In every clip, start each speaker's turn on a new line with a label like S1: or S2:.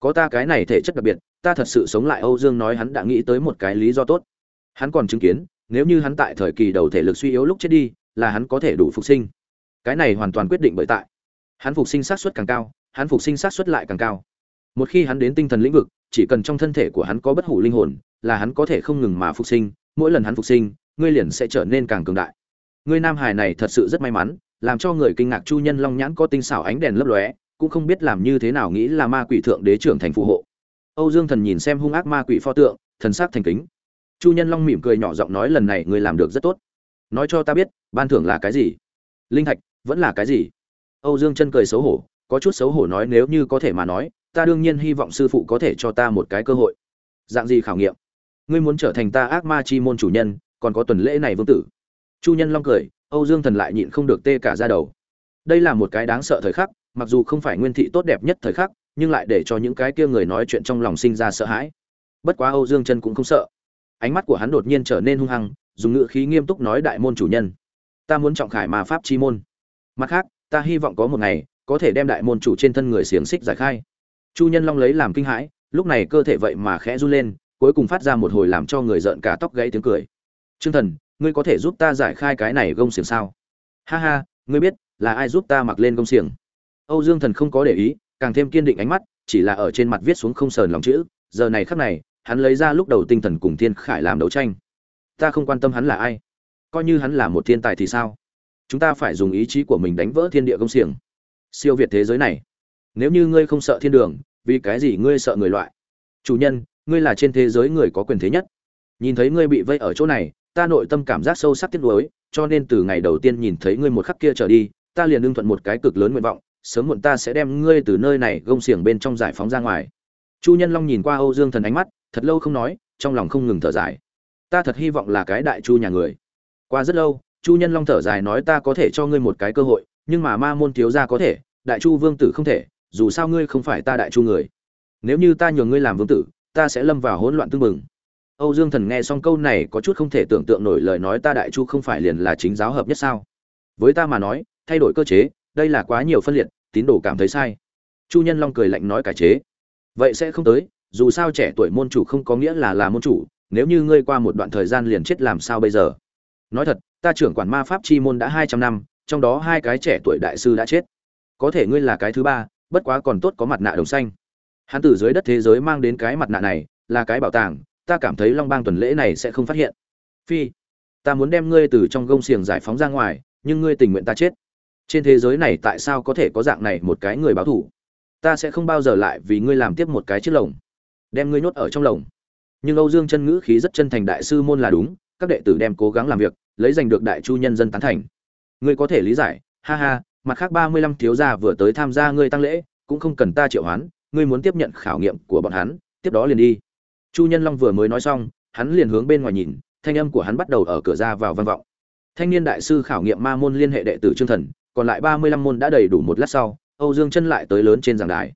S1: có ta cái này thể chất đặc biệt, ta thật sự sống lại âu dương nói hắn đã nghĩ tới một cái lý do tốt. Hắn còn chứng kiến, nếu như hắn tại thời kỳ đầu thể lực suy yếu lúc chết đi, là hắn có thể đủ phục sinh. Cái này hoàn toàn quyết định bởi tại. Hắn phục sinh sát suất càng cao, hắn phục sinh sát suất lại càng cao. Một khi hắn đến tinh thần lĩnh vực, chỉ cần trong thân thể của hắn có bất hủ linh hồn, là hắn có thể không ngừng mà phục sinh, mỗi lần hắn phục sinh, ngươi liền sẽ trở nên càng cường đại. Ngươi nam hải này thật sự rất may mắn, làm cho người kinh ngạc chu nhân long nhãn có tinh xảo ánh đèn lấp lóe cũng không biết làm như thế nào nghĩ là ma quỷ thượng đế trưởng thành phù hộ. Âu dương thần nhìn xem hung ác ma quỷ pho tượng, thần sắc thành kính. Chu nhân long mỉm cười nhỏ giọng nói lần này ngươi làm được rất tốt. Nói cho ta biết, ban thưởng là cái gì? Linh thạch, vẫn là cái gì? Âu dương chân cười xấu hổ, có chút xấu hổ nói nếu như có thể mà nói, ta đương nhiên hy vọng sư phụ có thể cho ta một cái cơ hội. Dạng gì khảo nghiệm? Ngươi muốn trở thành ta ác ma chi môn chủ nhân, còn có tuần lễ này vương tử. Chu nhân long cười, âu dương thần lại nhịn không được tê cả ra đầu. Đây là một cái đáng sợ thời khắc mặc dù không phải nguyên thị tốt đẹp nhất thời khắc, nhưng lại để cho những cái kia người nói chuyện trong lòng sinh ra sợ hãi. Bất quá âu dương chân cũng không sợ. Ánh mắt của hắn đột nhiên trở nên hung hăng, dùng ngữ khí nghiêm túc nói đại môn chủ nhân, ta muốn trọng khải mà pháp chi môn. Mặt khác, ta hy vọng có một ngày, có thể đem đại môn chủ trên thân người xiềng xích giải khai. Chu nhân long lấy làm kinh hãi, lúc này cơ thể vậy mà khẽ run lên, cuối cùng phát ra một hồi làm cho người giận cả tóc gãy tiếng cười. Trương thần, ngươi có thể giúp ta giải khai cái này gông xiềng sao? Ha ha, ngươi biết là ai giúp ta mặc lên gông xiềng? Âu dương thần không có để ý, càng thêm kiên định ánh mắt, chỉ là ở trên mặt viết xuống không sờn lòng chữ, giờ này khắc này, hắn lấy ra lúc đầu tinh thần cùng thiên khải làm đấu tranh. Ta không quan tâm hắn là ai. Coi như hắn là một thiên tài thì sao? Chúng ta phải dùng ý chí của mình đánh vỡ thiên địa công xiềng. Siêu việt thế giới này. Nếu như ngươi không sợ thiên đường, vì cái gì ngươi sợ người loại? Chủ nhân, ngươi là trên thế giới người có quyền thế nhất. Nhìn thấy ngươi bị vây ở chỗ này, ta nội tâm cảm giác sâu sắc tiếc nuối, cho nên từ ngày đầu tiên nhìn thấy ngươi một khắc kia trở đi, ta liền đương thuận một cái cực lớn nguyện vọng sớm muộn ta sẽ đem ngươi từ nơi này gông xiềng bên trong giải phóng ra ngoài. Chu nhân long nhìn qua âu dương thần ánh mắt, thật lâu không nói, trong lòng không ngừng thở dài. Ta thật hy vọng là cái đại chu nhà người. Qua rất lâu, chu nhân long thở dài nói ta có thể cho ngươi một cái cơ hội, nhưng mà ma môn thiếu gia có thể, đại chu vương tử không thể, dù sao ngươi không phải ta đại chu người. Nếu như ta nhường ngươi làm vương tử, ta sẽ lâm vào hỗn loạn tương mừng âu dương thần nghe xong câu này có chút không thể tưởng tượng nổi lời nói ta đại chu không phải liền là chính giáo hợp nhất sao? Với ta mà nói, thay đổi cơ chế, đây là quá nhiều phân liệt tín đồ cảm thấy sai. Chu nhân long cười lạnh nói cải chế. Vậy sẽ không tới, dù sao trẻ tuổi môn chủ không có nghĩa là là môn chủ, nếu như ngươi qua một đoạn thời gian liền chết làm sao bây giờ? Nói thật, ta trưởng quản ma pháp chi môn đã hai trăm năm, trong đó hai cái trẻ tuổi đại sư đã chết. Có thể ngươi là cái thứ ba, bất quá còn tốt có mặt nạ đồng xanh. Hắn từ dưới đất thế giới mang đến cái mặt nạ này, là cái bảo tàng, ta cảm thấy long bang tuần lễ này sẽ không phát hiện. Phi, ta muốn đem ngươi từ trong gông xiềng giải phóng ra ngoài, nhưng ngươi tình nguyện ta chết trên thế giới này tại sao có thể có dạng này một cái người báo thủ? Ta sẽ không bao giờ lại vì ngươi làm tiếp một cái chiếc lồng, đem ngươi nhốt ở trong lồng. Nhưng âu dương chân ngữ khí rất chân thành đại sư môn là đúng, các đệ tử đem cố gắng làm việc, lấy giành được đại chu nhân dân tán thành. Ngươi có thể lý giải, ha ha, mặt khác ba mươi lăm thiếu gia vừa tới tham gia ngươi tăng lễ, cũng không cần ta triệu hoán, ngươi muốn tiếp nhận khảo nghiệm của bọn hắn, tiếp đó liền đi. Chu nhân long vừa mới nói xong, hắn liền hướng bên ngoài nhìn, thanh âm của hắn bắt đầu ở cửa ra vào văn vọng. Thanh niên đại sư khảo nghiệm ma môn liên hệ đệ tử trương thần còn lại ba mươi lăm môn đã đầy đủ một lát sau, âu dương chân lại tới lớn trên giảng đài.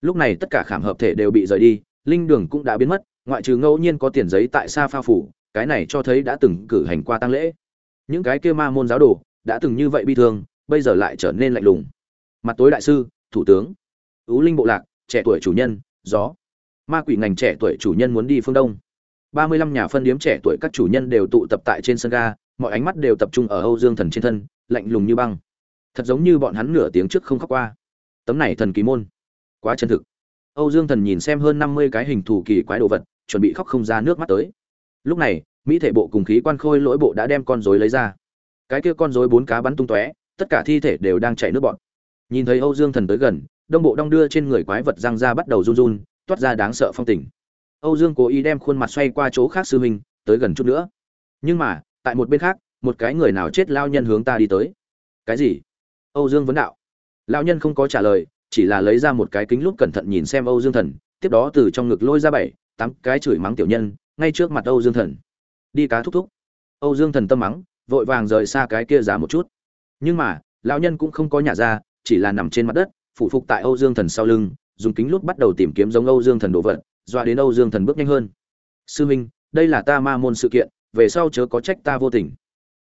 S1: Lúc này tất cả khảm hợp thể đều bị rời đi, linh đường cũng đã biến mất, ngoại trừ ngẫu nhiên có tiền giấy tại xa pha phủ, cái này cho thấy đã từng cử hành qua tăng lễ. Những cái kia ma môn giáo đồ đã từng như vậy bi thương, bây giờ lại trở nên lạnh lùng. Mặt tối đại sư, thủ tướng, ú linh bộ lạc, trẻ tuổi chủ nhân, gió. Ma quỷ ngành trẻ tuổi chủ nhân muốn đi phương đông. ba mươi lăm nhà phân điếm trẻ tuổi các chủ nhân đều tụ tập tại trên sân ga, mọi ánh mắt đều tập trung ở âu dương thần trên thân, lạnh lùng như băng thật giống như bọn hắn nửa tiếng trước không khóc qua. Tấm này thần kỳ môn, quá chân thực. Âu dương thần nhìn xem hơn năm mươi cái hình thù kỳ quái đồ vật, chuẩn bị khóc không ra nước mắt tới. Lúc này, mỹ thể bộ cùng khí quan khôi lỗi bộ đã đem con rối lấy ra. Cái kia con rối bốn cá bắn tung tóe, tất cả thi thể đều đang chảy nước bọt. Nhìn thấy âu dương thần tới gần, đông bộ đong đưa trên người quái vật răng ra bắt đầu run run, toát ra đáng sợ phong tình. Âu dương cố ý đem khuôn mặt xoay qua chỗ khác sư huynh, tới gần chút nữa. Nhưng mà, tại một bên khác, một cái người nào chết lao nhân hướng ta đi tới. Cái gì? Âu dương vấn đạo. Lão nhân không có trả lời, chỉ là lấy ra một cái kính lúp cẩn thận nhìn xem âu dương thần, tiếp đó từ trong ngực lôi ra bảy, tám cái chửi mắng tiểu nhân, ngay trước mặt âu dương thần. Đi cá thúc thúc. Âu dương thần tâm mắng, vội vàng rời xa cái kia giả một chút. Nhưng mà, lão nhân cũng không có nhả ra, chỉ là nằm trên mặt đất, phủ phục tại âu dương thần sau lưng, dùng kính lút bắt đầu tìm kiếm giống âu dương thần đồ vật, dọa đến âu dương thần bước nhanh hơn. Sư minh, đây là ta ma môn sự kiện, về sau chớ có trách ta vô tình.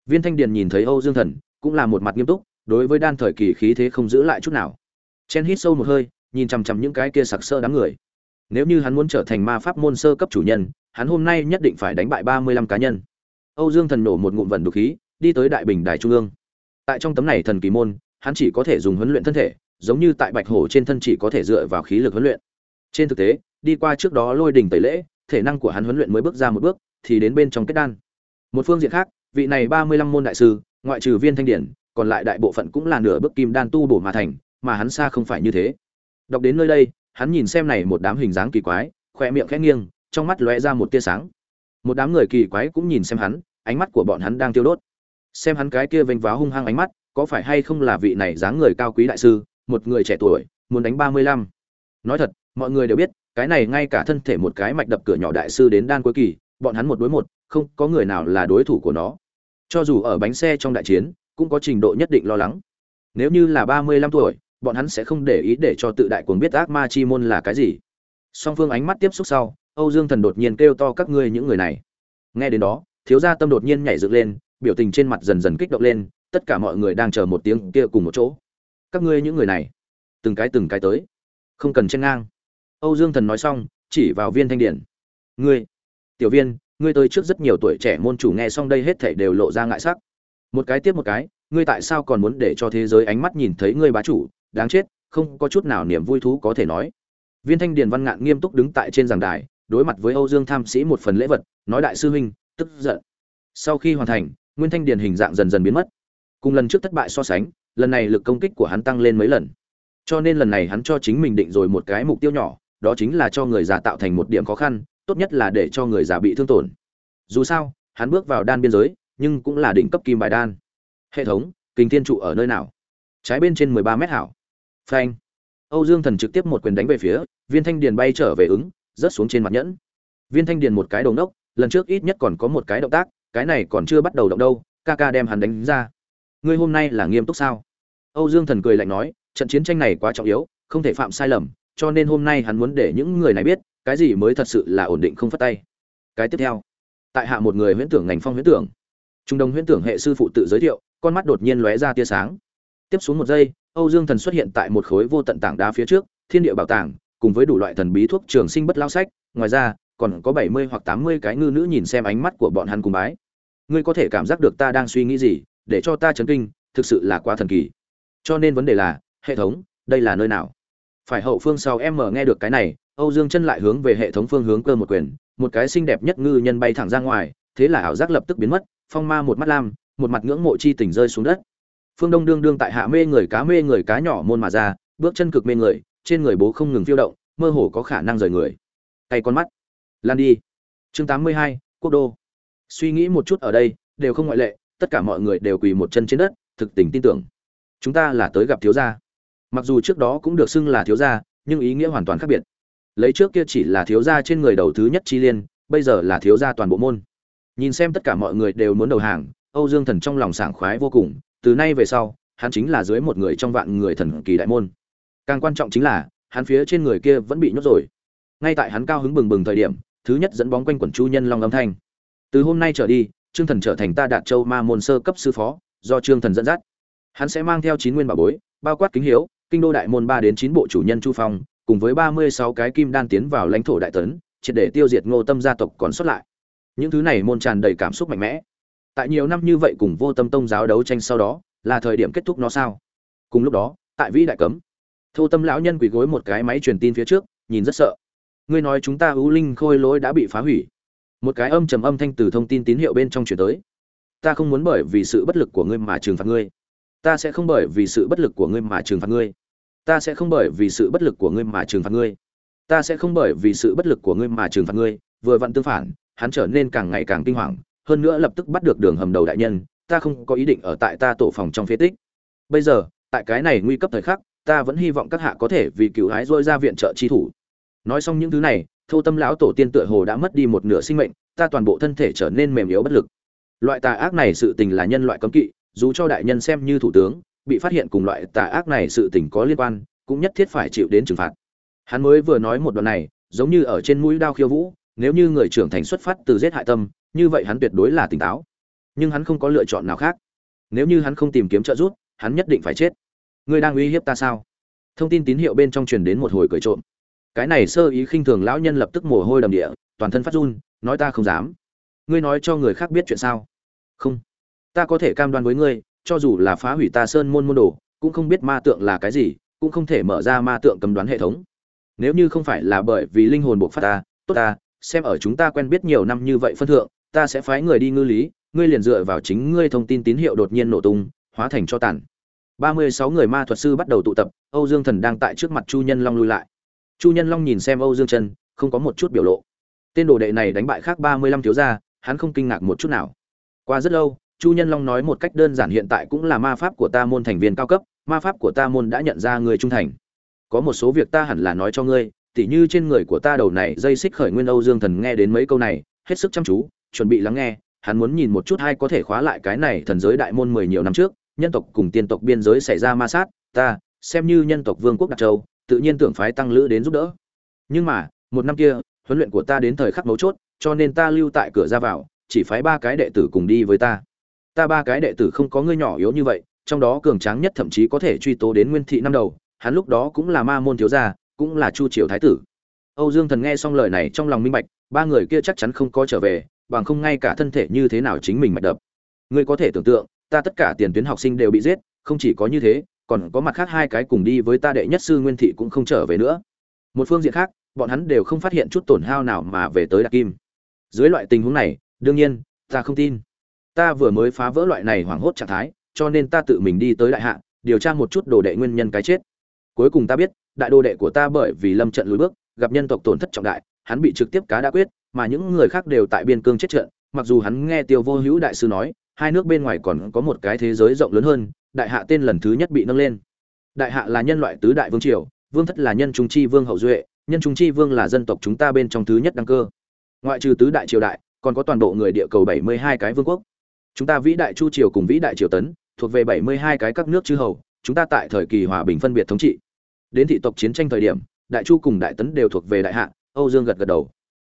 S1: Viên thanh điền nhìn thấy âu dương thần, cũng là một mặt nghiêm túc đối với đan thời kỳ khí thế không giữ lại chút nào. Chen hít sâu một hơi, nhìn chằm chằm những cái kia sặc sỡ đám người. Nếu như hắn muốn trở thành ma pháp môn sơ cấp chủ nhân, hắn hôm nay nhất định phải đánh bại ba mươi lăm cá nhân. Âu dương thần nổ một ngụm vần đục khí, đi tới đại bình đài trung ương. Tại trong tấm này thần kỳ môn, hắn chỉ có thể dùng huấn luyện thân thể, giống như tại bạch hổ trên thân chỉ có thể dựa vào khí lực huấn luyện. Trên thực tế, đi qua trước đó lôi đình tẩy lễ, thể năng của hắn huấn luyện mới bước ra một bước, thì đến bên trong kết đan. Một phương diện khác, vị này ba mươi lăm môn đại sư, ngoại trừ viên thanh điển còn lại đại bộ phận cũng là nửa bước kim đan tu bổ mà thành, mà hắn xa không phải như thế. Đọc đến nơi đây, hắn nhìn xem này một đám hình dáng kỳ quái khóe miệng khẽ nghiêng, trong mắt lóe ra một tia sáng. Một đám người kỳ quái cũng nhìn xem hắn, ánh mắt của bọn hắn đang tiêu đốt. Xem hắn cái kia vênh váo hung hăng ánh mắt, có phải hay không là vị này dáng người cao quý đại sư, một người trẻ tuổi, muốn đánh ba mươi lăm. Nói thật, mọi người đều biết, cái này ngay cả thân thể một cái mạch đập cửa nhỏ đại sư đến đan cuối kỳ, bọn hắn một đối một, không có người nào là đối thủ của nó. Cho dù ở bánh xe trong đại chiến cũng có trình độ nhất định lo lắng. Nếu như là ba mươi lăm tuổi, bọn hắn sẽ không để ý để cho tự đại cuồng biết ác ma chi môn là cái gì. Song phương ánh mắt tiếp xúc sau, âu dương thần đột nhiên kêu to các ngươi những người này. Nghe đến đó, thiếu gia tâm đột nhiên nhảy dựng lên, biểu tình trên mặt dần dần kích động lên, tất cả mọi người đang chờ một tiếng kia cùng một chỗ. Các ngươi những người này, từng cái từng cái tới. Không cần chen ngang. Âu dương thần nói xong, chỉ vào viên thanh điển. Ngươi, tiểu viên, ngươi tới trước rất nhiều tuổi trẻ môn chủ nghe xong đây hết thảy đều lộ ra ngại sắc một cái tiếp một cái, ngươi tại sao còn muốn để cho thế giới ánh mắt nhìn thấy ngươi bá chủ? Đáng chết, không có chút nào niềm vui thú có thể nói. Viên thanh điền văn ngạn nghiêm túc đứng tại trên giảng đài, đối mặt với âu dương tham sĩ một phần lễ vật, nói đại sư huynh, tức giận. Sau khi hoàn thành, nguyên thanh điền hình dạng dần dần biến mất. Cùng lần trước thất bại so sánh, lần này lực công kích của hắn tăng lên mấy lần. Cho nên lần này hắn cho chính mình định rồi một cái mục tiêu nhỏ, đó chính là cho người già tạo thành một điểm khó khăn, tốt nhất là để cho người già bị thương tổn. Dù sao, hắn bước vào đan biên giới nhưng cũng là đỉnh cấp kim bài đan. Hệ thống kinh thiên trụ ở nơi nào? Trái bên trên mười ba mét hảo. Phanh. Âu dương thần trực tiếp một quyền đánh về phía, viên thanh điền bay trở về ứng, rớt xuống trên mặt nhẫn. Viên thanh điền một cái đầu nốc lần trước ít nhất còn có một cái động tác, cái này còn chưa bắt đầu động đâu, ca ca đem hắn đánh ra. Ngươi hôm nay là nghiêm túc sao? Âu dương thần cười lạnh nói, trận chiến tranh này quá trọng yếu, không thể phạm sai lầm, cho nên hôm nay hắn muốn để những người này biết, cái gì mới thật sự là ổn định không phát tay. Cái tiếp theo. Tại hạ một người huyễn tưởng ngành phong huyễn tưởng trung đồng huyễn tưởng hệ sư phụ tự giới thiệu, con mắt đột nhiên lóe ra tia sáng. Tiếp xuống một giây, âu dương thần xuất hiện tại một khối vô tận tảng đá phía trước, thiên địa bảo tàng, cùng với đủ loại thần bí thuốc trường sinh bất lao sách, ngoài ra, còn có bảy mươi hoặc tám mươi cái ngư nữ nhìn xem ánh mắt của bọn hắn cùng bái. Ngươi có thể cảm giác được ta đang suy nghĩ gì, để cho ta chấn kinh, thực sự là quá thần kỳ. Cho nên vấn đề là, hệ thống, đây là nơi nào? Phải hậu phương sau em mở nghe được cái này, âu dương chân lại hướng về hệ thống phương hướng cơ một quyền, một cái xinh đẹp nhất ngư nhân bay thẳng ra ngoài, thế là ảo giác lập tức biến mất phong ma một mắt lam, một mặt ngưỡng mộ chi tình rơi xuống đất. Phương đông đương đương tại hạ mê người cá mê người cá nhỏ môn mà ra, bước chân cực mê người, trên người bố không ngừng phiêu động, mơ hồ có khả năng rời người. Tay con mắt. Lan đi. Chương tám mươi hai, quốc đô. Suy nghĩ một chút ở đây, đều không ngoại lệ, tất cả mọi người đều quỳ một chân trên đất, thực tình tin tưởng. Chúng ta là tới gặp thiếu gia. Mặc dù trước đó cũng được xưng là thiếu gia, nhưng ý nghĩa hoàn toàn khác biệt. Lấy trước kia chỉ là thiếu gia trên người đầu thứ nhất chi liên, bây giờ là thiếu gia toàn bộ môn nhìn xem tất cả mọi người đều muốn đầu hàng, âu dương thần trong lòng sảng khoái vô cùng, từ nay về sau, hắn chính là dưới một người trong vạn người thần kỳ đại môn. Càng quan trọng chính là, hắn phía trên người kia vẫn bị nhốt rồi. Ngay tại hắn cao hứng bừng bừng thời điểm, thứ nhất dẫn bóng quanh quẩn chu nhân long âm thanh. Từ hôm nay trở đi, trương thần trở thành ta đạt châu ma môn sơ cấp sư phó, do trương thần dẫn dắt. Hắn sẽ mang theo chín nguyên bảo bối, bao quát kính hiếu, kinh đô đại môn ba đến chín bộ chủ nhân chu phong, cùng với ba mươi sáu cái kim đan tiến vào lãnh thổ đại tấn, triệt để tiêu diệt ngô tâm gia tộc còn xuất lại những thứ này môn tràn đầy cảm xúc mạnh mẽ. Tại nhiều năm như vậy cùng vô tâm tông giáo đấu tranh sau đó, là thời điểm kết thúc nó sao? Cùng lúc đó, tại vĩ đại cấm, thô tâm lão nhân quỳ gối một cái máy truyền tin phía trước, nhìn rất sợ. Ngươi nói chúng ta ưu linh khôi lỗi đã bị phá hủy. Một cái âm trầm âm thanh từ thông tin tín hiệu bên trong chuyển tới. Ta không muốn bởi vì sự bất lực của ngươi mà trừng phạt ngươi. Ta sẽ không bởi vì sự bất lực của ngươi mà trừng phạt ngươi. Ta sẽ không bởi vì sự bất lực của ngươi mà trừng phạt ngươi. Ta sẽ không bởi vì sự bất lực của ngươi mà trừng phạt ngươi, vừa vặn tương phản hắn trở nên càng ngày càng kinh hoàng, hơn nữa lập tức bắt được đường hầm đầu đại nhân, ta không có ý định ở tại ta tổ phòng trong phế tích. Bây giờ, tại cái này nguy cấp thời khắc, ta vẫn hy vọng các hạ có thể vì cứu hái rôi ra viện trợ chi thủ. Nói xong những thứ này Thâu tâm lão tổ tiên tựa hồ đã mất đi một nửa sinh mệnh, ta toàn bộ thân thể trở nên mềm yếu bất lực. Loại tà ác này sự tình là nhân loại cấm kỵ, dù cho đại nhân xem như thủ tướng, bị phát hiện cùng loại tà ác này sự tình có liên quan, cũng nhất thiết phải chịu đến trừng phạt. Hắn mới vừa nói một đoạn này, giống như ở trên mũi đao khiêu vũ nếu như người trưởng thành xuất phát từ giết hại tâm, như vậy hắn tuyệt đối là tỉnh táo. Nhưng hắn không có lựa chọn nào khác. Nếu như hắn không tìm kiếm trợ giúp, hắn nhất định phải chết. Ngươi đang uy hiếp ta sao? Thông tin tín hiệu bên trong truyền đến một hồi cười trộm. Cái này sơ ý khinh thường lão nhân lập tức mồ hôi đầm địa, toàn thân phát run, nói ta không dám. Ngươi nói cho người khác biết chuyện sao? Không. Ta có thể cam đoan với ngươi, cho dù là phá hủy ta sơn môn môn đồ, cũng không biết ma tượng là cái gì, cũng không thể mở ra ma tượng cầm đoán hệ thống. Nếu như không phải là bởi vì linh hồn buộc phát ta, tốt ta xem ở chúng ta quen biết nhiều năm như vậy phân thượng, ta sẽ phái người đi ngư lý, ngươi liền dựa vào chính ngươi thông tin tín hiệu đột nhiên nổ tung, hóa thành cho tàn. Ba mươi sáu người ma thuật sư bắt đầu tụ tập, âu dương thần đang tại trước mặt chu nhân long lui lại. Chu nhân long nhìn xem âu dương chân không có một chút biểu lộ. Tên đồ đệ này đánh bại khác ba mươi lăm thiếu gia, hắn không kinh ngạc một chút nào. Qua rất lâu, chu nhân long nói một cách đơn giản hiện tại cũng là ma pháp của ta môn thành viên cao cấp, ma pháp của ta môn đã nhận ra người trung thành. Có một số việc ta hẳn là nói cho ngươi tỉ như trên người của ta đầu này dây xích khởi nguyên âu dương thần nghe đến mấy câu này, hết sức chăm chú, chuẩn bị lắng nghe, hắn muốn nhìn một chút hay có thể khóa lại cái này thần giới đại môn mười nhiều năm trước, nhân tộc cùng tiên tộc biên giới xảy ra ma sát, ta, xem như nhân tộc vương quốc đặc châu, tự nhiên tưởng phái tăng lữ đến giúp đỡ. Nhưng mà, một năm kia, huấn luyện của ta đến thời khắc mấu chốt, cho nên ta lưu tại cửa ra vào, chỉ phái ba cái đệ tử cùng đi với ta. Ta ba cái đệ tử không có ngươi nhỏ yếu như vậy, trong đó cường tráng nhất thậm chí có thể truy tố đến nguyên thị năm đầu, hắn lúc đó cũng là ma môn thiếu gia cũng là chu triều thái tử. Âu dương thần nghe xong lời này trong lòng minh bạch, ba người kia chắc chắn không có trở về, bằng không ngay cả thân thể như thế nào chính mình mạch đập. Ngươi có thể tưởng tượng, ta tất cả tiền tuyến học sinh đều bị giết, không chỉ có như thế, còn có mặt khác hai cái cùng đi với ta đệ nhất sư nguyên thị cũng không trở về nữa. Một phương diện khác, bọn hắn đều không phát hiện chút tổn hao nào mà về tới đặc kim. Dưới loại tình huống này, đương nhiên, ta không tin. Ta vừa mới phá vỡ loại này hoảng hốt trạng thái, cho nên ta tự mình đi tới đại hạ, điều tra một chút đồ đệ nguyên nhân cái chết cuối cùng ta biết, đại đô đệ của ta bởi vì lâm trận lùi bước, gặp nhân tộc tổn thất trọng đại, hắn bị trực tiếp cá đã quyết, mà những người khác đều tại biên cương chết trận. Mặc dù hắn nghe tiêu vô hữu đại sư nói, hai nước bên ngoài còn có một cái thế giới rộng lớn hơn, đại hạ tên lần thứ nhất bị nâng lên. Đại hạ là nhân loại tứ đại vương triều, vương thất là nhân trung chi vương hậu duệ, nhân trung chi vương là dân tộc chúng ta bên trong thứ nhất đăng cơ. Ngoại trừ tứ đại triều đại, còn có toàn bộ người địa cầu bảy mươi hai cái vương quốc. Chúng ta vĩ đại chu triều cùng vĩ đại triều tấn, thuộc về bảy mươi hai cái các nước chư hầu chúng ta tại thời kỳ hòa bình phân biệt thống trị. Đến thị tộc chiến tranh thời điểm, đại chu cùng đại tấn đều thuộc về đại hạ, âu dương gật gật đầu.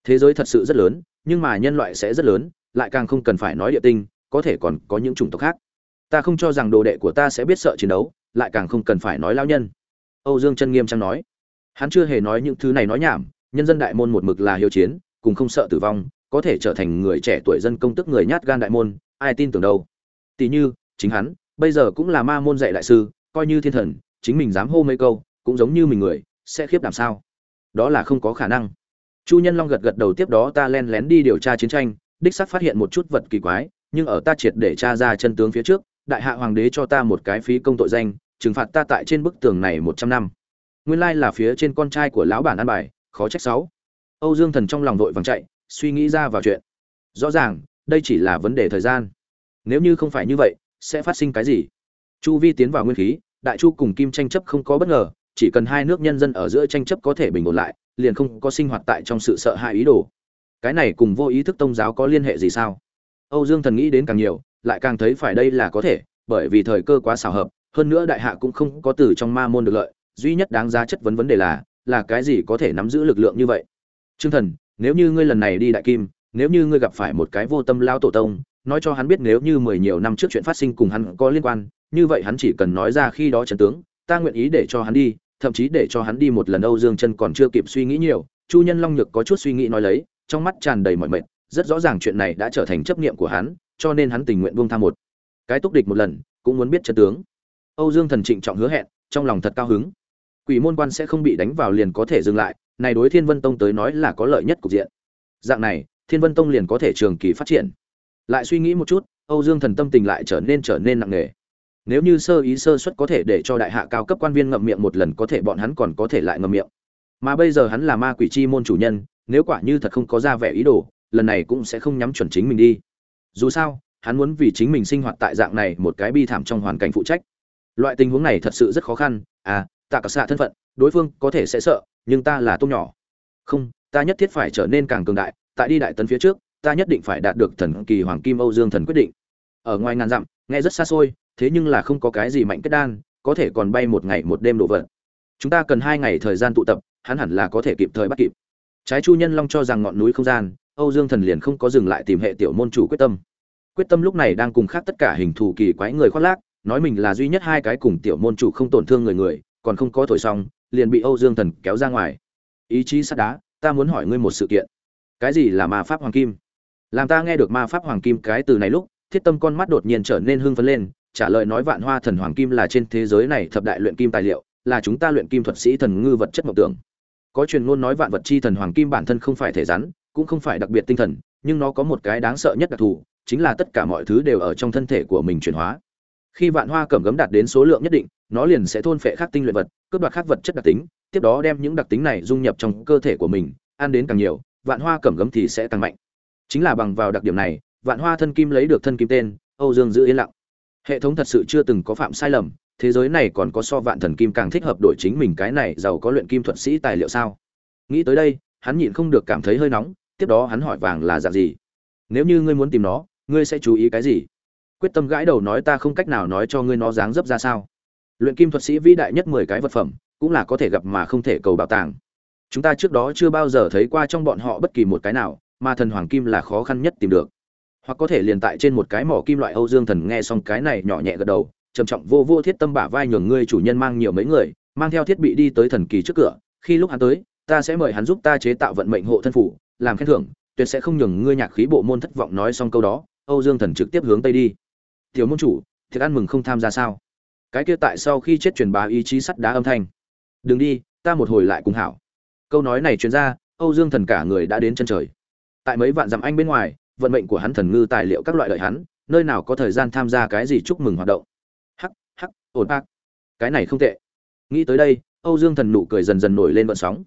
S1: Thế giới thật sự rất lớn, nhưng mà nhân loại sẽ rất lớn, lại càng không cần phải nói địa tinh, có thể còn có những chủng tộc khác. Ta không cho rằng đồ đệ của ta sẽ biết sợ chiến đấu, lại càng không cần phải nói lao nhân. Âu dương chân nghiêm trang nói. Hắn chưa hề nói những thứ này nói nhảm, nhân dân đại môn một mực là hiếu chiến, cùng không sợ tử vong, có thể trở thành người trẻ tuổi dân công tức người nhát gan đại môn, ai tin tưởng đâu. Tỷ như, chính hắn bây giờ cũng là ma môn dạy đại sư, coi như thiên thần, chính mình dám hô mấy câu, cũng giống như mình người, sẽ khiếp đảm sao? Đó là không có khả năng. Chu nhân long gật gật đầu tiếp đó ta len lén đi điều tra chiến tranh, đích sắc phát hiện một chút vật kỳ quái, nhưng ở ta triệt để tra ra chân tướng phía trước, đại hạ hoàng đế cho ta một cái phí công tội danh, trừng phạt ta tại trên bức tường này một trăm năm. Nguyên lai là phía trên con trai của lão bản ăn bài, khó trách sáu. Âu dương thần trong lòng vội vàng chạy, suy nghĩ ra vào chuyện. Rõ ràng, đây chỉ là vấn đề thời gian. Nếu như không phải như vậy sẽ phát sinh cái gì? Chu vi tiến vào nguyên khí, đại chu cùng kim tranh chấp không có bất ngờ, chỉ cần hai nước nhân dân ở giữa tranh chấp có thể bình ổn lại, liền không có sinh hoạt tại trong sự sợ hãi ý đồ. Cái này cùng vô ý thức tôn giáo có liên hệ gì sao? Âu dương thần nghĩ đến càng nhiều, lại càng thấy phải đây là có thể, bởi vì thời cơ quá xảo hợp, hơn nữa đại hạ cũng không có từ trong ma môn được lợi, duy nhất đáng giá chất vấn vấn đề là là cái gì có thể nắm giữ lực lượng như vậy? Trương thần, nếu như ngươi lần này đi đại kim, nếu như ngươi gặp phải một cái vô tâm lao tổ tông nói cho hắn biết nếu như mười nhiều năm trước chuyện phát sinh cùng hắn có liên quan, như vậy hắn chỉ cần nói ra khi đó trần tướng, ta nguyện ý để cho hắn đi, thậm chí để cho hắn đi một lần âu dương chân còn chưa kịp suy nghĩ nhiều, chu nhân long nhược có chút suy nghĩ nói lấy, trong mắt tràn đầy mọi mệt, rất rõ ràng chuyện này đã trở thành chấp niệm của hắn, cho nên hắn tình nguyện buông tha một cái túc địch một lần, cũng muốn biết chân tướng. Âu dương thần trịnh trọng hứa hẹn, trong lòng thật cao hứng. Quỷ môn quan sẽ không bị đánh vào liền có thể dừng lại, này đối thiên vân tông tới nói là có lợi nhất cục diện. Dạng này, thiên vân tông liền có thể trường kỳ phát triển lại suy nghĩ một chút, âu dương thần tâm tình lại trở nên trở nên nặng nề. Nếu như sơ ý sơ suất có thể để cho đại hạ cao cấp quan viên ngậm miệng một lần có thể bọn hắn còn có thể lại ngậm miệng. Mà bây giờ hắn là ma quỷ chi môn chủ nhân, nếu quả như thật không có ra vẻ ý đồ, lần này cũng sẽ không nhắm chuẩn chính mình đi. Dù sao, hắn muốn vì chính mình sinh hoạt tại dạng này một cái bi thảm trong hoàn cảnh phụ trách. Loại tình huống này thật sự rất khó khăn à tạ cả xạ thân phận, đối phương có thể sẽ sợ, nhưng ta là tôm nhỏ. Không, ta nhất thiết phải trở nên càng cường đại, tại đi đại tấn phía trước ta nhất định phải đạt được thần kỳ hoàng kim âu dương thần quyết định. Ở ngoài ngàn dặm, nghe rất xa xôi, thế nhưng là không có cái gì mạnh kết đan, có thể còn bay một ngày một đêm độ vận chúng ta cần hai ngày thời gian tụ tập, hắn hẳn là có thể kịp thời bắt kịp. Trái chu nhân long cho rằng ngọn núi không gian, âu dương thần liền không có dừng lại tìm hệ tiểu môn chủ quyết tâm. Quyết tâm lúc này đang cùng khác tất cả hình thù kỳ quái người khoác lác, nói mình là duy nhất hai cái cùng tiểu môn chủ không tổn thương người người, còn không có thổi xong, liền bị âu dương thần kéo ra ngoài. Ý chí sắt đá, ta muốn hỏi ngươi một sự kiện. Cái gì là ma pháp hoàng kim? Làm ta nghe được ma pháp hoàng kim cái từ này lúc, thiết tâm con mắt đột nhiên trở nên hưng phấn lên, trả lời nói vạn hoa thần hoàng kim là trên thế giới này thập đại luyện kim tài liệu, là chúng ta luyện kim thuật sĩ thần ngư vật chất mộng tưởng. Có truyền ngôn nói vạn vật chi thần hoàng kim bản thân không phải thể rắn, cũng không phải đặc biệt tinh thần, nhưng nó có một cái đáng sợ nhất đặc thù, chính là tất cả mọi thứ đều ở trong thân thể của mình chuyển hóa. Khi vạn hoa cẩm gấm đạt đến số lượng nhất định, nó liền sẽ thôn phệ khắc tinh luyện vật, cướp đoạt khắc vật chất đặc tính, tiếp đó đem những đặc tính này dung nhập trong cơ thể của mình, ăn đến càng nhiều, vạn hoa cẩm gấm thì sẽ càng mạnh chính là bằng vào đặc điểm này, vạn hoa thân kim lấy được thân kim tên, âu dương giữ yên lặng. Hệ thống thật sự chưa từng có phạm sai lầm, thế giới này còn có so vạn thần kim càng thích hợp đổi chính mình cái này giàu có luyện kim thuật sĩ tài liệu sao? Nghĩ tới đây, hắn nhịn không được cảm thấy hơi nóng, tiếp đó hắn hỏi vàng là dạng gì? Nếu như ngươi muốn tìm nó, ngươi sẽ chú ý cái gì? Quyết tâm gãi đầu nói ta không cách nào nói cho ngươi nó dáng dấp ra sao. Luyện kim thuật sĩ vĩ đại nhất mười cái vật phẩm, cũng là có thể gặp mà không thể cầu bảo tàng. Chúng ta trước đó chưa bao giờ thấy qua trong bọn họ bất kỳ một cái nào mà thần hoàng kim là khó khăn nhất tìm được. Hoặc có thể liền tại trên một cái mỏ kim loại âu dương thần nghe xong cái này nhỏ nhẹ gật đầu, trầm trọng vô vô thiết tâm bả vai nhường ngươi chủ nhân mang nhiều mấy người, mang theo thiết bị đi tới thần kỳ trước cửa, khi lúc hắn tới, ta sẽ mời hắn giúp ta chế tạo vận mệnh hộ thân phủ, làm khen thưởng, tuyệt sẽ không nhường ngươi nhạc khí bộ môn thất vọng nói xong câu đó, âu dương thần trực tiếp hướng tây đi. Thiếu môn chủ, thiệt ăn mừng không tham gia sao? Cái kia tại sau khi chết truyền bá ý chí sắt đá âm thanh. Đừng đi, ta một hồi lại cùng hảo. Câu nói này truyền ra, âu dương thần cả người đã đến chân trời tại mấy vạn dặm anh bên ngoài, vận mệnh của hắn thần ngư tài liệu các loại lợi hắn, nơi nào có thời gian tham gia cái gì chúc mừng hoạt động. Hắc hắc, ổn bác cái này không tệ. Nghĩ tới đây, âu dương thần nụ cười dần dần nổi lên vận sóng.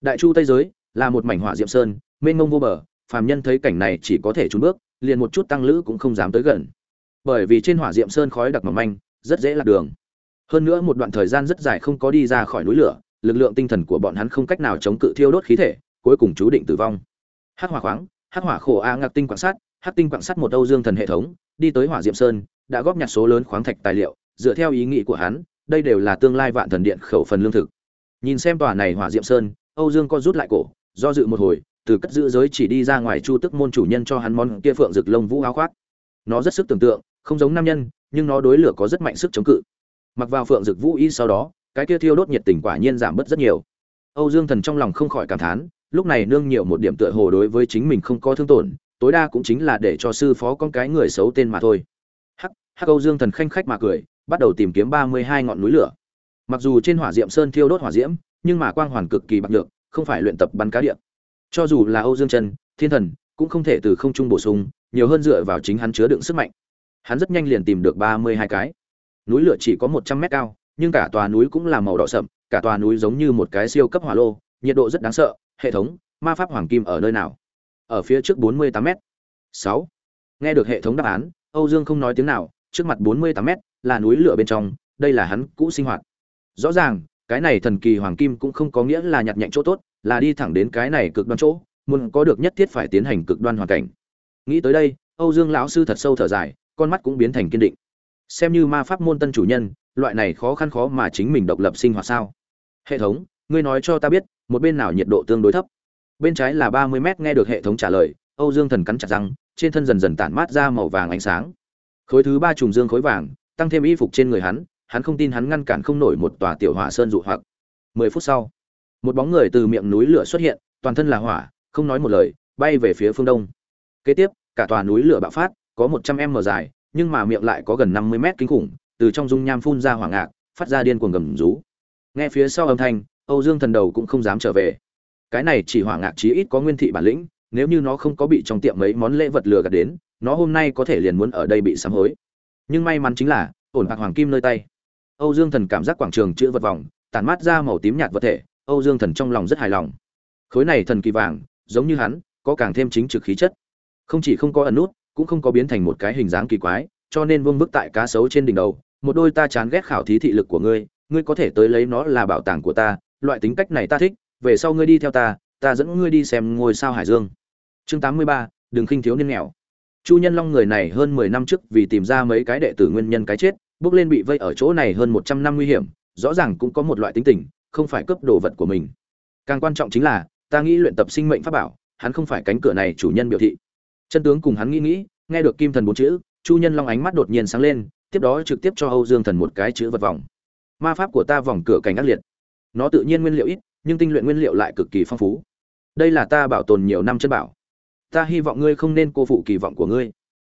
S1: Đại chu tây giới là một mảnh hỏa diệm sơn, mênh mông vô bờ, phàm nhân thấy cảnh này chỉ có thể trốn bước, liền một chút tăng lữ cũng không dám tới gần. Bởi vì trên hỏa diệm sơn khói đặc mỏng manh, rất dễ lạc đường. Hơn nữa một đoạn thời gian rất dài không có đi ra khỏi núi lửa, lực lượng tinh thần của bọn hắn không cách nào chống cự thiêu đốt khí thể, cuối cùng chú định tử vong hắc hỏa khoáng, hắc hỏa khổ a ngạc tinh quan sát, hắc tinh quan sát một âu dương thần hệ thống, đi tới hỏa diệm sơn, đã góp nhặt số lớn khoáng thạch tài liệu, dựa theo ý nghĩ của hắn, đây đều là tương lai vạn thần điện khẩu phần lương thực. Nhìn xem tòa này hỏa diệm sơn, âu dương co rút lại cổ, do dự một hồi, từ cất giữ giới chỉ đi ra ngoài chu tức môn chủ nhân cho hắn món kia phượng rực lông vũ áo khoác. Nó rất sức tưởng tượng, không giống nam nhân, nhưng nó đối lửa có rất mạnh sức chống cự. Mặc vào phượng rực vũ y sau đó, cái kia thiêu đốt nhiệt tình quả nhiên giảm bớt rất nhiều. Âu dương thần trong lòng không khỏi cảm thán lúc này nương nhiều một điểm tựa hồ đối với chính mình không có thương tổn, tối đa cũng chính là để cho sư phó con cái người xấu tên mà thôi. Hắc hắc âu dương thần khanh khách mà cười, bắt đầu tìm kiếm ba mươi hai ngọn núi lửa. Mặc dù trên hỏa diệm sơn thiêu đốt hỏa diễm, nhưng mà quang hoàn cực kỳ bạc được không phải luyện tập bắn cá điện. Cho dù là âu dương trần thiên thần, cũng không thể từ không trung bổ sung, nhiều hơn dựa vào chính hắn chứa đựng sức mạnh. Hắn rất nhanh liền tìm được ba mươi hai cái. Núi lửa chỉ có một trăm mét cao, nhưng cả tòa núi cũng là màu đỏ sậm, cả tòa núi giống như một cái siêu cấp hỏa lô, nhiệt độ rất đáng sợ hệ thống, ma pháp hoàng kim ở nơi nào? Ở phía trước bốn mươi tám m sáu. Nghe được hệ thống đáp án, âu dương không nói tiếng nào, trước mặt bốn mươi tám m là núi lửa bên trong, đây là hắn cũ sinh hoạt. Rõ ràng, cái này thần kỳ hoàng kim cũng không có nghĩa là nhặt nhạnh chỗ tốt, là đi thẳng đến cái này cực đoan chỗ, muốn có được nhất thiết phải tiến hành cực đoan hoàn cảnh. Nghĩ tới đây, âu dương lão sư thật sâu thở dài, con mắt cũng biến thành kiên định. Xem như ma pháp môn tân chủ nhân, loại này khó khăn khó mà chính mình độc lập sinh hoạt sao? Hệ thống, ngươi nói cho ta biết một bên nào nhiệt độ tương đối thấp. Bên trái là ba mươi mét nghe được hệ thống trả lời, âu dương thần cắn chặt răng, trên thân dần dần tản mát ra màu vàng ánh sáng. Khối thứ ba trùng dương khối vàng, tăng thêm y phục trên người hắn hắn không tin hắn ngăn cản không nổi một tòa tiểu hỏa sơn dụ hoặc. Mười phút sau, một bóng người từ miệng núi lửa xuất hiện, toàn thân là hỏa, không nói một lời, bay về phía phương đông. Kế tiếp, cả tòa núi lửa bạo phát, có một trăm m dài, nhưng mà miệng lại có gần năm mươi mét kinh khủng, từ trong dung nham phun ra hỏa ngạc, phát ra điên cuồng gầm rú. Nghe phía sau âm thanh âu dương thần đầu cũng không dám trở về. Cái này chỉ hỏa ngạc chí ít có nguyên thị bản lĩnh, nếu như nó không có bị trong tiệm mấy món lễ vật lừa gạt đến, nó hôm nay có thể liền muốn ở đây bị sám hối. Nhưng may mắn chính là, ổn bạc hoàng kim nơi tay. Âu dương thần cảm giác quảng trường chữ vật vòng, tản mát ra màu tím nhạt vật thể, âu dương thần trong lòng rất hài lòng. Khối này thần kỳ vàng, giống như hắn, có càng thêm chính trực khí chất. Không chỉ không có ẩn nút, cũng không có biến thành một cái hình dáng kỳ quái, cho nên vương bức tại cá sấu trên đỉnh đầu, một đôi ta chán ghét khảo thí thị lực của ngươi ngươi có thể tới lấy nó là bảo tàng của ta loại tính cách này ta thích, về sau ngươi đi theo ta ta dẫn ngươi đi xem ngôi sao hải dương. Chương tám mươi ba đừng khinh thiếu niên nghèo. Chu nhân long người này hơn mười năm trước vì tìm ra mấy cái đệ tử nguyên nhân cái chết, bước lên bị vây ở chỗ này hơn một trăm năm nguy hiểm, rõ ràng cũng có một loại tính tình, không phải cướp đồ vật của mình. Càng quan trọng chính là, ta nghĩ luyện tập sinh mệnh pháp bảo, hắn không phải cánh cửa này chủ nhân biểu thị. Chân tướng cùng hắn nghĩ nghĩ, nghe được kim thần bốn chữ, chu nhân long ánh mắt đột nhiên sáng lên, tiếp đó trực tiếp cho âu dương thần một cái chữ vật vòng. Ma pháp của ta vòng cửa cảnh ác liệt nó tự nhiên nguyên liệu ít, nhưng tinh luyện nguyên liệu lại cực kỳ phong phú. Đây là ta bảo tồn nhiều năm chân bảo. Ta hy vọng ngươi không nên cô phụ kỳ vọng của ngươi.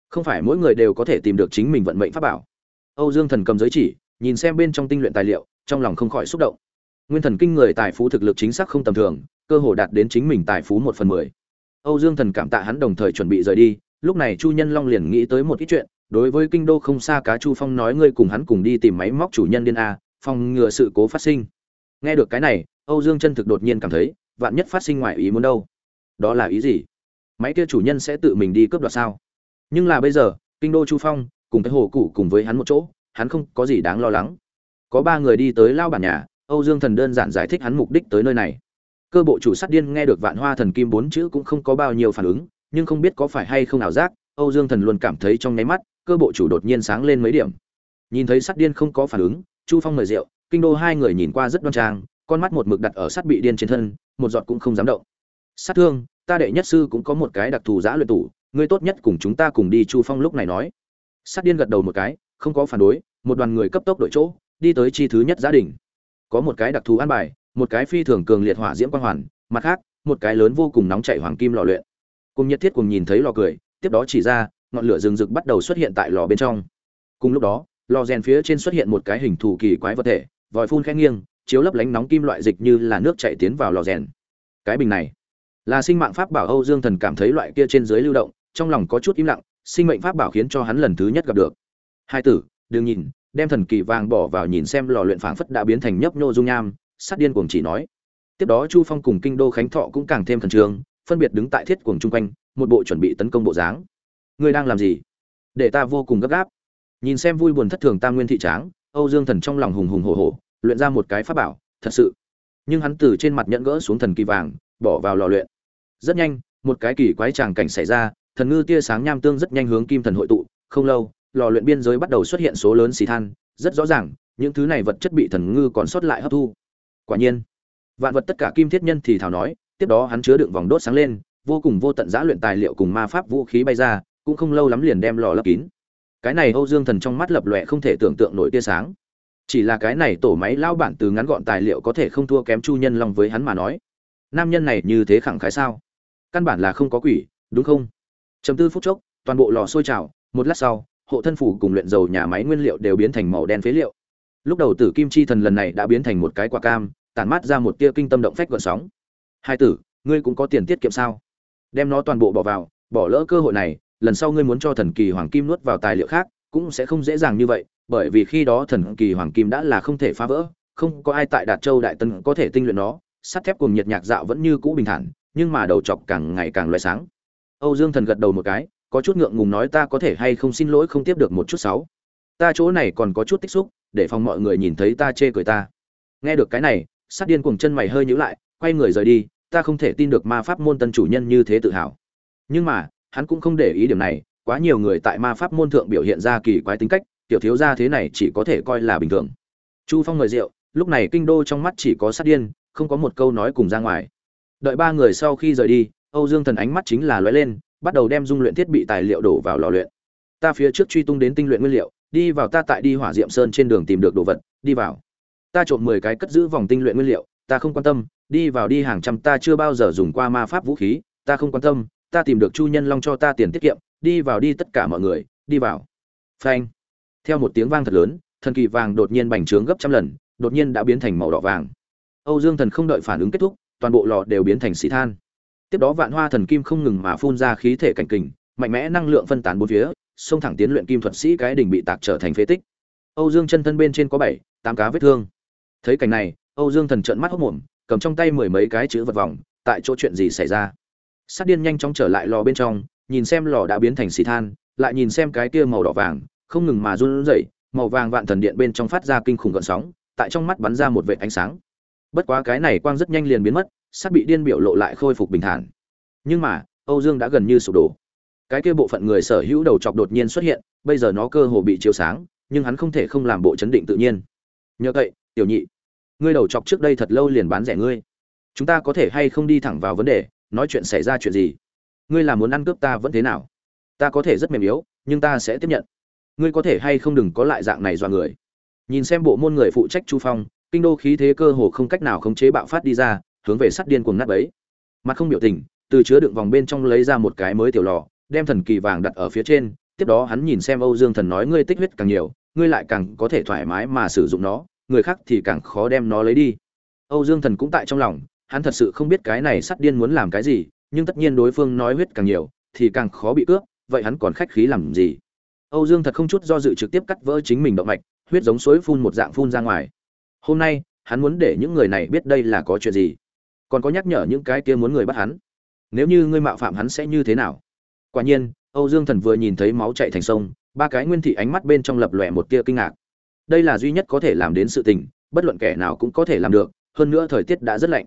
S1: Không phải mỗi người đều có thể tìm được chính mình vận mệnh pháp bảo. Âu dương thần cầm giới chỉ, nhìn xem bên trong tinh luyện tài liệu, trong lòng không khỏi xúc động. Nguyên thần kinh người tài phú thực lực chính xác không tầm thường, cơ hồ đạt đến chính mình tài phú một phần mười. Âu dương thần cảm tạ hắn đồng thời chuẩn bị rời đi, lúc này chu nhân long liền nghĩ tới một ít chuyện, đối với kinh đô không xa cá chu phong nói ngươi cùng hắn cùng đi tìm máy móc chủ nhân điên a, phòng ngừa sự cố phát sinh nghe được cái này, âu dương chân thực đột nhiên cảm thấy, vạn nhất phát sinh ngoài ý muốn đâu? Đó là ý gì? Máy kia chủ nhân sẽ tự mình đi cướp đoạt sao? Nhưng là bây giờ, kinh đô chu phong, cùng cái hồ cụ cùng với hắn một chỗ, hắn không có gì đáng lo lắng. Có ba người đi tới lao bản nhà, âu dương thần đơn giản giải thích hắn mục đích tới nơi này. Cơ bộ chủ sát điên nghe được vạn hoa thần kim bốn chữ cũng không có bao nhiêu phản ứng, nhưng không biết có phải hay không ảo giác, âu dương thần luôn cảm thấy trong nháy mắt, cơ bộ chủ đột nhiên sáng lên mấy điểm. Nhìn thấy sát điên không có phản ứng, chu phong mời rượu kinh đô hai người nhìn qua rất đoan trang, con mắt một mực đặt ở sát bị điên trên thân, một giọt cũng không dám động. Sát thương, ta đệ nhất sư cũng có một cái đặc thù giã luyện tủ, ngươi tốt nhất cùng chúng ta cùng đi chu phong lúc này nói. Sát điên gật đầu một cái, không có phản đối, một đoàn người cấp tốc đội chỗ, đi tới chi thứ nhất gia đình có một cái đặc thù an bài, một cái phi thường cường liệt hỏa diễm quang hoàn, mặt khác, một cái lớn vô cùng nóng chảy hoàng kim lò luyện. Cùng nhất thiết cùng nhìn thấy lò cười, tiếp đó chỉ ra, ngọn lửa rừng rực bắt đầu xuất hiện tại lò bên trong. Cùng lúc đó, lò rèn phía trên xuất hiện một cái hình thù kỳ quái vật thể vòi phun khẽ nghiêng chiếu lấp lánh nóng kim loại dịch như là nước chảy tiến vào lò rèn. Cái bình này là sinh mạng pháp bảo âu dương thần cảm thấy loại kia trên dưới lưu động trong lòng có chút im lặng sinh mệnh pháp bảo khiến cho hắn lần thứ nhất gặp được. Hai tử đừng nhìn đem thần kỳ vàng bỏ vào nhìn xem lò luyện phảng phất đã biến thành nhấp nhô dung nham sát điên cuồng chỉ nói. Tiếp đó chu phong cùng kinh đô khánh thọ cũng càng thêm thần trường, phân biệt đứng tại thiết cuồng chung quanh một bộ chuẩn bị tấn công bộ dáng. Ngươi đang làm gì? Để ta vô cùng gấp gáp. Nhìn xem vui buồn thất thường tam nguyên thị tráng âu dương thần trong lòng hùng hùng hổ hổ, luyện ra một cái pháp bảo, thật sự. Nhưng hắn từ trên mặt nhẫn gỡ xuống thần kỳ vàng, bỏ vào lò luyện. Rất nhanh, một cái kỳ quái tràng cảnh xảy ra, thần ngư tia sáng nham tương rất nhanh hướng kim thần hội tụ. Không lâu, lò luyện biên giới bắt đầu xuất hiện số lớn xì than, rất rõ ràng, những thứ này vật chất bị thần ngư còn sót lại hấp thu. Quả nhiên, vạn vật tất cả kim thiết nhân thì thảo nói, tiếp đó hắn chứa đựng vòng đốt sáng lên, vô cùng vô tận giá luyện tài liệu cùng ma pháp vũ khí bay ra, cũng không lâu lắm liền đem lò lấp kín cái này âu dương thần trong mắt lập lòe không thể tưởng tượng nổi tia sáng. Chỉ là cái này tổ máy lao bản từ ngắn gọn tài liệu có thể không thua kém chu nhân long với hắn mà nói. Nam nhân này như thế khẳng khái sao? Căn bản là không có quỷ, đúng không? Chấm tư phút chốc, toàn bộ lò sôi trào, một lát sau, hộ thân phủ cùng luyện dầu nhà máy nguyên liệu đều biến thành màu đen phế liệu. Lúc đầu tử kim chi thần lần này đã biến thành một cái quả cam, tản mát ra một tia kinh tâm động phách gợn sóng. Hai tử, ngươi cũng có tiền tiết kiệm sao? Đem nó toàn bộ bỏ vào, bỏ lỡ cơ hội này lần sau ngươi muốn cho thần kỳ hoàng kim nuốt vào tài liệu khác, cũng sẽ không dễ dàng như vậy, bởi vì khi đó thần kỳ hoàng kim đã là không thể phá vỡ, không có ai tại đạt châu đại tân có thể tinh luyện nó, sắt thép cùng nhiệt nhạc dạo vẫn như cũ bình thản, nhưng mà đầu chọc càng ngày càng loại sáng. Âu dương thần gật đầu một cái, có chút ngượng ngùng nói ta có thể hay không xin lỗi không tiếp được một chút sáu. Ta chỗ này còn có chút tích xúc, để phòng mọi người nhìn thấy ta chê cười ta. Nghe được cái này, sát điên cuồng chân mày hơi nhíu lại, quay người rời đi, ta không thể tin được ma pháp môn tân chủ nhân như thế tự hào. Nhưng mà hắn cũng không để ý điểm này, quá nhiều người tại ma pháp môn thượng biểu hiện ra kỳ quái tính cách, tiểu thiếu gia thế này chỉ có thể coi là bình thường. Chu phong mời rượu, lúc này kinh đô trong mắt chỉ có sát điên, không có một câu nói cùng ra ngoài. Đợi ba người sau khi rời đi, âu dương thần ánh mắt chính là lóe lên, bắt đầu đem dung luyện thiết bị tài liệu đổ vào lò luyện. Ta phía trước truy tung đến tinh luyện nguyên liệu, đi vào ta tại đi hỏa diệm sơn trên đường tìm được đồ vật, đi vào. Ta trộm mười cái cất giữ vòng tinh luyện nguyên liệu, ta không quan tâm, đi vào đi hàng trăm ta chưa bao giờ dùng qua ma pháp vũ khí, ta không quan tâm ta tìm được chu nhân long cho ta tiền tiết kiệm, đi vào đi tất cả mọi người, đi vào. Phanh. Theo một tiếng vang thật lớn, thần kỳ vàng đột nhiên bành trướng gấp trăm lần, đột nhiên đã biến thành màu đỏ vàng. Âu dương thần không đợi phản ứng kết thúc, toàn bộ lò đều biến thành xì than. Tiếp đó vạn hoa thần kim không ngừng mà phun ra khí thể cảnh kình, mạnh mẽ năng lượng phân tán bốn phía, xông thẳng tiến luyện kim thuật sĩ cái đỉnh bị tạc trở thành phế tích. Âu dương chân thân bên trên có bảy, tám cá vết thương. Thấy cảnh này, âu dương thần trợn mắt hốc mồm, cầm trong tay mười mấy cái chữ vật vòng, tại chỗ chuyện gì xảy ra? Sát điên nhanh chóng trở lại lò bên trong, nhìn xem lò đã biến thành xì than, lại nhìn xem cái kia màu đỏ vàng, không ngừng mà run rẩy, màu vàng vạn thần điện bên trong phát ra kinh khủng gợn sóng, tại trong mắt bắn ra một vệt ánh sáng. Bất quá cái này quang rất nhanh liền biến mất sát bị điên biểu lộ lại khôi phục bình thản. Nhưng mà, âu dương đã gần như sụp đổ. Cái kia bộ phận người sở hữu đầu chọc đột nhiên xuất hiện, bây giờ nó cơ hồ bị chiếu sáng, nhưng hắn không thể không làm bộ chấn định tự nhiên. Nhờ vậy, tiểu nhị, ngươi đầu chọc trước đây thật lâu liền bán rẻ ngươi. Chúng ta có thể hay không đi thẳng vào vấn đề nói chuyện xảy ra chuyện gì? Ngươi là muốn ăn cướp ta vẫn thế nào? Ta có thể rất mềm yếu, nhưng ta sẽ tiếp nhận. Ngươi có thể hay không đừng có lại dạng này dọa người. Nhìn xem bộ môn người phụ trách chu phong, kinh đô khí thế cơ hồ không cách nào khống chế bạo phát đi ra, hướng về sắt điên cuồng nát ấy mặt không biểu tình, từ chứa đựng vòng bên trong lấy ra một cái mới tiểu lò, đem thần kỳ vàng đặt ở phía trên, tiếp đó hắn nhìn xem âu dương thần nói ngươi tích huyết càng nhiều, ngươi lại càng có thể thoải mái mà sử dụng nó, người khác thì càng khó đem nó lấy đi. Âu dương thần cũng tại trong lòng hắn thật sự không biết cái này sắt điên muốn làm cái gì, nhưng tất nhiên đối phương nói huyết càng nhiều, thì càng khó bị cướp, vậy hắn còn khách khí làm gì? Âu dương thật không chút do dự trực tiếp cắt vỡ chính mình động mạch, huyết giống suối phun một dạng phun ra ngoài. Hôm nay, hắn muốn để những người này biết đây là có chuyện gì. Còn có nhắc nhở những cái kia muốn người bắt hắn. Nếu như ngươi mạo phạm hắn sẽ như thế nào? Quả nhiên, âu dương thần vừa nhìn thấy máu chạy thành sông, ba cái nguyên thị ánh mắt bên trong lập lòe một tia kinh ngạc. Đây là duy nhất có thể làm đến sự tình, bất luận kẻ nào cũng có thể làm được, hơn nữa thời tiết đã rất lạnh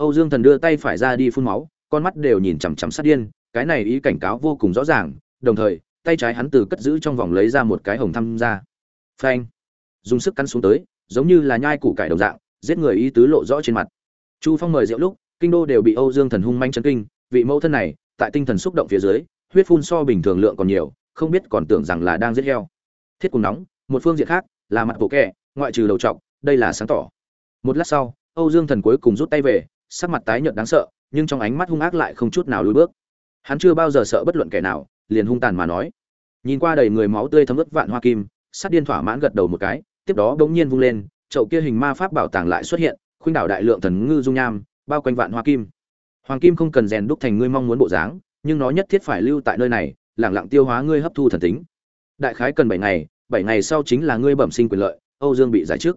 S1: âu dương thần đưa tay phải ra đi phun máu con mắt đều nhìn chằm chằm sát điên cái này ý cảnh cáo vô cùng rõ ràng đồng thời tay trái hắn từ cất giữ trong vòng lấy ra một cái hồng thăm ra. Phanh! Dùng sức cắn xuống tới giống như là nhai củ cải đồng dạng giết người ý tứ lộ rõ trên mặt. Chu phong mời rượu lúc kinh đô đều bị âu dương thần hung manh chấn kinh vị mẫu thân này tại tinh thần xúc động phía dưới huyết phun so bình thường lượng còn nhiều không biết còn tưởng rằng là đang giết heo. Thiết cùng nóng một phương diện khác là mặt bộ kệ, ngoại trừ đầu trọc đây là sáng tỏ. Một lát sau âu dương thần cuối cùng rút tay về sắc mặt tái nhợt đáng sợ, nhưng trong ánh mắt hung ác lại không chút nào lùi bước. Hắn chưa bao giờ sợ bất luận kẻ nào, liền hung tàn mà nói. Nhìn qua đầy người máu tươi thấm ướt vạn hoa kim, sát điên thỏa mãn gật đầu một cái, tiếp đó bỗng nhiên vung lên, chậu kia hình ma pháp bảo tàng lại xuất hiện, khuynh đảo đại lượng thần ngư dung nham, bao quanh vạn hoa kim. Hoàng kim không cần rèn đúc thành ngươi mong muốn bộ dáng, nhưng nó nhất thiết phải lưu tại nơi này, lẳng lặng tiêu hóa ngươi hấp thu thần tính. Đại khái cần bảy ngày bảy ngày sau chính là ngươi bẩm sinh quyền lợi, âu dương bị giải trước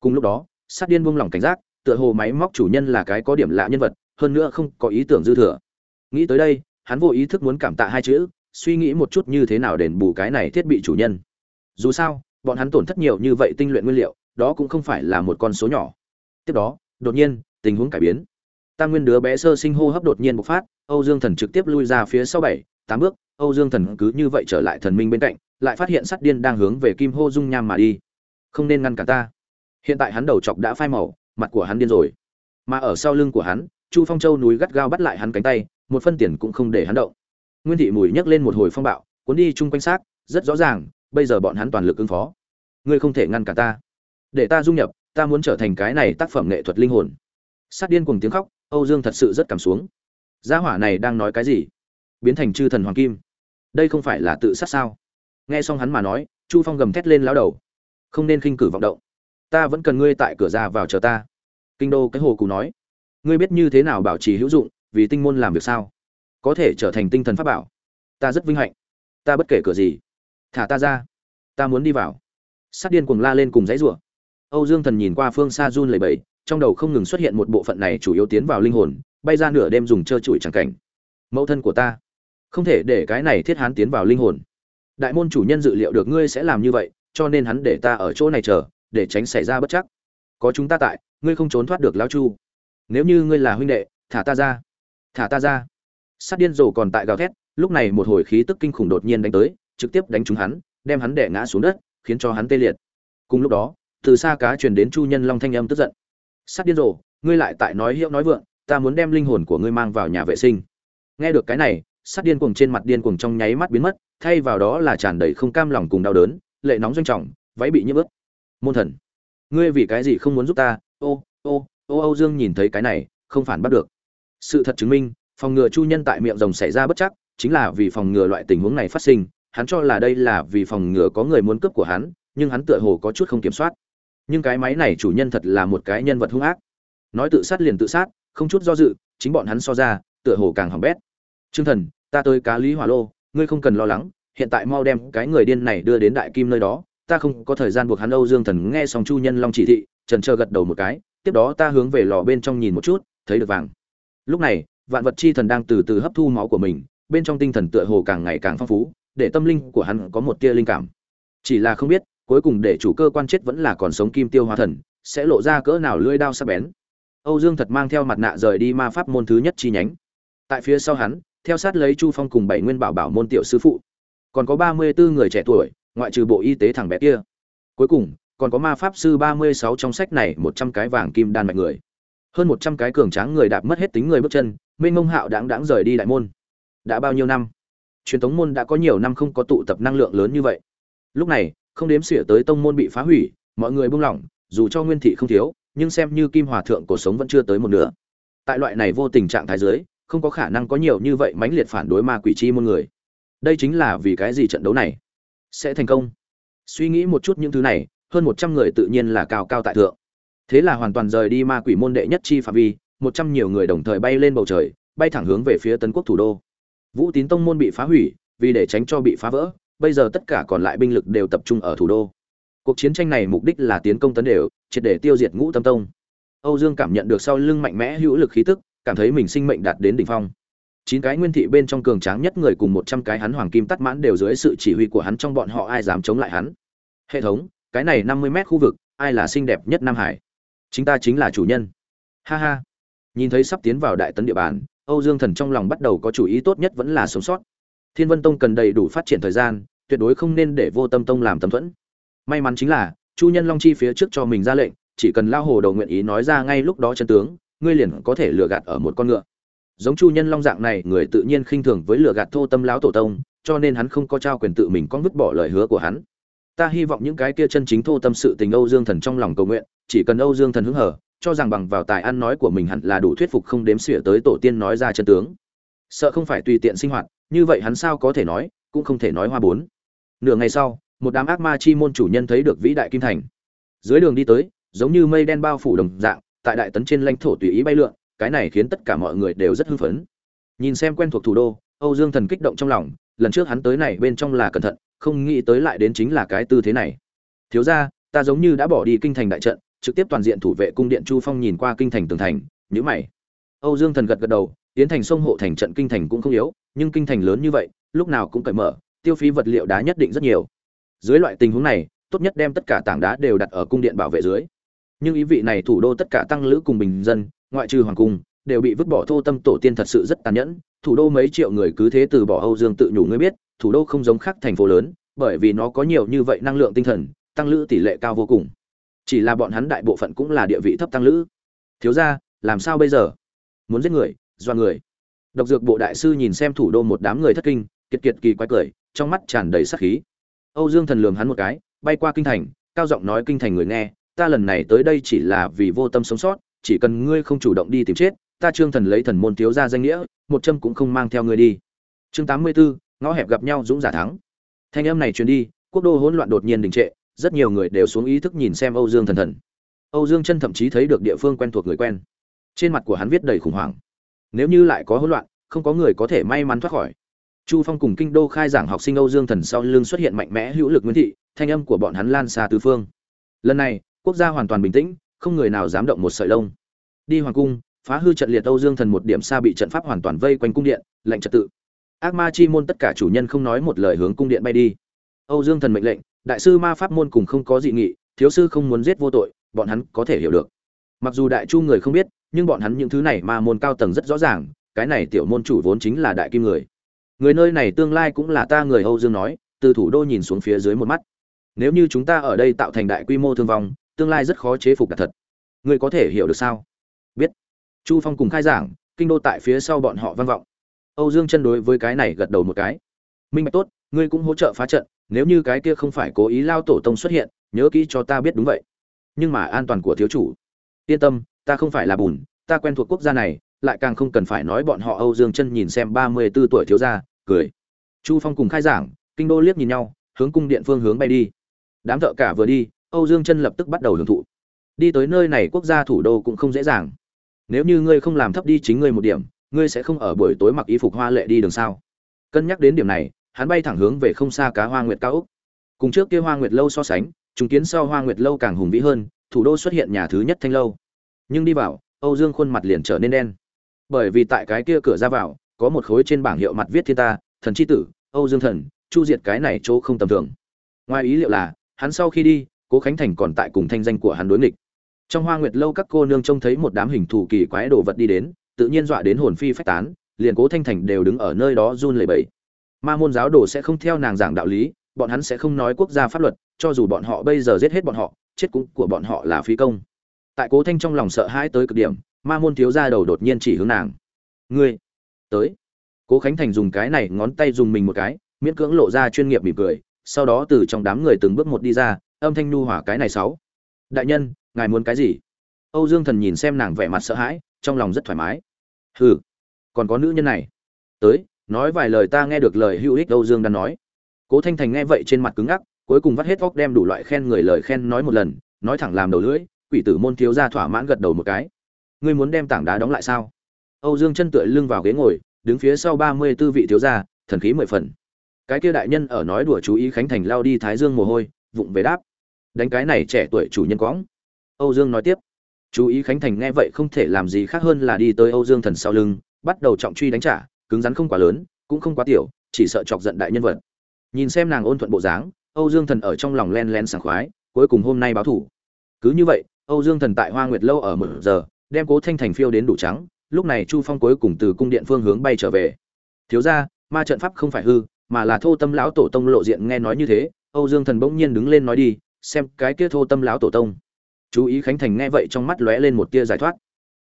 S1: cùng lúc đó, sát điên buông lỏng cảnh giác tựa hồ máy móc chủ nhân là cái có điểm lạ nhân vật, hơn nữa không có ý tưởng dư thừa. Nghĩ tới đây, hắn vô ý thức muốn cảm tạ hai chữ, suy nghĩ một chút như thế nào đền bù cái này thiết bị chủ nhân. Dù sao, bọn hắn tổn thất nhiều như vậy tinh luyện nguyên liệu, đó cũng không phải là một con số nhỏ. Tiếp đó, đột nhiên, tình huống cải biến. Tam nguyên đứa bé sơ sinh hô hấp đột nhiên bộc phát, âu dương thần trực tiếp lui ra phía sau bảy, tám bước, âu dương thần cứ như vậy trở lại thần minh bên cạnh, lại phát hiện sắt điên đang hướng về kim hô dung nham mà đi. Không nên ngăn cản ta. Hiện tại hắn đầu chọc đã phai màu mặt của hắn điên rồi. Mà ở sau lưng của hắn, chu phong châu núi gắt gao bắt lại hắn cánh tay, một phân tiền cũng không để hắn động. Nguyên thị mùi nhấc lên một hồi phong bạo, cuốn đi chung quanh xác, rất rõ ràng, bây giờ bọn hắn toàn lực ứng phó. Ngươi không thể ngăn cản ta. Để ta dung nhập, ta muốn trở thành cái này tác phẩm nghệ thuật linh hồn. Sát điên cùng tiếng khóc, âu dương thật sự rất cảm xuống. Gia hỏa này đang nói cái gì? Biến thành chư thần hoàng kim. Đây không phải là tự sát sao? Nghe xong hắn mà nói, chu phong gầm thét lên lão đầu. Không nên khinh cử vọng động ta vẫn cần ngươi tại cửa ra vào chờ ta. Kinh đô cái hồ cù nói. Ngươi biết như thế nào bảo trì hữu dụng, vì tinh môn làm việc sao? Có thể trở thành tinh thần pháp bảo. Ta rất vinh hạnh. Ta bất kể cửa gì. Thả ta ra. Ta muốn đi vào. Sát điên cuồng la lên cùng dãy rủa. Âu dương thần nhìn qua phương xa run lầy bầy trong đầu không ngừng xuất hiện một bộ phận này chủ yếu tiến vào linh hồn, bay ra nửa đêm dùng trơ trụi chẳng cảnh. Mẫu thân của ta. Không thể để cái này thiết hán tiến vào linh hồn. Đại môn chủ nhân dự liệu được ngươi sẽ làm như vậy, cho nên hắn để ta ở chỗ này chờ để tránh xảy ra bất chắc. Có chúng ta tại, ngươi không trốn thoát được lão chu. Nếu như ngươi là huynh đệ, thả ta ra. Thả ta ra. Sát điên rồ còn tại gào thét, lúc này một hồi khí tức kinh khủng đột nhiên đánh tới, trực tiếp đánh trúng hắn, đem hắn đẻ ngã xuống đất, khiến cho hắn tê liệt. Cùng lúc đó, từ xa cá truyền đến chu nhân long thanh âm tức giận. Sát điên rồ, ngươi lại tại nói hiệu nói vượng, ta muốn đem linh hồn của ngươi mang vào nhà vệ sinh. Nghe được cái này, sát điên cuồng trên mặt điên cuồng trong nháy mắt biến mất, thay vào đó là tràn đầy không cam lòng cùng đau đớn, lệ nóng doanh trọng, váy bị nhiễm ướt môn thần. Ngươi vì cái gì không muốn giúp ta? Ô ô ô, âu dương nhìn thấy cái này, không phản bắt được. Sự thật chứng minh, phòng ngừa chu nhân tại miệng rồng xảy ra bất chắc, chính là vì phòng ngừa loại tình huống này phát sinh. Hắn cho là đây là vì phòng ngừa có người muốn cướp của hắn, nhưng hắn tựa hồ có chút không kiểm soát. Nhưng cái máy này chủ nhân thật là một cái nhân vật hung ác. Nói tự sát liền tự sát, không chút do dự, chính bọn hắn so ra, tựa hồ càng hỏng bét. Trương thần, ta tới cá lý hỏa lô, ngươi không cần lo lắng, hiện tại mau đem cái người điên này đưa đến đại kim nơi đó ta không có thời gian buộc hắn âu dương thần nghe xong chu nhân long chỉ thị, trần chờ gật đầu một cái, tiếp đó ta hướng về lò bên trong nhìn một chút, thấy được vàng. Lúc này, vạn vật chi thần đang từ từ hấp thu máu của mình, bên trong tinh thần tựa hồ càng ngày càng phong phú, để tâm linh của hắn có một tia linh cảm. Chỉ là không biết, cuối cùng để chủ cơ quan chết vẫn là còn sống kim tiêu hóa thần, sẽ lộ ra cỡ nào lưỡi đao sắc bén. Âu dương thật mang theo mặt nạ rời đi ma pháp môn thứ nhất chi nhánh. Tại phía sau hắn, theo sát lấy chu phong cùng bảy nguyên bảo bảo môn tiểu sư phụ. Còn có ba mươi bốn người trẻ tuổi ngoại trừ bộ y tế thằng bé kia. Cuối cùng, còn có ma pháp sư ba mươi sáu trong sách này một trăm cái vàng kim đan mạch người. Hơn một trăm cái cường tráng người đạp mất hết tính người bước chân, mênh mông hạo đáng đáng rời đi đại môn. Đã bao nhiêu năm? Truyền thống môn đã có nhiều năm không có tụ tập năng lượng lớn như vậy. Lúc này, không đếm xỉa tới tông môn bị phá hủy, mọi người buông lỏng, dù cho nguyên thị không thiếu, nhưng xem như kim hòa thượng cuộc sống vẫn chưa tới một nửa. Tại loại này vô tình trạng thái giới không có khả năng có nhiều như vậy mãnh liệt phản đối ma quỷ chi môn người. Đây chính là vì cái gì trận đấu này? Sẽ thành công. Suy nghĩ một chút những thứ này, hơn một trăm người tự nhiên là cao cao tại thượng. Thế là hoàn toàn rời đi ma quỷ môn đệ nhất chi phạm vi, một trăm nhiều người đồng thời bay lên bầu trời, bay thẳng hướng về phía tấn quốc thủ đô. Vũ tín tông môn bị phá hủy, vì để tránh cho bị phá vỡ, bây giờ tất cả còn lại binh lực đều tập trung ở thủ đô. Cuộc chiến tranh này mục đích là tiến công tấn đều, triệt để tiêu diệt ngũ tâm tông. Âu dương cảm nhận được sau lưng mạnh mẽ hữu lực khí tức, cảm thấy mình sinh mệnh đạt đến đỉnh phong chín cái nguyên thị bên trong cường tráng nhất người cùng một trăm cái hắn hoàng kim tắt mãn đều dưới sự chỉ huy của hắn trong bọn họ ai dám chống lại hắn. Hệ thống, cái này năm mươi mét khu vực, ai là xinh đẹp nhất nam hải? Chính ta chính là chủ nhân. Ha ha. Nhìn thấy sắp tiến vào đại tấn địa bàn, âu dương thần trong lòng bắt đầu có chủ ý tốt nhất vẫn là sống sót. Thiên vân tông cần đầy đủ phát triển thời gian, tuyệt đối không nên để vô tâm tông làm tâm thuẫn. May mắn chính là, chu nhân long chi phía trước cho mình ra lệnh, chỉ cần lao hồ đầu nguyện ý nói ra ngay lúc đó chân tướng, ngươi liền có thể lừa gạt ở một con ngựa giống chu nhân long dạng này, người tự nhiên khinh thường với lừa gạt thô tâm lão tổ tông, cho nên hắn không có trao quyền tự mình con vứt bỏ lời hứa của hắn. Ta hy vọng những cái kia chân chính thô tâm sự tình âu dương thần trong lòng cầu nguyện, chỉ cần âu dương thần hứng hở cho rằng bằng vào tài ăn nói của mình hẳn là đủ thuyết phục không đếm xỉa tới tổ tiên nói ra chân tướng. Sợ không phải tùy tiện sinh hoạt, như vậy hắn sao có thể nói, cũng không thể nói hoa bốn. Nửa ngày sau, một đám ác ma chi môn chủ nhân thấy được vĩ đại kim thành. Dưới đường đi tới, giống như mây đen bao phủ đồng dạng, tại đại tấn trên lãnh thổ tùy ý bay lượn cái này khiến tất cả mọi người đều rất hưng phấn. Nhìn xem quen thuộc thủ đô, âu dương thần kích động trong lòng, lần trước hắn tới này bên trong là cẩn thận, không nghĩ tới lại đến chính là cái tư thế này. Thiếu ra ta giống như đã bỏ đi kinh thành đại trận, trực tiếp toàn diện thủ vệ cung điện chu phong nhìn qua kinh thành tường thành nhữ mày. Âu dương thần gật gật đầu, tiến thành sông hộ thành trận kinh thành cũng không yếu, nhưng kinh thành lớn như vậy, lúc nào cũng cởi mở, tiêu phí vật liệu đá nhất định rất nhiều. Dưới loại tình huống này, tốt nhất đem tất cả tảng đá đều đặt ở cung điện bảo vệ dưới. Nhưng ý vị này thủ đô tất cả tăng lữ cùng bình dân ngoại trừ hoàng cung, đều bị vứt bỏ thô tâm tổ tiên thật sự rất tàn nhẫn. Thủ đô mấy triệu người cứ thế từ bỏ âu dương tự nhủ ngươi biết, thủ đô không giống khác thành phố lớn, bởi vì nó có nhiều như vậy năng lượng tinh thần, tăng lữ tỷ lệ cao vô cùng. Chỉ là bọn hắn đại bộ phận cũng là địa vị thấp tăng lữ. Thiếu ra làm sao bây giờ? Muốn giết người do người. Độc dược bộ đại sư nhìn xem thủ đô một đám người thất kinh, kiệt kiệt kỳ quái cười, trong mắt tràn đầy sắc khí. Âu dương thần lường hắn một cái, bay qua kinh thành, cao giọng nói kinh thành người nghe, ta lần này tới đây chỉ là vì vô tâm sống sót chỉ cần ngươi không chủ động đi tìm chết ta trương thần lấy thần môn thiếu ra danh nghĩa một châm cũng không mang theo ngươi đi. Chương tám mươi 84, ngõ hẹp gặp nhau dũng giả thắng. Thanh âm này truyền đi quốc đô hỗn loạn đột nhiên đình trệ rất nhiều người đều xuống ý thức nhìn xem âu dương thần thần. Âu dương chân thậm chí thấy được địa phương quen thuộc người quen. Trên mặt của hắn viết đầy khủng hoảng. Nếu như lại có hỗn loạn không có người có thể may mắn thoát khỏi. Chu phong cùng kinh đô khai giảng học sinh âu dương thần sau lưng xuất hiện mạnh mẽ hữu lực nguyên thị thanh âm của bọn hắn lan xa tứ phương. Lần này quốc gia hoàn toàn bình tĩnh không người nào dám động một sợi lông. Đi hoàng cung, phá hư trận liệt âu dương thần một điểm xa bị trận pháp hoàn toàn vây quanh cung điện lệnh trật tự. Ác ma chi môn tất cả chủ nhân không nói một lời hướng cung điện bay đi. Âu dương thần mệnh lệnh, đại sư ma pháp môn cùng không có dị nghị, thiếu sư không muốn giết vô tội, bọn hắn có thể hiểu được. Mặc dù đại chu người không biết, nhưng bọn hắn những thứ này ma môn cao tầng rất rõ ràng, cái này tiểu môn chủ vốn chính là đại kim người. Người nơi này tương lai cũng là ta người âu dương nói, từ thủ đô nhìn xuống phía dưới một mắt. Nếu như chúng ta ở đây tạo thành đại quy mô thương vong tương lai rất khó chế phục đạt thật. Người có thể hiểu được sao? Biết. Chu phong cùng khai giảng, kinh đô tại phía sau bọn họ vang vọng. Âu dương chân đối với cái này gật đầu một cái. Minh bạch tốt, ngươi cũng hỗ trợ phá trận, nếu như cái kia không phải cố ý lao tổ tông xuất hiện, nhớ kỹ cho ta biết đúng vậy. Nhưng mà an toàn của thiếu chủ. Yên tâm, ta không phải là bùn, ta quen thuộc quốc gia này, lại càng không cần phải nói bọn họ âu dương chân nhìn xem ba mươi 34 tuổi thiếu gia, cười. Chu phong cùng khai giảng, kinh đô liếc nhìn nhau, hướng cung điện phương hướng bay đi. Đám thợ cả vừa đi âu dương chân lập tức bắt đầu hưởng thụ. Đi tới nơi này quốc gia thủ đô cũng không dễ dàng. Nếu như ngươi không làm thấp đi chính ngươi một điểm, ngươi sẽ không ở buổi tối mặc y phục hoa lệ đi đường sao? Cân nhắc đến điểm này, hắn bay thẳng hướng về không xa cá hoa nguyệt cao ốc. cùng trước kia hoa nguyệt lâu so sánh chứng kiến sau hoa nguyệt lâu càng hùng vĩ hơn, thủ đô xuất hiện nhà thứ nhất thanh lâu. Nhưng đi vào, âu dương khuôn mặt liền trở nên đen. Bởi vì tại cái kia cửa ra vào, có một khối trên bảng hiệu mặt viết thiên ta, thần chi tử, âu dương thần, chu diệt cái này chỗ không tầm thường. Ngoài ý liệu là, hắn sau khi đi cố khánh thành còn tại cùng thanh danh của hắn đối nghịch. Trong hoa nguyệt lâu các cô nương trông thấy một đám hình thù kỳ quái đồ vật đi đến, tự nhiên dọa đến hồn phi phách tán, liền cố thanh thành đều đứng ở nơi đó run lẩy bẩy. Ma môn giáo đồ sẽ không theo nàng giảng đạo lý, bọn hắn sẽ không nói quốc gia pháp luật, cho dù bọn họ bây giờ giết hết bọn họ, chết cũng của bọn họ là phi công. Tại cố thanh trong lòng sợ hãi tới cực điểm, ma môn thiếu ra đầu đột nhiên chỉ hướng nàng. Ngươi tới. Cố khánh thành dùng cái này ngón tay dùng mình một cái, miễn cưỡng lộ ra chuyên nghiệp mỉm cười, sau đó từ trong đám người từng bước một đi ra âm thanh nu hỏa cái này sáu. Đại nhân, ngài muốn cái gì? Âu dương thần nhìn xem nàng vẻ mặt sợ hãi, trong lòng rất thoải mái. Hừ, còn có nữ nhân này. Tới, nói vài lời ta nghe được lời hữu ích âu dương đang nói. Cố thanh thành nghe vậy trên mặt cứng ngắc, cuối cùng vắt hết óc đem đủ loại khen người lời khen nói một lần, nói thẳng làm đầu lưỡi, quỷ tử môn thiếu ra thỏa mãn gật đầu một cái. Ngươi muốn đem tảng đá đóng lại sao? Âu dương chân tựa lưng vào ghế ngồi, đứng phía sau ba mươi tư vị thiếu gia, thần khí mười phần. Cái kia đại nhân ở nói đùa chú ý khánh thành lao đi thái dương mồ hôi, vụng về đáp đánh cái này trẻ tuổi chủ nhân quõng. Âu dương nói tiếp. Chú ý khánh thành nghe vậy không thể làm gì khác hơn là đi tới âu dương thần sau lưng, bắt đầu trọng truy đánh trả, cứng rắn không quá lớn, cũng không quá tiểu, chỉ sợ chọc giận đại nhân vật. Nhìn xem nàng ôn thuận bộ dáng, âu dương thần ở trong lòng len len sảng khoái, cuối cùng hôm nay báo thủ. Cứ như vậy, âu dương thần tại hoa nguyệt lâu ở một giờ, đem cố thanh thành phiêu đến đủ trắng, lúc này chu phong cuối cùng từ cung điện phương hướng bay trở về. Thiếu ra ma trận pháp không phải hư, mà là thô tâm lão tổ tông lộ diện nghe nói như thế, âu dương thần bỗng nhiên đứng lên nói đi xem cái kia thô tâm lão tổ tông. Chú ý khánh thành nghe vậy trong mắt lóe lên một tia giải thoát.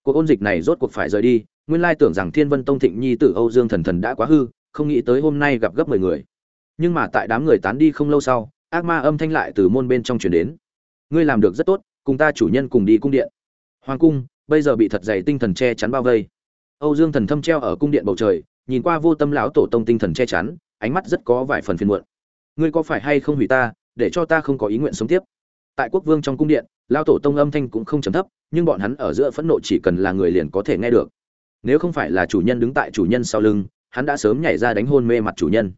S1: Cuộc ôn dịch này rốt cuộc phải rời đi, nguyên lai tưởng rằng thiên vân tông thịnh nhi tử âu dương thần thần đã quá hư, không nghĩ tới hôm nay gặp gấp mười người. Nhưng mà tại đám người tán đi không lâu sau, ác ma âm thanh lại từ môn bên trong chuyển đến. Ngươi làm được rất tốt, cùng ta chủ nhân cùng đi cung điện. Hoàng cung, bây giờ bị thật dày tinh thần che chắn bao vây. Âu dương thần thâm treo ở cung điện bầu trời, nhìn qua vô tâm lão tổ tông tinh thần che chắn, ánh mắt rất có vài phần phiền muộn. Ngươi có phải hay không hủy ta để cho ta không có ý nguyện sống tiếp. Tại quốc vương trong cung điện lão tổ tông âm thanh cũng không trầm thấp, nhưng bọn hắn ở giữa phẫn nộ chỉ cần là người liền có thể nghe được. Nếu không phải là chủ nhân đứng tại chủ nhân sau lưng, hắn đã sớm nhảy ra đánh hôn mê mặt chủ nhân.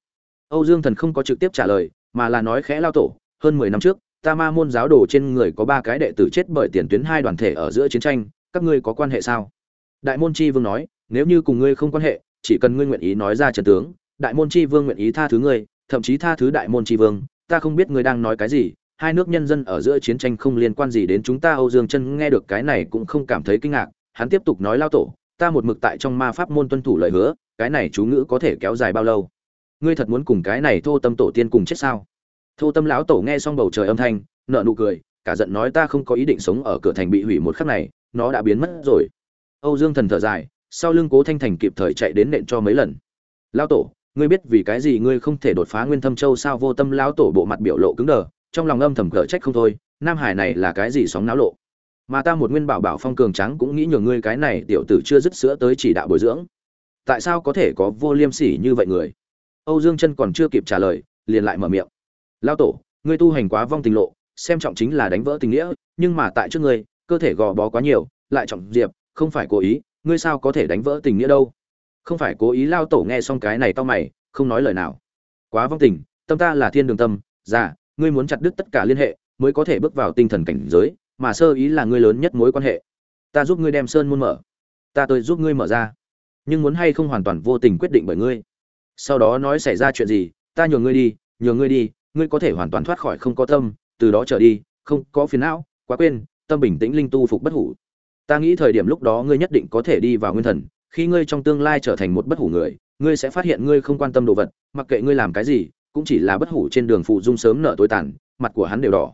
S1: Âu dương thần không có trực tiếp trả lời, mà là nói khẽ lao tổ, hơn mười năm trước, ta ma môn giáo đồ trên người có ba cái đệ tử chết bởi tiền tuyến hai đoàn thể ở giữa chiến tranh, các ngươi có quan hệ sao? Đại môn chi vương nói, nếu như cùng ngươi không quan hệ, chỉ cần ngươi nguyện ý nói ra trần tướng, đại môn chi vương nguyện ý tha thứ ngươi, thậm chí tha thứ đại môn chi vương ta không biết ngươi đang nói cái gì, hai nước nhân dân ở giữa chiến tranh không liên quan gì đến chúng ta, âu dương chân nghe được cái này cũng không cảm thấy kinh ngạc, hắn tiếp tục nói lao tổ, ta một mực tại trong ma pháp môn tuân thủ lời hứa, cái này chú ngữ có thể kéo dài bao lâu? Ngươi thật muốn cùng cái này thô tâm tổ tiên cùng chết sao? Thô tâm lão tổ nghe xong bầu trời âm thanh nợ nụ cười, cả giận nói ta không có ý định sống ở cửa thành bị hủy một khắc này, nó đã biến mất rồi. Âu dương thần thở dài, sau lưng cố thanh thành kịp thời chạy đến nện cho mấy lần. Lão tổ ngươi biết vì cái gì ngươi không thể đột phá nguyên thâm châu sao? Vô tâm lão tổ bộ mặt biểu lộ cứng đờ, trong lòng âm thầm cở trách không thôi, nam hải này là cái gì sóng náo lộ? Mà ta một nguyên bảo bảo phong cường trắng cũng nghĩ nhường ngươi cái này tiểu tử chưa dứt sữa tới chỉ đạo bồi dưỡng. Tại sao có thể có vô liêm sỉ như vậy người? Âu dương chân còn chưa kịp trả lời, liền lại mở miệng. Lao tổ, ngươi tu hành quá vong tình lộ, xem trọng chính là đánh vỡ tình nghĩa, nhưng mà tại trước ngươi, cơ thể gò bó quá nhiều, lại trọng diệp, không phải cố ý, ngươi sao có thể đánh vỡ tình nghĩa đâu? Không phải cố ý lao tổ nghe xong cái này tao mày, không nói lời nào. Quá vong tình, tâm ta là thiên đường tâm, già, ngươi muốn chặt đứt tất cả liên hệ, mới có thể bước vào tinh thần cảnh giới, mà sơ ý là ngươi lớn nhất mối quan hệ. Ta giúp ngươi đem sơn môn mở. Ta tới giúp ngươi mở ra. Nhưng muốn hay không hoàn toàn vô tình quyết định bởi ngươi. Sau đó nói xảy ra chuyện gì, ta nhường ngươi đi, nhường ngươi đi, ngươi có thể hoàn toàn thoát khỏi không có tâm, từ đó trở đi, không có phiền não, quá quên, tâm bình tĩnh linh tu phục bất hủ. Ta nghĩ thời điểm lúc đó ngươi nhất định có thể đi vào nguyên thần khi ngươi trong tương lai trở thành một bất hủ người, ngươi sẽ phát hiện ngươi không quan tâm đồ vật, mặc kệ ngươi làm cái gì, cũng chỉ là bất hủ trên đường phụ dung sớm nở tối tàn, mặt của hắn đều đỏ.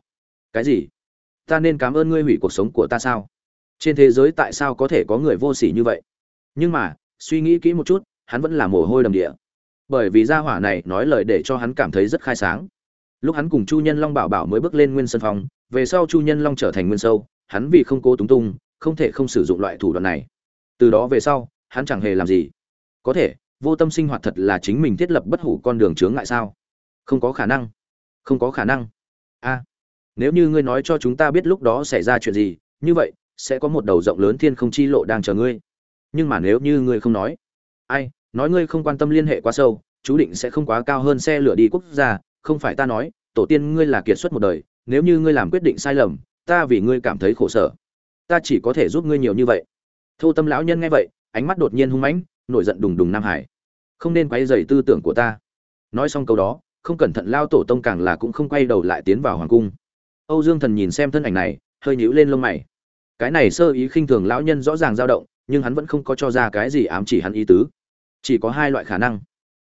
S1: Cái gì? Ta nên cảm ơn ngươi hủy cuộc sống của ta sao? Trên thế giới tại sao có thể có người vô sỉ như vậy? Nhưng mà, suy nghĩ kỹ một chút, hắn vẫn là mồ hôi đầm địa. Bởi vì gia hỏa này nói lời để cho hắn cảm thấy rất khai sáng. Lúc hắn cùng chu nhân long bảo bảo mới bước lên nguyên sân phong về sau chu nhân long trở thành nguyên sâu, hắn vì không cố túng tung, không thể không sử dụng loại thủ đoạn này. Từ đó về sau hắn chẳng hề làm gì. Có thể, vô tâm sinh hoạt thật là chính mình thiết lập bất hủ con đường chướng ngại sao? Không có khả năng. Không có khả năng. A, nếu như ngươi nói cho chúng ta biết lúc đó xảy ra chuyện gì, như vậy, sẽ có một đầu rộng lớn thiên không chi lộ đang chờ ngươi. Nhưng mà nếu như ngươi không nói, ai, nói ngươi không quan tâm liên hệ quá sâu, chú định sẽ không quá cao hơn xe lửa đi quốc gia, không phải ta nói, tổ tiên ngươi là kiệt xuất một đời, nếu như ngươi làm quyết định sai lầm, ta vì ngươi cảm thấy khổ sở. Ta chỉ có thể giúp ngươi nhiều như vậy. Thô tâm lão nhân nghe vậy ánh mắt đột nhiên hung mãnh, nổi giận đùng đùng nam hải. Không nên quay dày tư tưởng của ta. Nói xong câu đó, không cẩn thận lao tổ tông càng là cũng không quay đầu lại tiến vào hoàng cung. Âu dương thần nhìn xem thân ảnh này, hơi nhíu lên lông mày. Cái này sơ ý khinh thường lão nhân rõ ràng dao động, nhưng hắn vẫn không có cho ra cái gì ám chỉ hắn ý tứ. Chỉ có hai loại khả năng.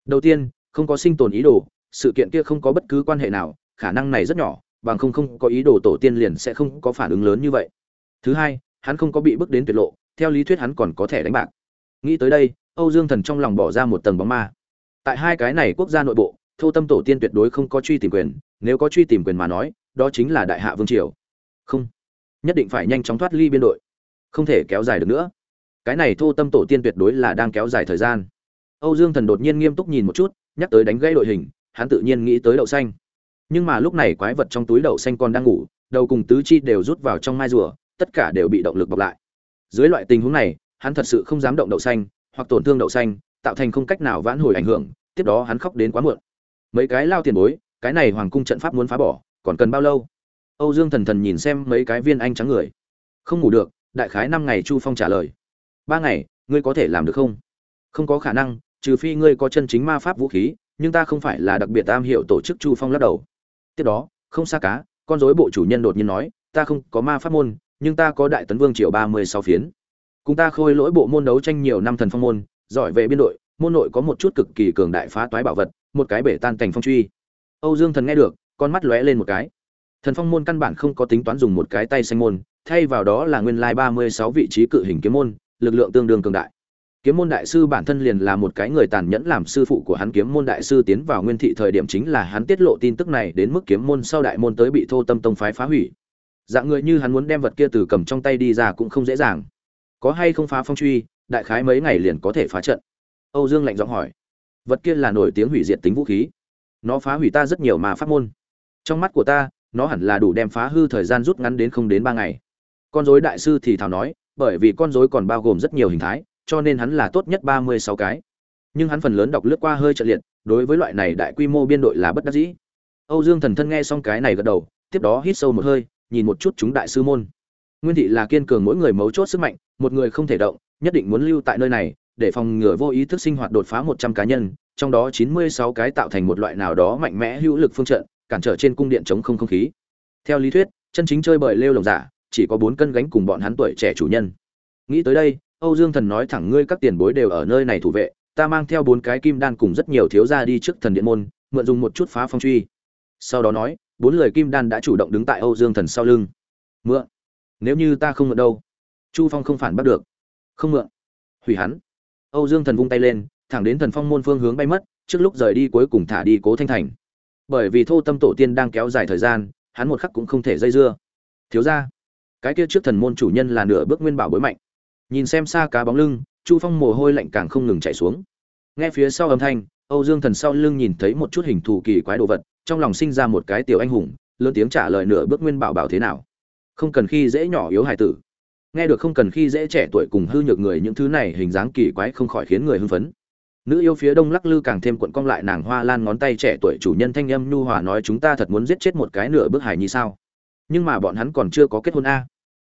S1: Đầu tiên, không có sinh tồn ý đồ, sự kiện kia không có bất cứ quan hệ nào, khả năng này rất nhỏ, bằng không không có ý đồ tổ tiên liền sẽ không có phản ứng lớn như vậy. Thứ hai, hắn không có bị bước đến tuyệt lộ theo lý thuyết hắn còn có thể đánh bạc. Nghĩ tới đây, âu dương thần trong lòng bỏ ra một tầng bóng ma. Tại hai cái này quốc gia nội bộ, thô tâm tổ tiên tuyệt đối không có truy tìm quyền, nếu có truy tìm quyền mà nói, đó chính là đại hạ vương triều. Không. Nhất định phải nhanh chóng thoát ly biên đội. Không thể kéo dài được nữa. Cái này thô tâm tổ tiên tuyệt đối là đang kéo dài thời gian. Âu dương thần đột nhiên nghiêm túc nhìn một chút, nhắc tới đánh gãy đội hình, hắn tự nhiên nghĩ tới đậu xanh. Nhưng mà lúc này quái vật trong túi đậu xanh còn đang ngủ, đầu cùng tứ chi đều rút vào trong mai rùa, tất cả đều bị động lực bọc lại dưới loại tình huống này, hắn thật sự không dám động đậu xanh, hoặc tổn thương đậu xanh, tạo thành không cách nào vãn hồi ảnh hưởng, tiếp đó hắn khóc đến quá muộn. Mấy cái lao tiền bối, cái này hoàng cung trận pháp muốn phá bỏ, còn cần bao lâu? Âu dương thần thần nhìn xem mấy cái viên anh trắng người. Không ngủ được, đại khái năm ngày chu phong trả lời. Ba ngày, ngươi có thể làm được không? Không có khả năng, trừ phi ngươi có chân chính ma pháp vũ khí, nhưng ta không phải là đặc biệt am hiệu tổ chức chu phong lắc đầu. Tiếp đó, không xa cá, con dối bộ chủ nhân đột nhiên nói, ta không có ma pháp môn nhưng ta có đại tấn vương triều ba mươi sáu phiến. Cùng ta khôi lỗi bộ môn đấu tranh nhiều năm thần phong môn, giỏi về biên đội, môn nội có một chút cực kỳ cường đại phá toái bảo vật, một cái bể tan cảnh phong truy. Âu dương thần nghe được, con mắt lóe lên một cái. Thần phong môn căn bản không có tính toán dùng một cái tay xanh môn, thay vào đó là nguyên lai ba mươi sáu vị trí cự hình kiếm môn, lực lượng tương đương cường đại. Kiếm môn đại sư bản thân liền là một cái người tàn nhẫn làm sư phụ của hắn kiếm môn đại sư tiến vào nguyên thị thời điểm chính là hắn tiết lộ tin tức này đến mức kiếm môn sau đại môn tới bị thô tâm tông phái phá hủy dạng người như hắn muốn đem vật kia từ cầm trong tay đi ra cũng không dễ dàng. Có hay không phá phong truy, đại khái mấy ngày liền có thể phá trận. Âu dương lạnh giọng hỏi. Vật kia là nổi tiếng hủy diệt tính vũ khí. Nó phá hủy ta rất nhiều mà pháp môn. Trong mắt của ta, nó hẳn là đủ đem phá hư thời gian rút ngắn đến không đến ba ngày. Con dối đại sư thì thào nói, bởi vì con dối còn bao gồm rất nhiều hình thái, cho nên hắn là tốt nhất ba mươi sáu cái. Nhưng hắn phần lớn đọc lướt qua hơi trận liệt, đối với loại này đại quy mô biên đội là bất đắc dĩ. Âu dương thần thân nghe xong cái này gật đầu, tiếp đó hít sâu một hơi nhìn một chút chúng đại sư môn. Nguyên thị là kiên cường mỗi người mấu chốt sức mạnh, một người không thể động, nhất định muốn lưu tại nơi này, để phòng ngừa vô ý thức sinh hoạt đột phá một trăm cá nhân, trong đó chín mươi sáu cái tạo thành một loại nào đó mạnh mẽ hữu lực phương trận, cản trở trên cung điện chống không không khí. Theo lý thuyết, chân chính chơi bời lêu lồng giả, chỉ có bốn cân gánh cùng bọn hắn tuổi trẻ chủ nhân. Nghĩ tới đây, âu dương thần nói thẳng, ngươi các tiền bối đều ở nơi này thủ vệ, ta mang theo bốn cái kim đan cùng rất nhiều thiếu gia đi trước thần điện môn, mượn dùng một chút phá phong truy. Sau đó nói bốn lời kim đan đã chủ động đứng tại âu dương thần sau lưng. Mượn. Nếu như ta không mượn đâu, chu phong không phản bắt được. Không mượn. Hủy hắn. Âu dương thần vung tay lên, thẳng đến thần phong môn phương hướng bay mất, trước lúc rời đi cuối cùng thả đi cố thanh thành. Bởi vì thô tâm tổ tiên đang kéo dài thời gian, hắn một khắc cũng không thể dây dưa. Thiếu ra cái kia trước thần môn chủ nhân là nửa bước nguyên bảo bối mạnh. Nhìn xem xa cá bóng lưng, chu phong mồ hôi lạnh càng không ngừng chạy xuống. Nghe phía sau âm thanh âu dương thần sau lưng nhìn thấy một chút hình thù kỳ quái đồ vật, trong lòng sinh ra một cái tiểu anh hùng, lớn tiếng trả lời nửa bước nguyên bảo bảo thế nào. Không cần khi dễ nhỏ yếu hài tử. Nghe được không cần khi dễ trẻ tuổi cùng hư nhược người những thứ này, hình dáng kỳ quái không khỏi khiến người hưng phấn. Nữ yêu phía đông lắc lư càng thêm cuộn cong lại nàng hoa lan ngón tay trẻ tuổi chủ nhân thanh âm nhu hòa nói chúng ta thật muốn giết chết một cái nửa bước hải nhi sao? Nhưng mà bọn hắn còn chưa có kết hôn a.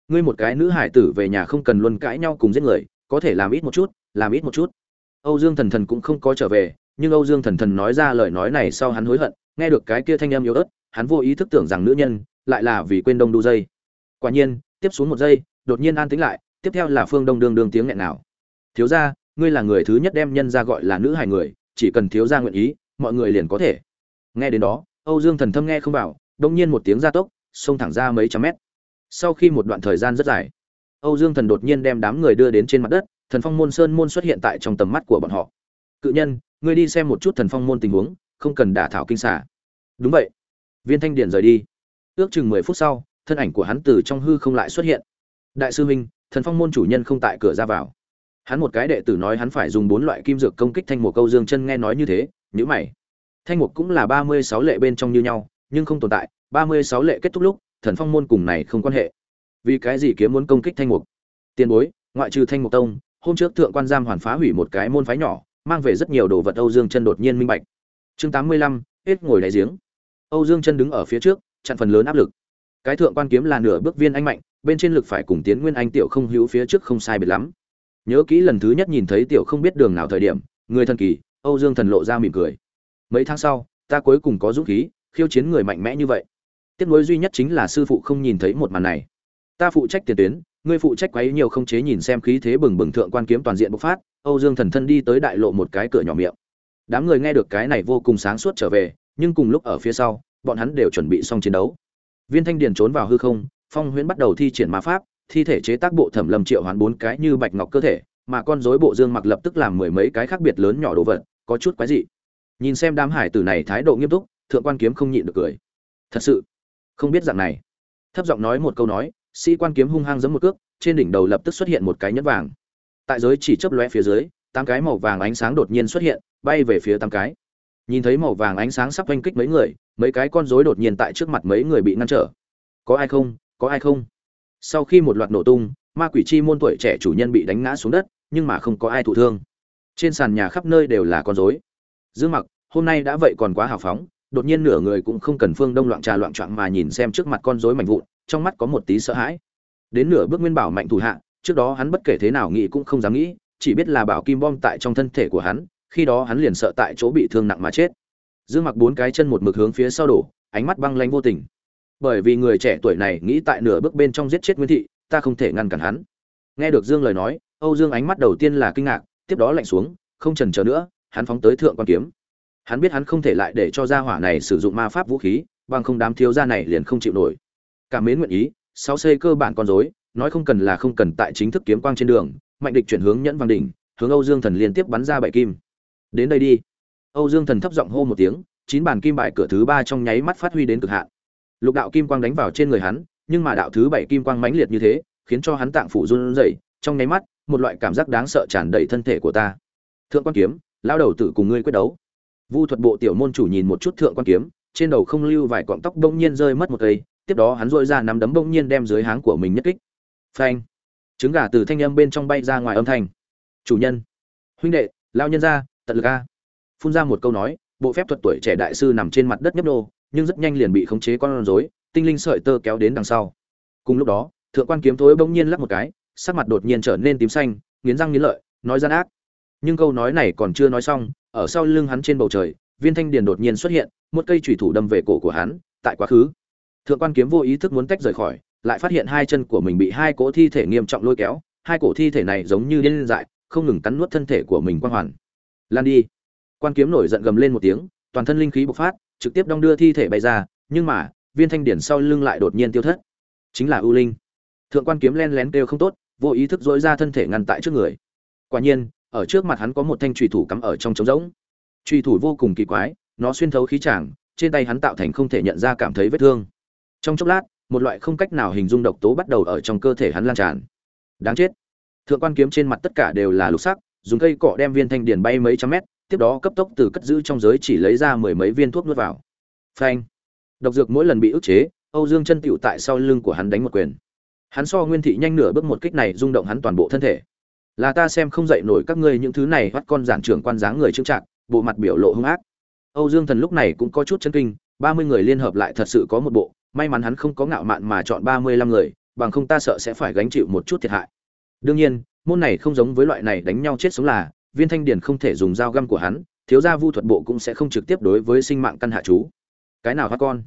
S1: Ngươi một cái nữ hải tử về nhà không cần luôn cãi nhau cùng giết người, có thể làm ít một chút, làm ít một chút. Âu dương thần thần cũng không có trở về nhưng âu dương thần thần nói ra lời nói này sau hắn hối hận, nghe được cái kia thanh âm yếu ớt, hắn vô ý thức tưởng rằng nữ nhân lại là vì quên đông đu dây. Quả nhiên, tiếp xuống một giây, đột nhiên an tĩnh lại, tiếp theo là phương đông đương đương tiếng nghẹn nào. Thiếu gia, ngươi là người thứ nhất đem nhân gia gọi là nữ hài người, chỉ cần thiếu gia nguyện ý, mọi người liền có thể. Nghe đến đó, âu dương thần thâm nghe không vào, đột nhiên một tiếng gia tốc, xông thẳng ra mấy trăm mét. Sau khi một đoạn thời gian rất dài, âu dương thần đột nhiên đem đám người đưa đến trên mặt đất, thần phong môn sơn môn xuất hiện tại trong tầm mắt của bọn họ. Cự nhân ngươi đi xem một chút thần phong môn tình huống, không cần đả thảo kinh xả đúng vậy. Viên thanh Điền rời đi. Ước chừng mười phút sau, thân ảnh của hắn từ trong hư không lại xuất hiện. Đại sư huynh, thần phong môn chủ nhân không tại cửa ra vào. Hắn một cái đệ tử nói hắn phải dùng bốn loại kim dược công kích thanh mục câu dương chân nghe nói như thế nhữ mày. Thanh mục cũng là ba mươi sáu lệ bên trong như nhau, nhưng không tồn tại. Ba mươi sáu lệ kết thúc lúc, thần phong môn cùng này không quan hệ. Vì cái gì kiếm muốn công kích thanh mục? Tiền bối, ngoại trừ thanh mục tông, hôm trước thượng quan giam hoàn phá hủy một cái môn phái nhỏ mang về rất nhiều đồ vật âu dương chân đột nhiên minh bạch. Chương tám mươi lăm, hết ngồi đáy giếng. Âu dương chân đứng ở phía trước, chặn phần lớn áp lực. Cái thượng quan kiếm là nửa bước viên anh mạnh, bên trên lực phải cùng tiến nguyên anh tiểu không hữu phía trước không sai biệt lắm. Nhớ kỹ lần thứ nhất nhìn thấy tiểu không biết đường nào thời điểm, người thần kỳ, âu dương thần lộ ra mỉm cười. Mấy tháng sau, ta cuối cùng có dũng khí, khiêu chiến người mạnh mẽ như vậy. Tiếc nuối duy nhất chính là sư phụ không nhìn thấy một màn này. Ta phụ trách tiền tuyến, ngươi phụ trách quấy nhiều không chế nhìn xem khí thế bừng bừng thượng quan kiếm toàn diện bộc phát âu dương thần thân đi tới đại lộ một cái cửa nhỏ miệng. Đám người nghe được cái này vô cùng sáng suốt trở về, nhưng cùng lúc ở phía sau, bọn hắn đều chuẩn bị xong chiến đấu. Viên thanh điền trốn vào hư không, phong huyễn bắt đầu thi triển ma pháp, thi thể chế tác bộ thẩm lâm triệu hoán bốn cái như bạch ngọc cơ thể, mà con rối bộ dương mặc lập tức làm mười mấy cái khác biệt lớn nhỏ đồ vật, có chút quái dị. Nhìn xem đám hải tử này thái độ nghiêm túc, thượng quan kiếm không nhịn được cười. Thật sự, không biết dạng này. Thấp giọng nói một câu nói, sĩ quan kiếm hung hăng giẫm một cước, trên đỉnh đầu lập tức xuất hiện một cái nhẫn vàng tại giới chỉ chớp lóe phía dưới, tám cái màu vàng ánh sáng đột nhiên xuất hiện, bay về phía tám cái. Nhìn thấy màu vàng ánh sáng sắp oanh kích mấy người, mấy cái con rối đột nhiên tại trước mặt mấy người bị ngăn trở. Có ai không? Có ai không? Sau khi một loạt nổ tung, ma quỷ chi môn tuổi trẻ chủ nhân bị đánh ngã xuống đất, nhưng mà không có ai thụ thương. Trên sàn nhà khắp nơi đều là con rối. Dương mặc, hôm nay đã vậy còn quá hào phóng, đột nhiên nửa người cũng không cần phương đông loạn trà loạn trạng mà nhìn xem trước mặt con rối mạnh vụn, trong mắt có một tí sợ hãi. Đến nửa bước nguyên bảo mạnh thủ hạ trước đó hắn bất kể thế nào nghĩ cũng không dám nghĩ, chỉ biết là bảo kim bom tại trong thân thể của hắn, khi đó hắn liền sợ tại chỗ bị thương nặng mà chết. Dương mặc bốn cái chân một mực hướng phía sau đổ, ánh mắt băng lanh vô tình. Bởi vì người trẻ tuổi này nghĩ tại nửa bước bên trong giết chết nguyên thị, ta không thể ngăn cản hắn. Nghe được dương lời nói, âu dương ánh mắt đầu tiên là kinh ngạc, tiếp đó lạnh xuống, không chần chờ nữa, hắn phóng tới thượng quan kiếm. Hắn biết hắn không thể lại để cho gia hỏa này sử dụng ma pháp vũ khí, bằng không đám thiếu gia này liền không chịu nổi. Cảm mến nguyện ý, sáu c cơ bản con dối nói không cần là không cần tại chính thức kiếm quang trên đường, mạnh địch chuyển hướng nhẫn vàng đỉnh, hướng âu dương thần liên tiếp bắn ra bảy kim. Đến đây đi. Âu dương thần thấp giọng hô một tiếng, chín bàn kim bài cửa thứ ba trong nháy mắt phát huy đến cực hạn. Lục đạo kim quang đánh vào trên người hắn, nhưng mà đạo thứ bảy kim quang mãnh liệt như thế, khiến cho hắn tạng phủ run rẩy, trong nháy mắt, một loại cảm giác đáng sợ tràn đầy thân thể của ta. Thượng quan kiếm lao đầu tử cùng ngươi quyết đấu. Vu thuật bộ tiểu môn chủ nhìn một chút thượng quan kiếm, trên đầu không lưu vài cọng tóc bỗng nhiên rơi mất một cây, tiếp đó hắn dội ra nắm đấm bỗng nhiên đem dưới háng của mình nhất kích phanh. Trứng gà từ thanh âm bên trong bay ra ngoài âm thanh. Chủ nhân. Huynh đệ, lao nhân ra, tận lực a. Phun ra một câu nói, bộ phép thuật tuổi trẻ đại sư nằm trên mặt đất nhấp nô nhưng rất nhanh liền bị khống chế con rối, tinh linh sợi tơ kéo đến đằng sau. Cùng lúc đó, thượng quan kiếm thối bỗng nhiên lắc một cái, sắc mặt đột nhiên trở nên tím xanh, nghiến răng nghiến lợi, nói gian ác. Nhưng câu nói này còn chưa nói xong, ở sau lưng hắn trên bầu trời, viên thanh điền đột nhiên xuất hiện, một cây chủy thủ đâm về cổ của hắn, tại quá khứ. Thượng quan kiếm vô ý thức muốn tách rời khỏi lại phát hiện hai chân của mình bị hai cỗ thi thể nghiêm trọng lôi kéo, hai cổ thi thể này giống như điên dại, không ngừng cắn nuốt thân thể của mình quan hoàn. Lan đi. Quan kiếm nổi giận gầm lên một tiếng, toàn thân linh khí bộc phát, trực tiếp đong đưa thi thể bay ra, nhưng mà, viên thanh điển sau lưng lại đột nhiên tiêu thất. Chính là ưu linh. Thượng quan kiếm len lén kêu không tốt, vô ý thức dối ra thân thể ngăn tại trước người. Quả nhiên, ở trước mặt hắn có một thanh trùy thủ cắm ở trong trống rỗng. Trùy thủ vô cùng kỳ quái, nó xuyên thấu khí tràng trên tay hắn tạo thành không thể nhận ra cảm thấy vết thương. Trong chốc lát một loại không cách nào hình dung độc tố bắt đầu ở trong cơ thể hắn lan tràn. Đáng chết. Thượng quan kiếm trên mặt tất cả đều là lục sắc, dùng cây cọ đem viên thanh điền bay mấy trăm mét, tiếp đó cấp tốc từ cất giữ trong giới chỉ lấy ra mười mấy viên thuốc nuốt vào. Phanh. Độc dược mỗi lần bị ức chế, âu dương chân tựu tại sau lưng của hắn đánh một quyền. Hắn so nguyên thị nhanh nửa bước một kích này rung động hắn toàn bộ thân thể. Là ta xem không dậy nổi các ngươi những thứ này bắt con giản trưởng quan dáng người trưng trạng bộ mặt biểu lộ hung ác. Âu dương thần lúc này cũng có chút chân kinh, ba mươi người liên hợp lại thật sự có một bộ may mắn hắn không có ngạo mạn mà chọn ba mươi lăm người, bằng không ta sợ sẽ phải gánh chịu một chút thiệt hại. Đương nhiên, môn này không giống với loại này đánh nhau chết sống là, viên thanh điền không thể dùng dao găm của hắn, thiếu gia vu thuật bộ cũng sẽ không trực tiếp đối với sinh mạng căn hạ chú. Cái nào các con?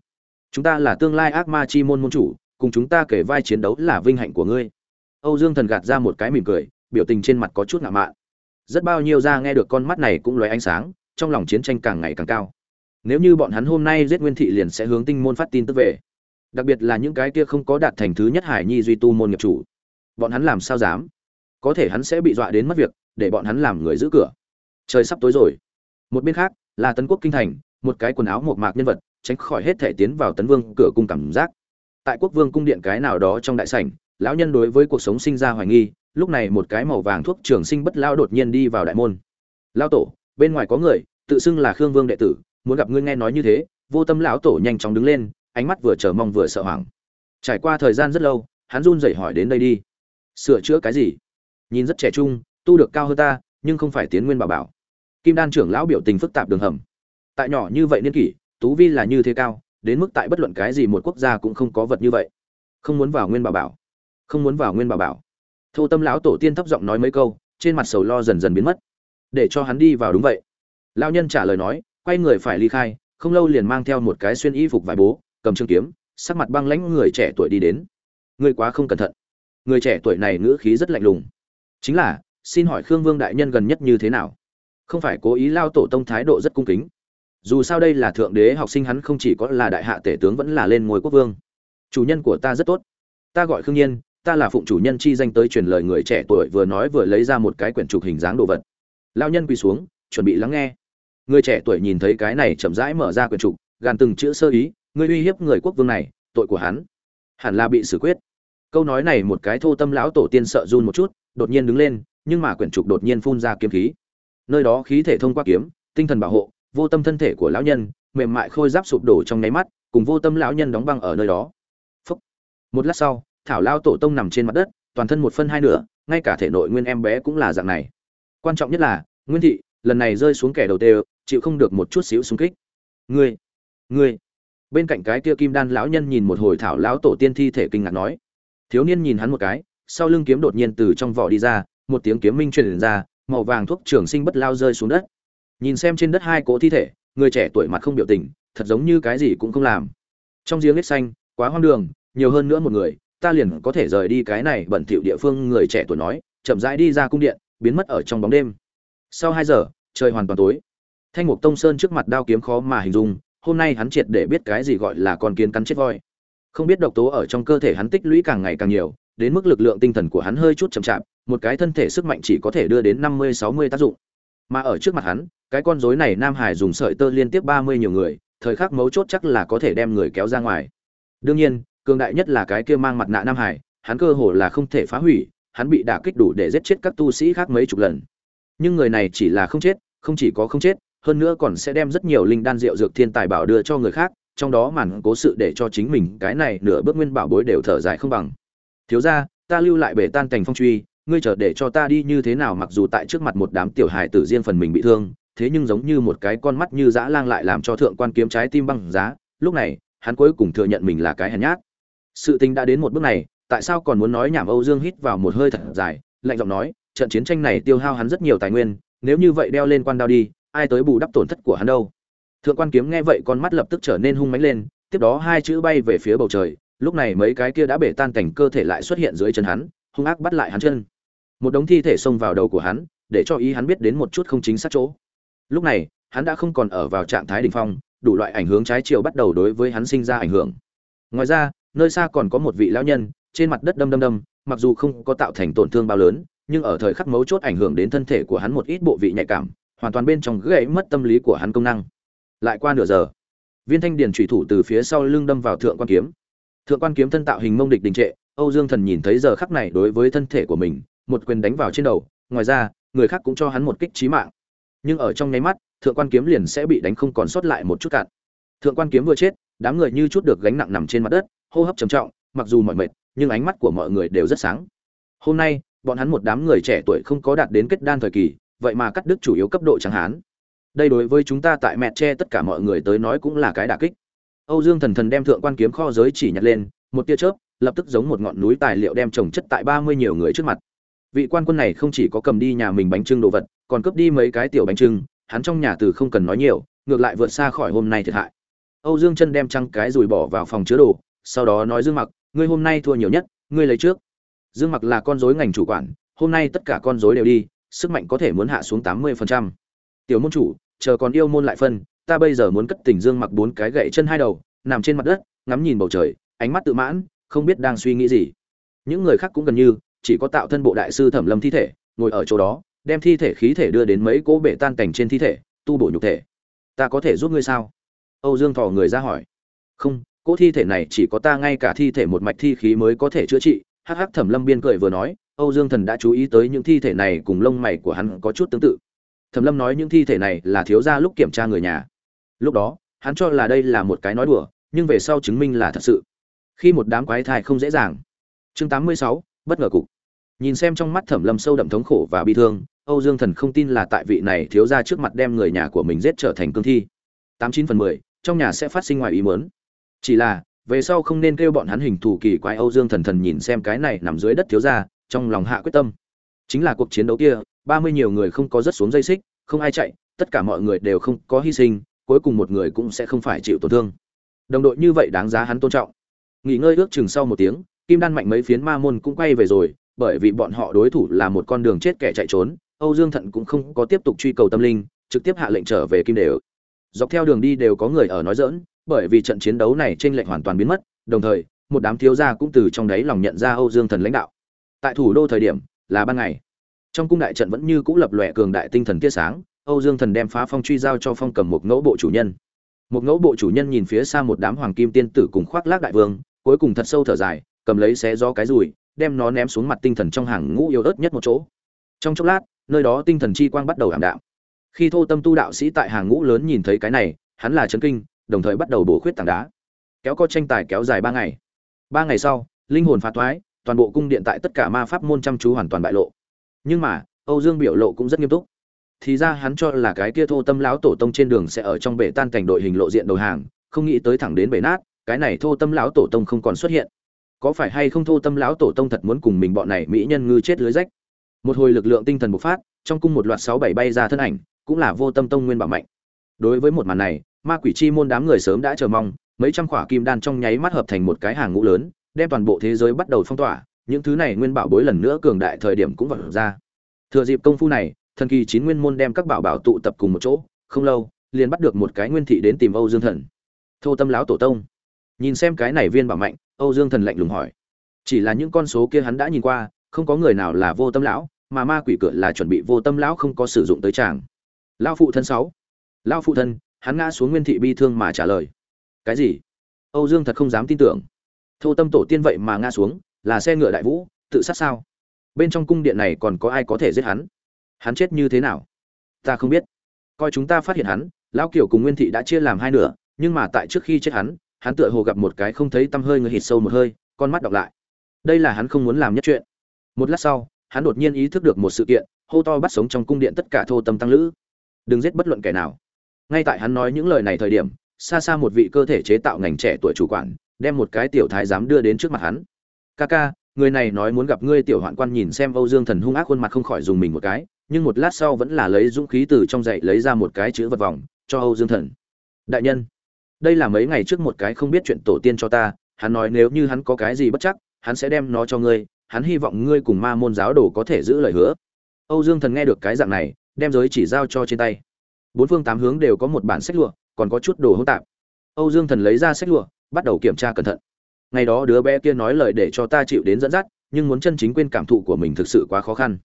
S1: Chúng ta là tương lai ác ma chi môn môn chủ, cùng chúng ta kể vai chiến đấu là vinh hạnh của ngươi. Âu dương thần gạt ra một cái mỉm cười, biểu tình trên mặt có chút ngạo mạn. Rất bao nhiêu gia nghe được con mắt này cũng lóe ánh sáng, trong lòng chiến tranh càng ngày càng cao. Nếu như bọn hắn hôm nay giết nguyên thị liền sẽ hướng tinh môn phát tin tức về đặc biệt là những cái kia không có đạt thành thứ nhất hải nhi duy tu môn nghiệp chủ. Bọn hắn làm sao dám? Có thể hắn sẽ bị dọa đến mất việc, để bọn hắn làm người giữ cửa. Trời sắp tối rồi. Một bên khác, là tấn quốc kinh thành, một cái quần áo một mạc nhân vật, tránh khỏi hết thể tiến vào tấn vương cửa cung cảm giác. Tại quốc vương cung điện cái nào đó trong đại sảnh, lão nhân đối với cuộc sống sinh ra hoài nghi, lúc này một cái màu vàng thuốc trường sinh bất lao đột nhiên đi vào đại môn. Lao tổ, bên ngoài có người, tự xưng là khương vương đệ tử, muốn gặp ngươi nghe nói như thế. Vô tâm lão tổ nhanh chóng đứng lên ánh mắt vừa chờ mong vừa sợ hoảng. Trải qua thời gian rất lâu, hắn run rẩy hỏi đến đây đi. Sửa chữa cái gì? Nhìn rất trẻ trung, tu được cao hơn ta, nhưng không phải tiến nguyên bảo bảo. Kim đan trưởng lão biểu tình phức tạp đường hầm. Tại nhỏ như vậy niên kỷ, tú vi là như thế cao, đến mức tại bất luận cái gì một quốc gia cũng không có vật như vậy. Không muốn vào nguyên bảo bảo. Không muốn vào nguyên bảo bảo. Thô tâm lão tổ tiên thấp giọng nói mấy câu, trên mặt sầu lo dần dần biến mất. Để cho hắn đi vào đúng vậy. Lão nhân trả lời nói, quay người phải ly khai, không lâu liền mang theo một cái xuyên y phục vải bố cầm trường kiếm, sắc mặt băng lãnh người trẻ tuổi đi đến. Người quá không cẩn thận. Người trẻ tuổi này ngữ khí rất lạnh lùng. Chính là, xin hỏi khương vương đại nhân gần nhất như thế nào? Không phải cố ý lao tổ tông thái độ rất cung kính. Dù sao đây là thượng đế học sinh hắn không chỉ có là đại hạ tể tướng vẫn là lên ngôi quốc vương. Chủ nhân của ta rất tốt. Ta gọi khương nhiên, ta là phụng chủ nhân chi danh tới truyền lời người trẻ tuổi vừa nói vừa lấy ra một cái quyển trục hình dáng đồ vật. Lao nhân quỳ xuống, chuẩn bị lắng nghe. Người trẻ tuổi nhìn thấy cái này chậm rãi mở ra quyển trục, gàn từng chữ sơ ý ngươi uy hiếp người quốc vương này, tội của hắn. Hẳn là bị xử quyết. Câu nói này một cái thô tâm lão tổ tiên sợ run một chút, đột nhiên đứng lên, nhưng mà quyển trục đột nhiên phun ra kiếm khí. Nơi đó khí thể thông qua kiếm, tinh thần bảo hộ, vô tâm thân thể của lão nhân, mềm mại khôi giáp sụp đổ trong nháy mắt, cùng vô tâm lão nhân đóng băng ở nơi đó. Phúc. một lát sau, thảo lao tổ tông nằm trên mặt đất, toàn thân một phân hai nửa, ngay cả thể nội nguyên em bé cũng là dạng này. Quan trọng nhất là, nguyên thị, lần này rơi xuống kẻ đầu tê, chịu không được một chút xíu xung kích. Ngươi ngươi bên cạnh cái kia kim đan lão nhân nhìn một hồi thảo lão tổ tiên thi thể kinh ngạc nói. Thiếu niên nhìn hắn một cái, sau lưng kiếm đột nhiên từ trong vỏ đi ra, một tiếng kiếm minh truyền ra, màu vàng thuốc trường sinh bất lao rơi xuống đất. Nhìn xem trên đất hai cỗ thi thể, người trẻ tuổi mặt không biểu tình, thật giống như cái gì cũng không làm. Trong giếng hết xanh, quá hoang đường, nhiều hơn nữa một người, ta liền có thể rời đi cái này bẩn thỉu địa phương, người trẻ tuổi nói, chậm rãi đi ra cung điện, biến mất ở trong bóng đêm. Sau hai giờ, trời hoàn toàn tối. Thanh mục tông sơn trước mặt đao kiếm khó mà hình dung hôm nay hắn triệt để biết cái gì gọi là con kiến cắn chết voi. Không biết độc tố ở trong cơ thể hắn tích lũy càng ngày càng nhiều, đến mức lực lượng tinh thần của hắn hơi chút chậm chạp, một cái thân thể sức mạnh chỉ có thể đưa đến năm mươi, sáu mươi tác dụng. Mà ở trước mặt hắn, cái con rối này nam hải dùng sợi tơ liên tiếp ba mươi nhiều người, thời khắc mấu chốt chắc là có thể đem người kéo ra ngoài. Đương nhiên, cường đại nhất là cái kia mang mặt nạ nam hải, hắn cơ hồ là không thể phá hủy, hắn bị đả kích đủ để giết chết các tu sĩ khác mấy chục lần. Nhưng người này chỉ là không chết, không chỉ có không chết hơn nữa còn sẽ đem rất nhiều linh đan rượu dược thiên tài bảo đưa cho người khác, trong đó màn cố sự để cho chính mình cái này nửa bước nguyên bảo bối đều thở dài không bằng. Thiếu ra ta lưu lại bể tan cành phong truy, ngươi chờ để cho ta đi như thế nào mặc dù tại trước mặt một đám tiểu hài tử riêng phần mình bị thương, thế nhưng giống như một cái con mắt như dã lang lại làm cho thượng quan kiếm trái tim băng giá, lúc này, hắn cuối cùng thừa nhận mình là cái hèn nhát. Sự tình đã đến một bước này, tại sao còn muốn nói nhảm âu dương hít vào một hơi thật dài, lạnh giọng nói, trận chiến tranh này tiêu hao hắn rất nhiều tài nguyên, nếu như vậy đeo lên quan đao đi ai tới bù đắp tổn thất của hắn đâu. Thượng quan kiếm nghe vậy con mắt lập tức trở nên hung mánh lên, tiếp đó hai chữ bay về phía bầu trời, lúc này mấy cái kia đã bể tan cảnh cơ thể lại xuất hiện dưới chân hắn, hung ác bắt lại hắn chân. Một đống thi thể xông vào đầu của hắn, để cho ý hắn biết đến một chút không chính xác chỗ. Lúc này, hắn đã không còn ở vào trạng thái đ ỉ n h phong, đủ loại ảnh hướng trái chiều bắt đầu đối với hắn sinh ra ảnh hưởng. Ngoài ra, nơi xa còn có một vị lão nhân, trên mặt đất đâm đâm đâm, mặc dù không có tạo thành tổn thương bao lớn, nhưng ở thời khắc mấu chốt ảnh hưởng đến thân thể của hắn một ít bộ vị nhạy cảm hoàn toàn bên trong gãy mất tâm lý của hắn công năng. Lại qua nửa giờ, viên thanh điền chủy thủ từ phía sau lưng đâm vào thượng quan kiếm. Thượng quan kiếm thân tạo hình mông địch đình trệ, âu dương thần nhìn thấy giờ khắc này đối với thân thể của mình, một quyền đánh vào trên đầu, ngoài ra, người khác cũng cho hắn một kích trí mạng. Nhưng ở trong nháy mắt, thượng quan kiếm liền sẽ bị đánh không còn sót lại một chút cạn. Thượng quan kiếm vừa chết, đám người như chút được gánh nặng nằm trên mặt đất, hô hấp trầm trọng, mặc dù mỏi mệt, nhưng ánh mắt của mọi người đều rất sáng. Hôm nay, bọn hắn một đám người trẻ tuổi không có đạt đến kết đan thời kỳ vậy mà cắt đứt chủ yếu cấp độ chẳng hán. Đây đối với chúng ta tại mẹ tre tất cả mọi người tới nói cũng là cái đả kích. Âu dương thần thần đem thượng quan kiếm kho giới chỉ nhặt lên, một tia chớp, lập tức giống một ngọn núi tài liệu đem trồng chất tại ba mươi nhiều người trước mặt. Vị quan quân này không chỉ có cầm đi nhà mình bánh trưng đồ vật, còn cướp đi mấy cái tiểu bánh trưng, hắn trong nhà từ không cần nói nhiều, ngược lại vượt xa khỏi hôm nay thiệt hại. Âu dương chân đem trăng cái rồi bỏ vào phòng chứa đồ, sau đó nói dương mặc, ngươi hôm nay thua nhiều nhất, ngươi lấy trước. Dương mặc là con dối ngành chủ quản, hôm nay tất cả con dối đều đi sức mạnh có thể muốn hạ xuống tám mươi tiểu môn chủ, chờ còn yêu môn lại phân, ta bây giờ muốn cất tình dương mặc bốn cái gậy chân hai đầu, nằm trên mặt đất, ngắm nhìn bầu trời, ánh mắt tự mãn, không biết đang suy nghĩ gì. Những người khác cũng gần như, chỉ có tạo thân bộ đại sư thẩm lâm thi thể, ngồi ở chỗ đó, đem thi thể khí thể đưa đến mấy cỗ bể tan cảnh trên thi thể, tu bổ nhục thể. Ta có thể giúp ngươi sao? Âu dương thò người ra hỏi. Không, cỗ thi thể này chỉ có ta ngay cả thi thể một mạch thi khí mới có thể chữa trị. Hắc hắc thẩm lâm biên cười vừa nói âu dương thần đã chú ý tới những thi thể này cùng lông mày của hắn có chút tương tự. Thẩm lâm nói những thi thể này là thiếu gia lúc kiểm tra người nhà. Lúc đó hắn cho là đây là một cái nói đùa nhưng về sau chứng minh là thật sự. Khi một đám quái thai không dễ dàng. Chương 86, bất ngờ cục. Nhìn xem trong mắt thẩm lâm sâu đậm thống khổ và bi thương âu dương thần không tin là tại vị này thiếu gia trước mặt đem người nhà của mình giết trở thành cương thi. Tám chín phần mười trong nhà sẽ phát sinh ngoài ý muốn. chỉ là về sau không nên kêu bọn hắn hình thù kỳ quái âu dương thần thần nhìn xem cái này nằm dưới đất thiếu gia trong lòng hạ quyết tâm. Chính là cuộc chiến đấu kia, ba mươi nhiều người không có rất xuống dây xích, không ai chạy, tất cả mọi người đều không có hy sinh, cuối cùng một người cũng sẽ không phải chịu tổn thương. Đồng đội như vậy đáng giá hắn tôn trọng. Nghỉ ngơi ước chừng sau một tiếng, kim đan mạnh mấy phiến ma môn cũng quay về rồi, bởi vì bọn họ đối thủ là một con đường chết kẻ chạy trốn, âu dương thận cũng không có tiếp tục truy cầu tâm linh, trực tiếp hạ lệnh trở về kim đều dọc theo đường đi đều có người ở nói dỡn bởi vì trận chiến đấu này trên lệnh hoàn toàn biến mất, đồng thời, một đám thiếu gia cũng từ trong đấy lòng nhận ra âu dương thần lãnh đạo tại thủ đô thời điểm, là ban ngày. Trong cung đại trận vẫn như cũ lập lòe cường đại tinh thần tia sáng, âu dương thần đem phá phong truy giao cho phong cầm một ngẫu bộ chủ nhân. Một ngẫu bộ chủ nhân nhìn phía xa một đám hoàng kim tiên tử cùng khoác lác đại vương, cuối cùng thật sâu thở dài, cầm lấy xé gió cái rùi, đem nó ném xuống mặt tinh thần trong hàng ngũ yếu ớt nhất một chỗ. Trong chốc lát, nơi đó tinh thần chi quang bắt đầu ảm đạm. Khi thô tâm tu đạo sĩ tại hàng ngũ lớn nhìn thấy cái này, hắn là chấn kinh, đồng thời bắt đầu bổ khuyết tảng đá. Kéo co tranh tài kéo dài ba ngày. Ba ngày sau, linh hồn phá thoái toàn bộ cung điện tại tất cả ma pháp môn chăm chú hoàn toàn bại lộ. Nhưng mà, âu dương biểu lộ cũng rất nghiêm túc. Thì ra hắn cho là cái kia thô tâm lão tổ tông trên đường sẽ ở trong bể tan cảnh đội hình lộ diện đầu hàng, không nghĩ tới thẳng đến bể nát, cái này thô tâm lão tổ tông không còn xuất hiện. Có phải hay không thô tâm lão tổ tông thật muốn cùng mình bọn này mỹ nhân ngư chết lưới rách? Một hồi lực lượng tinh thần bộc phát, trong cung một loạt sáu bảy bay ra thân ảnh, cũng là vô tâm tông nguyên bảo mạnh. Đối với một màn này, ma quỷ chi môn đám người sớm đã chờ mong, mấy trăm khỏa kim đan trong nháy mắt hợp thành một cái hàng ngũ lớn đem toàn bộ thế giới bắt đầu phong tỏa, những thứ này nguyên bảo bối lần nữa cường đại thời điểm cũng vật ra. Thừa dịp công phu này, thần kỳ chín nguyên môn đem các bảo bảo tụ tập cùng một chỗ, không lâu, liền bắt được một cái nguyên thị đến tìm âu dương thần. Thô tâm lão tổ tông. Nhìn xem cái này viên bảo mạnh, âu dương thần lạnh lùng hỏi. Chỉ là những con số kia hắn đã nhìn qua, không có người nào là vô tâm lão, mà ma quỷ cửa là chuẩn bị vô tâm lão không có sử dụng tới chàng. Lão phụ thân sáu. Lão phụ thân, hắn ngã xuống nguyên thị bi thương mà trả lời. Cái gì? Âu dương thật không dám tin tưởng thô tâm tổ tiên vậy mà ngã xuống, là xe ngựa đại vũ, tự sát sao? Bên trong cung điện này còn có ai có thể giết hắn? Hắn chết như thế nào? Ta không biết. Coi chúng ta phát hiện hắn, lão kiều cùng nguyên thị đã chia làm hai nửa, nhưng mà tại trước khi chết hắn hắn tựa hồ gặp một cái không thấy tăm hơi người hít sâu một hơi, con mắt đọc lại. Đây là hắn không muốn làm nhất chuyện. Một lát sau, hắn đột nhiên ý thức được một sự kiện, hô to bắt sống trong cung điện tất cả thô tâm tăng lữ. Đừng giết bất luận kẻ nào. Ngay tại hắn nói những lời này thời điểm, xa xa một vị cơ thể chế tạo ngành trẻ tuổi chủ quản đem một cái tiểu thái giám đưa đến trước mặt hắn. Ca ca người này nói muốn gặp ngươi tiểu hoạn quan nhìn xem âu dương thần hung ác khuôn mặt không khỏi dùng mình một cái, nhưng một lát sau vẫn là lấy dũng khí từ trong dậy lấy ra một cái chữ vật vòng, cho âu dương thần. Đại nhân, đây là mấy ngày trước một cái không biết chuyện tổ tiên cho ta, hắn nói nếu như hắn có cái gì bất chắc, hắn sẽ đem nó cho ngươi, hắn hy vọng ngươi cùng ma môn giáo đồ có thể giữ lời hứa. Âu dương thần nghe được cái dạng này, đem giới chỉ giao cho trên tay. Bốn phương tám hướng đều có một bản sách lụa, còn có chút đồ hỗn tạp âu dương thần lấy ra sách lụa, bắt đầu kiểm tra cẩn thận. Ngày đó đứa bé kia nói lời để cho ta chịu đến dẫn dắt, nhưng muốn chân chính quên cảm thụ của mình thực sự quá khó khăn.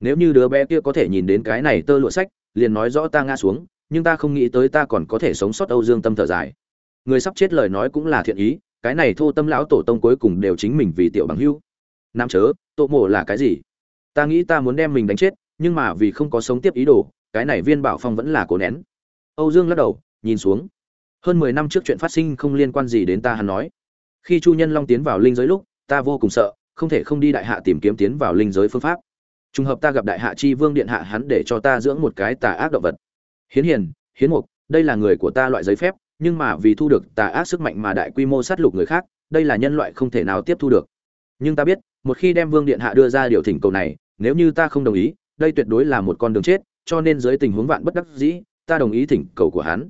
S1: Nếu như đứa bé kia có thể nhìn đến cái này tơ lụa sách, liền nói rõ ta ngã xuống, nhưng ta không nghĩ tới ta còn có thể sống sót âu dương tâm thở dài. Người sắp chết lời nói cũng là thiện ý, cái này thô tâm lão tổ tông cuối cùng đều chính mình vì tiểu bằng hữu. nam chớ, tổ mộ là cái gì? Ta nghĩ ta muốn đem mình đánh chết, nhưng mà vì không có sống tiếp ý đồ, cái này viên bảo phong vẫn là cố nén. Âu dương lắc đầu, nhìn xuống hơn mười năm trước chuyện phát sinh không liên quan gì đến ta, hắn nói. Khi chu nhân long tiến vào linh giới lúc, ta vô cùng sợ, không thể không đi đại hạ tìm kiếm tiến vào linh giới phương pháp. Trùng hợp ta gặp đại hạ chi vương điện hạ, hắn để cho ta dưỡng một cái tà ác động vật. Hiến hiền, hiến mục, đây là người của ta loại giấy phép, nhưng mà vì thu được tà ác sức mạnh mà đại quy mô sát lục người khác, đây là nhân loại không thể nào tiếp thu được. Nhưng ta biết, một khi đem vương điện hạ đưa ra điều thỉnh cầu này, nếu như ta không đồng ý, đây tuyệt đối là một con đường chết, cho nên dưới tình huống vạn bất đắc dĩ, ta đồng ý thỉnh cầu của hắn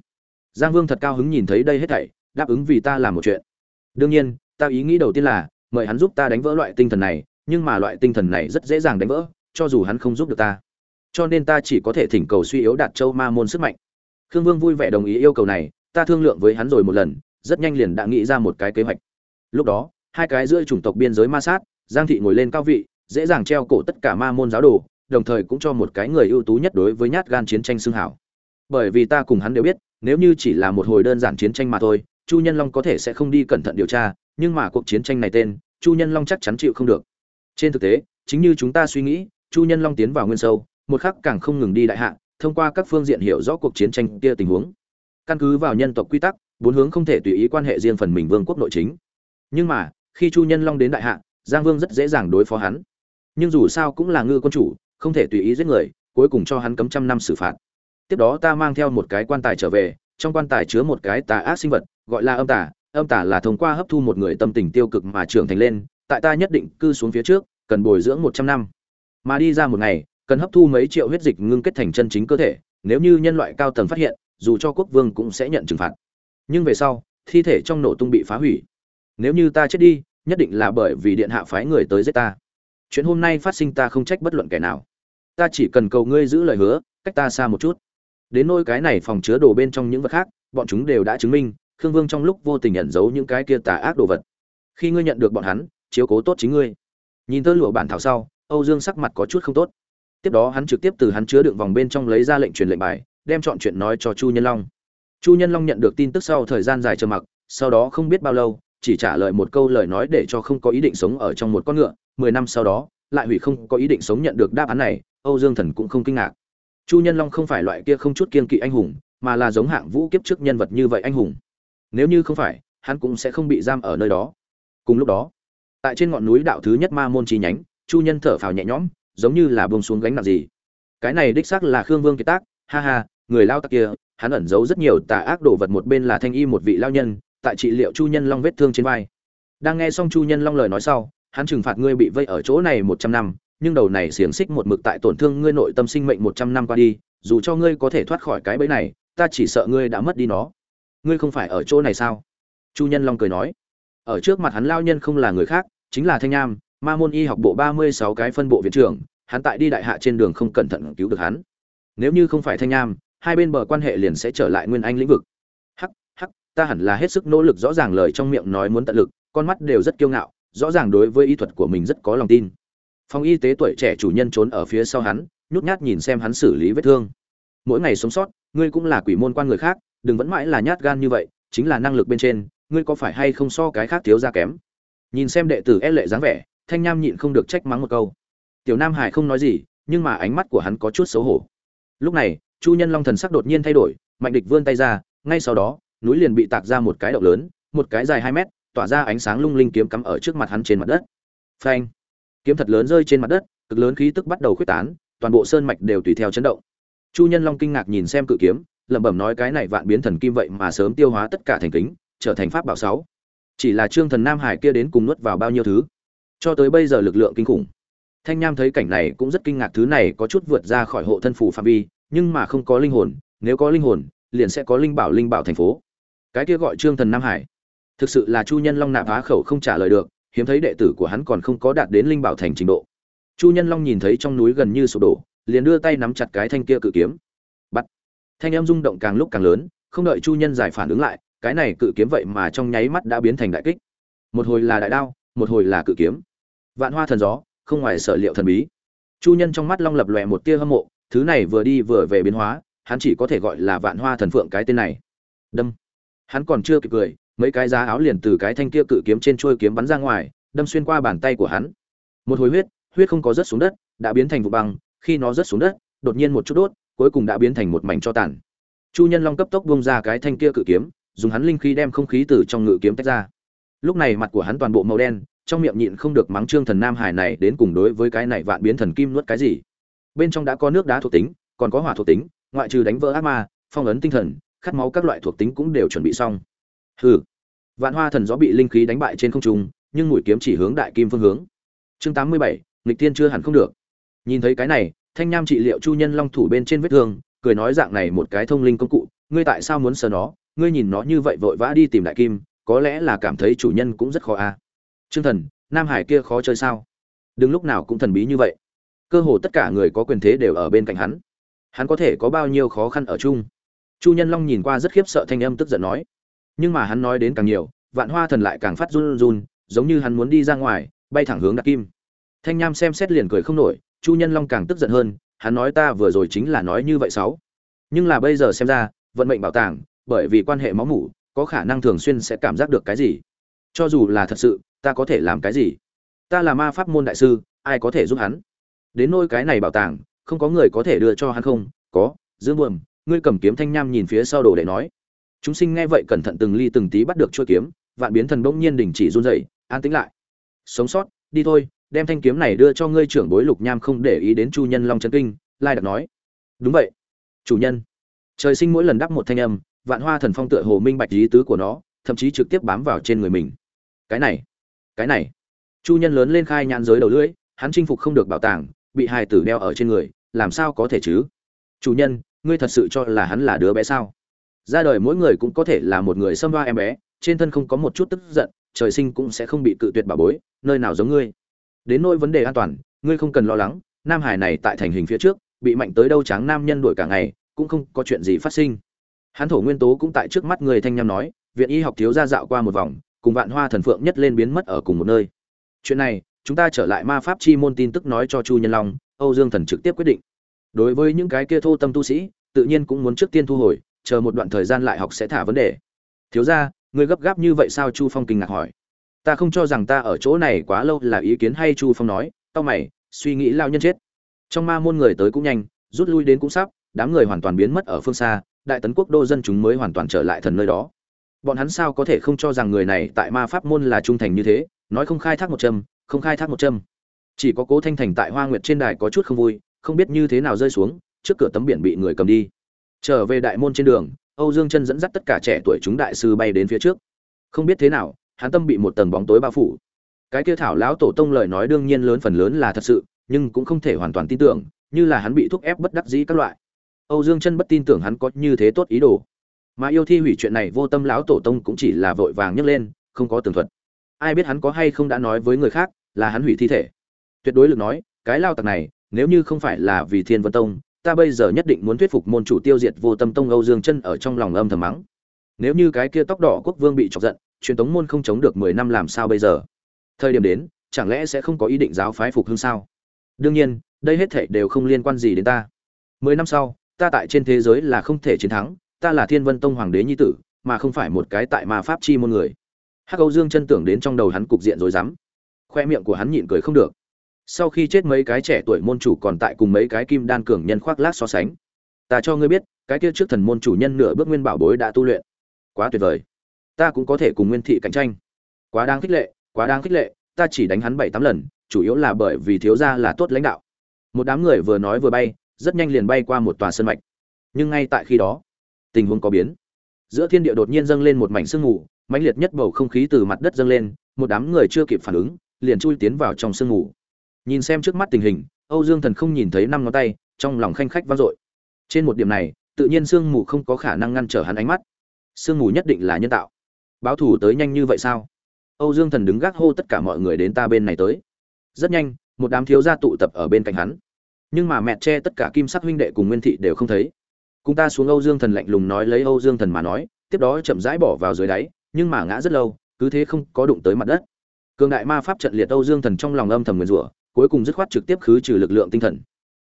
S1: giang vương thật cao hứng nhìn thấy đây hết thảy, đáp ứng vì ta làm một chuyện. Đương nhiên, ta ý nghĩ đầu tiên là, mời hắn giúp ta đánh vỡ loại tinh thần này, nhưng mà loại tinh thần này rất dễ dàng đánh vỡ, cho dù hắn không giúp được ta. Cho nên ta chỉ có thể thỉnh cầu suy yếu đạt châu ma môn sức mạnh. Khương vương vui vẻ đồng ý yêu cầu này, ta thương lượng với hắn rồi một lần, rất nhanh liền đã nghĩ ra một cái kế hoạch. Lúc đó, hai cái giữa chủng tộc biên giới ma sát, giang thị ngồi lên cao vị, dễ dàng treo cổ tất cả ma môn giáo đồ, đồng thời cũng cho một cái người ưu tú nhất đối với nhát gan chiến tranh xưng hảo. Bởi vì ta cùng hắn đều biết nếu như chỉ là một hồi đơn giản chiến tranh mà thôi, chu nhân long có thể sẽ không đi cẩn thận điều tra, nhưng mà cuộc chiến tranh này tên, chu nhân long chắc chắn chịu không được. Trên thực tế, chính như chúng ta suy nghĩ, chu nhân long tiến vào nguyên sâu, một khắc càng không ngừng đi đại hạ, thông qua các phương diện hiểu rõ cuộc chiến tranh kia tình huống. Căn cứ vào nhân tộc quy tắc, bốn hướng không thể tùy ý quan hệ riêng phần mình vương quốc nội chính. Nhưng mà, khi chu nhân long đến đại hạ, giang vương rất dễ dàng đối phó hắn. Nhưng dù sao cũng là ngư quân chủ, không thể tùy ý giết người, cuối cùng cho hắn cấm trăm năm xử phạt tiếp đó ta mang theo một cái quan tài trở về, trong quan tài chứa một cái tà ác sinh vật, gọi là âm tà. Âm tà là thông qua hấp thu một người tâm tình tiêu cực mà trưởng thành lên, tại ta nhất định cư xuống phía trước, cần bồi dưỡng một trăm năm. Mà đi ra một ngày, cần hấp thu mấy triệu huyết dịch ngưng kết thành chân chính cơ thể, nếu như nhân loại cao tầng phát hiện, dù cho quốc vương cũng sẽ nhận trừng phạt. Nhưng về sau, thi thể trong nổ tung bị phá hủy. Nếu như ta chết đi, nhất định là bởi vì điện hạ phái người tới giết ta. Chuyện hôm nay phát sinh ta không trách bất luận kẻ nào. Ta chỉ cần cầu ngươi giữ lời hứa, cách ta xa một chút đến nôi cái này phòng chứa đồ bên trong những vật khác, bọn chúng đều đã chứng minh, khương vương trong lúc vô tình ẩn giấu những cái kia tà ác đồ vật. Khi ngươi nhận được bọn hắn, chiếu cố tốt chính ngươi. Nhìn tơ lụa bản thảo sau, âu dương sắc mặt có chút không tốt. Tiếp đó hắn trực tiếp từ hắn chứa đựng vòng bên trong lấy ra lệnh truyền lệnh bài, đem chọn chuyện nói cho chu nhân long. Chu nhân long nhận được tin tức sau thời gian dài chờ mặc, sau đó không biết bao lâu, chỉ trả lời một câu lời nói để cho không có ý định sống ở trong một con ngựa. Mười năm sau đó, lại hủy không có ý định sống nhận được đáp án này, âu dương thần cũng không kinh ngạc chu nhân long không phải loại kia không chút kiên kỵ anh hùng, mà là giống hạng vũ kiếp trước nhân vật như vậy anh hùng. Nếu như không phải, hắn cũng sẽ không bị giam ở nơi đó. Cùng lúc đó, tại trên ngọn núi đạo thứ nhất ma môn chi nhánh, chu nhân thở phào nhẹ nhõm, giống như là buông xuống gánh nặng gì. Cái này đích xác là khương vương kiệt tác, ha ha, người lao tặc kia, hắn ẩn giấu rất nhiều tà ác đồ vật, một bên là thanh y một vị lao nhân, tại trị liệu chu nhân long vết thương trên vai. Đang nghe xong chu nhân long lời nói sau, hắn trừng phạt ngươi bị vây ở chỗ này một trăm năm nhưng đầu này xiềng xích một mực tại tổn thương ngươi nội tâm sinh mệnh một trăm năm qua đi, dù cho ngươi có thể thoát khỏi cái bẫy này, ta chỉ sợ ngươi đã mất đi nó. Ngươi không phải ở chỗ này sao? Chu nhân long cười nói. Ở trước mặt hắn lao nhân không là người khác, chính là thanh Nam ma môn y học bộ ba mươi sáu cái phân bộ viện trưởng, hắn tại đi đại hạ trên đường không cẩn thận cứu được hắn. Nếu như không phải thanh Nam hai bên bờ quan hệ liền sẽ trở lại nguyên anh lĩnh vực. Hắc hắc, ta hẳn là hết sức nỗ lực rõ ràng lời trong miệng nói muốn tận lực, con mắt đều rất kiêu ngạo, rõ ràng đối với y thuật của mình rất có lòng tin phòng y tế tuổi trẻ chủ nhân trốn ở phía sau hắn, nhút nhát nhìn xem hắn xử lý vết thương. Mỗi ngày sống sót, ngươi cũng là quỷ môn quan người khác, đừng vẫn mãi là nhát gan như vậy, chính là năng lực bên trên, ngươi có phải hay không so cái khác thiếu ra kém? Nhìn xem đệ tử e lệ dáng vẻ, thanh nham nhịn không được trách mắng một câu. Tiểu nam hải không nói gì, nhưng mà ánh mắt của hắn có chút xấu hổ. Lúc này, chu nhân long thần sắc đột nhiên thay đổi, mạnh địch vươn tay ra, ngay sau đó, núi liền bị tạc ra một cái động lớn, một cái dài hai mét, tỏa ra ánh sáng lung linh kiếm cắm ở trước mặt hắn trên mặt đất. Phanh! Kiếm thật lớn rơi trên mặt đất, cực lớn khí tức bắt đầu khuếch tán, toàn bộ sơn mạch đều tùy theo chấn động. Chu nhân long kinh ngạc nhìn xem cự kiếm, lẩm bẩm nói cái này vạn biến thần kim vậy mà sớm tiêu hóa tất cả thành kính, trở thành pháp bảo sáu. Chỉ là trương thần nam hải kia đến cùng nuốt vào bao nhiêu thứ? Cho tới bây giờ lực lượng kinh khủng. Thanh nham thấy cảnh này cũng rất kinh ngạc, thứ này có chút vượt ra khỏi hộ thân phủ phạm vi, nhưng mà không có linh hồn, nếu có linh hồn, liền sẽ có linh bảo linh bảo thành phố. Cái kia gọi trương thần nam hải. Thực sự là chu nhân long nạp á khẩu không trả lời được hiếm thấy đệ tử của hắn còn không có đạt đến linh bảo thành trình độ. Chu nhân long nhìn thấy trong núi gần như sụp đổ, liền đưa tay nắm chặt cái thanh kia cự kiếm. Bắt. Thanh âm rung động càng lúc càng lớn, không đợi chu nhân giải phản ứng lại, cái này cự kiếm vậy mà trong nháy mắt đã biến thành đại kích. Một hồi là đại đao, một hồi là cự kiếm. Vạn hoa thần gió, không ngoài sở liệu thần bí. Chu nhân trong mắt long lập lòe một tia hâm mộ, thứ này vừa đi vừa về biến hóa, hắn chỉ có thể gọi là vạn hoa thần phượng cái tên này. Đâm. Hắn còn chưa kịp cười mấy cái giá áo liền từ cái thanh kia cự kiếm trên trôi kiếm bắn ra ngoài, đâm xuyên qua bàn tay của hắn. Một hồi huyết huyết không có rớt xuống đất, đã biến thành vụ băng, khi nó rớt xuống đất, đột nhiên một chút đốt, cuối cùng đã biến thành một mảnh cho tàn. Chu nhân long cấp tốc bông ra cái thanh kia cự kiếm, dùng hắn linh khí đem không khí từ trong ngự kiếm tách ra. Lúc này mặt của hắn toàn bộ màu đen, trong miệng nhịn không được mắng trương thần nam hải này đến cùng đối với cái này vạn biến thần kim nuốt cái gì. Bên trong đã có nước đá thuộc tính, còn có hỏa thuộc tính, ngoại trừ đánh vỡ ác ma, phong ấn tinh thần, khát máu các loại thuộc tính cũng đều chuẩn bị xong. Hừ vạn hoa thần gió bị linh khí đánh bại trên không trung, nhưng mũi kiếm chỉ hướng đại kim phương hướng. Chương tám mươi bảy, nghịch tiên chưa hẳn không được. Nhìn thấy cái này, thanh nham trị liệu chu nhân long thủ bên trên vết thương, cười nói dạng này một cái thông linh công cụ, ngươi tại sao muốn sờ nó? Ngươi nhìn nó như vậy vội vã đi tìm đại kim, có lẽ là cảm thấy chủ nhân cũng rất khó a à. trương thần, nam hải kia khó chơi sao? Đừng lúc nào cũng thần bí như vậy. Cơ hồ tất cả người có quyền thế đều ở bên cạnh hắn. Hắn có thể có bao nhiêu khó khăn ở chung? Chu nhân long nhìn qua rất khiếp sợ thanh âm tức giận nói nhưng mà hắn nói đến càng nhiều, vạn hoa thần lại càng phát run run, giống như hắn muốn đi ra ngoài, bay thẳng hướng đặc kim. Thanh nham xem xét liền cười không nổi, chu nhân long càng tức giận hơn, hắn nói ta vừa rồi chính là nói như vậy sáu. Nhưng là bây giờ xem ra, vận mệnh bảo tàng, bởi vì quan hệ máu mủ, có khả năng thường xuyên sẽ cảm giác được cái gì. Cho dù là thật sự, ta có thể làm cái gì? Ta là ma pháp môn đại sư, ai có thể giúp hắn? Đến nôi cái này bảo tàng, không có người có thể đưa cho hắn không? Có, dương buồm, ngươi cầm kiếm thanh nham nhìn phía sau đồ để nói chúng sinh nghe vậy cẩn thận từng ly từng tí bắt được chuôi kiếm, vạn biến thần bỗng nhiên đình chỉ run rẩy, an tĩnh lại. Sống sót, đi thôi, đem thanh kiếm này đưa cho ngươi trưởng bối lục nham không để ý đến chu nhân long trấn kinh, lai đặc nói. Đúng vậy. Chủ nhân. Trời sinh mỗi lần đắp một thanh âm, vạn hoa thần phong tựa hồ minh bạch lý tứ của nó, thậm chí trực tiếp bám vào trên người mình. Cái này cái này. Chu nhân lớn lên khai nhãn giới đầu lưỡi, hắn chinh phục không được bảo tàng, bị hài tử đeo ở trên người, làm sao có thể chứ? Chủ nhân, ngươi thật sự cho là hắn là đứa bé sao? Ra đời mỗi người cũng có thể là một người xâm hoa em bé, trên thân không có một chút tức giận, trời sinh cũng sẽ không bị cự tuyệt bà bối, nơi nào giống ngươi. Đến nỗi vấn đề an toàn, ngươi không cần lo lắng, nam hải này tại thành hình phía trước, bị mạnh tới đâu tráng nam nhân đuổi cả ngày, cũng không có chuyện gì phát sinh. Hán thổ nguyên tố cũng tại trước mắt người thanh nham nói, viện y học thiếu gia dạo qua một vòng, cùng vạn hoa thần phượng nhất lên biến mất ở cùng một nơi. Chuyện này, chúng ta trở lại ma pháp chi môn tin tức nói cho chu nhân long, âu dương thần trực tiếp quyết định. Đối với những cái kia thô tâm tu sĩ, tự nhiên cũng muốn trước tiên thu hồi chờ một đoạn thời gian lại học sẽ thả vấn đề. Thiếu gia, ngươi gấp gáp như vậy sao chu phong kinh ngạc hỏi? Ta không cho rằng ta ở chỗ này quá lâu là ý kiến hay, chu phong nói, tao mày, suy nghĩ lao nhân chết. Trong ma môn người tới cũng nhanh, rút lui đến cũng sắp, đám người hoàn toàn biến mất ở phương xa, đại tấn quốc đô dân chúng mới hoàn toàn trở lại thần nơi đó. Bọn hắn sao có thể không cho rằng người này tại ma pháp môn là trung thành như thế, nói không khai thác một châm, không khai thác một châm. Chỉ có cố thanh thành tại hoa nguyệt trên đài có chút không vui, không biết như thế nào rơi xuống, trước cửa tấm biển bị người cầm đi trở về đại môn trên đường, âu dương chân dẫn dắt tất cả trẻ tuổi chúng đại sư bay đến phía trước. Không biết thế nào, hắn tâm bị một tầng bóng tối bao phủ. Cái kia thảo lão tổ tông lời nói đương nhiên lớn phần lớn là thật sự, nhưng cũng không thể hoàn toàn tin tưởng, như là hắn bị thúc ép bất đắc dĩ các loại. Âu dương chân bất tin tưởng hắn có như thế tốt ý đồ. Mà yêu thi hủy chuyện này vô tâm lão tổ tông cũng chỉ là vội vàng nhấc lên, không có tường thuật. Ai biết hắn có hay không đã nói với người khác là hắn hủy thi thể. Tuyệt đối lực nói, cái lao tặc này, nếu như không phải là vì thiên vân tông ta bây giờ nhất định muốn thuyết phục môn chủ tiêu diệt vô tâm tông âu dương chân ở trong lòng âm thầm mắng. Nếu như cái kia tóc đỏ quốc vương bị chọc giận, truyền tống môn không chống được mười năm làm sao bây giờ? Thời điểm đến, chẳng lẽ sẽ không có ý định giáo phái phục hưng sao? Đương nhiên, đây hết thảy đều không liên quan gì đến ta. Mười năm sau, ta tại trên thế giới là không thể chiến thắng, ta là thiên vân tông hoàng đế nhi tử, mà không phải một cái tại ma pháp chi môn người. Hắc âu dương chân tưởng đến trong đầu hắn cục diện rối rắm. Khoe miệng của hắn nhịn cười không được sau khi chết mấy cái trẻ tuổi môn chủ còn tại cùng mấy cái kim đan cường nhân khoác lác so sánh. Ta cho ngươi biết, cái kia trước thần môn chủ nhân nửa bước nguyên bảo bối đã tu luyện. Quá tuyệt vời. Ta cũng có thể cùng nguyên thị cạnh tranh. Quá đáng khích lệ, quá đáng khích lệ, ta chỉ đánh hắn bảy tám lần, chủ yếu là bởi vì thiếu gia là tốt lãnh đạo. Một đám người vừa nói vừa bay, rất nhanh liền bay qua một tòa sân mạch. Nhưng ngay tại khi đó, tình huống có biến. Giữa thiên địa đột nhiên dâng lên một mảnh sương mù, mãnh liệt nhất bầu không khí từ mặt đất dâng lên, một đám người chưa kịp phản ứng, liền chui tiến vào trong sương mù nhìn xem trước mắt tình hình, âu dương thần không nhìn thấy năm ngón tay, trong lòng khanh khách vang dội. Trên một điểm này, tự nhiên sương mù không có khả năng ngăn trở hắn ánh mắt. Sương mù nhất định là nhân tạo. Báo thủ tới nhanh như vậy sao? Âu dương thần đứng gác hô tất cả mọi người đến ta bên này tới. Rất nhanh, một đám thiếu gia tụ tập ở bên cạnh hắn. Nhưng mà mẹ che tất cả kim sắc huynh đệ cùng nguyên thị đều không thấy. Cùng ta xuống âu dương thần lạnh lùng nói lấy âu dương thần mà nói, tiếp đó chậm rãi bỏ vào dưới đáy, nhưng mà ngã rất lâu, cứ thế không có đụng tới mặt đất. Cường đại ma pháp trận liệt âu dương thần trong lòng âm thầm nguyền rủa cuối cùng dứt khoát trực tiếp khứ trừ lực lượng tinh thần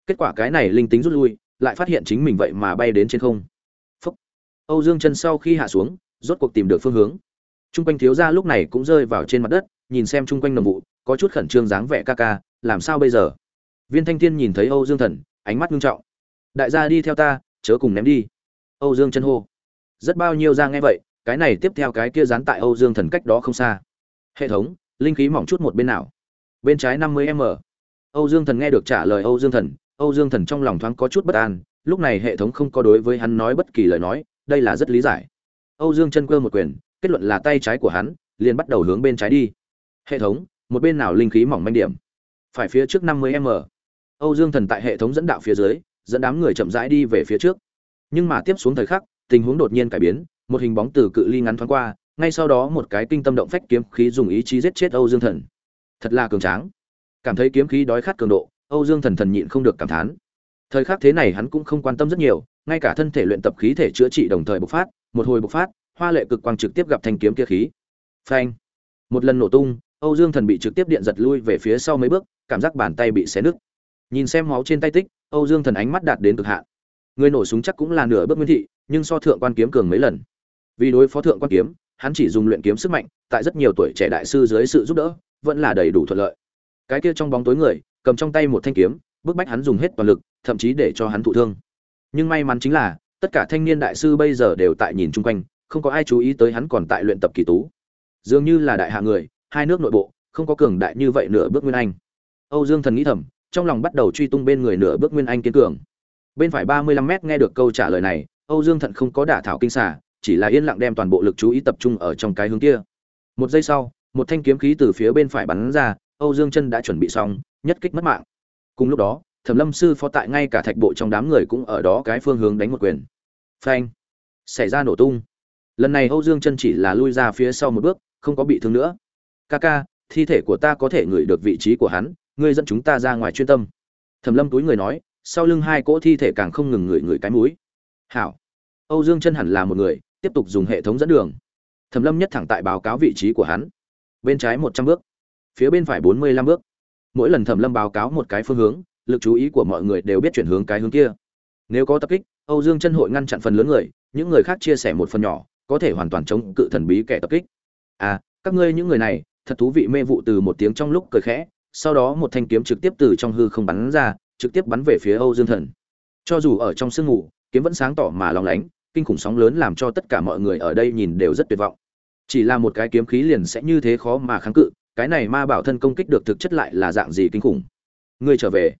S1: kết quả cái này linh tính rút lui lại phát hiện chính mình vậy mà bay đến trên không Phúc. âu dương chân sau khi hạ xuống rốt cuộc tìm được phương hướng Trung quanh thiếu gia lúc này cũng rơi vào trên mặt đất, nhìn xem trung quanh nồng vụ, có chút khẩn trương dáng vẻ ca ca, làm sao bây giờ? Viên Thanh Thiên nhìn thấy Âu Dương Thần, ánh mắt nghiêm trọng. Đại gia đi theo ta, chớ cùng ném đi. Âu Dương chân hô. Rất bao nhiêu ra nghe vậy, cái này tiếp theo cái kia dán tại Âu Dương Thần cách đó không xa. Hệ thống, linh khí mỏng chút một bên nào? Bên trái 50m. Âu Dương Thần nghe được trả lời Âu Dương Thần, Âu Dương Thần trong lòng thoáng có chút bất an, lúc này hệ thống không có đối với hắn nói bất kỳ lời nói, đây là rất lý giải. Âu Dương chân cơ một quyền, kết luận là tay trái của hắn, liền bắt đầu hướng bên trái đi. Hệ thống, một bên nào linh khí mỏng manh điểm? Phải phía trước 50m. Âu Dương Thần tại hệ thống dẫn đạo phía dưới, dẫn đám người chậm rãi đi về phía trước. Nhưng mà tiếp xuống thời khắc, tình huống đột nhiên cải biến, một hình bóng từ cự ly ngắn thoáng qua, ngay sau đó một cái kinh tâm động phách kiếm khí dùng ý chí giết chết Âu Dương Thần. Thật là cường tráng. Cảm thấy kiếm khí đói khát cường độ, Âu Dương Thần thần nhịn không được cảm thán. Thời khắc thế này hắn cũng không quan tâm rất nhiều, ngay cả thân thể luyện tập khí thể chữa trị đồng thời bộc phát, một hồi bộc phát, hoa lệ cực quang trực tiếp gặp thanh kiếm kia khí. Phanh! Một lần nổ tung âu dương thần bị trực tiếp điện giật lui về phía sau mấy bước cảm giác bàn tay bị xé nứt. Nhìn xem máu trên tay tích âu dương thần ánh mắt đạt đến cực hạn. Người nổ súng chắc cũng là nửa bước nguyên thị nhưng so thượng quan kiếm cường mấy lần. Vì đối phó thượng quan kiếm hắn chỉ dùng luyện kiếm sức mạnh tại rất nhiều tuổi trẻ đại sư dưới sự giúp đỡ vẫn là đầy đủ thuận lợi. Cái kia trong bóng tối người, cầm trong tay một thanh kiếm, bức bách hắn dùng hết toàn lực, thậm chí để cho hắn thụ thương. Nhưng may mắn chính là, tất cả thanh niên đại sư bây giờ đều tại nhìn chung quanh, không có ai chú ý tới hắn còn tại luyện tập kỳ tú. Dường như là đại hạ người, hai nước nội bộ, không có cường đại như vậy nửa bước nguyên anh. Âu dương thần nghĩ thầm, trong lòng bắt đầu truy tung bên người nửa bước nguyên anh kiên cường. Bên phải ba mươi lăm mét nghe được câu trả lời này, âu dương thận không có đả thảo kinh xả chỉ là yên lặng đem toàn bộ lực chú ý tập trung ở trong cái hướng kia. Một giây sau một thanh kiếm khí từ phía bên phải bắn ra âu dương chân đã chuẩn bị xong nhất kích mất mạng. Cùng lúc đó thẩm lâm sư phó tại ngay cả thạch bộ trong đám người cũng ở đó cái phương hướng đánh một quyền. Phanh! Xảy ra nổ tung. Lần này âu dương chân chỉ là lui ra phía sau một bước không có bị thương nữa. Kaka, thi thể của ta có thể ngửi được vị trí của hắn ngươi dẫn chúng ta ra ngoài chuyên tâm. Thẩm lâm túi người nói sau lưng hai cỗ thi thể càng không ngừng ngửi ngửi cái mũi. Hảo. Âu dương chân hẳn là một người tiếp tục dùng hệ thống dẫn đường. Thẩm lâm nhất thẳng tại báo cáo vị trí của hắn bên trái một trăm bước, phía bên phải bốn mươi lăm bước. Mỗi lần thẩm lâm báo cáo một cái phương hướng, lực chú ý của mọi người đều biết chuyển hướng cái hướng kia. Nếu có tập kích, âu dương chân hội ngăn chặn phần lớn người, những người khác chia sẻ một phần nhỏ, có thể hoàn toàn chống cự thần bí kẻ tập kích. À các ngươi những người này, thật thú vị mê vụ từ một tiếng trong lúc cười khẽ, sau đó một thanh kiếm trực tiếp từ trong hư không bắn ra, trực tiếp bắn về phía âu dương thần. Cho dù ở trong sương ngủ, kiếm vẫn sáng tỏ mà long lánh, kinh khủng sóng lớn làm cho tất cả mọi người ở đây nhìn đều rất tuyệt vọng chỉ là một cái kiếm khí liền sẽ như thế khó mà kháng cự, cái này ma bảo thân công kích được thực chất lại là dạng gì kinh khủng. Ngươi trở về.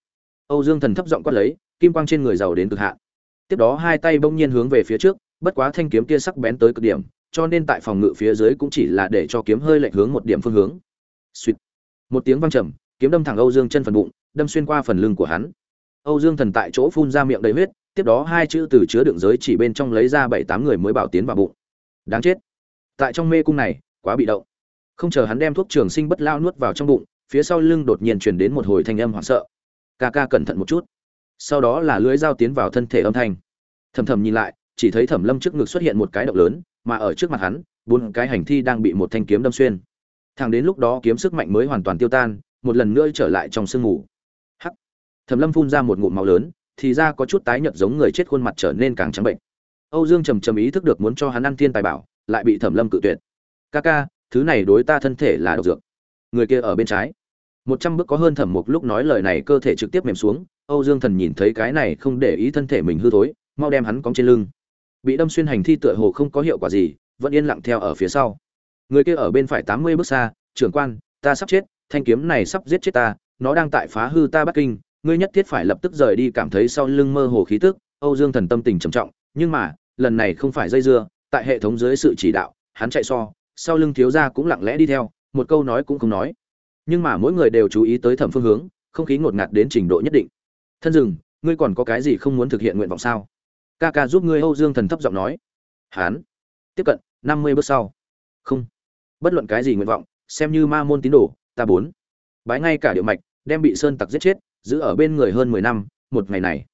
S1: Âu dương thần thấp giọng quát lấy, kim quang trên người giàu đến cực hạn. Tiếp đó hai tay bỗng nhiên hướng về phía trước, bất quá thanh kiếm kia sắc bén tới cực điểm, cho nên tại phòng ngự phía dưới cũng chỉ là để cho kiếm hơi lệch hướng một điểm phương hướng. Sweet. một tiếng vang trầm, kiếm đâm thẳng âu dương chân phần bụng, đâm xuyên qua phần lưng của hắn. Âu dương thần tại chỗ phun ra miệng đầy huyết, tiếp đó hai chữ từ chứa đựng giới chỉ bên trong lấy ra bảy tám người mới bảo tiến vào bụng. Đáng chết tại trong mê cung này, quá bị động. Không chờ hắn đem thuốc trường sinh bất lao nuốt vào trong bụng, phía sau lưng đột nhiên truyền đến một hồi thanh âm hoảng sợ. Ca ca cẩn thận một chút. Sau đó là lưới dao tiến vào thân thể âm thanh. Thầm thầm nhìn lại, chỉ thấy thẩm lâm trước ngực xuất hiện một cái động lớn, mà ở trước mặt hắn, bốn cái hành thi đang bị một thanh kiếm đâm xuyên. Thằng đến lúc đó kiếm sức mạnh mới hoàn toàn tiêu tan, một lần nữa trở lại trong sương mù. Hắc. Thẩm lâm phun ra một ngụm máu lớn, thì ra có chút tái nhợt giống người chết khuôn mặt trở nên càng trắng bệnh. Âu dương trầm trầm ý thức được muốn cho hắn ăn thiên tài bảo lại bị thẩm lâm cự tuyệt. Ca ca, thứ này đối ta thân thể là độc dược. Người kia ở bên trái. Một trăm bước có hơn thẩm mục lúc nói lời này, cơ thể trực tiếp mềm xuống, âu dương thần nhìn thấy cái này không để ý thân thể mình hư thối, mau đem hắn cóng trên lưng. Bị đâm xuyên hành thi tựa hồ không có hiệu quả gì, vẫn yên lặng theo ở phía sau. Người kia ở bên phải tám mươi bước xa, trưởng quan, ta sắp chết, thanh kiếm này sắp giết chết ta, nó đang tại phá hư ta bắc kinh, ngươi nhất thiết phải lập tức rời đi. Cảm thấy sau lưng mơ hồ khí tức, âu dương thần tâm tình trầm trọng, nhưng mà, lần này không phải dây dưa tại hệ thống dưới sự chỉ đạo, hắn chạy so, sau lưng thiếu gia cũng lặng lẽ đi theo, một câu nói cũng không nói. Nhưng mà mỗi người đều chú ý tới thẩm phương hướng, không khí ngột ngạt đến trình độ nhất định. Thân rừng ngươi còn có cái gì không muốn thực hiện nguyện vọng sao? Ca ca giúp ngươi âu dương thần thấp giọng nói. Hán tiếp cận, năm mươi bước sau. Không, bất luận cái gì nguyện vọng, xem như ma môn tín đồ, ta bốn. Bái ngay cả điệu mạch, đem bị sơn tặc giết chết, giữ ở bên người hơn mười năm, một ngày này.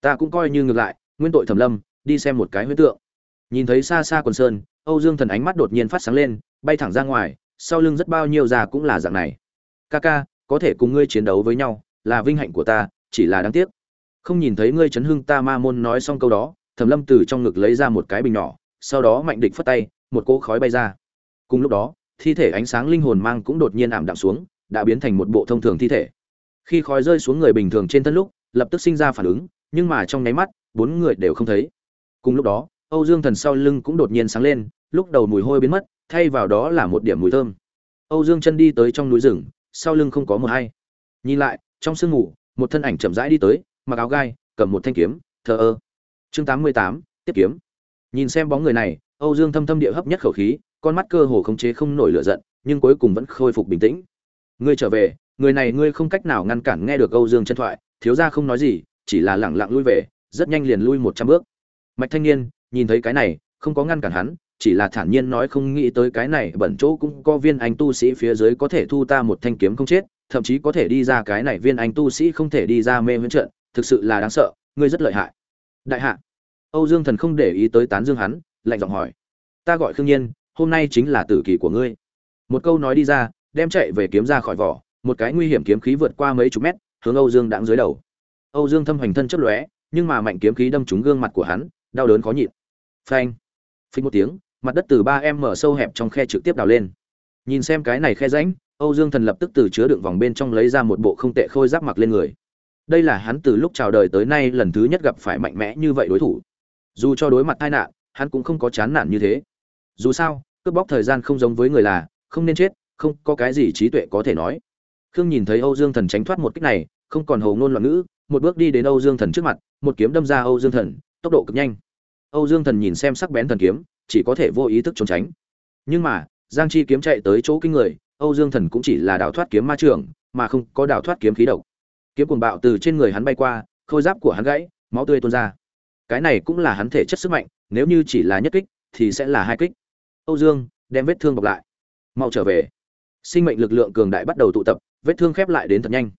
S1: Ta cũng coi như ngược lại, nguyên tội thẩm lâm, đi xem một cái huyết tượng nhìn thấy xa xa quần sơn, âu dương thần ánh mắt đột nhiên phát sáng lên, bay thẳng ra ngoài, sau lưng rất bao nhiêu già cũng là dạng này. Ca ca, có thể cùng ngươi chiến đấu với nhau, là vinh hạnh của ta, chỉ là đáng tiếc. Không nhìn thấy ngươi chấn hưng ta ma môn nói xong câu đó, thẩm lâm từ trong ngực lấy ra một cái bình nhỏ, sau đó mạnh địch phất tay, một cỗ khói bay ra. Cùng lúc đó, thi thể ánh sáng linh hồn mang cũng đột nhiên ảm đạm xuống, đã biến thành một bộ thông thường thi thể. Khi khói rơi xuống người bình thường trên thân lúc, lập tức sinh ra phản ứng, nhưng mà trong nháy mắt, bốn người đều không thấy. Cùng lúc đó âu dương thần sau lưng cũng đột nhiên sáng lên, lúc đầu mùi hôi biến mất, thay vào đó là một điểm mùi thơm. Âu dương chân đi tới trong núi rừng, sau lưng không có một hay. Nhìn lại, trong sương ngủ một thân ảnh chậm rãi đi tới, mặc áo gai, cầm một thanh kiếm, thờ ơ. Chương tám mươi tám, tiếp kiếm. Nhìn xem bóng người này, âu dương thâm thâm địa hấp nhất khẩu khí, con mắt cơ hồ khống chế không nổi lửa giận, nhưng cuối cùng vẫn khôi phục bình tĩnh. Ngươi trở về, người này ngươi không cách nào ngăn cản nghe được âu dương chân thoại, thiếu gia không nói gì, chỉ là lẳng lặng lui về, rất nhanh liền lui một trăm bước. Mạch thanh niên nhìn thấy cái này, không có ngăn cản hắn, chỉ là thản nhiên nói không nghĩ tới cái này, bẩn chỗ cũng có viên anh tu sĩ phía dưới có thể thu ta một thanh kiếm không chết, thậm chí có thể đi ra cái này viên anh tu sĩ không thể đi ra mê huyễn trận, thực sự là đáng sợ, ngươi rất lợi hại. Đại hạ, âu dương thần không để ý tới tán dương hắn, lạnh giọng hỏi, ta gọi khương nhiên, hôm nay chính là tử kỳ của ngươi. Một câu nói đi ra, đem chạy về kiếm ra khỏi vỏ, một cái nguy hiểm kiếm khí vượt qua mấy chục mét, hướng âu dương đãng dưới đầu. Âu dương thâm hoành thân chấp lóe, nhưng mà mạnh kiếm khí đâm trúng gương mặt của hắn, đau đớn khó nhịn phanh. Phình một tiếng, mặt đất từ ba em mở sâu hẹp trong khe trực tiếp đào lên. Nhìn xem cái này khe rãnh, âu dương thần lập tức từ chứa đựng vòng bên trong lấy ra một bộ không tệ khôi giáp mặc lên người. Đây là hắn từ lúc chào đời tới nay lần thứ nhất gặp phải mạnh mẽ như vậy đối thủ. Dù cho đối mặt tai nạn, hắn cũng không có chán nản như thế. Dù sao, cướp bóc thời gian không giống với người là, không nên chết, không có cái gì trí tuệ có thể nói. Khương nhìn thấy âu dương thần tránh thoát một cách này, không còn hầu ngôn loạn ngữ, một bước đi đến âu dương thần trước mặt, một kiếm đâm ra âu dương thần, tốc độ cực nhanh âu dương thần nhìn xem sắc bén thần kiếm, chỉ có thể vô ý thức trốn tránh. Nhưng mà, giang chi kiếm chạy tới chỗ kinh người, âu dương thần cũng chỉ là đào thoát kiếm ma trường, mà không có đào thoát kiếm khí độc. Kiếm cuồng bạo từ trên người hắn bay qua, khôi giáp của hắn gãy, máu tươi tuôn ra. Cái này cũng là hắn thể chất sức mạnh, nếu như chỉ là nhất kích, thì sẽ là hai kích. Âu dương, đem vết thương bọc lại. Mau trở về. Sinh mệnh lực lượng cường đại bắt đầu tụ tập, vết thương khép lại đến thật nhanh.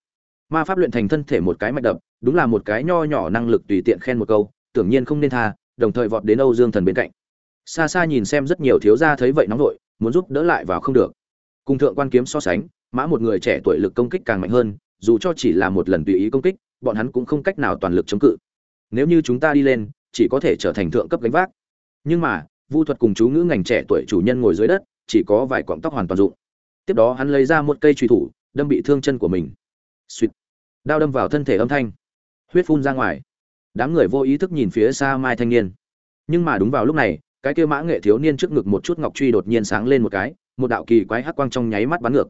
S1: Ma pháp luyện thành thân thể một cái mạch đập, đúng là một cái nho nhỏ năng lực tùy tiện khen một câu, tưởng nhiên không nên tha đồng thời vọt đến âu dương thần bên cạnh. Xa xa nhìn xem rất nhiều thiếu gia thấy vậy nóng nội, muốn giúp đỡ lại vào không được. Cùng thượng quan kiếm so sánh mã một người trẻ tuổi lực công kích càng mạnh hơn dù cho chỉ là một lần tùy ý công kích bọn hắn cũng không cách nào toàn lực chống cự. Nếu như chúng ta đi lên chỉ có thể trở thành thượng cấp gánh vác. Nhưng mà vu thuật cùng chú ngữ ngành trẻ tuổi chủ nhân ngồi dưới đất chỉ có vài quặng tóc hoàn toàn dụng. Tiếp đó hắn lấy ra một cây truy thủ đâm bị thương chân của mình. Xuyệt. đao đâm vào thân thể âm thanh. Huyết phun ra ngoài đám người vô ý thức nhìn phía xa mai thanh niên. Nhưng mà đúng vào lúc này, cái kia mã nghệ thiếu niên trước ngực một chút ngọc truy đột nhiên sáng lên một cái, một đạo kỳ quái hắc quang trong nháy mắt bắn ngược.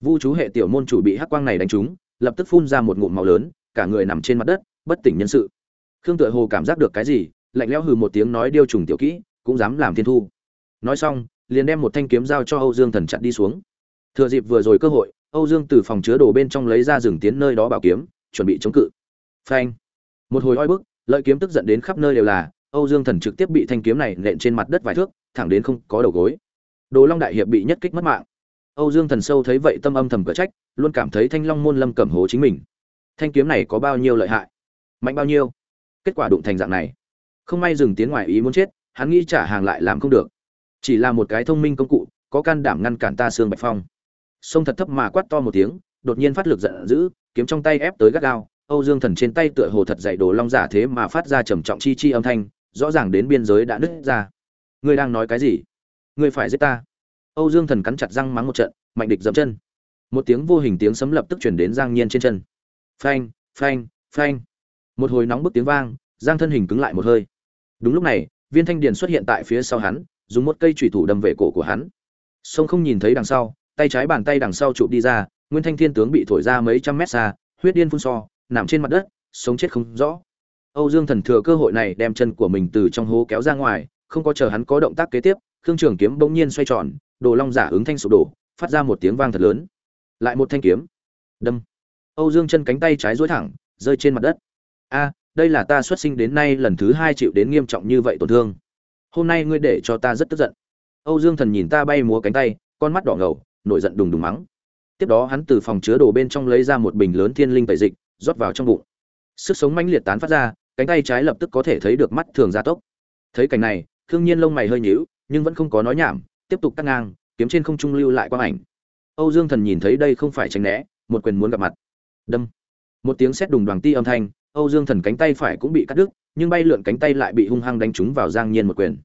S1: Vu chú hệ tiểu môn chủ bị hắc quang này đánh trúng, lập tức phun ra một ngụm màu lớn, cả người nằm trên mặt đất, bất tỉnh nhân sự. Khương tựa hồ cảm giác được cái gì, lạnh lẽo hừ một tiếng nói điêu trùng tiểu kỹ, cũng dám làm thiên thu. Nói xong, liền đem một thanh kiếm giao cho âu dương thần chặn đi xuống. Thừa dịp vừa rồi cơ hội, âu dương từ phòng chứa đồ bên trong lấy ra rừng tiến nơi đó bảo kiếm, chuẩn bị chống cự. Phanh một hồi oi bức, lợi kiếm tức giận đến khắp nơi đều là, âu dương thần trực tiếp bị thanh kiếm này nện trên mặt đất vài thước, thẳng đến không có đầu gối. Đồ long đại hiệp bị nhất kích mất mạng. Âu dương thần sâu thấy vậy tâm âm thầm cở trách, luôn cảm thấy thanh long môn lâm cẩm hố chính mình. Thanh kiếm này có bao nhiêu lợi hại? Mạnh bao nhiêu? Kết quả đụng thành dạng này. Không may dừng tiến ngoài ý muốn chết, hắn nghĩ trả hàng lại làm không được. Chỉ là một cái thông minh công cụ, có can đảm ngăn cản ta xương bạch phong. Sông thật thấp mà quát to một tiếng, đột nhiên phát lực giận dữ, kiếm trong tay ép tới gắt gao âu dương thần trên tay tựa hồ thật dạy đồ long giả thế mà phát ra trầm trọng chi chi âm thanh, rõ ràng đến biên giới đã nứt ra. Ngươi đang nói cái gì? Ngươi phải giết ta. Âu dương thần cắn chặt răng mắng một trận, mạnh địch dậm chân. Một tiếng vô hình tiếng sấm lập tức truyền đến giang nhiên trên chân. Phanh phanh phanh. Một hồi nóng bức tiếng vang, giang thân hình cứng lại một hơi. Đúng lúc này, viên thanh điền xuất hiện tại phía sau hắn, dùng một cây chủy thủ đâm về cổ của hắn. Song không nhìn thấy đằng sau, tay trái bàn tay đằng sau chụp đi ra, nguyên thanh thiên tướng bị thổi ra mấy trăm mét xa, huyết điên phun so nằm trên mặt đất, sống chết không rõ. Âu dương thần thừa cơ hội này đem chân của mình từ trong hố kéo ra ngoài, không có chờ hắn có động tác kế tiếp, khương trường kiếm bỗng nhiên xoay tròn, đồ long giả ứng thanh sụp đổ, phát ra một tiếng vang thật lớn. Lại một thanh kiếm. Đâm. Âu dương chân cánh tay trái duỗi thẳng, rơi trên mặt đất. A, đây là ta xuất sinh đến nay lần thứ hai chịu đến nghiêm trọng như vậy tổn thương. Hôm nay ngươi để cho ta rất tức giận. Âu dương thần nhìn ta bay múa cánh tay, con mắt đỏ ngầu, nổi giận đùng đùng mắng. Tiếp đó hắn từ phòng chứa đồ bên trong lấy ra một bình lớn thiên linh tẩy dịch rót vào trong bụng. Sức sống mãnh liệt tán phát ra, cánh tay trái lập tức có thể thấy được mắt thường gia tốc. Thấy cảnh này thương nhiên lông mày hơi nhíu, nhưng vẫn không có nói nhảm, tiếp tục cắt ngang, kiếm trên không trung lưu lại quang ảnh. Âu dương thần nhìn thấy đây không phải tránh né, một quyền muốn gặp mặt. Đâm. Một tiếng sét đùng đoàn ti âm thanh, âu dương thần cánh tay phải cũng bị cắt đứt, nhưng bay lượn cánh tay lại bị hung hăng đánh trúng vào giang nhiên một quyền.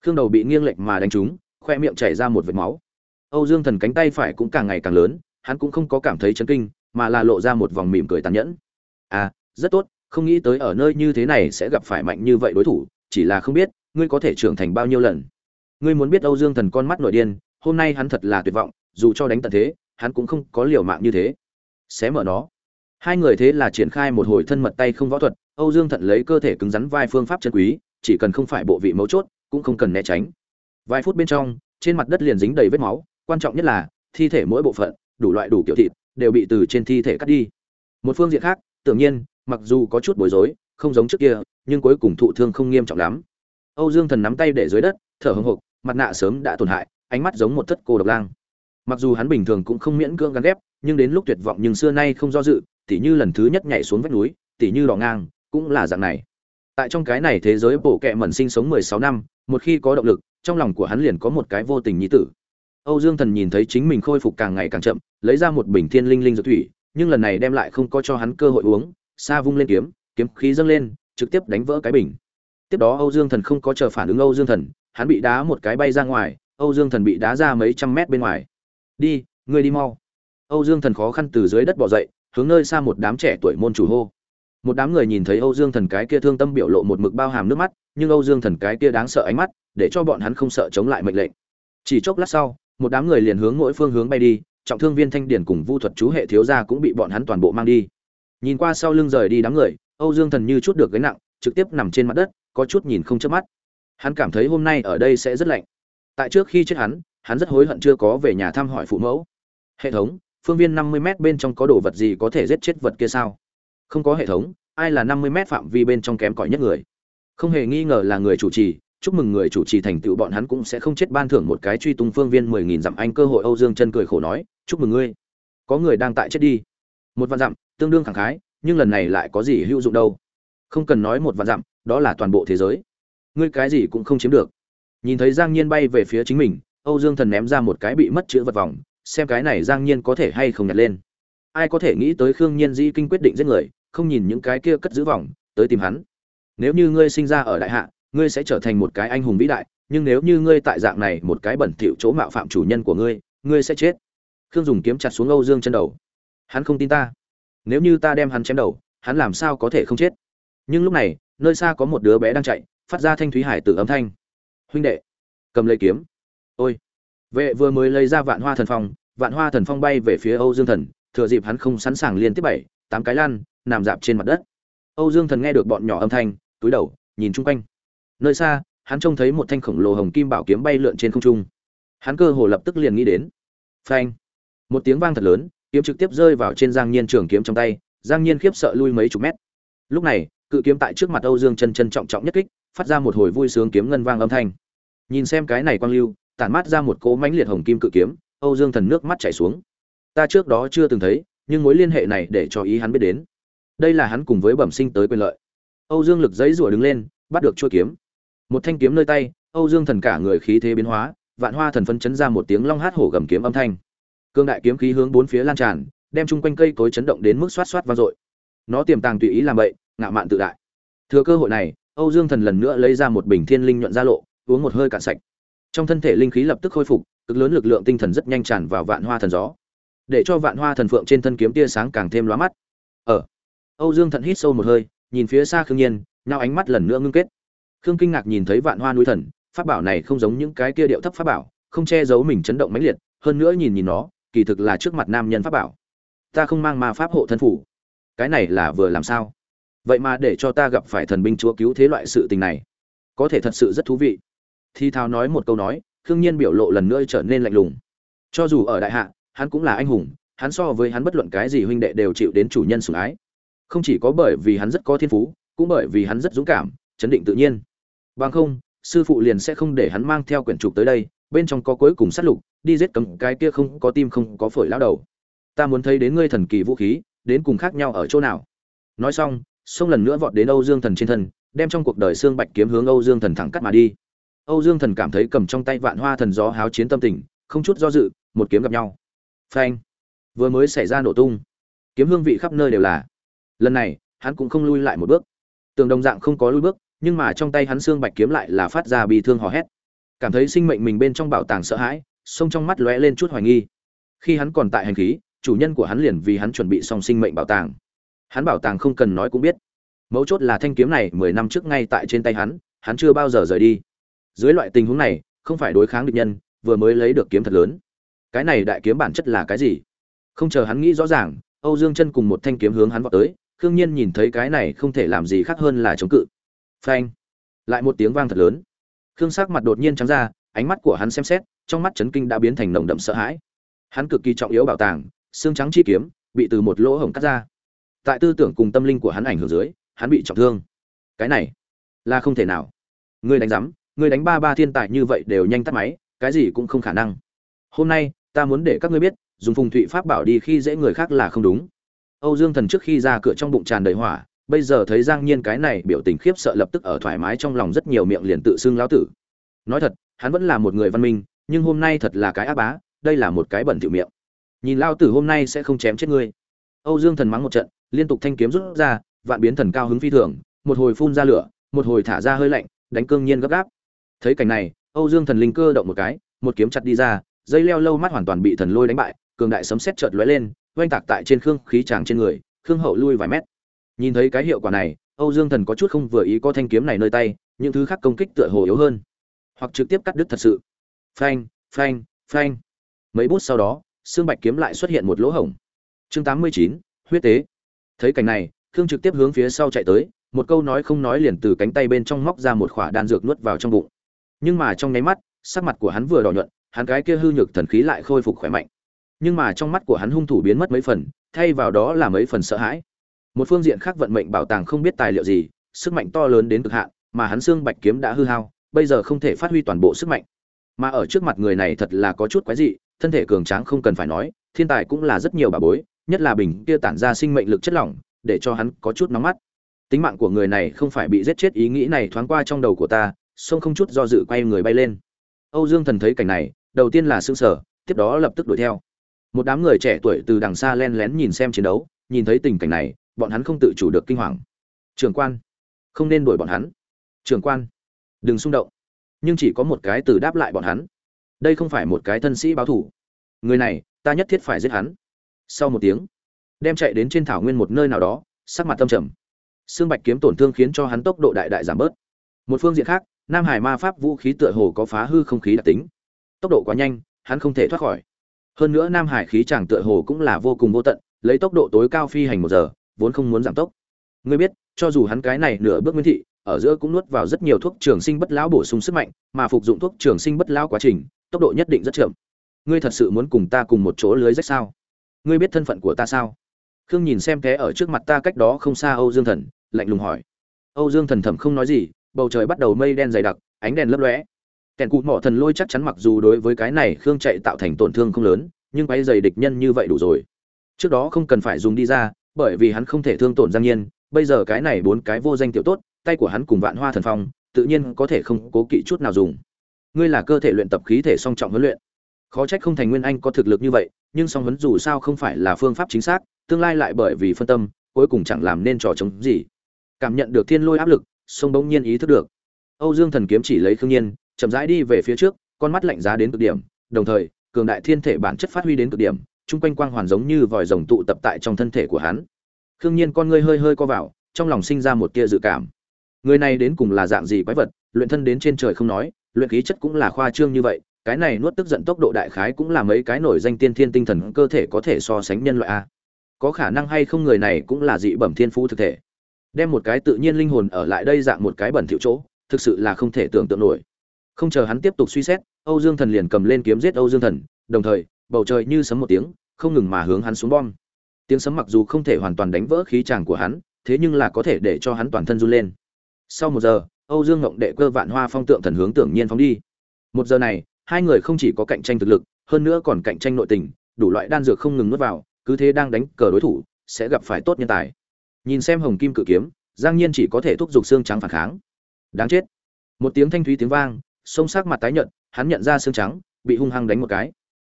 S1: Khương đầu bị nghiêng lệch mà đánh trúng, khoe miệng chảy ra một vệt máu. Âu dương thần cánh tay phải cũng càng ngày càng lớn, hắn cũng không có cảm thấy chấn kinh mà là lộ ra một vòng mỉm cười tàn nhẫn. À rất tốt, không nghĩ tới ở nơi như thế này sẽ gặp phải mạnh như vậy đối thủ, chỉ là không biết, ngươi có thể trưởng thành bao nhiêu lần. Ngươi muốn biết âu dương thần con mắt nội điên, hôm nay hắn thật là tuyệt vọng, dù cho đánh tận thế, hắn cũng không có liều mạng như thế. Xé mở nó. Hai người thế là triển khai một hồi thân mật tay không võ thuật, âu dương thận lấy cơ thể cứng rắn vai phương pháp chân quý, chỉ cần không phải bộ vị mấu chốt, cũng không cần né tránh. Vài phút bên trong, trên mặt đất liền dính đầy vết máu, quan trọng nhất là thi thể mỗi bộ phận đủ loại đủ kiểu thịt, đều bị từ trên thi thể cắt đi. Một phương diện khác, tự nhiên, mặc dù có chút bối rối, không giống trước kia, nhưng cuối cùng thụ thương không nghiêm trọng lắm. Âu dương thần nắm tay để dưới đất, thở hồng hộc, mặt nạ sớm đã tổn hại, ánh mắt giống một thất cô độc lang. Mặc dù hắn bình thường cũng không miễn cưỡng gắn ghép, nhưng đến lúc tuyệt vọng nhưng xưa nay không do dự, tỉ như lần thứ nhất nhảy xuống vách núi, tỉ như đỏ ngang, cũng là dạng này. Tại trong cái này thế giới bộ kệ mẩn sinh sống mười sáu năm, một khi có động lực, trong lòng của hắn liền có một cái vô tình nhí tử. Âu dương thần nhìn thấy chính mình khôi phục càng ngày càng chậm lấy ra một bình thiên linh linh dược thủy, nhưng lần này đem lại không có cho hắn cơ hội uống xa vung lên kiếm kiếm khí dâng lên, trực tiếp đánh vỡ cái bình. Tiếp đó âu dương thần không có chờ phản ứng âu dương thần, hắn bị đá một cái bay ra ngoài, âu dương thần bị đá ra mấy trăm mét bên ngoài. Đi, ngươi đi mau. Âu dương thần khó khăn từ dưới đất bò dậy, hướng nơi xa một đám trẻ tuổi môn chủ hô. Một đám người nhìn thấy âu dương thần cái kia thương tâm biểu lộ một mực bao hàm nước mắt, nhưng âu dương thần cái kia đáng sợ ánh mắt, để cho bọn hắn không sợ chống lại mệnh lệnh. Chỉ chốc lát sau, một đám người liền hướng mỗi phương hướng bay đi trọng thương viên thanh điển cùng vu thuật chú hệ thiếu gia cũng bị bọn hắn toàn bộ mang đi. Nhìn qua sau lưng rời đi đám người, âu dương thần như chút được gánh nặng, trực tiếp nằm trên mặt đất, có chút nhìn không chớp mắt. Hắn cảm thấy hôm nay ở đây sẽ rất lạnh. Tại trước khi chết hắn hắn rất hối hận chưa có về nhà thăm hỏi phụ mẫu. Hệ thống, phương viên năm mươi m bên trong có đồ vật gì có thể giết chết vật kia sao? Không có hệ thống, ai là năm mươi m phạm vi bên trong kém cỏi nhất người? Không hề nghi ngờ là người chủ trì chúc mừng người chủ trì thành tựu, bọn hắn cũng sẽ không chết ban thưởng một cái truy tung phương viên mười nghìn dặm. Anh cơ hội âu dương chân cười khổ nói, chúc mừng ngươi. Có người đang tại chết đi. Một vạn dặm, tương đương khẳng khái, nhưng lần này lại có gì hữu dụng đâu? Không cần nói một vạn dặm, đó là toàn bộ thế giới. Ngươi cái gì cũng không chiếm được. Nhìn thấy giang nhiên bay về phía chính mình, âu dương thần ném ra một cái bị mất chữ vật vòng, xem cái này giang nhiên có thể hay không nhặt lên. Ai có thể nghĩ tới khương nhiên di kinh quyết định giết người, không nhìn những cái kia cất giữ vòng, tới tìm hắn. Nếu như ngươi sinh ra ở đại hạ ngươi sẽ trở thành một cái anh hùng vĩ đại, nhưng nếu như ngươi tại dạng này một cái bẩn thỉu chỗ mạo phạm chủ nhân của ngươi ngươi sẽ chết. Khương dùng kiếm chặt xuống âu dương chân đầu. Hắn không tin ta. Nếu như ta đem hắn chém đầu, hắn làm sao có thể không chết? Nhưng lúc này, nơi xa có một đứa bé đang chạy, phát ra thanh thúy hải tử âm thanh. Huynh đệ, cầm lấy kiếm. Ôi. Vệ vừa mới lấy ra vạn hoa thần phong, vạn hoa thần phong bay về phía âu dương thần, thừa dịp hắn không sẵn sàng liên tiếp bảy, tám cái lan nằm dạp trên mặt đất. Âu dương thần nghe được bọn nhỏ âm thanh, túi đầu, nhìn chung quanh nơi xa, hắn trông thấy một thanh khổng lồ hồng kim bảo kiếm bay lượn trên không trung. Hắn cơ hồ lập tức liền nghĩ đến. Phanh! Một tiếng vang thật lớn, kiếm trực tiếp rơi vào trên giang nhiên trường kiếm trong tay, giang nhiên khiếp sợ lui mấy chục mét. Lúc này, cự kiếm tại trước mặt âu dương chân chân trọng trọng nhất kích, phát ra một hồi vui sướng kiếm ngân vang âm thanh. Nhìn xem cái này quang lưu, tản mát ra một cỗ mãnh liệt hồng kim cự kiếm, âu dương thần nước mắt chảy xuống. Ta trước đó chưa từng thấy, nhưng mối liên hệ này để cho ý hắn biết đến. Đây là hắn cùng với bẩm sinh tới quyền lợi. Âu dương lực giấy rủa đứng lên, bắt được chuôi kiếm một thanh kiếm nơi tay, âu dương thần cả người khí thế biến hóa, vạn hoa thần phân chấn ra một tiếng long hát hổ gầm kiếm âm thanh. Cương đại kiếm khí hướng bốn phía lan tràn, đem chung quanh cây cối chấn động đến mức xoát xoát vang dội. Nó tiềm tàng tùy ý làm bậy ngạo mạn tự đại. Thừa cơ hội này, âu dương thần lần nữa lấy ra một bình thiên linh nhuận ra lộ, uống một hơi cạn sạch. Trong thân thể linh khí lập tức khôi phục, cực lớn lực lượng tinh thần rất nhanh tràn vào vạn hoa thần gió. Để cho vạn hoa thần phượng trên thân kiếm tia sáng càng thêm lóa mắt. Ở âu dương Thần hít sâu một hơi, nhìn phía xa khương nhiên nhau ánh mắt lần nữa ngưng kết khương kinh ngạc nhìn thấy vạn hoa núi thần, pháp bảo này không giống những cái kia điệu thấp pháp bảo, không che giấu mình chấn động mãnh liệt, hơn nữa nhìn nhìn nó, kỳ thực là trước mặt nam nhân pháp bảo. Ta không mang ma pháp hộ thân phủ. Cái này là vừa làm sao? Vậy mà để cho ta gặp phải thần binh chúa cứu thế loại sự tình này. Có thể thật sự rất thú vị. Thi thao nói một câu nói, khương nhiên biểu lộ lần nữa trở nên lạnh lùng. Cho dù ở đại hạ, hắn cũng là anh hùng, hắn so với hắn bất luận cái gì huynh đệ đều chịu đến chủ nhân sủng ái. Không chỉ có bởi vì hắn rất có thiên phú, cũng bởi vì hắn rất dũng cảm, chấn định tự nhiên bằng không, sư phụ liền sẽ không để hắn mang theo quyển trục tới đây, bên trong có cuối cùng sát lục, đi giết cầm cái kia không có tim không có phổi lão đầu. Ta muốn thấy đến ngươi thần kỳ vũ khí, đến cùng khác nhau ở chỗ nào? Nói xong, xông lần nữa vọt đến âu dương thần trên thân, đem trong cuộc đời xương bạch kiếm hướng âu dương thần thẳng cắt mà đi. Âu dương thần cảm thấy cầm trong tay vạn hoa thần gió háo chiến tâm tình, không chút do dự, một kiếm gặp nhau. Phanh! Vừa mới xảy ra nổ tung. Kiếm hương vị khắp nơi đều là. Lần này, hắn cũng không lui lại một bước. Tường đồng dạng không có lui bước nhưng mà trong tay hắn xương bạch kiếm lại là phát ra bi thương hò hét. Cảm thấy sinh mệnh mình bên trong bảo tàng sợ hãi, sông trong mắt lóe lên chút hoài nghi. Khi hắn còn tại hành khí, chủ nhân của hắn liền vì hắn chuẩn bị xong sinh mệnh bảo tàng. Hắn bảo tàng không cần nói cũng biết. Mấu chốt là thanh kiếm này mười năm trước ngay tại trên tay hắn hắn chưa bao giờ rời đi. Dưới loại tình huống này, không phải đối kháng địch nhân, vừa mới lấy được kiếm thật lớn. Cái này đại kiếm bản chất là cái gì? Không chờ hắn nghĩ rõ ràng, âu dương chân cùng một thanh kiếm hướng hắn vọt tới, khương nhiên nhìn thấy cái này không thể làm gì khác hơn là chống cự phanh. Lại một tiếng vang thật lớn. Khương sắc mặt đột nhiên trắng ra, ánh mắt của hắn xem xét, trong mắt chấn kinh đã biến thành nồng đậm sợ hãi. Hắn cực kỳ trọng yếu bảo tàng, xương trắng chi kiếm, bị từ một lỗ hổng cắt ra. Tại tư tưởng cùng tâm linh của hắn ảnh hưởng dưới, hắn bị trọng thương. Cái này, là không thể nào. Ngươi đánh giám, ngươi đánh ba ba thiên tài như vậy đều nhanh tắt máy, cái gì cũng không khả năng. Hôm nay, ta muốn để các ngươi biết, dùng phùng thụy pháp bảo đi khi dễ người khác là không đúng. Âu dương thần trước khi ra cửa trong bụng tràn đầy hỏa bây giờ thấy giang nhiên cái này biểu tình khiếp sợ lập tức ở thoải mái trong lòng rất nhiều miệng liền tự xưng lão tử. Nói thật, hắn vẫn là một người văn minh, nhưng hôm nay thật là cái ác bá, đây là một cái bẩn thỉu miệng. Nhìn lão tử hôm nay sẽ không chém chết ngươi. Âu dương thần mắng một trận, liên tục thanh kiếm rút ra, vạn biến thần cao hứng phi thường, một hồi phun ra lửa, một hồi thả ra hơi lạnh, đánh cương nhiên gấp gáp. Thấy cảnh này, âu dương thần linh cơ động một cái, một kiếm chặt đi ra, dây leo lâu mắt hoàn toàn bị thần lôi đánh bại, cường đại sấm sét chợt lóe lên, oanh tạc tại trên khương khí tràng trên người, khương hậu lui vài mét nhìn thấy cái hiệu quả này, âu dương thần có chút không vừa ý có thanh kiếm này nơi tay, những thứ khác công kích tựa hồ yếu hơn. Hoặc trực tiếp cắt đứt thật sự. Phanh phanh phanh. Mấy bút sau đó, xương bạch kiếm lại xuất hiện một lỗ hổng. Chương tám mươi chín, huyết tế. Thấy cảnh này, khương trực tiếp hướng phía sau chạy tới, một câu nói không nói liền từ cánh tay bên trong móc ra một khỏa đan dược nuốt vào trong bụng. Nhưng mà trong nháy mắt, sắc mặt của hắn vừa đỏ nhuận, hắn cái kia hư nhược thần khí lại khôi phục khỏe mạnh. Nhưng mà trong mắt của hắn hung thủ biến mất mấy phần, thay vào đó là mấy phần sợ hãi một phương diện khác vận mệnh bảo tàng không biết tài liệu gì, sức mạnh to lớn đến cực hạn, mà hắn xương bạch kiếm đã hư hao, bây giờ không thể phát huy toàn bộ sức mạnh. Mà ở trước mặt người này thật là có chút quái dị, thân thể cường tráng không cần phải nói, thiên tài cũng là rất nhiều bà bối, nhất là bình kia tản ra sinh mệnh lực chất lỏng, để cho hắn có chút nóng mắt. Tính mạng của người này không phải bị giết chết ý nghĩ này thoáng qua trong đầu của ta, sông không chút do dự quay người bay lên. Âu dương thần thấy cảnh này, đầu tiên là s ư sở tiếp đó lập tức đuổi theo. Một đám người trẻ tuổi từ đằng xa len lén nhìn xem chiến đấu, nhìn thấy tình cảnh này bọn hắn không tự chủ được kinh hoàng. Trường quan, không nên đuổi bọn hắn. Trường quan, đừng xung động. Nhưng chỉ có một cái từ đáp lại bọn hắn. Đây không phải một cái thân sĩ báo thủ. Người này, ta nhất thiết phải giết hắn. Sau một tiếng, đem chạy đến trên thảo nguyên một nơi nào đó, sắc mặt tâm trầm. Xương bạch kiếm tổn thương khiến cho hắn tốc độ đại đại giảm bớt. Một phương diện khác, nam hải ma pháp vũ khí tựa hồ có phá hư không khí đặc tính. Tốc độ quá nhanh, hắn không thể thoát khỏi. Hơn nữa nam hải khí chàng tựa hồ cũng là vô cùng vô tận, lấy tốc độ tối cao phi hành một giờ vốn không muốn giảm tốc. Ngươi biết, cho dù hắn cái này nửa bước nguyên thị, ở giữa cũng nuốt vào rất nhiều thuốc trường sinh bất lão bổ sung sức mạnh, mà phục dụng thuốc trường sinh bất lão quá trình, tốc độ nhất định rất chậm. Ngươi thật sự muốn cùng ta cùng một chỗ lưới rách sao? Ngươi biết thân phận của ta sao? Khương nhìn xem thế ở trước mặt ta cách đó không xa âu dương thần, lạnh lùng hỏi. Âu dương thần thầm không nói gì, bầu trời bắt đầu mây đen dày đặc, ánh đèn lấp lóe. Kèn cụ mỏ thần lôi chắc chắn mặc dù đối với cái này khương chạy tạo thành tổn thương không lớn, nhưng quấy giày địch nhân như vậy đủ rồi. Trước đó không cần phải dùng đi ra bởi vì hắn không thể thương tổn giang nhiên, bây giờ cái này bốn cái vô danh tiểu tốt, tay của hắn cùng vạn hoa thần phong, tự nhiên có thể không cố kỵ chút nào dùng. Ngươi là cơ thể luyện tập khí thể song trọng huấn luyện. Khó trách không thành nguyên anh có thực lực như vậy, nhưng song huấn dù sao không phải là phương pháp chính xác, tương lai lại bởi vì phân tâm, cuối cùng chẳng làm nên trò chống gì. Cảm nhận được thiên lôi áp lực sông bỗng nhiên ý thức được. Âu dương thần kiếm chỉ lấy khương nhiên, chậm rãi đi về phía trước, con mắt lạnh giá đến cực điểm, đồng thời, cường đại thiên thể bản chất phát huy đến cực điểm chung quanh quang hoàn giống như vòi rồng tụ tập tại trong thân thể của hắn. Khương nhiên con ngươi hơi hơi co vào, trong lòng sinh ra một tia dự cảm. Người này đến cùng là dạng gì quái vật, luyện thân đến trên trời không nói, luyện khí chất cũng là khoa trương như vậy, cái này nuốt tức giận tốc độ đại khái cũng là mấy cái nổi danh tiên thiên tinh thần cơ thể có thể so sánh nhân loại a. Có khả năng hay không người này cũng là dị bẩm thiên phú thực thể. Đem một cái tự nhiên linh hồn ở lại đây dạng một cái bẩn thỉu chỗ, thực sự là không thể tưởng tượng nổi. Không chờ hắn tiếp tục suy xét, âu dương thần liền cầm lên kiếm giết âu dương thần, đồng thời bầu trời như sấm một tiếng, không ngừng mà hướng hắn xuống bom. Tiếng sấm mặc dù không thể hoàn toàn đánh vỡ khí tràng của hắn, thế nhưng là có thể để cho hắn toàn thân run lên. Sau một giờ, âu dương ngộng đệ cơ vạn hoa phong tượng thần hướng tưởng nhiên phóng đi. Một giờ này, hai người không chỉ có cạnh tranh thực lực, hơn nữa còn cạnh tranh nội tình, đủ loại đan dược không ngừng nuốt vào, cứ thế đang đánh cờ đối thủ, sẽ gặp phải tốt nhân tài. Nhìn xem hồng kim cự kiếm, giang nhiên chỉ có thể thúc giục xương trắng phản kháng. Đáng chết. Một tiếng thanh thúy tiếng vang, sông sắc mặt tái nhợt, hắn nhận ra xương trắng, bị hung hăng đánh một cái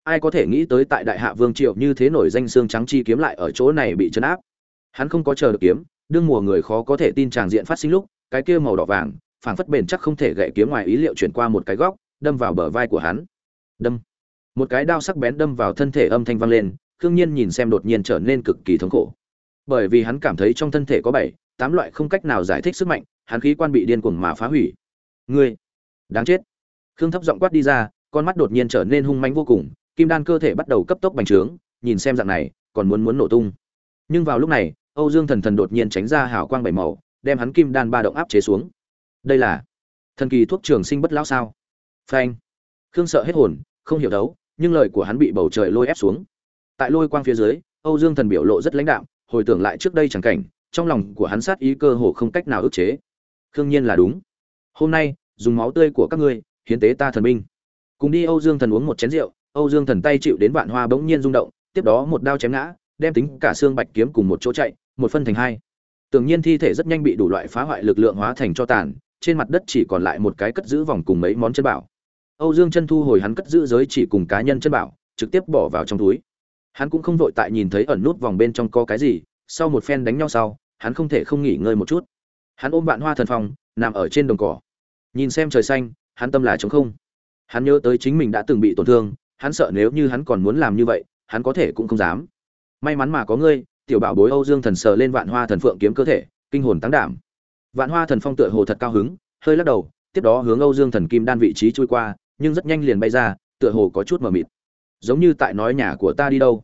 S1: ai có thể nghĩ tới tại đại hạ vương triệu như thế nổi danh xương trắng chi kiếm lại ở chỗ này bị chấn áp. Hắn không có chờ được kiếm, đương mùa người khó có thể tin tràng diện phát sinh lúc, cái kia màu đỏ vàng, phảng phất bền chắc không thể gậy kiếm ngoài ý liệu chuyển qua một cái góc, đâm vào bờ vai của hắn. Đâm. Một cái đao sắc bén đâm vào thân thể âm thanh vang lên, khương nhiên nhìn xem đột nhiên trở nên cực kỳ thống khổ. Bởi vì hắn cảm thấy trong thân thể có bảy, tám loại không cách nào giải thích sức mạnh, hắn khí quan bị điên cuồng mà phá hủy. Ngươi. Đáng chết. Khương thấp giọng quát đi ra, con mắt đột nhiên trở nên hung manh vô cùng kim đan cơ thể bắt đầu cấp tốc bành trướng nhìn xem dạng này còn muốn muốn nổ tung. Nhưng vào lúc này âu dương thần thần đột nhiên tránh ra hào quang bảy màu đem hắn kim đan ba động áp chế xuống. Đây là thần kỳ thuốc trường sinh bất lão sao? Phanh. Khương sợ hết hồn không hiểu đấu nhưng lời của hắn bị bầu trời lôi ép xuống. Tại lôi quang phía dưới âu dương thần biểu lộ rất lãnh đạm hồi tưởng lại trước đây chẳng cảnh trong lòng của hắn sát ý cơ hồ không cách nào ức chế. Khương nhiên là đúng. Hôm nay dùng máu tươi của các ngươi hiến tế ta thần minh, cùng đi âu dương thần uống một chén rượu âu dương thần tay chịu đến vạn hoa bỗng nhiên rung động tiếp đó một đao chém ngã đem tính cả xương bạch kiếm cùng một chỗ chạy một phân thành hai Tưởng nhiên thi thể rất nhanh bị đủ loại phá hoại lực lượng hóa thành cho tàn, trên mặt đất chỉ còn lại một cái cất giữ vòng cùng mấy món chân bảo. Âu Dương chân thu hồi hắn cất giữ giới chỉ cùng cá nhân chân bảo, trực tiếp bỏ vào trong túi. Hắn cũng không vội tại nhìn thấy ẩn nút vòng bên trong có cái gì, sau một phen đánh nhau sau, hắn không thể không nghỉ ngơi một chút. Hắn ôm bạn hoa thần phong, nằm ở trên đồng cỏ. Nhìn xem trời xanh, hắn tâm là trống không. Hắn nhớ tới chính mình đã từng bị tổn thương, hắn sợ nếu như hắn còn muốn làm như vậy, hắn có thể cũng không dám. May mắn mà có ngươi, tiểu bảo bối Âu Dương Thần sờ lên Vạn Hoa Thần Phượng kiếm cơ thể, kinh hồn tăng đảm. Vạn Hoa Thần Phong tựa hồ thật cao hứng, hơi lắc đầu, tiếp đó hướng Âu Dương Thần Kim đan vị trí chui qua, nhưng rất nhanh liền bay ra, tựa hồ có chút mờ mịt. Giống như tại nói nhà của ta đi đâu.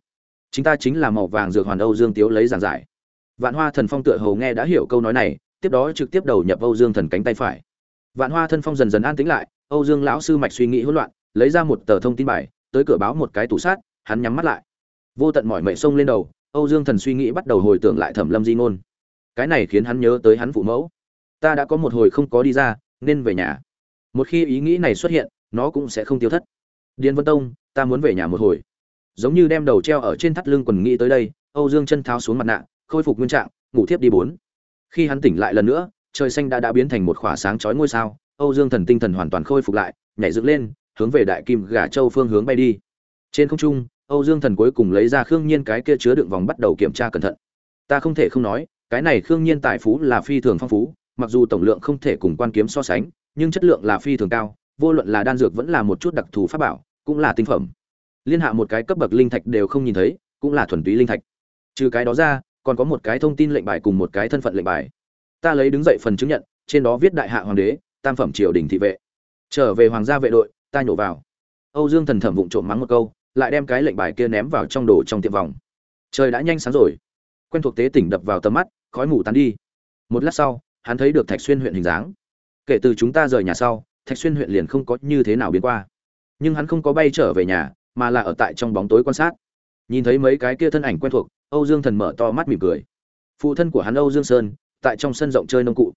S1: Chính ta chính là màu vàng dược hoàn Âu Dương Tiếu lấy giảng giải. Vạn Hoa Thần Phong tựa hồ nghe đã hiểu câu nói này, tiếp đó trực tiếp đầu nhập Âu Dương Thần cánh tay phải. Vạn Hoa Thần Phong dần dần an tĩnh lại, Âu Dương lão sư mạch suy nghĩ hỗn loạn, lấy ra một tờ thông tin bài, tới cửa báo một cái tủ sát, hắn nhắm mắt lại. Vô tận mỏi mệ xông lên đầu, Âu Dương Thần suy nghĩ bắt đầu hồi tưởng lại Thẩm Lâm Di ngôn. Cái này khiến hắn nhớ tới hắn phụ mẫu. Ta đã có một hồi không có đi ra, nên về nhà. Một khi ý nghĩ này xuất hiện, nó cũng sẽ không tiêu thất. Điền Vân Tông, ta muốn về nhà một hồi. Giống như đem đầu treo ở trên thắt lưng quần nghĩ tới đây, Âu Dương chân tháo xuống mặt nạ, khôi phục nguyên trạng, ngủ thiếp đi bốn. Khi hắn tỉnh lại lần nữa, trời xanh đã đã biến thành một khỏa sáng chói ngôi sao, Âu Dương thần tinh thần hoàn toàn khôi phục lại, nhảy dựng lên, hướng về Đại Kim Gà Châu phương hướng bay đi. Trên không trung, Âu Dương Thần cuối cùng lấy ra Khương Nhiên cái kia chứa đựng vòng bắt đầu kiểm tra cẩn thận. Ta không thể không nói, cái này Khương Nhiên tài phú là phi thường phong phú, mặc dù tổng lượng không thể cùng quan kiếm so sánh, nhưng chất lượng là phi thường cao, vô luận là đan dược vẫn là một chút đặc thù pháp bảo cũng là tinh phẩm liên hạ một cái cấp bậc linh thạch đều không nhìn thấy cũng là thuần túy linh thạch trừ cái đó ra còn có một cái thông tin lệnh bài cùng một cái thân phận lệnh bài ta lấy đứng dậy phần chứng nhận trên đó viết đại hạ hoàng đế tam phẩm triều đình thị vệ trở về hoàng gia vệ đội ta nhổ vào. Âu dương thần thẩm vụng trộm mắng một câu, lại đem cái lệnh bài kia ném vào trong đồ trong tiệm vòng. Trời đã nhanh sáng rồi. Quen thuộc tế tỉnh đập vào tầm mắt, khói mù tán đi. Một lát sau, hắn thấy được thạch xuyên huyện hình dáng. Kể từ chúng ta rời nhà sau, thạch xuyên huyện liền không có như thế nào biến qua. Nhưng hắn không có bay trở về nhà, mà là ở tại trong bóng tối quan sát. Nhìn thấy mấy cái kia thân ảnh quen thuộc, âu dương thần mở to mắt mỉm cười. Phụ thân của hắn âu dương sơn, tại trong sân rộng chơi nông cụ.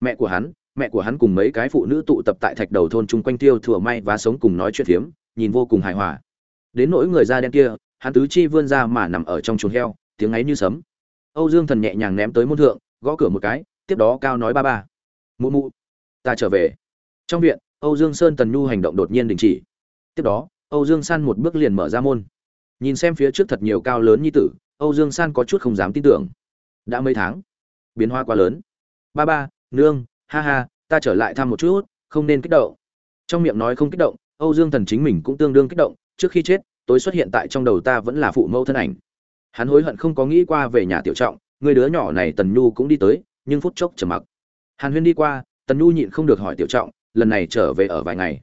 S1: Mẹ của hắn mẹ của hắn cùng mấy cái phụ nữ tụ tập tại thạch đầu thôn chung quanh tiêu thừa may và sống cùng nói chuyện phiếm, nhìn vô cùng hài hòa. Đến nỗi người da đen kia, hắn tứ chi vươn ra mà nằm ở trong chuồng heo, tiếng ấy như sấm. Âu dương thần nhẹ nhàng ném tới môn thượng, gõ cửa một cái, tiếp đó cao nói ba ba. Mụ mụ, ta trở về. Trong viện, âu dương sơn tần nhu hành động đột nhiên đình chỉ. Tiếp đó, âu dương san một bước liền mở ra môn. Nhìn xem phía trước thật nhiều cao lớn như tử, âu dương san có chút không dám tin tưởng. Đã mấy tháng? Biến hoa quá lớn. Ba ba, nương ha ha, ta trở lại thăm một chút, không nên kích động. Trong miệng nói không kích động, âu dương thần chính mình cũng tương đương kích động, trước khi chết, tối xuất hiện tại trong đầu ta vẫn là phụ mẫu thân ảnh. Hắn hối hận không có nghĩ qua về nhà tiểu trọng, người đứa nhỏ này tần nhu cũng đi tới, nhưng phút chốc trầm mặc. Hàn huyên đi qua, tần nhu nhịn không được hỏi tiểu trọng, lần này trở về ở vài ngày.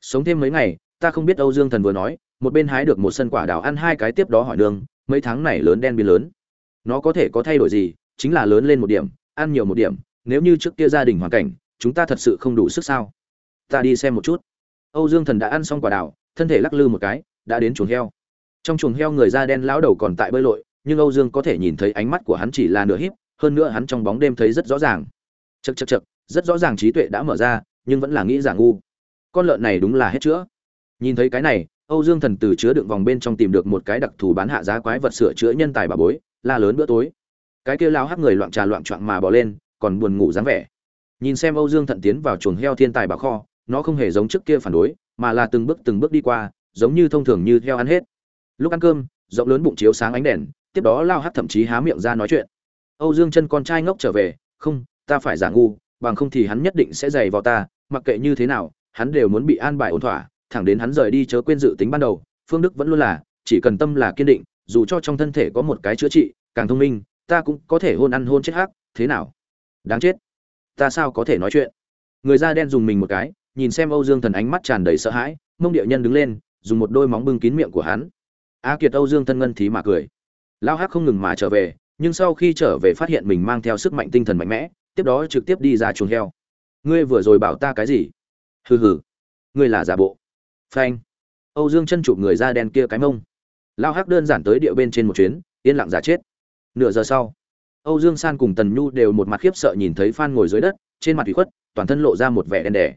S1: Sống thêm mấy ngày, ta không biết âu dương thần vừa nói, một bên hái được một sân quả đào ăn hai cái tiếp đó hỏi đường, mấy tháng này lớn đen biến lớn. Nó có thể có thay đổi gì, chính là lớn lên một điểm, ăn nhiều một điểm nếu như trước kia gia đình hoàn cảnh, chúng ta thật sự không đủ sức sao? Ta đi xem một chút. Âu dương thần đã ăn xong quả đào, thân thể lắc lư một cái, đã đến chuồng heo. Trong chuồng heo người da đen lão đầu còn tại bơi lội, nhưng âu dương có thể nhìn thấy ánh mắt của hắn chỉ là nửa híp, hơn nữa hắn trong bóng đêm thấy rất rõ ràng. Chật chật chật rất rõ ràng trí tuệ đã mở ra, nhưng vẫn là nghĩ giả ngu. Con lợn này đúng là hết chữa. Nhìn thấy cái này, âu dương thần từ chứa đựng vòng bên trong tìm được một cái đặc thù bán hạ giá quái vật sửa chữa nhân tài bà bối, la lớn bữa tối. Cái kia lao hắc người loạn trà loạn choạng mà bỏ lên còn buồn ngủ dáng vẻ. Nhìn xem âu dương thận tiến vào chuồng heo thiên tài bà kho, nó không hề giống trước kia phản đối, mà là từng bước từng bước đi qua, giống như thông thường như heo ăn hết. Lúc ăn cơm, rộng lớn bụng chiếu sáng ánh đèn, tiếp đó lao hắc thậm chí há miệng ra nói chuyện. Âu dương chân con trai ngốc trở về, không, ta phải giả ngu, bằng không thì hắn nhất định sẽ giày vào ta, mặc kệ như thế nào, hắn đều muốn bị an bài ổn thỏa, thẳng đến hắn rời đi chớ quên dự tính ban đầu, phương đức vẫn luôn là, chỉ cần tâm là kiên định, dù cho trong thân thể có một cái chữa trị, càng thông minh, ta cũng có thể hôn ăn hôn chết hắc, thế nào? Đáng chết. Ta sao có thể nói chuyện? Người da đen dùng mình một cái, nhìn xem âu dương thần ánh mắt tràn đầy sợ hãi, mông điệu nhân đứng lên, dùng một đôi móng bưng kín miệng của hắn. A kiệt âu dương thân ngân thí mà cười. Lao hắc không ngừng mà trở về, nhưng sau khi trở về phát hiện mình mang theo sức mạnh tinh thần mạnh mẽ, tiếp đó trực tiếp đi ra chuồng heo. Ngươi vừa rồi bảo ta cái gì? Hừ hừ. Ngươi là giả bộ. Phanh. Âu dương chân chụp người da đen kia cái mông. Lao hắc đơn giản tới địa bên trên một chuyến, yên lặng giả chết. Nửa giờ sau âu dương san cùng tần nhu đều một mặt khiếp sợ nhìn thấy phan ngồi dưới đất, trên mặt thủy khuất, toàn thân lộ ra một vẻ đen đẻ.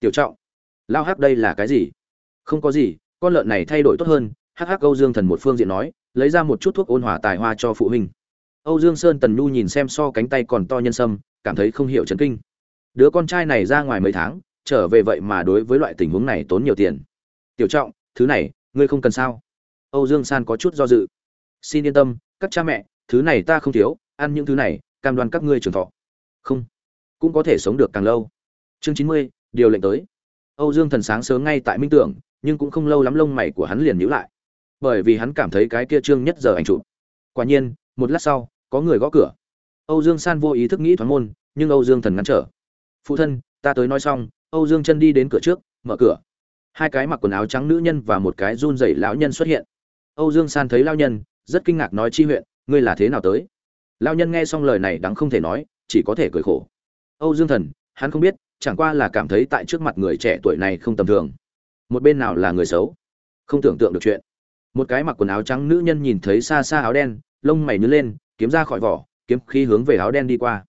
S1: Tiểu trọng, lao hắc đây là cái gì? Không có gì, con lợn này thay đổi tốt hơn. Hắc hắc âu dương thần một phương diện nói, lấy ra một chút thuốc ôn hòa tài hoa cho phụ huynh. Âu dương sơn tần nhu nhìn xem so cánh tay còn to nhân sâm, cảm thấy không hiểu chấn kinh. Đứa con trai này ra ngoài mấy tháng, trở về vậy mà đối với loại tình huống này tốn nhiều tiền. Tiểu trọng, thứ này, ngươi không cần sao? Âu dương san có chút do dự. Xin yên tâm, các cha mẹ, thứ này ta không thiếu ăn những thứ này, cam đoan các ngươi trường thọ. Không, cũng có thể sống được càng lâu. Chương chín mươi, điều lệnh tới. Âu dương thần sáng sớm ngay tại minh tưởng, nhưng cũng không lâu lắm lông mày của hắn liền nhíu lại. Bởi vì hắn cảm thấy cái kia trương nhất giờ ảnh chụp. Quả nhiên, một lát sau, có người gõ cửa. Âu dương san vô ý thức nghĩ thoáng môn, nhưng âu dương thần ngăn trở. Phụ thân, ta tới nói xong, âu dương chân đi đến cửa trước, mở cửa. Hai cái mặc quần áo trắng nữ nhân và một cái run rẩy lão nhân xuất hiện. Âu dương san thấy lão nhân, rất kinh ngạc nói chi huyện, ngươi là thế nào tới? Lão nhân nghe xong lời này đáng không thể nói, chỉ có thể cười khổ. Âu dương thần, hắn không biết, chẳng qua là cảm thấy tại trước mặt người trẻ tuổi này không tầm thường. Một bên nào là người xấu? Không tưởng tượng được chuyện. Một cái mặc quần áo trắng nữ nhân nhìn thấy xa xa áo đen, lông mày nhớ lên, kiếm ra khỏi vỏ, kiếm khí hướng về áo đen đi qua.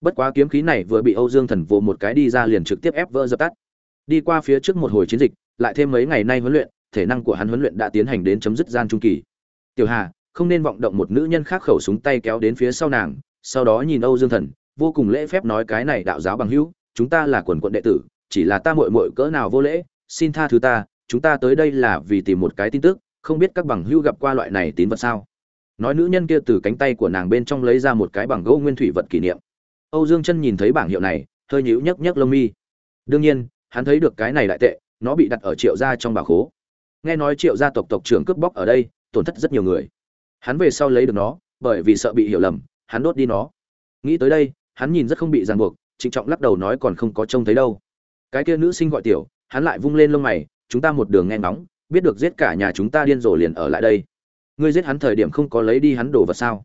S1: Bất quá kiếm khí này vừa bị âu dương thần vỗ một cái đi ra liền trực tiếp ép vỡ dập tắt. Đi qua phía trước một hồi chiến dịch, lại thêm mấy ngày nay huấn luyện, thể năng của hắn huấn luyện đã tiến hành đến chấm dứt gian trung kỳ. Tiểu hà không nên vọng động một nữ nhân khác khẩu súng tay kéo đến phía sau nàng, sau đó nhìn âu dương thần, vô cùng lễ phép nói cái này đạo giáo bằng hữu, chúng ta là quần quận đệ tử, chỉ là ta mội mội cỡ nào vô lễ, xin tha thứ ta, chúng ta tới đây là vì tìm một cái tin tức, không biết các bằng hữu gặp qua loại này tín vật sao? Nói nữ nhân kia từ cánh tay của nàng bên trong lấy ra một cái bằng gỗ nguyên thủy vật kỷ niệm. Âu dương chân nhìn thấy bảng hiệu này, hơi nhíu nhấc nhấc lông mi. Đương nhiên, hắn thấy được cái này đại tệ, nó bị đặt ở triệu gia trong bà khố. Nghe nói triệu gia tộc tộc trưởng cướp bóc ở đây, tổn thất rất nhiều người hắn về sau lấy được nó, bởi vì sợ bị hiểu lầm, hắn đốt đi nó. Nghĩ tới đây, hắn nhìn rất không bị ràng buộc, trịnh trọng lắc đầu nói còn không có trông thấy đâu. Cái kia nữ sinh gọi tiểu, hắn lại vung lên lông mày, chúng ta một đường nghe ngóng, biết được giết cả nhà chúng ta điên rồ liền ở lại đây. Ngươi giết hắn thời điểm không có lấy đi hắn đồ vật sao?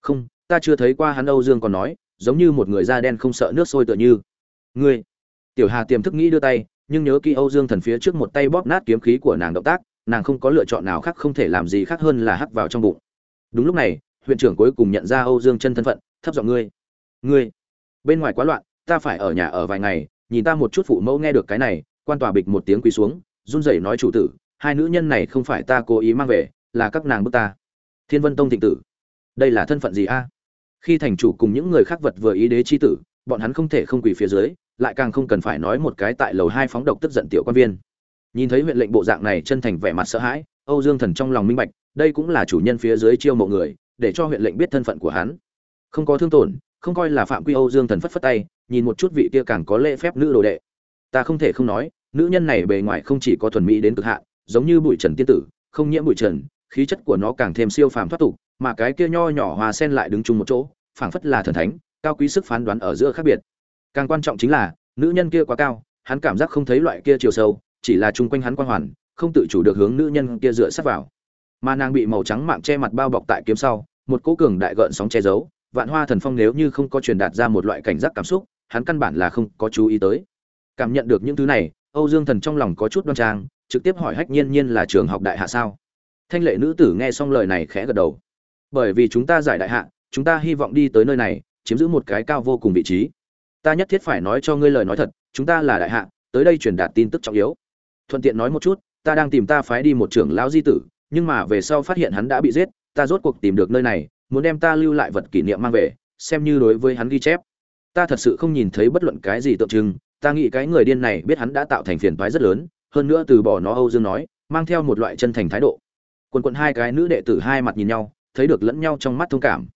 S1: Không, ta chưa thấy qua hắn âu dương còn nói, giống như một người da đen không sợ nước sôi tựa như. Ngươi. Tiểu hà tiềm thức nghĩ đưa tay, nhưng nhớ kỹ âu dương thần phía trước một tay bóp nát kiếm khí của nàng động tác, nàng không có lựa chọn nào khác không thể làm gì khác hơn là hắc vào trong bụng đúng lúc này, huyện trưởng cuối cùng nhận ra âu dương chân thân phận, thấp giọng ngươi ngươi, bên ngoài quá loạn, ta phải ở nhà ở vài ngày, nhìn ta một chút phụ mẫu nghe được cái này, quan tòa bịch một tiếng quỳ xuống, run rẩy nói chủ tử, hai nữ nhân này không phải ta cố ý mang về, là các nàng bức ta. Thiên vân tông thịnh tử, đây là thân phận gì a? Khi thành chủ cùng những người khác vật vừa ý đế chi tử, bọn hắn không thể không quỳ phía dưới, lại càng không cần phải nói một cái tại lầu hai phóng độc tức giận tiểu quan viên. Nhìn thấy huyện lệnh bộ dạng này chân thành vẻ mặt sợ hãi, âu dương thần trong lòng minh bạch đây cũng là chủ nhân phía dưới chiêu mộ người, để cho huyện lệnh biết thân phận của hắn. Không có thương tổn, không coi là phạm quy âu dương thần phất phất tay, nhìn một chút vị kia càng có lễ phép nữ đồ đệ. Ta không thể không nói, nữ nhân này bề ngoài không chỉ có thuần mỹ đến cực hạn, giống như bụi trần tiên tử, không nhiễm bụi trần, khí chất của nó càng thêm siêu phàm thoát tục, mà cái kia nho nhỏ hòa sen lại đứng chung một chỗ, phảng phất là thần thánh, cao quý sức phán đoán ở giữa khác biệt. Càng quan trọng chính là, nữ nhân kia quá cao, hắn cảm giác không thấy loại kia chiều sâu, chỉ là chung quanh hắn quan hoàn, không tự chủ được hướng nữ nhân kia dựa sát vào mà nàng bị màu trắng mạng che mặt bao bọc tại kiếm sau, một cỗ cường đại gợn sóng che giấu, vạn hoa thần phong nếu như không có truyền đạt ra một loại cảnh giác cảm xúc, hắn căn bản là không có chú ý tới. Cảm nhận được những thứ này, âu dương thần trong lòng có chút đoan trang, trực tiếp hỏi hách nhiên nhiên là trường học đại hạ sao? Thanh lệ nữ tử nghe xong lời này khẽ gật đầu. Bởi vì chúng ta giải đại hạ, chúng ta hy vọng đi tới nơi này, chiếm giữ một cái cao vô cùng vị trí. Ta nhất thiết phải nói cho ngươi lời nói thật, chúng ta là đại hạ, tới đây truyền đạt tin tức trọng yếu. Thuận tiện nói một chút, ta đang tìm ta phái đi một trưởng lão di tử nhưng mà về sau phát hiện hắn đã bị giết, ta rốt cuộc tìm được nơi này, muốn đem ta lưu lại vật kỷ niệm mang về, xem như đối với hắn ghi chép. Ta thật sự không nhìn thấy bất luận cái gì tượng trưng, ta nghĩ cái người điên này biết hắn đã tạo thành phiền toái rất lớn, hơn nữa từ bỏ nó âu dương nói, mang theo một loại chân thành thái độ. Quần quận hai cái nữ đệ tử hai mặt nhìn nhau, thấy được lẫn nhau trong mắt thông cảm.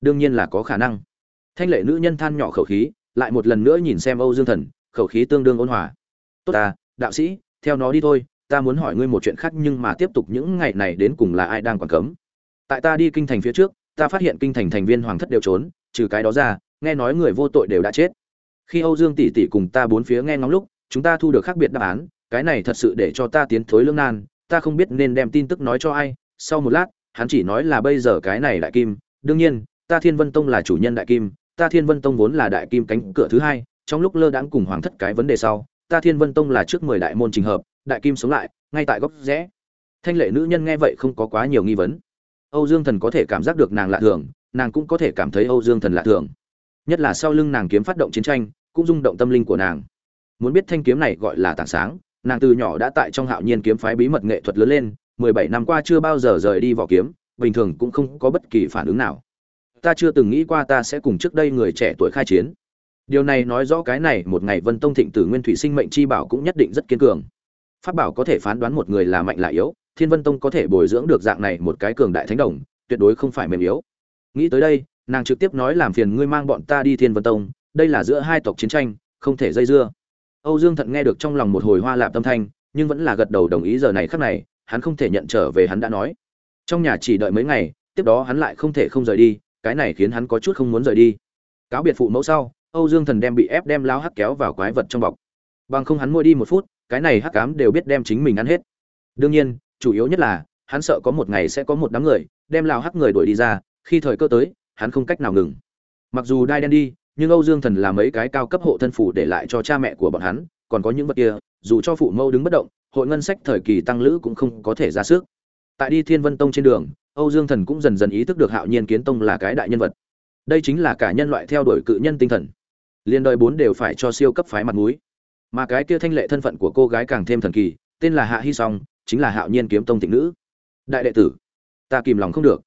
S1: Đương nhiên là có khả năng. Thanh lệ nữ nhân than nhỏ khẩu khí, lại một lần nữa nhìn xem âu dương thần, khẩu khí tương đương ôn hòa. Tốt ta, đạo sĩ, theo nó đi thôi ta muốn hỏi ngươi một chuyện khác nhưng mà tiếp tục những ngày này đến cùng là ai đang quản cấm? Tại ta đi kinh thành phía trước, ta phát hiện kinh thành thành viên hoàng thất đều trốn, trừ cái đó ra, nghe nói người vô tội đều đã chết. Khi âu dương tỷ tỷ cùng ta bốn phía nghe ngóng lúc, chúng ta thu được khác biệt đáp án, cái này thật sự để cho ta tiến thối lương nan, ta không biết nên đem tin tức nói cho ai. Sau một lát, hắn chỉ nói là bây giờ cái này đại kim, đương nhiên, ta thiên vân tông là chủ nhân đại kim, ta thiên vân tông vốn là đại kim cánh cửa thứ hai, trong lúc lơ đãng cùng hoàng thất cái vấn đề sau, ta thiên vân tông là trước mười đại môn trình hợp đại kim sống lại, ngay tại góc rẽ. Thanh lệ nữ nhân nghe vậy không có quá nhiều nghi vấn. Âu dương thần có thể cảm giác được nàng lạ thường, nàng cũng có thể cảm thấy âu dương thần lạ thường. Nhất là sau lưng nàng kiếm phát động chiến tranh, cũng rung động tâm linh của nàng. Muốn biết thanh kiếm này gọi là tảng sáng, nàng từ nhỏ đã tại trong hạo nhiên kiếm phái bí mật nghệ thuật lớn lên, mười bảy năm qua chưa bao giờ rời đi vỏ kiếm, bình thường cũng không có bất kỳ phản ứng nào. Ta chưa từng nghĩ qua ta sẽ cùng trước đây người trẻ tuổi khai chiến. Điều này nói rõ cái này, một ngày vân tông thịnh tử nguyên thủy sinh mệnh chi bảo cũng nhất định rất kiên cường pháp bảo có thể phán đoán một người là mạnh là yếu, thiên vân tông có thể bồi dưỡng được dạng này một cái cường đại thánh đồng, tuyệt đối không phải mềm yếu. Nghĩ tới đây, nàng trực tiếp nói làm phiền ngươi mang bọn ta đi thiên vân tông, đây là giữa hai tộc chiến tranh, không thể dây dưa. Âu dương thận nghe được trong lòng một hồi hoa lạp tâm thanh, nhưng vẫn là gật đầu đồng ý giờ này khắc này, hắn không thể nhận trở về hắn đã nói. Trong nhà chỉ đợi mấy ngày, tiếp đó hắn lại không thể không rời đi, cái này khiến hắn có chút không muốn rời đi. Cáo biệt phụ mẫu sau, âu dương thần đem bị ép đem lao hắc kéo vào quái vật trong bọc. Bằng không hắn môi đi một phút cái này hắc ám đều biết đem chính mình ăn hết. Đương nhiên, chủ yếu nhất là, hắn sợ có một ngày sẽ có một đám người đem lao hắc người đuổi đi ra, khi thời cơ tới, hắn không cách nào ngừng. Mặc dù đai đen đi, nhưng âu dương thần là mấy cái cao cấp hộ thân phủ để lại cho cha mẹ của bọn hắn, còn có những vật kia, dù cho phụ mẫu đứng bất động, hội ngân sách thời kỳ tăng lữ cũng không có thể ra sức. Tại đi thiên vân tông trên đường, âu dương thần cũng dần dần ý thức được hạo nhiên kiến tông là cái đại nhân vật. Đây chính là cả nhân loại theo đuổi cự nhân tinh thần. Liên đời bốn đều phải cho siêu cấp phái mặt mũi mà cái kia thanh lệ thân phận của cô gái càng thêm thần kỳ, tên là hạ hy song, chính là hạo nhiên kiếm tông tịnh nữ. Đại đệ tử, ta kìm lòng không được.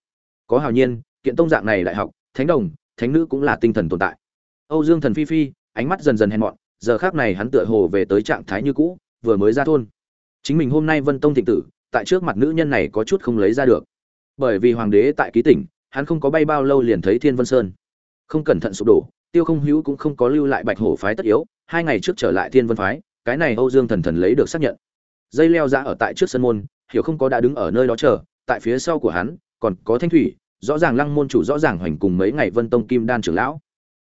S1: Có hạo nhiên, kiện tông dạng này đại học, thánh đồng, thánh nữ cũng là tinh thần tồn tại. Âu dương thần phi phi, ánh mắt dần dần hèn mọn, giờ khác này hắn tựa hồ về tới trạng thái như cũ, vừa mới ra thôn. Chính mình hôm nay vân tông thịnh tử, tại trước mặt nữ nhân này có chút không lấy ra được. Bởi vì hoàng đế tại ký tỉnh, hắn không có bay bao lâu liền thấy thiên vân sơn. Không cẩn thận sụp đổ, tiêu không hữu cũng không có lưu lại bạch hổ phái tất yếu hai ngày trước trở lại thiên vân phái, cái này âu dương thần thần lấy được xác nhận. Dây leo ra ở tại trước sân môn, hiểu không có đã đứng ở nơi đó chờ, tại phía sau của hắn, còn có thanh thủy, rõ ràng lăng môn chủ rõ ràng hoành cùng mấy ngày vân tông kim đan trưởng lão.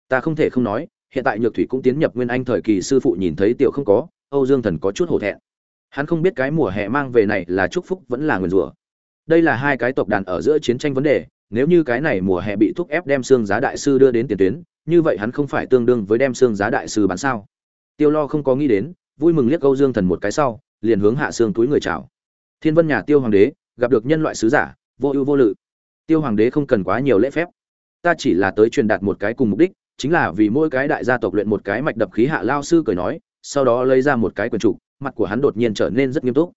S1: Ta không thể không nói, hiện tại nhược thủy cũng tiến nhập nguyên anh thời kỳ sư phụ nhìn thấy tiểu không có, âu dương thần có chút hổ thẹn. Hắn không biết cái mùa hè mang về này là chúc phúc vẫn là nguyền rủa. Đây là hai cái tộc đàn ở giữa chiến tranh vấn đề, nếu như cái này mùa hè bị thúc ép đem xương giá đại sư đưa đến tiền tuyến, như vậy hắn không phải tương đương với đem xương giá đại sư bán sao? Tiêu lo không có nghĩ đến, vui mừng liếc âu dương thần một cái sau, liền hướng hạ xương túi người chào. Thiên vân nhà tiêu hoàng đế, gặp được nhân loại sứ giả, vô ưu vô lự. Tiêu hoàng đế không cần quá nhiều lễ phép. Ta chỉ là tới truyền đạt một cái cùng mục đích, chính là vì mỗi cái đại gia tộc luyện một cái mạch đập khí hạ lao sư cười nói, sau đó lấy ra một cái quyển trụ mặt của hắn đột nhiên trở nên rất nghiêm túc.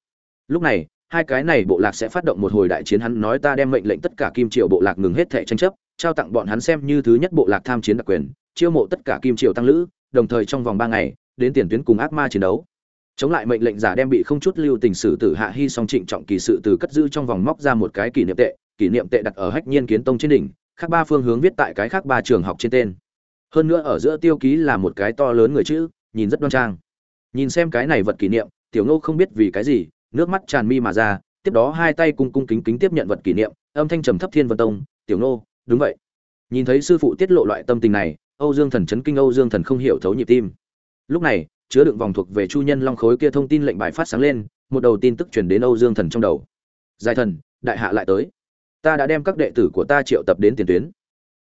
S1: Lúc này, hai cái này bộ lạc sẽ phát động một hồi đại chiến, hắn nói ta đem mệnh lệnh tất cả kim triều bộ lạc ngừng hết thẻ tranh chấp, trao tặng bọn hắn xem như thứ nhất bộ lạc tham chiến đặc quyền, chiêu mộ tất cả kim triều tăng lữ, đồng thời trong vòng ba ngày đến tiền tuyến cùng ác ma chiến đấu. Chống lại mệnh lệnh giả đem bị không chút lưu tình sử tử hạ hy song trịnh trọng kỳ sự từ cất giữ trong vòng móc ra một cái kỷ niệm tệ, kỷ niệm tệ đặt ở hách nhiên kiến tông trên đỉnh, khác ba phương hướng viết tại cái khác ba trường học trên tên. Hơn nữa ở giữa tiêu ký là một cái to lớn người chữ, nhìn rất đoan trang. Nhìn xem cái này vật kỷ niệm, tiểu ngô không biết vì cái gì, nước mắt tràn mi mà ra, tiếp đó hai tay cung cung kính kính tiếp nhận vật kỷ niệm, âm thanh trầm thấp thiên vân tông, tiểu ngô, đúng vậy. Nhìn thấy sư phụ tiết lộ loại tâm tình này, âu dương thần chấn kinh, âu dương thần không hiểu thấu nhịp tim lúc này, chứa đựng vòng thuộc về chu nhân long khối kia thông tin lệnh bài phát sáng lên, một đầu tin tức chuyển đến âu dương thần trong đầu. Giải thần, đại hạ lại tới. Ta đã đem các đệ tử của ta triệu tập đến tiền tuyến.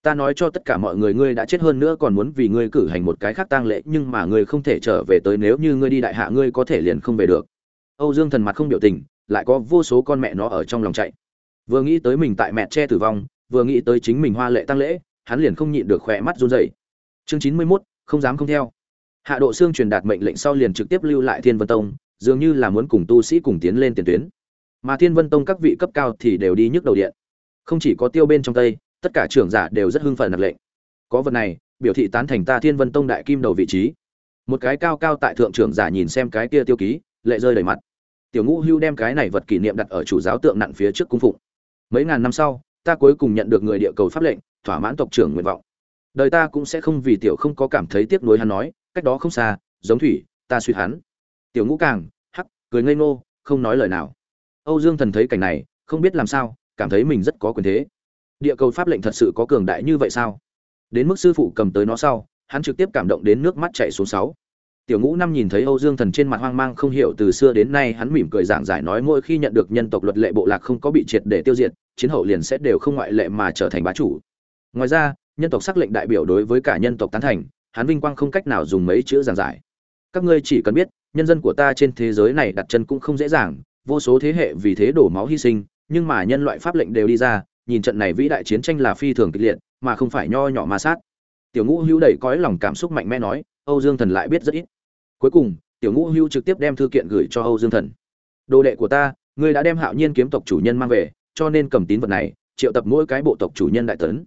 S1: Ta nói cho tất cả mọi người ngươi đã chết hơn nữa còn muốn vì ngươi cử hành một cái khác tang lễ, nhưng mà ngươi không thể trở về tới nếu như ngươi đi đại hạ ngươi có thể liền không về được. Âu dương thần mặt không biểu tình, lại có vô số con mẹ nó ở trong lòng chạy. Vừa nghĩ tới mình tại mẹ che tử vong, vừa nghĩ tới chính mình hoa lệ tang lễ, hắn liền không nhịn được khỏe mắt run rẩy. Chương chín mươi mốt, không dám không theo hạ độ xương truyền đạt mệnh lệnh sau liền trực tiếp lưu lại thiên vân tông, dường như là muốn cùng tu sĩ cùng tiến lên tiền tuyến. Mà thiên vân tông các vị cấp cao thì đều đi nhức đầu điện. Không chỉ có tiêu bên trong tây, tất cả trưởng giả đều rất hưng phấn đặt lệnh. Có vật này, biểu thị tán thành ta thiên vân tông đại kim đầu vị trí. Một cái cao cao tại thượng trưởng giả nhìn xem cái kia tiêu ký, lệ rơi đầy mặt. Tiểu ngũ hưu đem cái này vật kỷ niệm đặt ở chủ giáo tượng nặng phía trước cung phụng. Mấy ngàn năm sau, ta cuối cùng nhận được người địa cầu pháp lệnh, thỏa mãn tộc trưởng nguyện vọng. Đời ta cũng sẽ không vì tiểu không có cảm thấy tiếc nuối hắn nói cách đó không xa, giống thủy, ta suy hắn. Tiểu ngũ càng, hắc, cười ngây ngô, không nói lời nào. Âu dương thần thấy cảnh này, không biết làm sao, cảm thấy mình rất có quyền thế. Địa cầu pháp lệnh thật sự có cường đại như vậy sao? Đến mức sư phụ cầm tới nó sau, hắn trực tiếp cảm động đến nước mắt chảy xuống sáu. Tiểu ngũ năm nhìn thấy âu dương thần trên mặt hoang mang không hiểu, từ xưa đến nay hắn mỉm cười giảng giải nói mỗi khi nhận được nhân tộc luật lệ bộ lạc không có bị triệt để tiêu diệt, chiến hậu liền sẽ đều không ngoại lệ mà trở thành bá chủ. Ngoài ra, nhân tộc sắc lệnh đại biểu đối với cả nhân tộc tán thành hắn vinh quang không cách nào dùng mấy chữ giảng giải. Các ngươi chỉ cần biết, nhân dân của ta trên thế giới này đặt chân cũng không dễ dàng, vô số thế hệ vì thế đổ máu hy sinh, nhưng mà nhân loại pháp lệnh đều đi ra, nhìn trận này vĩ đại chiến tranh là phi thường kịch liệt, mà không phải nho nhỏ ma sát. Tiểu ngũ hữu đầy cõi lòng cảm xúc mạnh mẽ nói, âu dương thần lại biết rất ít. Cuối cùng, tiểu ngũ hữu trực tiếp đem thư kiện gửi cho âu dương thần. Đồ đệ của ta, ngươi đã đem hạo nhiên kiếm tộc chủ nhân mang về, cho nên cầm tín vật này, triệu tập mỗi cái bộ tộc chủ nhân đại tấn.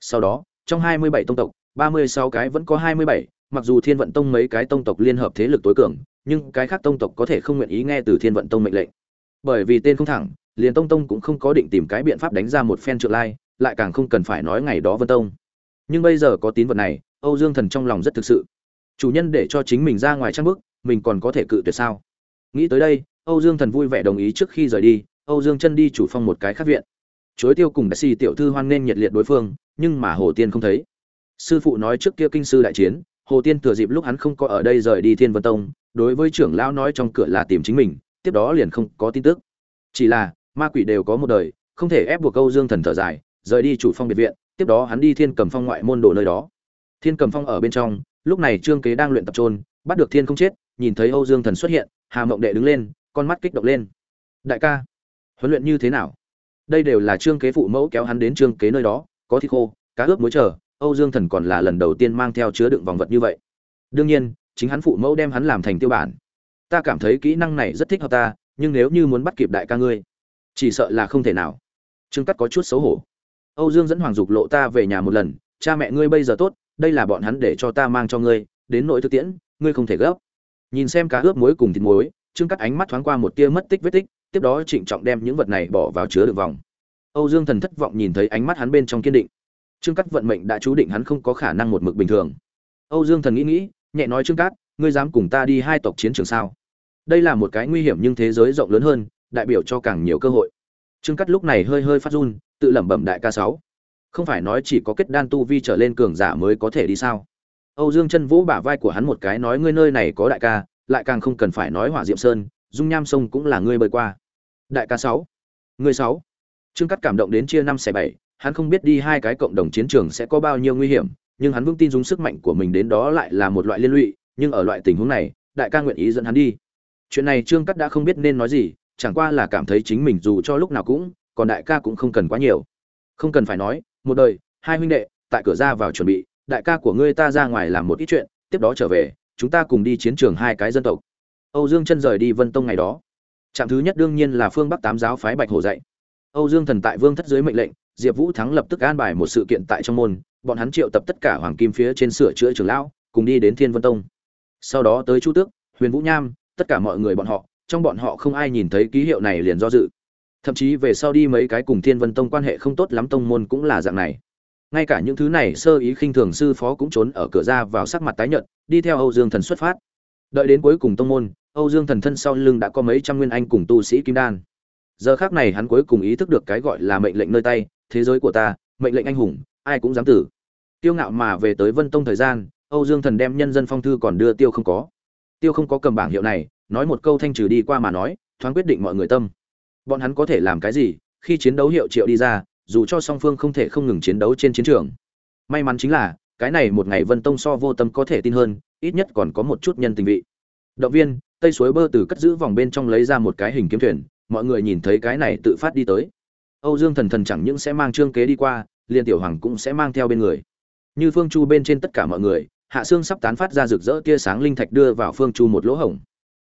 S1: Sau đó, trong hai mươi bảy tông tộc ba mươi sáu cái vẫn có hai mươi bảy mặc dù thiên vận tông mấy cái tông tộc liên hợp thế lực tối cường nhưng cái khác tông tộc có thể không nguyện ý nghe từ thiên vận tông mệnh lệnh. Bởi vì tên không thẳng liền tông tông cũng không có định tìm cái biện pháp đánh ra một phen trượng lai lại càng không cần phải nói ngày đó vân tông. Nhưng bây giờ có tín vật này âu dương thần trong lòng rất thực sự. Chủ nhân để cho chính mình ra ngoài trang bước, mình còn có thể cự tuyệt sao? Nghĩ tới đây âu dương thần vui vẻ đồng ý trước khi rời đi âu dương chân đi chủ phong một cái khác viện. Chối tiêu cùng đại si tiểu thư hoan nghênh nhiệt liệt đối phương nhưng mà hồ tiên không thấy sư phụ nói trước kia kinh sư đại chiến, hồ tiên thừa dịp lúc hắn không có ở đây rời đi thiên vân tông, đối với trưởng lão nói trong cửa là tìm chính mình, tiếp đó liền không có tin tức. Chỉ là, ma quỷ đều có một đời, không thể ép buộc câu dương thần thở dài, rời đi chủ phong biệt viện, tiếp đó hắn đi thiên cầm phong ngoại môn đồ nơi đó. Thiên cầm phong ở bên trong, lúc này trương kế đang luyện tập trôn bắt được thiên không chết, nhìn thấy âu dương thần xuất hiện, hà mộng đệ đứng lên, con mắt kích động lên. Đại ca, huấn luyện như thế nào? Đây đều là trương kế phụ mẫu kéo hắn đến trương kế nơi đó, có thịt khô, cá ướp muối chờ âu dương thần còn là lần đầu tiên mang theo chứa đựng vòng vật như vậy. Đương nhiên, chính hắn phụ mẫu đem hắn làm thành tiêu bản. Ta cảm thấy kỹ năng này rất thích hợp ta, nhưng nếu như muốn bắt kịp đại ca ngươi, chỉ sợ là không thể nào. Trương cắt có chút xấu hổ. Âu dương dẫn hoàng dục lộ ta về nhà một lần, cha mẹ ngươi bây giờ tốt, đây là bọn hắn để cho ta mang cho ngươi, đến nội thực tiễn, ngươi không thể gấp. Nhìn xem cá ướp muối cùng thịt muối, trương cắt ánh mắt thoáng qua một tia mất tích vết tích, tiếp đó trịnh trọng đem những vật này bỏ vào chứa đựng vòng. Âu dương thần thất vọng nhìn thấy ánh mắt hắn bên trong kiên định trương cắt vận mệnh đã chú định hắn không có khả năng một mực bình thường. Âu dương thần nghĩ nghĩ, nhẹ nói trương cát, ngươi dám cùng ta đi hai tộc chiến trường sao? Đây là một cái nguy hiểm nhưng thế giới rộng lớn hơn, đại biểu cho càng nhiều cơ hội. Trương cắt lúc này hơi hơi phát run, tự lẩm bẩm đại ca sáu. Không phải nói chỉ có kết đan tu vi trở lên cường giả mới có thể đi sao? Âu dương chân vũ bả vai của hắn một cái nói ngươi nơi này có đại ca, lại càng không cần phải nói hỏa diệm sơn, dung nham sông cũng là ngươi bơi qua. Đại ca sáu. Ngươi sáu. Trương cắt cảm động đến chia năm xẻ bảy hắn không biết đi hai cái cộng đồng chiến trường sẽ có bao nhiêu nguy hiểm, nhưng hắn vững tin dùng sức mạnh của mình đến đó lại là một loại liên lụy, nhưng ở loại tình huống này, đại ca nguyện ý dẫn hắn đi. Chuyện này trương cắt đã không biết nên nói gì, chẳng qua là cảm thấy chính mình dù cho lúc nào cũng, còn đại ca cũng không cần quá nhiều. Không cần phải nói, một đời, hai huynh đệ, tại cửa ra vào chuẩn bị, đại ca của ngươi ta ra ngoài làm một ít chuyện, tiếp đó trở về, chúng ta cùng đi chiến trường hai cái dân tộc. Âu dương chân rời đi vân tông ngày đó. Trạm thứ nhất đương nhiên là phương bắc tám giáo phái bạch hồ dạy. Âu dương thần tại vương thất dưới mệnh lệnh diệp vũ thắng lập tức an bài một sự kiện tại trong môn, bọn hắn triệu tập tất cả hoàng kim phía trên sửa chữa trưởng lão, cùng đi đến thiên vân tông. Sau đó tới chu tước, huyền vũ nham, tất cả mọi người bọn họ, trong bọn họ không ai nhìn thấy ký hiệu này liền do dự. Thậm chí về sau đi mấy cái cùng thiên vân tông quan hệ không tốt lắm tông môn cũng là dạng này. Ngay cả những thứ này sơ ý khinh thường sư phó cũng trốn ở cửa ra vào sắc mặt tái nhợt, đi theo âu dương thần xuất phát. Đợi đến cuối cùng tông môn, âu dương thần thân sau lưng đã có mấy trăm nguyên anh cùng tu sĩ kim đan. Giờ khắc này hắn cuối cùng ý thức được cái gọi là mệnh lệnh nơi tay thế giới của ta, mệnh lệnh anh hùng, ai cũng dám tử. Tiêu ngạo mà về tới vân tông thời gian, âu dương thần đem nhân dân phong thư còn đưa tiêu không có. Tiêu không có cầm bảng hiệu này, nói một câu thanh trừ đi qua mà nói, thoáng quyết định mọi người tâm. Bọn hắn có thể làm cái gì, khi chiến đấu hiệu triệu đi ra, dù cho song phương không thể không ngừng chiến đấu trên chiến trường. May mắn chính là, cái này một ngày vân tông so vô tâm có thể tin hơn, ít nhất còn có một chút nhân tình vị. Động viên, tây suối bơ từ cất giữ vòng bên trong lấy ra một cái hình kiếm thuyền, mọi người nhìn thấy cái này tự phát đi tới âu dương thần thần chẳng những sẽ mang trương kế đi qua, liền tiểu hoàng cũng sẽ mang theo bên người. Như phương chu bên trên tất cả mọi người, hạ xương sắp tán phát ra rực rỡ tia sáng linh thạch đưa vào phương chu một lỗ hổng.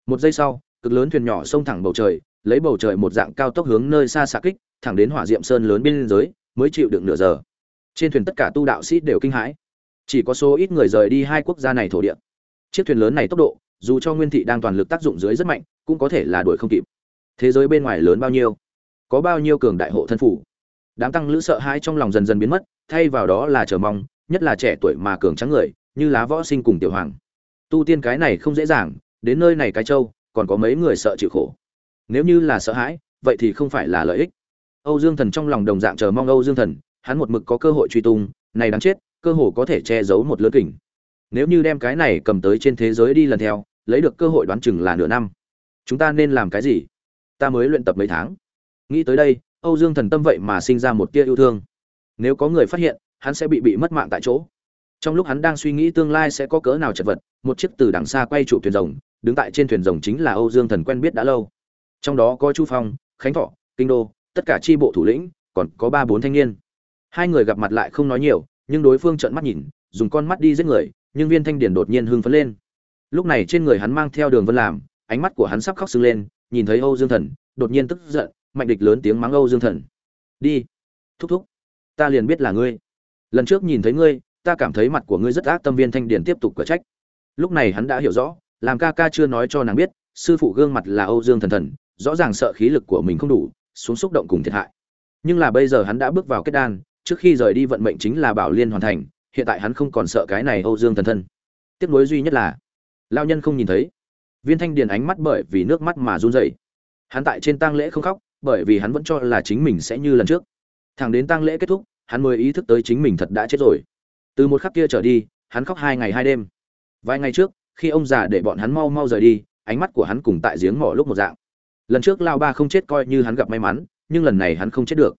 S1: Một giây sau, cực lớn thuyền nhỏ xông thẳng bầu trời, lấy bầu trời một dạng cao tốc hướng nơi xa xạ kích, thẳng đến hỏa diệm sơn lớn bên giới mới chịu đựng nửa giờ. Trên thuyền tất cả tu đạo sĩ đều kinh hãi. Chỉ có số ít người rời đi hai quốc gia này thổ địa. Chiếc thuyền lớn này tốc độ, dù cho nguyên thị đang toàn lực tác dụng dưới rất mạnh, cũng có thể là đuổi không kịp. Thế giới bên ngoài lớn bao nhiêu? Có bao nhiêu cường đại hộ thân phủ. Đám tăng lữ sợ hãi trong lòng dần dần biến mất, thay vào đó là chờ mong, nhất là trẻ tuổi mà cường trắng người, như lá võ sinh cùng tiểu hoàng. Tu tiên cái này không dễ dàng, đến nơi này cái châu, còn có mấy người sợ chịu khổ. Nếu như là sợ hãi, vậy thì không phải là lợi ích. Âu dương thần trong lòng đồng dạng chờ mong âu dương thần, hắn một mực có cơ hội truy tung, này đáng chết, cơ hồ có thể che giấu một lứa kình. Nếu như đem cái này cầm tới trên thế giới đi lần theo, lấy được cơ hội đoán chừng là nửa năm. Chúng ta nên làm cái gì? Ta mới luyện tập mấy tháng nghĩ tới đây, âu dương thần tâm vậy mà sinh ra một tia yêu thương. Nếu có người phát hiện, hắn sẽ bị bị mất mạng tại chỗ. Trong lúc hắn đang suy nghĩ tương lai sẽ có cỡ nào chật vật, một chiếc từ đằng xa quay trụ thuyền rồng, đứng tại trên thuyền rồng chính là âu dương thần quen biết đã lâu. Trong đó có chu phong, khánh thọ, kinh đô, tất cả tri bộ thủ lĩnh, còn có ba bốn thanh niên. Hai người gặp mặt lại không nói nhiều, nhưng đối phương trợn mắt nhìn, dùng con mắt đi giết người, nhưng viên thanh điển đột nhiên hưng phấn lên. Lúc này trên người hắn mang theo đường vân làm, ánh mắt của hắn sắp khóc sưng lên, nhìn thấy âu dương thần, đột nhiên tức giận mạnh địch lớn tiếng mắng âu dương thần. Đi. Thúc thúc. Ta liền biết là ngươi. Lần trước nhìn thấy ngươi, ta cảm thấy mặt của ngươi rất ác tâm viên thanh điển tiếp tục cở trách. Lúc này hắn đã hiểu rõ, làm ca ca chưa nói cho nàng biết, sư phụ gương mặt là âu dương thần thần, rõ ràng sợ khí lực của mình không đủ, xuống xúc động cùng thiệt hại. Nhưng là bây giờ hắn đã bước vào kết đan, trước khi rời đi vận mệnh chính là bảo liên hoàn thành, hiện tại hắn không còn sợ cái này âu dương thần Thần. tiếc nuối duy nhất là lao nhân không nhìn thấy. Viên thanh điền ánh mắt bởi vì nước mắt mà run rẩy. Hắn tại trên tang lễ không khóc bởi vì hắn vẫn cho là chính mình sẽ như lần trước. Thẳng đến tang lễ kết thúc, hắn mới ý thức tới chính mình thật đã chết rồi. Từ một khắc kia trở đi, hắn khóc hai ngày hai đêm. Vài ngày trước, khi ông già để bọn hắn mau mau rời đi, ánh mắt của hắn cùng tại giếng mỏ lúc một dạng. Lần trước lao ba không chết coi như hắn gặp may mắn, nhưng lần này hắn không chết được.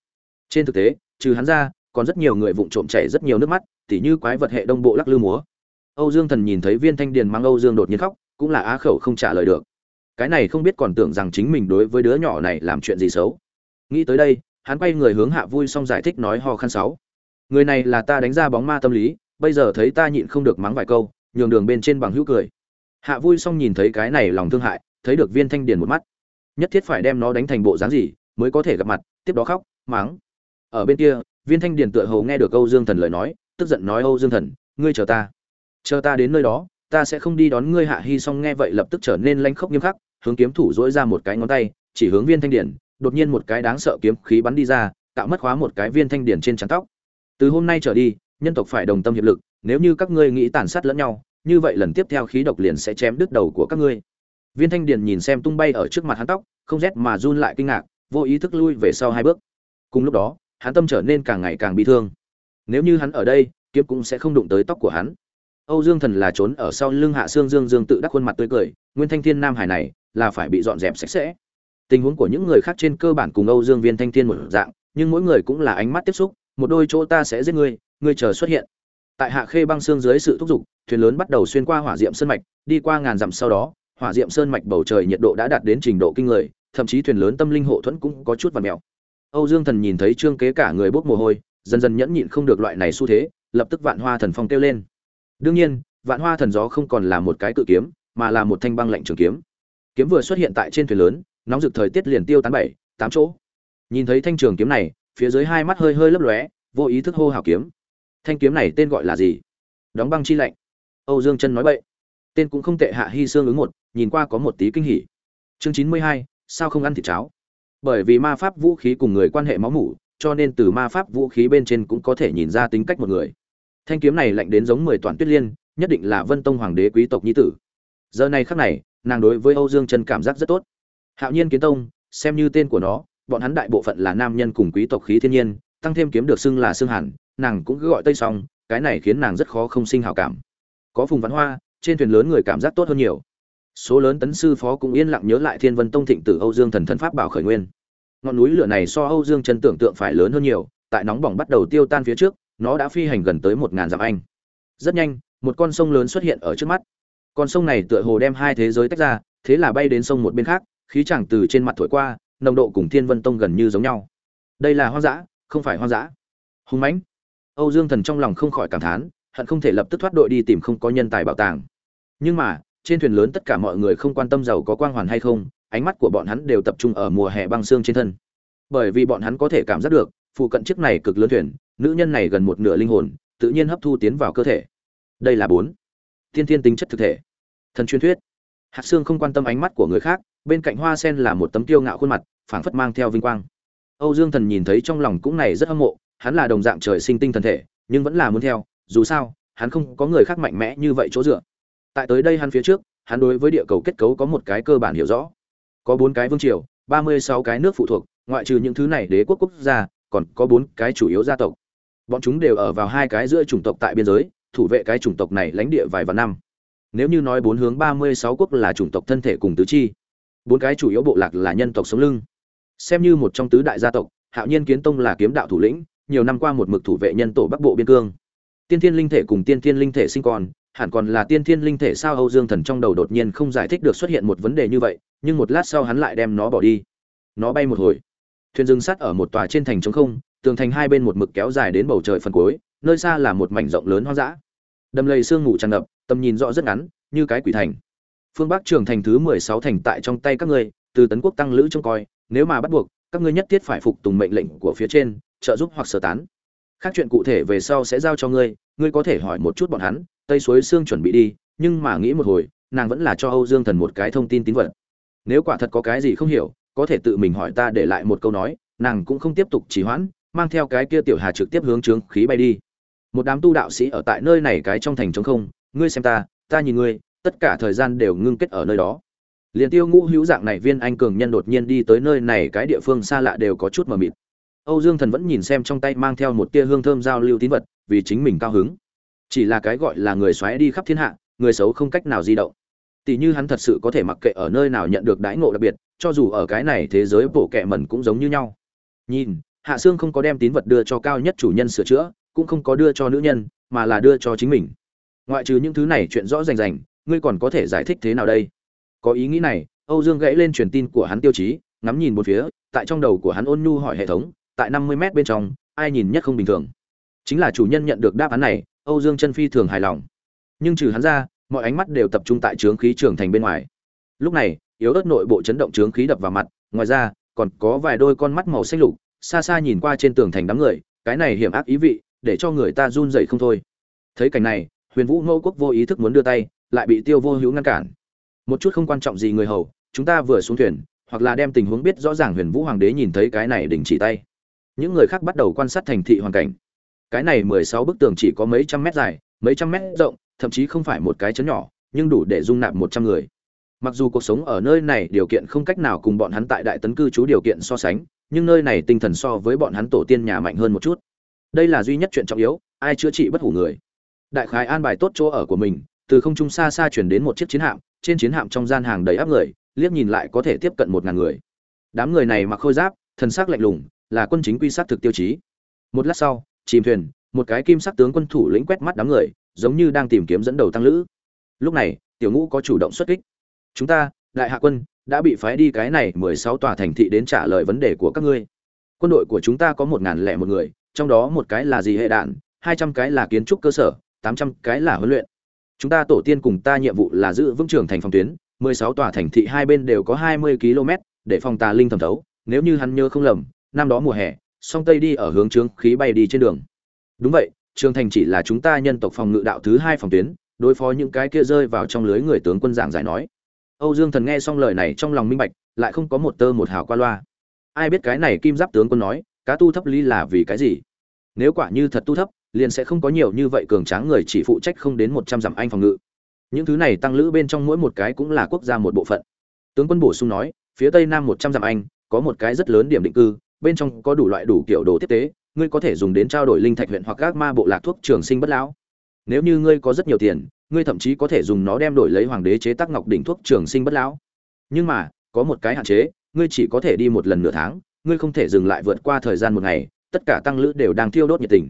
S1: Trên thực tế, trừ hắn ra, còn rất nhiều người vụng trộm chảy rất nhiều nước mắt, tỉ như quái vật hệ đông bộ lắc lư múa. Âu dương thần nhìn thấy viên thanh điền mang âu dương đột nhiên khóc, cũng là á khẩu không trả lời được cái này không biết còn tưởng rằng chính mình đối với đứa nhỏ này làm chuyện gì xấu. Nghĩ tới đây, hắn quay người hướng hạ vui xong giải thích nói ho khăn sáu. Người này là ta đánh ra bóng ma tâm lý, bây giờ thấy ta nhịn không được mắng vài câu, nhường đường bên trên bằng hữu cười. Hạ vui xong nhìn thấy cái này lòng thương hại, thấy được viên thanh điền một mắt. Nhất thiết phải đem nó đánh thành bộ dáng gì, mới có thể gặp mặt, tiếp đó khóc, mắng. Ở bên kia, viên thanh điền tựa hầu nghe được âu dương thần lời nói, tức giận nói, âu dương thần, ngươi chờ ta. Chờ ta đến nơi đó, ta sẽ không đi đón ngươi. Hạ hy xong nghe vậy lập tức trở nên lanh khốc nghiêm khắc hướng kiếm thủ dỗi ra một cái ngón tay, chỉ hướng viên thanh điển, đột nhiên một cái đáng sợ kiếm khí bắn đi ra, tạo mất khóa một cái viên thanh điển trên trán tóc. Từ hôm nay trở đi, nhân tộc phải đồng tâm hiệp lực, nếu như các ngươi nghĩ tàn sát lẫn nhau, như vậy lần tiếp theo khí độc liền sẽ chém đứt đầu của các ngươi. Viên thanh điển nhìn xem tung bay ở trước mặt hắn tóc, không rét mà run lại kinh ngạc, vô ý thức lui về sau hai bước. Cùng lúc đó, hắn tâm trở nên càng ngày càng bị thương. Nếu như hắn ở đây, kiếm cũng sẽ không đụng tới tóc của hắn. Âu dương thần là trốn ở sau lưng hạ Sương dương dương tự đắc khuôn mặt tươi cười, nguyên thanh thiên nam hải này là phải bị dọn dẹp sạch sẽ. Tình huống của những người khác trên cơ bản cùng âu dương viên thanh thiên một dạng, nhưng mỗi người cũng là ánh mắt tiếp xúc, một đôi chỗ ta sẽ giết ngươi ngươi chờ xuất hiện. Tại hạ khê băng xương dưới sự thúc giục, thuyền lớn bắt đầu xuyên qua hỏa diệm sơn mạch, đi qua ngàn dặm sau đó, hỏa diệm sơn mạch bầu trời nhiệt độ đã đạt đến trình độ kinh người, thậm chí thuyền lớn tâm linh hộ thuẫn cũng có chút và mèo. Âu dương thần nhìn thấy trương kế cả người bốc mồ hôi, dần dần nhẫn nhịn không được loại này xu thế, lập tức vạn hoa thần phong kêu lên. Đương nhiên, vạn hoa thần gió không còn là một cái cự kiếm, mà là một thanh băng lạnh trường kiếm kiếm vừa xuất hiện tại trên thuyền lớn, nóng rực thời tiết liền tiêu tán bảy, tám chỗ. Nhìn thấy thanh trường kiếm này, phía dưới hai mắt hơi hơi lấp lóe, vô ý thức hô hào kiếm. Thanh kiếm này tên gọi là gì? Đóng băng chi lạnh. Âu dương chân nói bậy. Tên cũng không tệ, hạ hy xương ứng một, nhìn qua có một tí kinh hỉ. Chương chín mươi hai, sao không ăn thịt cháo? Bởi vì ma pháp vũ khí cùng người quan hệ máu mủ, cho nên từ ma pháp vũ khí bên trên cũng có thể nhìn ra tính cách một người. Thanh kiếm này lạnh đến giống mười toàn tuyết liên, nhất định là vân tông hoàng đế quý tộc nhi tử. Giờ này khắc này nàng đối với âu dương chân cảm giác rất tốt. Hạo nhiên kiến tông xem như tên của nó bọn hắn đại bộ phận là nam nhân cùng quý tộc khí thiên nhiên tăng thêm kiếm được xưng là xương hẳn nàng cũng cứ gọi tây Song, cái này khiến nàng rất khó không sinh hảo cảm. Có phùng văn hoa trên thuyền lớn người cảm giác tốt hơn nhiều. Số lớn tấn sư phó cũng yên lặng nhớ lại thiên vân tông thịnh tử âu dương thần thần pháp bảo khởi nguyên. Ngọn núi lửa này so âu dương chân tưởng tượng phải lớn hơn nhiều tại nóng bỏng bắt đầu tiêu tan phía trước nó đã phi hành gần tới một ngàn dặm anh. Rất nhanh một con sông lớn xuất hiện ở trước mắt con sông này tựa hồ đem hai thế giới tách ra, thế là bay đến sông một bên khác, khí chẳng từ trên mặt thổi qua, nồng độ cùng thiên vân tông gần như giống nhau. Đây là hoang dã, không phải hoang dã. Hùng mãnh. Âu dương thần trong lòng không khỏi cảm thán, hận không thể lập tức thoát đội đi tìm không có nhân tài bảo tàng. Nhưng mà, trên thuyền lớn tất cả mọi người không quan tâm giàu có quang hoàn hay không, ánh mắt của bọn hắn đều tập trung ở mùa hè băng xương trên thân. Bởi vì bọn hắn có thể cảm giác được, phụ cận chiếc này cực lớn thuyền, nữ nhân này gần một nửa linh hồn, tự nhiên hấp thu tiến vào cơ thể. Đây là bốn thiên thiên tính chất thực thể. Thần truyền thuyết. Hạt xương không quan tâm ánh mắt của người khác, bên cạnh hoa sen là một tấm tiêu ngạo khuôn mặt, phảng phất mang theo vinh quang. Âu dương thần nhìn thấy trong lòng cũng này rất hâm mộ, hắn là đồng dạng trời sinh tinh thần thể, nhưng vẫn là muốn theo, dù sao, hắn không có người khác mạnh mẽ như vậy chỗ dựa. Tại tới đây hắn phía trước, hắn đối với địa cầu kết cấu có một cái cơ bản hiểu rõ. Có bốn cái vương triều, ba mươi sáu cái nước phụ thuộc, ngoại trừ những thứ này đế quốc quốc gia, còn có bốn cái chủ yếu gia tộc. Bọn chúng đều ở vào hai cái giữa chủng tộc tại biên giới thủ vệ cái chủng tộc này lãnh địa vài vạn năm. Nếu như nói bốn hướng ba mươi sáu quốc là chủng tộc thân thể cùng tứ chi bốn cái chủ yếu bộ lạc là nhân tộc sống lưng. Xem như một trong tứ đại gia tộc hạo nhiên kiến tông là kiếm đạo thủ lĩnh nhiều năm qua một mực thủ vệ nhân tổ bắc bộ biên cương. Tiên thiên linh thể cùng tiên thiên linh thể sinh còn, hẳn còn là tiên thiên linh thể sao âu dương thần trong đầu đột nhiên không giải thích được xuất hiện một vấn đề như vậy nhưng một lát sau hắn lại đem nó bỏ đi. Nó bay một hồi. Thuyền dừng sắt ở một tòa trên thành trống không tường thành hai bên một mực kéo dài đến bầu trời phần cuối, nơi xa là một mảnh rộng lớn hoang dã. Đầm lầy sương ngủ tràn ngập, tầm nhìn rõ rất ngắn, như cái quỷ thành. Phương bắc trưởng thành thứ mười sáu thành tại trong tay các ngươi, từ tấn quốc tăng lữ trông coi, nếu mà bắt buộc, các ngươi nhất thiết phải phục tùng mệnh lệnh của phía trên, trợ giúp hoặc sơ tán. Khác chuyện cụ thể về sau sẽ giao cho ngươi ngươi có thể hỏi một chút bọn hắn, tây suối xương chuẩn bị đi, nhưng mà nghĩ một hồi, nàng vẫn là cho âu dương thần một cái thông tin tín vật. Nếu quả thật có cái gì không hiểu, có thể tự mình hỏi ta để lại một câu nói, nàng cũng không tiếp tục trì hoãn mang theo cái kia tiểu hà trực tiếp hướng trướng khí bay đi. Một đám tu đạo sĩ ở tại nơi này cái trong thành trống không, ngươi xem ta ta nhìn ngươi, tất cả thời gian đều ngưng kết ở nơi đó. Liền tiêu ngũ hữu dạng này viên anh cường nhân đột nhiên đi tới nơi này cái địa phương xa lạ đều có chút mờ mịt. Âu dương thần vẫn nhìn xem trong tay mang theo một tia hương thơm giao lưu tín vật, vì chính mình cao hứng. Chỉ là cái gọi là người xoáy đi khắp thiên hạ, người xấu không cách nào di động. Tỷ như hắn thật sự có thể mặc kệ ở nơi nào nhận được đãi ngộ đặc biệt, cho dù ở cái này thế giới bổ kệ mẩn cũng giống như nhau. Nhìn hạ sương không có đem tín vật đưa cho cao nhất chủ nhân sửa chữa, cũng không có đưa cho nữ nhân, mà là đưa cho chính mình. Ngoại trừ những thứ này chuyện rõ rành rành, ngươi còn có thể giải thích thế nào đây? Có ý nghĩ này, âu dương gãy lên truyền tin của hắn tiêu chí, ngắm nhìn một phía, tại trong đầu của hắn ôn nhu hỏi hệ thống, tại năm mươi m bên trong, ai nhìn nhất không bình thường? Chính là chủ nhân nhận được đáp án này, âu dương chân phi thường hài lòng. Nhưng trừ hắn ra, mọi ánh mắt đều tập trung tại trướng khí trưởng thành bên ngoài. Lúc này, yếu ớt nội bộ chấn động trướng khí đập vào mặt, ngoài ra, còn có vài đôi con mắt màu xanh lục xa xa nhìn qua trên tường thành đám người, cái này hiểm ác ý vị, để cho người ta run dậy không thôi. Thấy cảnh này, huyền vũ ngô quốc vô ý thức muốn đưa tay, lại bị tiêu vô hữu ngăn cản. Một chút không quan trọng gì người hầu, chúng ta vừa xuống thuyền, hoặc là đem tình huống biết rõ ràng huyền vũ hoàng đế nhìn thấy cái này đình chỉ tay. Những người khác bắt đầu quan sát thành thị hoàn cảnh. Cái này mười sáu bức tường chỉ có mấy trăm mét dài, mấy trăm mét rộng, thậm chí không phải một cái chấn nhỏ, nhưng đủ để dung nạp một trăm người. Mặc dù cuộc sống ở nơi này điều kiện không cách nào cùng bọn hắn tại đại tấn cư trú điều kiện so sánh nhưng nơi này tinh thần so với bọn hắn tổ tiên nhà mạnh hơn một chút. Đây là duy nhất chuyện trọng yếu, ai chữa trị bất hủ người. Đại khái an bài tốt chỗ ở của mình, từ không trung xa xa chuyển đến một chiếc chiến hạm, trên chiến hạm trong gian hàng đầy áp người, liếc nhìn lại có thể tiếp cận một ngàn người. Đám người này mặc khôi giáp, thần sắc lạnh lùng, là quân chính quy sát thực tiêu chí. Một lát sau, chìm thuyền, một cái kim sắc tướng quân thủ lĩnh quét mắt đám người, giống như đang tìm kiếm dẫn đầu tăng lữ. Lúc này, tiểu ngũ có chủ động xuất kích. Chúng ta, đại hạ quân đã bị phái đi cái này mười sáu tòa thành thị đến trả lời vấn đề của các ngươi. Quân đội của chúng ta có một ngàn lẻ một người, trong đó một cái là gì hệ đạn, hai trăm cái là kiến trúc cơ sở, tám trăm cái là huấn luyện. Chúng ta tổ tiên cùng ta nhiệm vụ là giữ vững trường thành phòng tuyến, mười sáu tòa thành thị hai bên đều có hai mươi km để phòng tà linh thẩm thấu, nếu như hắn nhớ không lầm, năm đó mùa hè, song tây đi ở hướng trướng khí bay đi trên đường. Đúng vậy, trường thành chỉ là chúng ta nhân tộc phòng ngự đạo thứ hai phòng tuyến, đối phó những cái kia rơi vào trong lưới người tướng quân giảng giải nói âu dương thần nghe xong lời này trong lòng minh bạch, lại không có một tơ một hào qua loa. Ai biết cái này kim giáp tướng quân nói, cá tu thấp ly là vì cái gì? Nếu quả như thật tu thấp, liền sẽ không có nhiều như vậy cường tráng người chỉ phụ trách không đến một trăm dặm anh phòng ngự. Những thứ này tăng lữ bên trong mỗi một cái cũng là quốc gia một bộ phận. Tướng quân bổ sung nói, phía tây nam một trăm dặm anh, có một cái rất lớn điểm định cư, bên trong có đủ loại đủ kiểu đồ tiếp tế, ngươi có thể dùng đến trao đổi linh thạch huyện hoặc các ma bộ lạc thuốc trường sinh bất lão nếu như ngươi có rất nhiều tiền, ngươi thậm chí có thể dùng nó đem đổi lấy hoàng đế chế tác ngọc đỉnh thuốc trường sinh bất lão. Nhưng mà, có một cái hạn chế, ngươi chỉ có thể đi một lần nửa tháng, ngươi không thể dừng lại vượt qua thời gian một ngày, tất cả tăng lữ đều đang thiêu đốt nhiệt tình.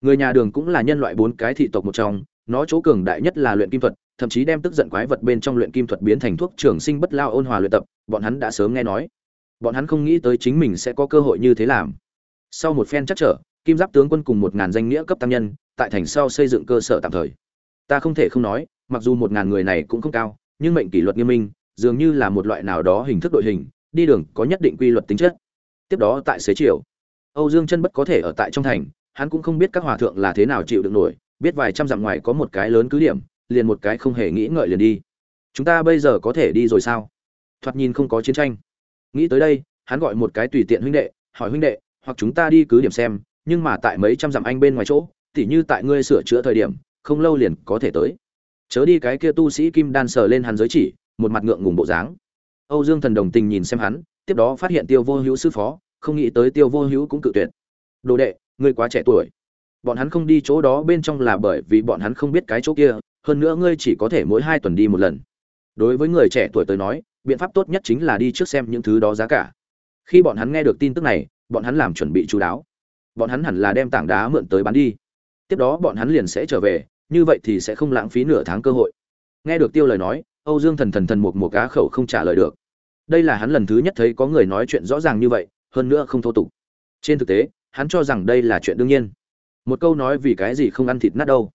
S1: Người nhà đường cũng là nhân loại bốn cái thị tộc một trong, nó chỗ cường đại nhất là luyện kim thuật, thậm chí đem tức giận quái vật bên trong luyện kim thuật biến thành thuốc trường sinh bất lao ôn hòa luyện tập, bọn hắn đã sớm nghe nói. Bọn hắn không nghĩ tới chính mình sẽ có cơ hội như thế làm. Sau một phen chắc trở, kim giáp tướng quân cùng một ngàn danh nghĩa cấp tăng nhân tại thành sau xây dựng cơ sở tạm thời. Ta không thể không nói, mặc dù một ngàn người này cũng không cao, nhưng mệnh kỷ luật nghiêm minh, dường như là một loại nào đó hình thức đội hình, đi đường có nhất định quy luật tính chất. Tiếp đó tại xế chiều, âu dương chân bất có thể ở tại trong thành, hắn cũng không biết các hòa thượng là thế nào chịu được nổi, biết vài trăm dặm ngoài có một cái lớn cứ điểm, liền một cái không hề nghĩ ngợi liền đi. Chúng ta bây giờ có thể đi rồi sao? Thoạt nhìn không có chiến tranh. Nghĩ tới đây, hắn gọi một cái tùy tiện huynh đệ, hỏi huynh đệ, hoặc chúng ta đi cứ điểm xem, nhưng mà tại mấy trăm dặm anh bên ngoài chỗ tỉ như tại ngươi sửa chữa thời điểm, không lâu liền có thể tới. Chớ đi cái kia tu sĩ kim đan sờ lên hắn giới chỉ, một mặt ngượng ngùng bộ dáng. Âu dương thần đồng tình nhìn xem hắn, tiếp đó phát hiện tiêu vô hữu sư phó, không nghĩ tới tiêu vô hữu cũng cự tuyệt. Đồ đệ, ngươi quá trẻ tuổi. Bọn hắn không đi chỗ đó bên trong là bởi vì bọn hắn không biết cái chỗ kia, hơn nữa ngươi chỉ có thể mỗi hai tuần đi một lần. Đối với người trẻ tuổi tới nói, biện pháp tốt nhất chính là đi trước xem những thứ đó giá cả. Khi bọn hắn nghe được tin tức này, bọn hắn làm chuẩn bị chú đáo. Bọn hắn hẳn là đem tảng đá mượn tới bán đi tiếp đó bọn hắn liền sẽ trở về, như vậy thì sẽ không lãng phí nửa tháng cơ hội. Nghe được tiêu lời nói, âu dương thần thần thần một một cá khẩu không trả lời được. Đây là hắn lần thứ nhất thấy có người nói chuyện rõ ràng như vậy, hơn nữa không thô tục. Trên thực tế, hắn cho rằng đây là chuyện đương nhiên. Một câu nói vì cái gì không ăn thịt nát đâu.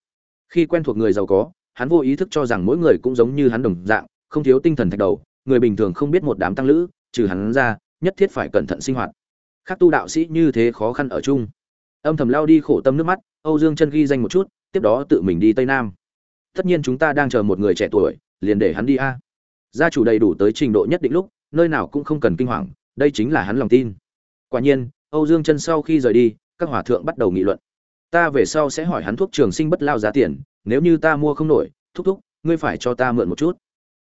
S1: Khi quen thuộc người giàu có, hắn vô ý thức cho rằng mỗi người cũng giống như hắn đồng dạng, không thiếu tinh thần thạch đầu, người bình thường không biết một đám tăng lữ, trừ hắn ra, nhất thiết phải cẩn thận sinh hoạt. Khác tu đạo sĩ như thế khó khăn ở chung. Âm thầm lao đi khổ tâm nước mắt âu dương chân ghi danh một chút, tiếp đó tự mình đi tây nam. Tất nhiên chúng ta đang chờ một người trẻ tuổi, liền để hắn đi a. Gia chủ đầy đủ tới trình độ nhất định lúc, nơi nào cũng không cần kinh hoàng, đây chính là hắn lòng tin. Quả nhiên, âu dương chân sau khi rời đi, các hòa thượng bắt đầu nghị luận. Ta về sau sẽ hỏi hắn thuốc trường sinh bất lao giá tiền, nếu như ta mua không nổi, thúc thúc, ngươi phải cho ta mượn một chút.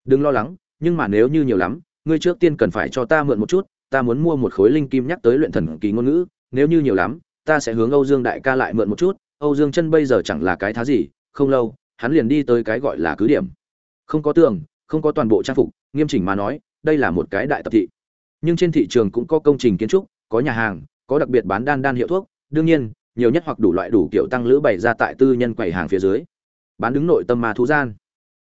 S1: Đừng lo lắng, nhưng mà nếu như nhiều lắm, ngươi trước tiên cần phải cho ta mượn một chút, ta muốn mua một khối linh kim nhắc tới luyện thần kỳ ngôn ngữ, nếu như nhiều lắm, ta sẽ hướng âu dương đại ca lại mượn một chút âu dương chân bây giờ chẳng là cái thá gì, không lâu, hắn liền đi tới cái gọi là cứ điểm. Không có tường, không có toàn bộ trang phục, nghiêm chỉnh mà nói, đây là một cái đại tập thị. Nhưng trên thị trường cũng có công trình kiến trúc, có nhà hàng, có đặc biệt bán đan đan hiệu thuốc. Đương nhiên, nhiều nhất hoặc đủ loại đủ kiểu tăng lữ bày ra tại tư nhân quầy hàng phía dưới. Bán đứng nội tâm ma thú gian.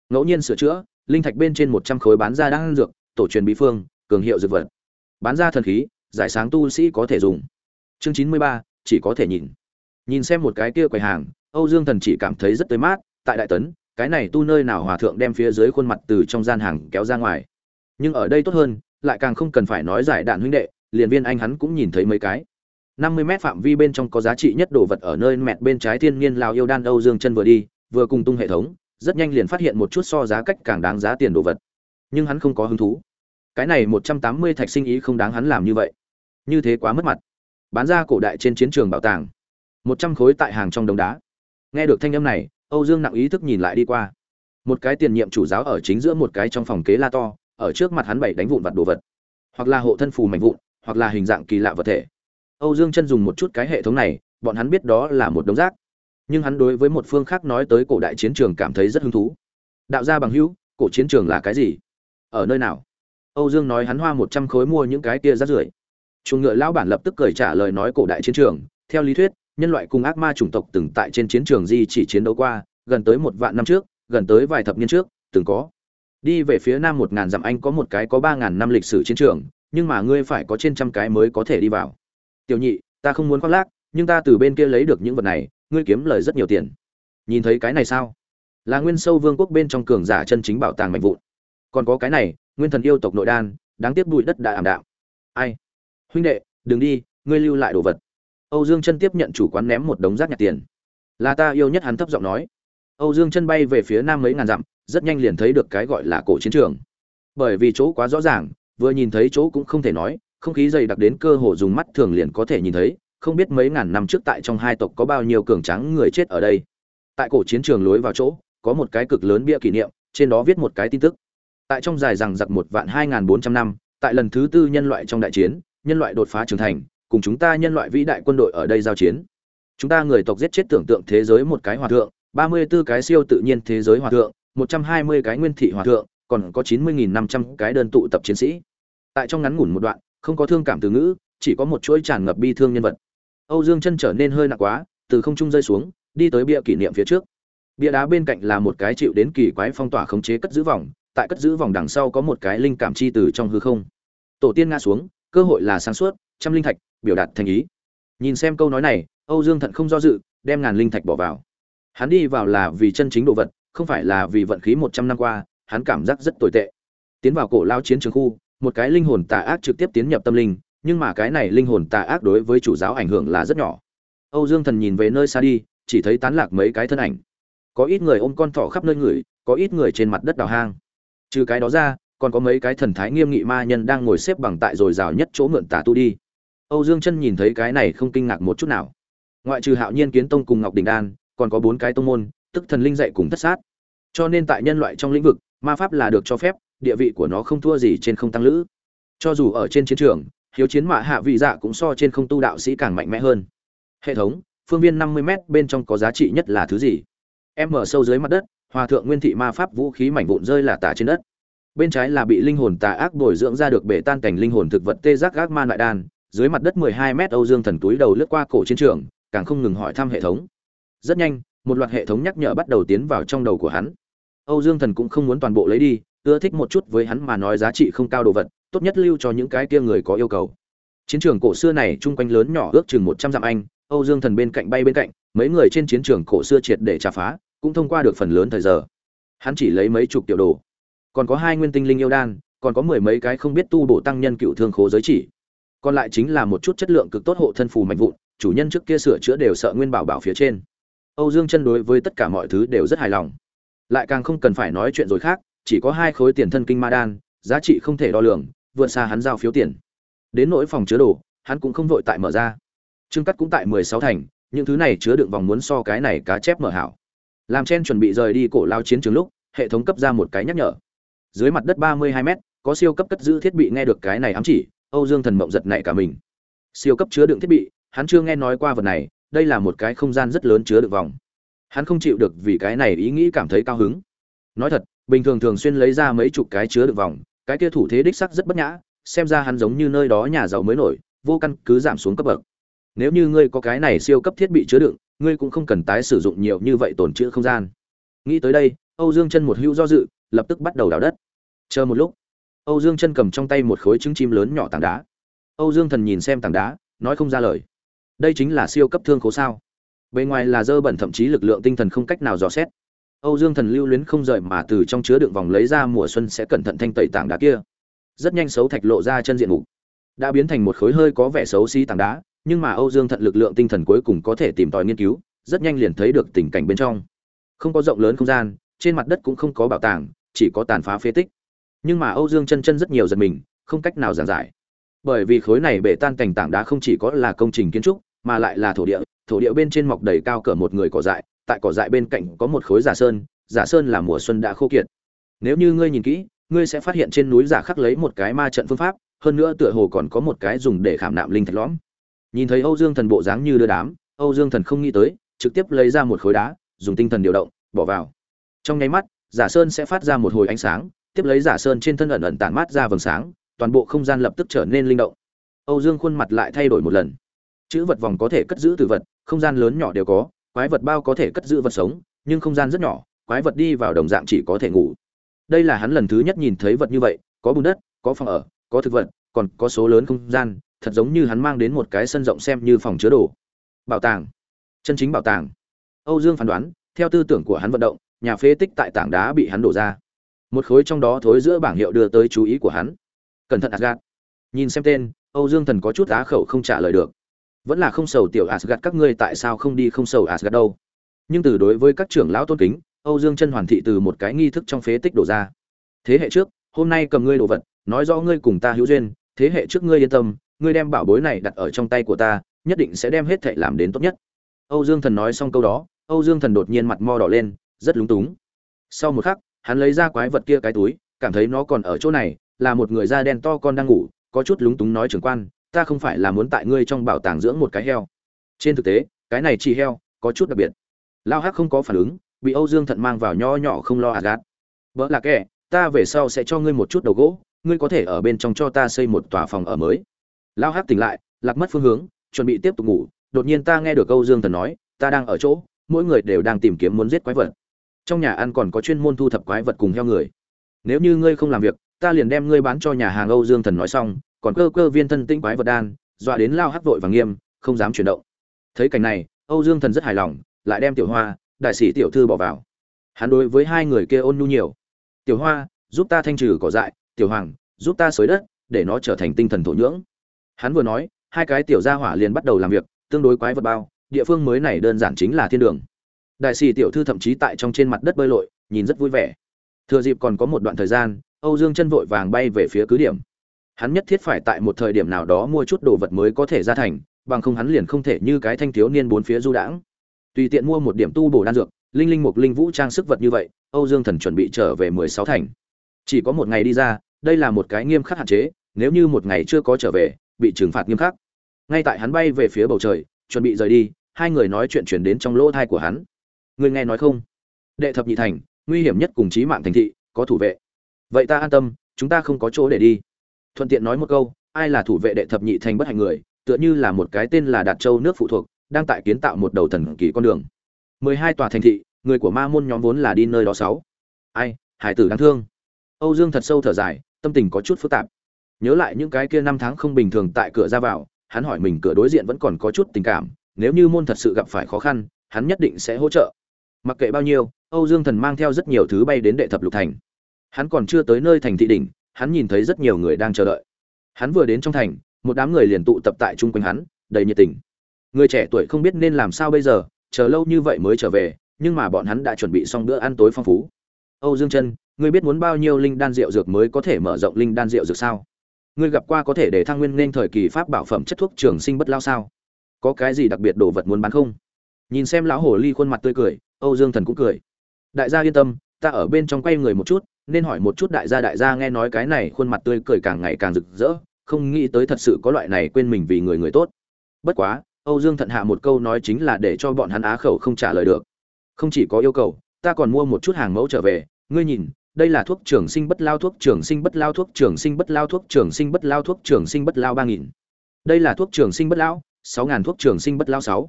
S1: Ngẫu nhiên sửa chữa, linh thạch bên trên một trăm khối bán ra đan dược, tổ truyền bí phương, cường hiệu dược vật. Bán ra thần khí, giải sáng tu sĩ có thể dùng. Chương chín mươi ba, chỉ có thể nhìn nhìn xem một cái kia quầy hàng, âu dương thần chỉ cảm thấy rất tươi mát, tại đại tấn, cái này tu nơi nào hòa thượng đem phía dưới khuôn mặt từ trong gian hàng kéo ra ngoài. Nhưng ở đây tốt hơn, lại càng không cần phải nói giải đạn huynh đệ, liền viên anh hắn cũng nhìn thấy mấy cái. Năm mươi mét phạm vi bên trong có giá trị nhất đồ vật ở nơi mẹt bên trái thiên nhiên lào yêu đan âu dương chân vừa đi, vừa cùng tung hệ thống, rất nhanh liền phát hiện một chút so giá cách càng đáng giá tiền đồ vật. Nhưng hắn không có hứng thú. Cái này một trăm tám mươi thạch sinh ý không đáng hắn làm như vậy. Như thế quá mất mặt. Bán ra cổ đại trên chiến trường bảo tàng một trăm khối tại hàng trong đống đá. Nghe được thanh âm này, âu dương nặng ý thức nhìn lại đi qua. Một cái tiền nhiệm chủ giáo ở chính giữa một cái trong phòng kế la to, ở trước mặt hắn bảy đánh vụn vặt đồ vật. Hoặc là hộ thân phù mảnh vụn, hoặc là hình dạng kỳ lạ vật thể. Âu dương chân dùng một chút cái hệ thống này, bọn hắn biết đó là một đống rác. Nhưng hắn đối với một phương khác nói tới cổ đại chiến trường cảm thấy rất hứng thú. Đạo gia bằng hữu, cổ chiến trường là cái gì? Ở nơi nào? Âu dương nói hắn hoa một trăm khối mua những cái kia rác rưởi. Chuồng ngựa lão bản lập tức cười trả lời nói cổ đại chiến trường, theo lý thuyết nhân loại cùng ác ma chủng tộc từng tại trên chiến trường di chỉ chiến đấu qua, gần tới một vạn năm trước, gần tới vài thập niên trước, từng có. Đi về phía nam một ngàn dặm anh có một cái có ba ngàn năm lịch sử chiến trường, nhưng mà ngươi phải có trên trăm cái mới có thể đi vào. Tiểu nhị, ta không muốn khoác lác, nhưng ta từ bên kia lấy được những vật này, ngươi kiếm lời rất nhiều tiền. Nhìn thấy cái này sao? Là nguyên sâu vương quốc bên trong cường giả chân chính bảo tàng mạnh vụn. Còn có cái này, nguyên thần yêu tộc nội đan, đáng tiếc bụi đất đã ảm đạm. Ai? Huynh đệ, đừng đi, ngươi lưu lại đồ vật âu dương chân tiếp nhận chủ quán ném một đống rác nhặt tiền. Là ta yêu nhất hắn thấp giọng nói. Âu dương chân bay về phía nam mấy ngàn dặm, rất nhanh liền thấy được cái gọi là cổ chiến trường. Bởi vì chỗ quá rõ ràng, vừa nhìn thấy chỗ cũng không thể nói, không khí dày đặc đến cơ hồ dùng mắt thường liền có thể nhìn thấy, không biết mấy ngàn năm trước tại trong hai tộc có bao nhiêu cường tráng người chết ở đây. Tại cổ chiến trường lối vào chỗ, có một cái cực lớn bia kỷ niệm, trên đó viết một cái tin tức. Tại trong dài rằng giặc một vạn hai bốn trăm năm, tại lần thứ tư nhân loại trong đại chiến, nhân loại đột phá trưởng thành cùng chúng ta nhân loại vĩ đại quân đội ở đây giao chiến. Chúng ta người tộc giết chết tưởng tượng thế giới một cái hòa thượng, ba mươi 34 cái siêu tự nhiên thế giới hòa thượng, một trăm hai mươi cái nguyên thị hòa thượng, còn có chín mươi năm trăm cái đơn tụ tập chiến sĩ. Tại trong ngắn ngủn một đoạn, không có thương cảm từ ngữ, chỉ có một chuỗi tràn ngập bi thương nhân vật. Âu dương chân trở nên hơi nặng quá, từ không trung rơi xuống, đi tới bia kỷ niệm phía trước. Bia đá bên cạnh là một cái chịu đến kỳ quái phong tỏa khống chế cất giữ vòng, tại cất giữ vòng đằng sau có một cái linh cảm chi từ trong hư không. Tổ tiên ngã xuống, cơ hội là sáng suốt, trăm linh thạch biểu đạt thành ý. Nhìn xem câu nói này, âu dương thận không do dự, đem ngàn linh thạch bỏ vào. Hắn đi vào là vì chân chính đồ vật, không phải là vì vận khí một trăm năm qua, hắn cảm giác rất tồi tệ. Tiến vào cổ lao chiến trường khu, một cái linh hồn tà ác trực tiếp tiến nhập tâm linh, nhưng mà cái này linh hồn tà ác đối với chủ giáo ảnh hưởng là rất nhỏ. Âu dương thần nhìn về nơi xa đi, chỉ thấy tán lạc mấy cái thân ảnh. Có ít người ôm con thỏ khắp nơi người có ít người trên mặt đất đào hang. Trừ cái đó ra, còn có mấy cái thần thái nghiêm nghị ma nhân đang ngồi xếp bằng tại rồi rào nhất chỗ mượn tà tu đi âu dương chân nhìn thấy cái này không kinh ngạc một chút nào. Ngoại trừ hạo nhiên kiến tông cùng ngọc Đỉnh đan, còn có bốn cái tông môn, tức thần linh dạy cùng thất sát. Cho nên tại nhân loại trong lĩnh vực, ma pháp là được cho phép, địa vị của nó không thua gì trên không tăng lữ. Cho dù ở trên chiến trường, hiếu chiến mạ hạ vị dạ cũng so trên không tu đạo sĩ càng mạnh mẽ hơn. Hệ thống, phương viên năm mươi m bên trong có giá trị nhất là thứ gì? Em mở sâu dưới mặt đất, hòa thượng nguyên thị ma pháp vũ khí mảnh vụn rơi là tả trên đất. Bên trái là bị linh hồn tà ác bồi dưỡng ra được bể tan cảnh linh hồn thực vật tê giác gác ma đại đan dưới mặt đất mười hai âu dương thần túi đầu lướt qua cổ chiến trường, càng không ngừng hỏi thăm hệ thống. Rất nhanh, một loạt hệ thống nhắc nhở bắt đầu tiến vào trong đầu của hắn. Âu dương thần cũng không muốn toàn bộ lấy đi, ưa thích một chút với hắn mà nói giá trị không cao đồ vật, tốt nhất lưu cho những cái kia người có yêu cầu. Chiến trường cổ xưa này chung quanh lớn nhỏ ước chừng một trăm dặm anh, âu dương thần bên cạnh bay bên cạnh, mấy người trên chiến trường cổ xưa triệt để trả phá, cũng thông qua được phần lớn thời giờ. Hắn chỉ lấy mấy chục tiểu đồ. Còn có hai nguyên tinh linh yêu đan, còn có mười mấy cái không biết tu bổ tăng nhân cựu thương khố giới chỉ còn lại chính là một chút chất lượng cực tốt hộ thân phù mạnh vụn, chủ nhân trước kia sửa chữa đều sợ nguyên bảo bảo phía trên. Âu dương chân đối với tất cả mọi thứ đều rất hài lòng. Lại càng không cần phải nói chuyện rồi khác, chỉ có hai khối tiền thân kinh ma đan, giá trị không thể đo lường, vượt xa hắn giao phiếu tiền. Đến nỗi phòng chứa đồ, hắn cũng không vội tại mở ra. Trương cắt cũng tại mười sáu thành, những thứ này chứa đựng vòng muốn so cái này cá chép mở hảo. Làm chen chuẩn bị rời đi cổ lao chiến trường lúc, hệ thống cấp ra một cái nhắc nhở. Dưới mặt đất ba mươi hai m có siêu cấp cất giữ thiết bị nghe được cái này ám chỉ âu dương thần mộng giật nảy cả mình. Siêu cấp chứa đựng thiết bị, hắn chưa nghe nói qua vật này, đây là một cái không gian rất lớn chứa đựng vòng. Hắn không chịu được vì cái này ý nghĩ cảm thấy cao hứng. Nói thật, bình thường thường xuyên lấy ra mấy chục cái chứa đựng vòng, cái kia thủ thế đích sắc rất bất nhã, xem ra hắn giống như nơi đó nhà giàu mới nổi, vô căn cứ giảm xuống cấp bậc. Nếu như ngươi có cái này siêu cấp thiết bị chứa đựng, ngươi cũng không cần tái sử dụng nhiều như vậy tổn chữ không gian. Nghĩ tới đây, âu dương chân một hữu do dự, lập tức bắt đầu đào đất. Chờ một lúc âu dương chân cầm trong tay một khối trứng chim lớn nhỏ tảng đá. Âu dương thần nhìn xem tảng đá, nói không ra lời. Đây chính là siêu cấp thương khố sao? Bề ngoài là dơ bẩn thậm chí lực lượng tinh thần không cách nào dò xét. Âu dương thần lưu luyến không rời mà từ trong chứa đựng vòng lấy ra mùa xuân sẽ cẩn thận thanh tẩy tảng đá kia. Rất nhanh xấu thạch lộ ra chân diện mục. Đã biến thành một khối hơi có vẻ xấu xí tảng đá, nhưng mà âu dương thận lực lượng tinh thần cuối cùng có thể tìm tòi nghiên cứu, rất nhanh liền thấy được tình cảnh bên trong. Không có rộng lớn không gian, trên mặt đất cũng không có bảo tàng, chỉ có tàn phá phế tích nhưng mà âu dương chân chân rất nhiều giật mình, không cách nào giảng giải. Bởi vì khối này bể tan cảnh tảng đá không chỉ có là công trình kiến trúc, mà lại là thổ địa thổ địa bên trên mọc đầy cao cỡ một người cỏ dại, tại cỏ dại bên cạnh có một khối giả sơn giả sơn là mùa xuân đã khô kiệt. Nếu như ngươi nhìn kỹ, ngươi sẽ phát hiện trên núi giả khắc lấy một cái ma trận phương pháp, hơn nữa tựa hồ còn có một cái dùng để khảm nạm linh thạch lõm. Nhìn thấy âu dương thần bộ dáng như đưa đám, âu dương thần không nghĩ tới, trực tiếp lấy ra một khối đá, dùng tinh thần điều động, bỏ vào. Trong nháy mắt, giả sơn sẽ phát ra một hồi ánh sáng tiếp lấy giả sơn trên thân ẩn ẩn tản mát ra vầng sáng, toàn bộ không gian lập tức trở nên linh động. Âu dương khuôn mặt lại thay đổi một lần. Chữ vật vòng có thể cất giữ từ vật, không gian lớn nhỏ đều có, quái vật bao có thể cất giữ vật sống, nhưng không gian rất nhỏ, quái vật đi vào đồng dạng chỉ có thể ngủ. Đây là hắn lần thứ nhất nhìn thấy vật như vậy, có bùn đất, có phòng ở, có thực vật, còn có số lớn không gian, thật giống như hắn mang đến một cái sân rộng xem như phòng chứa đồ. Bảo tàng. Chân chính bảo tàng. Âu dương phán đoán, theo tư tưởng của hắn vận động, nhà phế tích tại tảng đá bị hắn đổ ra một khối trong đó thối giữa bảng hiệu đưa tới chú ý của hắn. Cẩn thận asgad nhìn xem tên, âu dương thần có chút á khẩu không trả lời được. Vẫn là không sầu tiểu asgad các ngươi tại sao không đi không sầu asgad đâu? Nhưng từ đối với các trưởng lão tôn kính, âu dương chân hoàn thị từ một cái nghi thức trong phế tích đổ ra. Thế hệ trước, hôm nay cầm ngươi đồ vật, nói rõ ngươi cùng ta hữu duyên, thế hệ trước ngươi yên tâm, ngươi đem bảo bối này đặt ở trong tay của ta, nhất định sẽ đem hết thệ làm đến tốt nhất. Âu dương thần nói xong câu đó, âu dương thần đột nhiên mặt mo đỏ lên, rất lúng túng. Sau một khắc hắn lấy ra quái vật kia cái túi, cảm thấy nó còn ở chỗ này, là một người da đen to con đang ngủ, có chút lúng túng nói trưởng quan, ta không phải là muốn tại ngươi trong bảo tàng dưỡng một cái heo. Trên thực tế, cái này chỉ heo, có chút đặc biệt. Lao hắc không có phản ứng, bị âu dương thận mang vào nho nhỏ không lo gạt. Vợ là kẻ, ta về sau sẽ cho ngươi một chút đầu gỗ, ngươi có thể ở bên trong cho ta xây một tòa phòng ở mới. Lao hắc tỉnh lại, lạc mất phương hướng, chuẩn bị tiếp tục ngủ, đột nhiên ta nghe được âu dương thần nói, ta đang ở chỗ, mỗi người đều đang tìm kiếm muốn giết quái vật trong nhà ăn còn có chuyên môn thu thập quái vật cùng heo người. Nếu như ngươi không làm việc, ta liền đem ngươi bán cho nhà hàng âu dương thần nói xong, còn cơ cơ viên thân tinh quái vật đan, dọa đến lao hắc vội và nghiêm, không dám chuyển động. Thấy cảnh này, âu dương thần rất hài lòng, lại đem tiểu hoa, đại sĩ tiểu thư bỏ vào. Hắn đối với hai người kia ôn nhu nhiều. Tiểu hoa, giúp ta thanh trừ cỏ dại, tiểu hoàng, giúp ta xới đất, để nó trở thành tinh thần thổ nhưỡng. Hắn vừa nói, hai cái tiểu gia hỏa liền bắt đầu làm việc, tương đối quái vật bao, địa phương mới này đơn giản chính là thiên đường đại sĩ tiểu thư thậm chí tại trong trên mặt đất bơi lội, nhìn rất vui vẻ. Thừa dịp còn có một đoạn thời gian, âu dương chân vội vàng bay về phía cứ điểm. Hắn nhất thiết phải tại một thời điểm nào đó mua chút đồ vật mới có thể ra thành, bằng không hắn liền không thể như cái thanh thiếu niên bốn phía du đãng. Tùy tiện mua một điểm tu bổ đan dược, linh linh mục linh vũ trang sức vật như vậy, âu dương thần chuẩn bị trở về mười sáu thành. Chỉ có một ngày đi ra, đây là một cái nghiêm khắc hạn chế, nếu như một ngày chưa có trở về, bị trừng phạt nghiêm khắc. Ngay tại hắn bay về phía bầu trời, chuẩn bị rời đi, hai người nói chuyện chuyển đến trong lỗ thai của hắn. Ngươi nghe nói không? Đệ thập nhị thành, nguy hiểm nhất cùng chí mạng thành thị, có thủ vệ. Vậy ta an tâm, chúng ta không có chỗ để đi. Thuận tiện nói một câu, ai là thủ vệ đệ thập nhị thành bất hạnh người, tựa như là một cái tên là đạt châu nước phụ thuộc, đang tại kiến tạo một đầu thần kỳ con đường. Mười hai tòa thành thị, người của ma môn nhóm vốn là đi nơi đó sáu. Ai, hải tử đáng thương. Âu dương thật sâu thở dài, tâm tình có chút phức tạp. Nhớ lại những cái kia năm tháng không bình thường tại cửa ra vào, hắn hỏi mình cửa đối diện vẫn còn có chút tình cảm, nếu như môn thật sự gặp phải khó khăn, hắn nhất định sẽ hỗ trợ mặc kệ bao nhiêu, âu dương thần mang theo rất nhiều thứ bay đến đệ thập lục thành. Hắn còn chưa tới nơi thành thị đỉnh, hắn nhìn thấy rất nhiều người đang chờ đợi. Hắn vừa đến trong thành, một đám người liền tụ tập tại chung quanh hắn, đầy nhiệt tình. Người trẻ tuổi không biết nên làm sao bây giờ, chờ lâu như vậy mới trở về, nhưng mà bọn hắn đã chuẩn bị xong bữa ăn tối phong phú. Âu dương chân ngươi biết muốn bao nhiêu linh đan rượu dược mới có thể mở rộng linh đan rượu dược sao? Ngươi gặp qua có thể để thăng nguyên nên thời kỳ pháp bảo phẩm chất thuốc trường sinh bất lao sao? Có cái gì đặc biệt đồ vật muốn bán không? Nhìn xem lão hồ ly khuôn mặt tươi cười âu dương thần cũng cười. Đại gia yên tâm, ta ở bên trong quay người một chút, nên hỏi một chút đại gia đại gia nghe nói cái này khuôn mặt tươi cười càng ngày càng rực rỡ, không nghĩ tới thật sự có loại này quên mình vì người người tốt. Bất quá, âu dương thận hạ một câu nói chính là để cho bọn hắn á khẩu không trả lời được. Không chỉ có yêu cầu, ta còn mua một chút hàng mẫu trở về. Ngươi nhìn, đây là thuốc trường sinh bất lao, thuốc trường sinh bất lao, thuốc trường sinh bất lao, thuốc trường sinh bất lao, thuốc trường sinh bất lao ba nghìn. Đây là thuốc trường sinh bất lão sáu ngàn thuốc trường sinh bất lao sáu.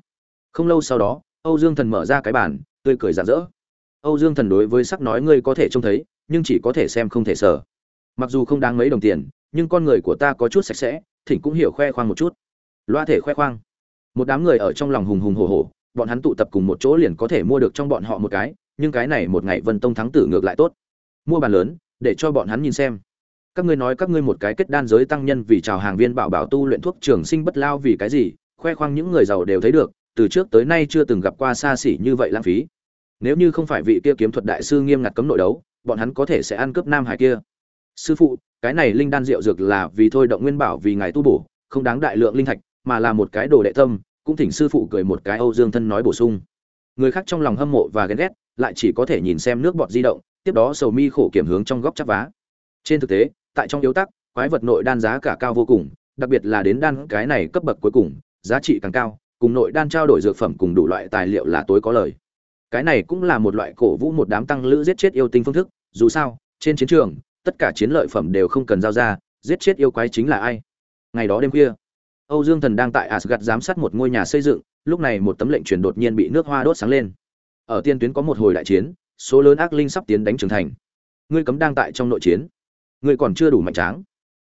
S1: Không lâu sau đó, âu dương thần mở ra cái bản tươi cười rạng rỡ. Âu dương thần đối với sắc nói ngươi có thể trông thấy nhưng chỉ có thể xem không thể sở. mặc dù không đáng mấy đồng tiền nhưng con người của ta có chút sạch sẽ thỉnh cũng hiểu khoe khoang một chút. Loa thể khoe khoang. Một đám người ở trong lòng hùng hùng hồ hồ, bọn hắn tụ tập cùng một chỗ liền có thể mua được trong bọn họ một cái nhưng cái này một ngày vân tông thắng tử ngược lại tốt. Mua bàn lớn để cho bọn hắn nhìn xem. Các ngươi nói các ngươi một cái kết đan giới tăng nhân vì chào hàng viên bảo bảo tu luyện thuốc trường sinh bất lao vì cái gì khoe khoang những người giàu đều thấy được từ trước tới nay chưa từng gặp qua xa xỉ như vậy lãng phí nếu như không phải vị kia kiếm thuật đại sư nghiêm ngặt cấm nội đấu, bọn hắn có thể sẽ ăn cướp nam hải kia. Sư phụ, cái này linh đan rượu dược là vì thôi động nguyên bảo vì ngài tu bổ, không đáng đại lượng linh thạch, mà là một cái đồ đệ tâm, cũng thỉnh sư phụ cười một cái âu dương thân nói bổ sung. Người khác trong lòng hâm mộ và ghen ghét, lại chỉ có thể nhìn xem nước bọt di động, tiếp đó sầu mi khổ kiểm hướng trong góc chắp vá. Trên thực tế, tại trong yếu tắc, quái vật nội đan giá cả cao vô cùng, đặc biệt là đến đan cái này cấp bậc cuối cùng, giá trị càng cao, cùng nội đan trao đổi dược phẩm cùng đủ loại tài liệu là tối có lời cái này cũng là một loại cổ vũ một đám tăng lữ giết chết yêu tinh phương thức, dù sao, trên chiến trường, tất cả chiến lợi phẩm đều không cần giao ra, giết chết yêu quái chính là ai? Ngày đó đêm khuya, âu dương thần đang tại asgad giám sát một ngôi nhà xây dựng, lúc này một tấm lệnh truyền đột nhiên bị nước hoa đốt sáng lên. Ở tiên tuyến có một hồi đại chiến, số lớn ác linh sắp tiến đánh trưởng thành. Ngươi cấm đang tại trong nội chiến. Ngươi còn chưa đủ mạnh tráng.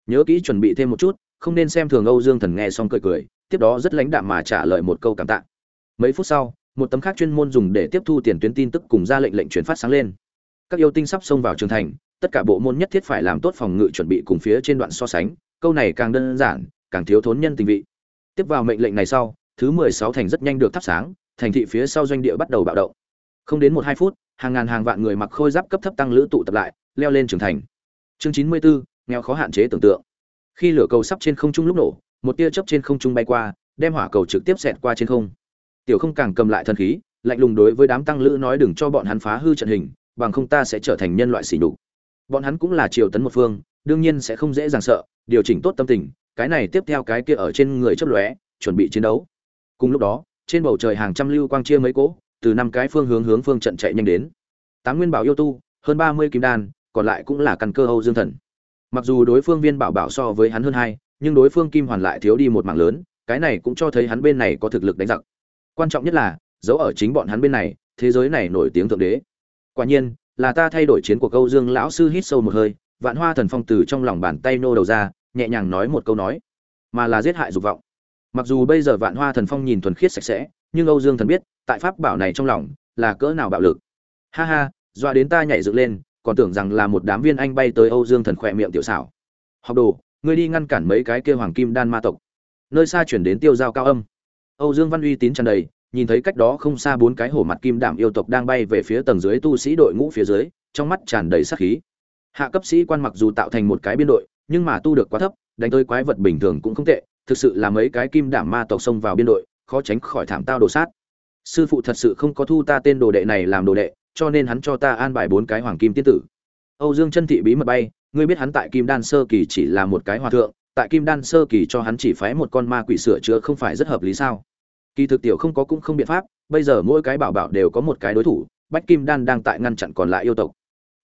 S1: Nhớ kỹ chuẩn bị thêm một chút, không nên xem thường âu dương thần nghe xong cười cười, tiếp đó rất lãnh đạm mà trả lời một câu cảm tạ. Mấy phút sau một tấm khác chuyên môn dùng để tiếp thu tiền tuyến tin tức cùng ra lệnh lệnh chuyển phát sáng lên. Các yêu tinh sắp xông vào trường thành, tất cả bộ môn nhất thiết phải làm tốt phòng ngự chuẩn bị cùng phía trên đoạn so sánh, câu này càng đơn giản, càng thiếu thốn nhân tình vị. Tiếp vào mệnh lệnh này sau, thứ mười sáu thành rất nhanh được thắp sáng, thành thị phía sau doanh địa bắt đầu bạo động. Không đến một hai phút, hàng ngàn hàng vạn người mặc khôi giáp cấp thấp tăng lữ tụ tập lại, leo lên trường thành. Chương chín mươi bốn nghèo khó hạn chế tưởng tượng. Khi lửa cầu sắp trên không trung lúc nổ, một tia chớp trên không trung bay qua, đem hỏa cầu trực tiếp xẹt qua trên không tiểu không càng cầm lại thần khí, lạnh lùng đối với đám tăng lữ nói đừng cho bọn hắn phá hư trận hình, bằng không ta sẽ trở thành nhân loại xỉ nhục. Bọn hắn cũng là triều tấn một phương, đương nhiên sẽ không dễ dàng sợ, điều chỉnh tốt tâm tình, cái này tiếp theo cái kia ở trên người chấp lóe, chuẩn bị chiến đấu. Cùng lúc đó, trên bầu trời hàng trăm lưu quang chia mấy cỗ, từ năm cái phương hướng hướng phương trận chạy nhanh đến. Tám nguyên bảo yêu tu, hơn ba mươi kim đan, còn lại cũng là căn cơ âu dương thần. Mặc dù đối phương viên bảo bảo so với hắn hơn hai, nhưng đối phương kim hoàn lại thiếu đi một mảng lớn, cái này cũng cho thấy hắn bên này có thực lực đánh giặc quan trọng nhất là, giấu ở chính bọn hắn bên này, thế giới này nổi tiếng thượng đế. Quả nhiên, là ta thay đổi chiến của câu dương lão sư hít sâu một hơi, vạn hoa thần phong từ trong lòng bàn tay nô đầu ra, nhẹ nhàng nói một câu nói. Mà là giết hại dục vọng. Mặc dù bây giờ vạn hoa thần phong nhìn thuần khiết sạch sẽ, nhưng âu dương thần biết, tại pháp bảo này trong lòng, là cỡ nào bạo lực. Ha ha, dọa đến ta nhảy dựng lên, còn tưởng rằng là một đám viên anh bay tới âu dương thần khỏe miệng tiểu xảo. Học đồ, ngươi đi ngăn cản mấy cái kêu hoàng kim đan ma tộc. Nơi xa chuyển đến tiêu giao cao âm âu dương văn uy tín tràn đầy, nhìn thấy cách đó không xa bốn cái hổ mặt kim đảm yêu tộc đang bay về phía tầng dưới tu sĩ đội ngũ phía dưới, trong mắt tràn đầy sát khí. Hạ cấp sĩ quan mặc dù tạo thành một cái biên đội, nhưng mà tu được quá thấp, đánh tới quái vật bình thường cũng không tệ, thực sự là mấy cái kim đảm ma tộc xông vào biên đội, khó tránh khỏi thảm tao đồ sát. Sư phụ thật sự không có thu ta tên đồ đệ này làm đồ đệ, cho nên hắn cho ta an bài bốn cái hoàng kim tiên tử. Âu dương chân thị bí mật bay, ngươi biết hắn tại kim đan sơ kỳ chỉ là một cái hòa thượng, tại kim đan sơ kỳ cho hắn chỉ phái một con ma quỷ sửa chữa không phải rất hợp lý sao? Kỳ thực tiểu không có cũng không biện pháp, bây giờ mỗi cái bảo bảo đều có một cái đối thủ, bách kim đan đang tại ngăn chặn còn lại yêu tộc.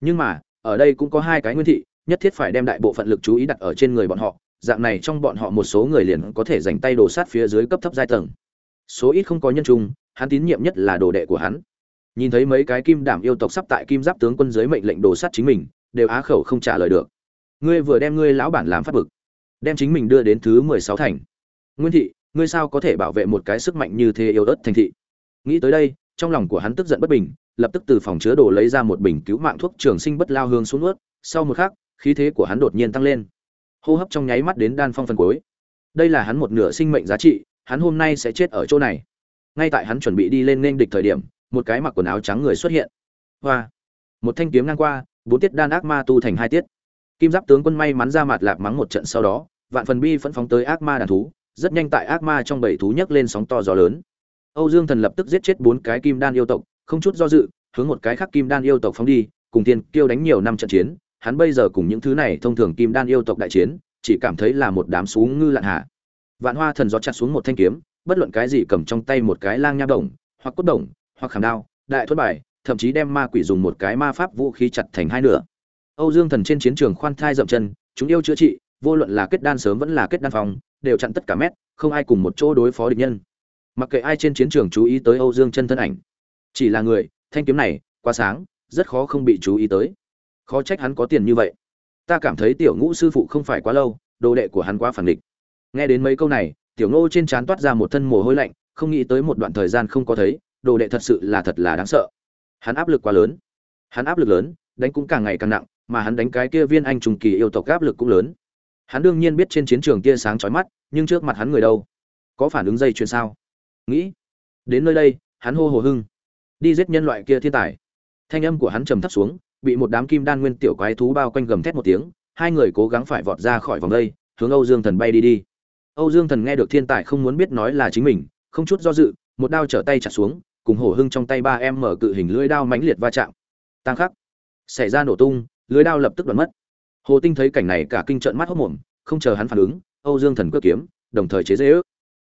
S1: Nhưng mà, ở đây cũng có hai cái nguyên thị, nhất thiết phải đem đại bộ phận lực chú ý đặt ở trên người bọn họ, dạng này trong bọn họ một số người liền có thể dành tay đồ sát phía dưới cấp thấp giai tầng. Số ít không có nhân trung, hắn tín nhiệm nhất là đồ đệ của hắn. Nhìn thấy mấy cái kim đảm yêu tộc sắp tại kim giáp tướng quân dưới mệnh lệnh đồ sát chính mình, đều á khẩu không trả lời được. Ngươi vừa đem ngươi lão bản làm phát bực, đem chính mình đưa đến thứ mười sáu thành. Nguyên thị ngươi sao có thể bảo vệ một cái sức mạnh như thế yêu ớt thành thị? Nghĩ tới đây, trong lòng của hắn tức giận bất bình, lập tức từ phòng chứa đồ lấy ra một bình cứu mạng thuốc trường sinh bất lao hương xuống ướt sau một khắc, khí thế của hắn đột nhiên tăng lên. Hô hấp trong nháy mắt đến đan phong phần cuối. Đây là hắn một nửa sinh mệnh giá trị, hắn hôm nay sẽ chết ở chỗ này. Ngay tại hắn chuẩn bị đi lên nên địch thời điểm, một cái mặc quần áo trắng người xuất hiện. Hoa! Một thanh kiếm ngang qua, bốn tiết đan ác ma tu thành hai tiết. Kim giáp tướng quân may mắn ra mặt lạp mắng một trận sau đó, vạn phần bi phẫn phóng tới ác ma đàn thú rất nhanh tại ác ma trong bảy thú nhấc lên sóng to gió lớn. Âu dương thần lập tức giết chết bốn cái kim đan yêu tộc, không chút do dự, hướng một cái khác kim đan yêu tộc phóng đi, cùng tiên kêu đánh nhiều năm trận chiến, hắn bây giờ cùng những thứ này thông thường kim đan yêu tộc đại chiến, chỉ cảm thấy là một đám sú ngư lạn hạ. Vạn hoa thần gió chặt xuống một thanh kiếm, bất luận cái gì cầm trong tay một cái lang nha đồng, hoặc cốt đồng, hoặc khảm đao, đại thuật bài, thậm chí đem ma quỷ dùng một cái ma pháp vũ khí chặt thành hai nửa. Âu dương thần trên chiến trường khoan thai dậm chân, chúng yêu chữa trị, vô luận là kết đan sớm vẫn là kết đan phòng đều chặn tất cả mét, không ai cùng một chỗ đối phó địch nhân. Mặc kệ ai trên chiến trường chú ý tới âu dương chân thân ảnh, chỉ là người, thanh kiếm này, quá sáng, rất khó không bị chú ý tới. Khó trách hắn có tiền như vậy. Ta cảm thấy tiểu ngũ sư phụ không phải quá lâu, đồ đệ của hắn quá phản địch nghe đến mấy câu này, tiểu ngô trên trán toát ra một thân mồ hôi lạnh, không nghĩ tới một đoạn thời gian không có thấy, đồ đệ thật sự là thật là đáng sợ. Hắn áp lực quá lớn. Hắn áp lực lớn, đánh cũng càng ngày càng nặng, mà hắn đánh cái kia viên anh trùng kỳ yêu tộc áp lực cũng lớn hắn đương nhiên biết trên chiến trường tia sáng chói mắt, nhưng trước mặt hắn người đâu? Có phản ứng dây chuyền sao? Nghĩ, đến nơi đây, hắn hô hồ hưng. Đi giết nhân loại kia thiên tài. Thanh âm của hắn trầm thấp xuống, bị một đám kim đan nguyên tiểu quái thú bao quanh gầm thét một tiếng, hai người cố gắng phải vọt ra khỏi vòng đây, hướng âu dương thần bay đi đi. Âu dương thần nghe được thiên tài không muốn biết nói là chính mình, không chút do dự, một đao trở tay chặt xuống, cùng hổ hưng trong tay ba em mở cự hình lưỡi đao mãnh liệt va chạm. Tăng khắc, xảy ra nổ tung, lưỡi đao lập tức đoạn mất hồ tinh thấy cảnh này cả kinh trợn mắt hốc mồm, không chờ hắn phản ứng, âu dương thần cướp kiếm, đồng thời chế dễ ước.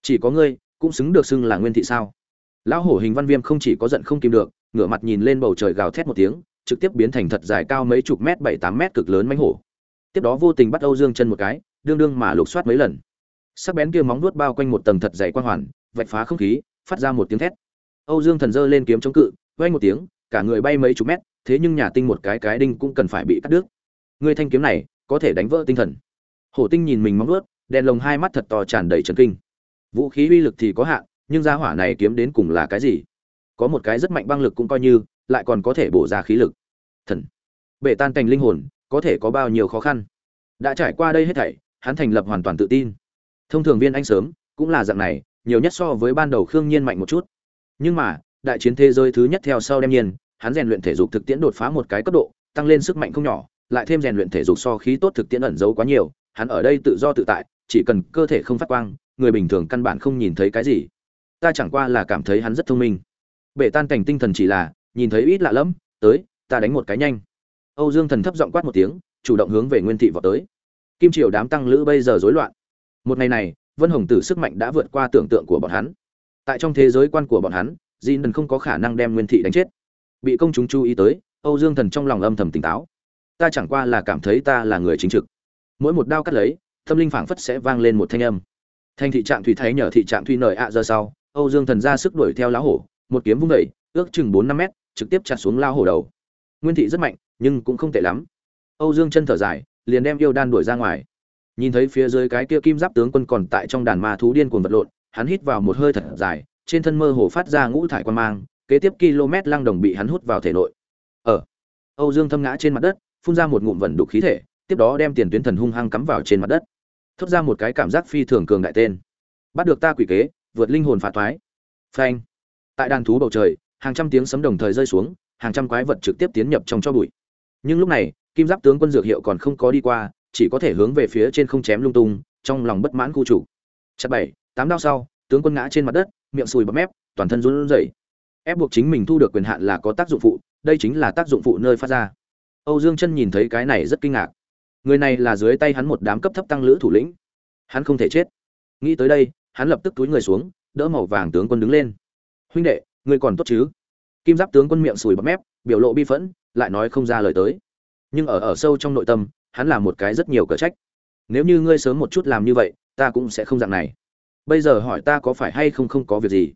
S1: Chỉ có ngươi, cũng xứng được xưng là nguyên thị sao? Lão hổ hình văn viêm không chỉ có giận không kìm được, ngửa mặt nhìn lên bầu trời gào thét một tiếng, trực tiếp biến thành thật dài cao mấy chục mét, bảy, tám mét cực lớn mánh hổ. Tiếp đó vô tình bắt âu dương chân một cái, đương đương mà lục soát mấy lần. Sắc bén kia móng vuốt bao quanh một tầng thật dày quang hoàn, vạch phá không khí, phát ra một tiếng thét. Âu dương thần giơ lên kiếm chống cự, vang một tiếng, cả người bay mấy chục mét, thế nhưng nhà tinh một cái cái đinh cũng cần phải bị cắt đứt người thanh kiếm này có thể đánh vỡ tinh thần. Hổ tinh nhìn mình móng vuốt, đèn lồng hai mắt thật to tràn đầy trần kinh. Vũ khí uy lực thì có hạn, nhưng gia hỏa này kiếm đến cùng là cái gì? Có một cái rất mạnh băng lực cũng coi như, lại còn có thể bổ ra khí lực. Thần. Bể tan cành linh hồn, có thể có bao nhiêu khó khăn? Đã trải qua đây hết thảy, hắn thành lập hoàn toàn tự tin. Thông thường viên anh sớm, cũng là dạng này, nhiều nhất so với ban đầu khương nhiên mạnh một chút. Nhưng mà, đại chiến thế giới thứ nhất theo sau đem nhiên, hắn rèn luyện thể dục thực tiễn đột phá một cái cấp độ, tăng lên sức mạnh không nhỏ lại thêm rèn luyện thể dục so khí tốt thực tiễn ẩn giấu quá nhiều, hắn ở đây tự do tự tại, chỉ cần cơ thể không phát quang, người bình thường căn bản không nhìn thấy cái gì. Ta chẳng qua là cảm thấy hắn rất thông minh. Bể tan cảnh tinh thần chỉ là, nhìn thấy ít lạ lẫm, tới, ta đánh một cái nhanh. Âu dương thần thấp giọng quát một tiếng, chủ động hướng về nguyên thị vào tới. Kim triều đám tăng lữ bây giờ rối loạn. Một ngày này, vân hồng tử sức mạnh đã vượt qua tưởng tượng của bọn hắn. Tại trong thế giới quan của bọn hắn di không có khả năng đem nguyên thị đánh chết. Bị công chúng chú ý tới, âu dương thần trong lòng âm thầm tỉnh táo ta chẳng qua là cảm thấy ta là người chính trực. Mỗi một đao cắt lấy, tâm linh phảng phất sẽ vang lên một thanh âm. Thanh thị trạng thủy thấy nhờ thị trạng thủy nời ạ giờ sau, âu dương thần ra sức đuổi theo lá hổ, một kiếm vung đẩy ước chừng bốn năm mét, trực tiếp chặt xuống lao hổ đầu. Nguyên thị rất mạnh, nhưng cũng không tệ lắm. Âu dương chân thở dài, liền đem yêu đan đuổi ra ngoài. Nhìn thấy phía dưới cái kia kim giáp tướng quân còn tại trong đàn ma thú điên cuồng vật lộn, hắn hít vào một hơi thật dài, trên thân mơ hồ phát ra ngũ thải quan mang, kế tiếp km lăng đồng bị hắn hút vào thể nội. Ở, âu dương thâm ngã trên mặt đất phun ra một ngụm vẩn đục khí thể, tiếp đó đem tiền tuyến thần hung hăng cắm vào trên mặt đất. Thốt ra một cái cảm giác phi thường cường đại tên. Bắt được ta quỷ kế, vượt linh hồn phá thoái. Phanh. Tại đàn thú bầu trời, hàng trăm tiếng sấm đồng thời rơi xuống, hàng trăm quái vật trực tiếp tiến nhập trong cho bụi. Nhưng lúc này, kim giáp tướng quân dược hiệu còn không có đi qua, chỉ có thể hướng về phía trên không chém lung tung, trong lòng bất mãn khu chủ. Chặt bảy, tám đao sau, tướng quân ngã trên mặt đất, miệng sùi bọt mép, toàn thân run rẩy. Ép buộc chính mình thu được quyền hạn là có tác dụng phụ, đây chính là tác dụng phụ nơi phát ra âu dương chân nhìn thấy cái này rất kinh ngạc. Người này là dưới tay hắn một đám cấp thấp tăng lữ thủ lĩnh. Hắn không thể chết. Nghĩ tới đây, hắn lập tức túi người xuống, đỡ màu vàng tướng quân đứng lên. Huynh đệ, ngươi còn tốt chứ? Kim giáp tướng quân miệng sùi bọt mép, biểu lộ bi phẫn, lại nói không ra lời tới. Nhưng ở ở sâu trong nội tâm, hắn là một cái rất nhiều cờ trách. Nếu như ngươi sớm một chút làm như vậy, ta cũng sẽ không dạng này. Bây giờ hỏi ta có phải hay không không có việc gì?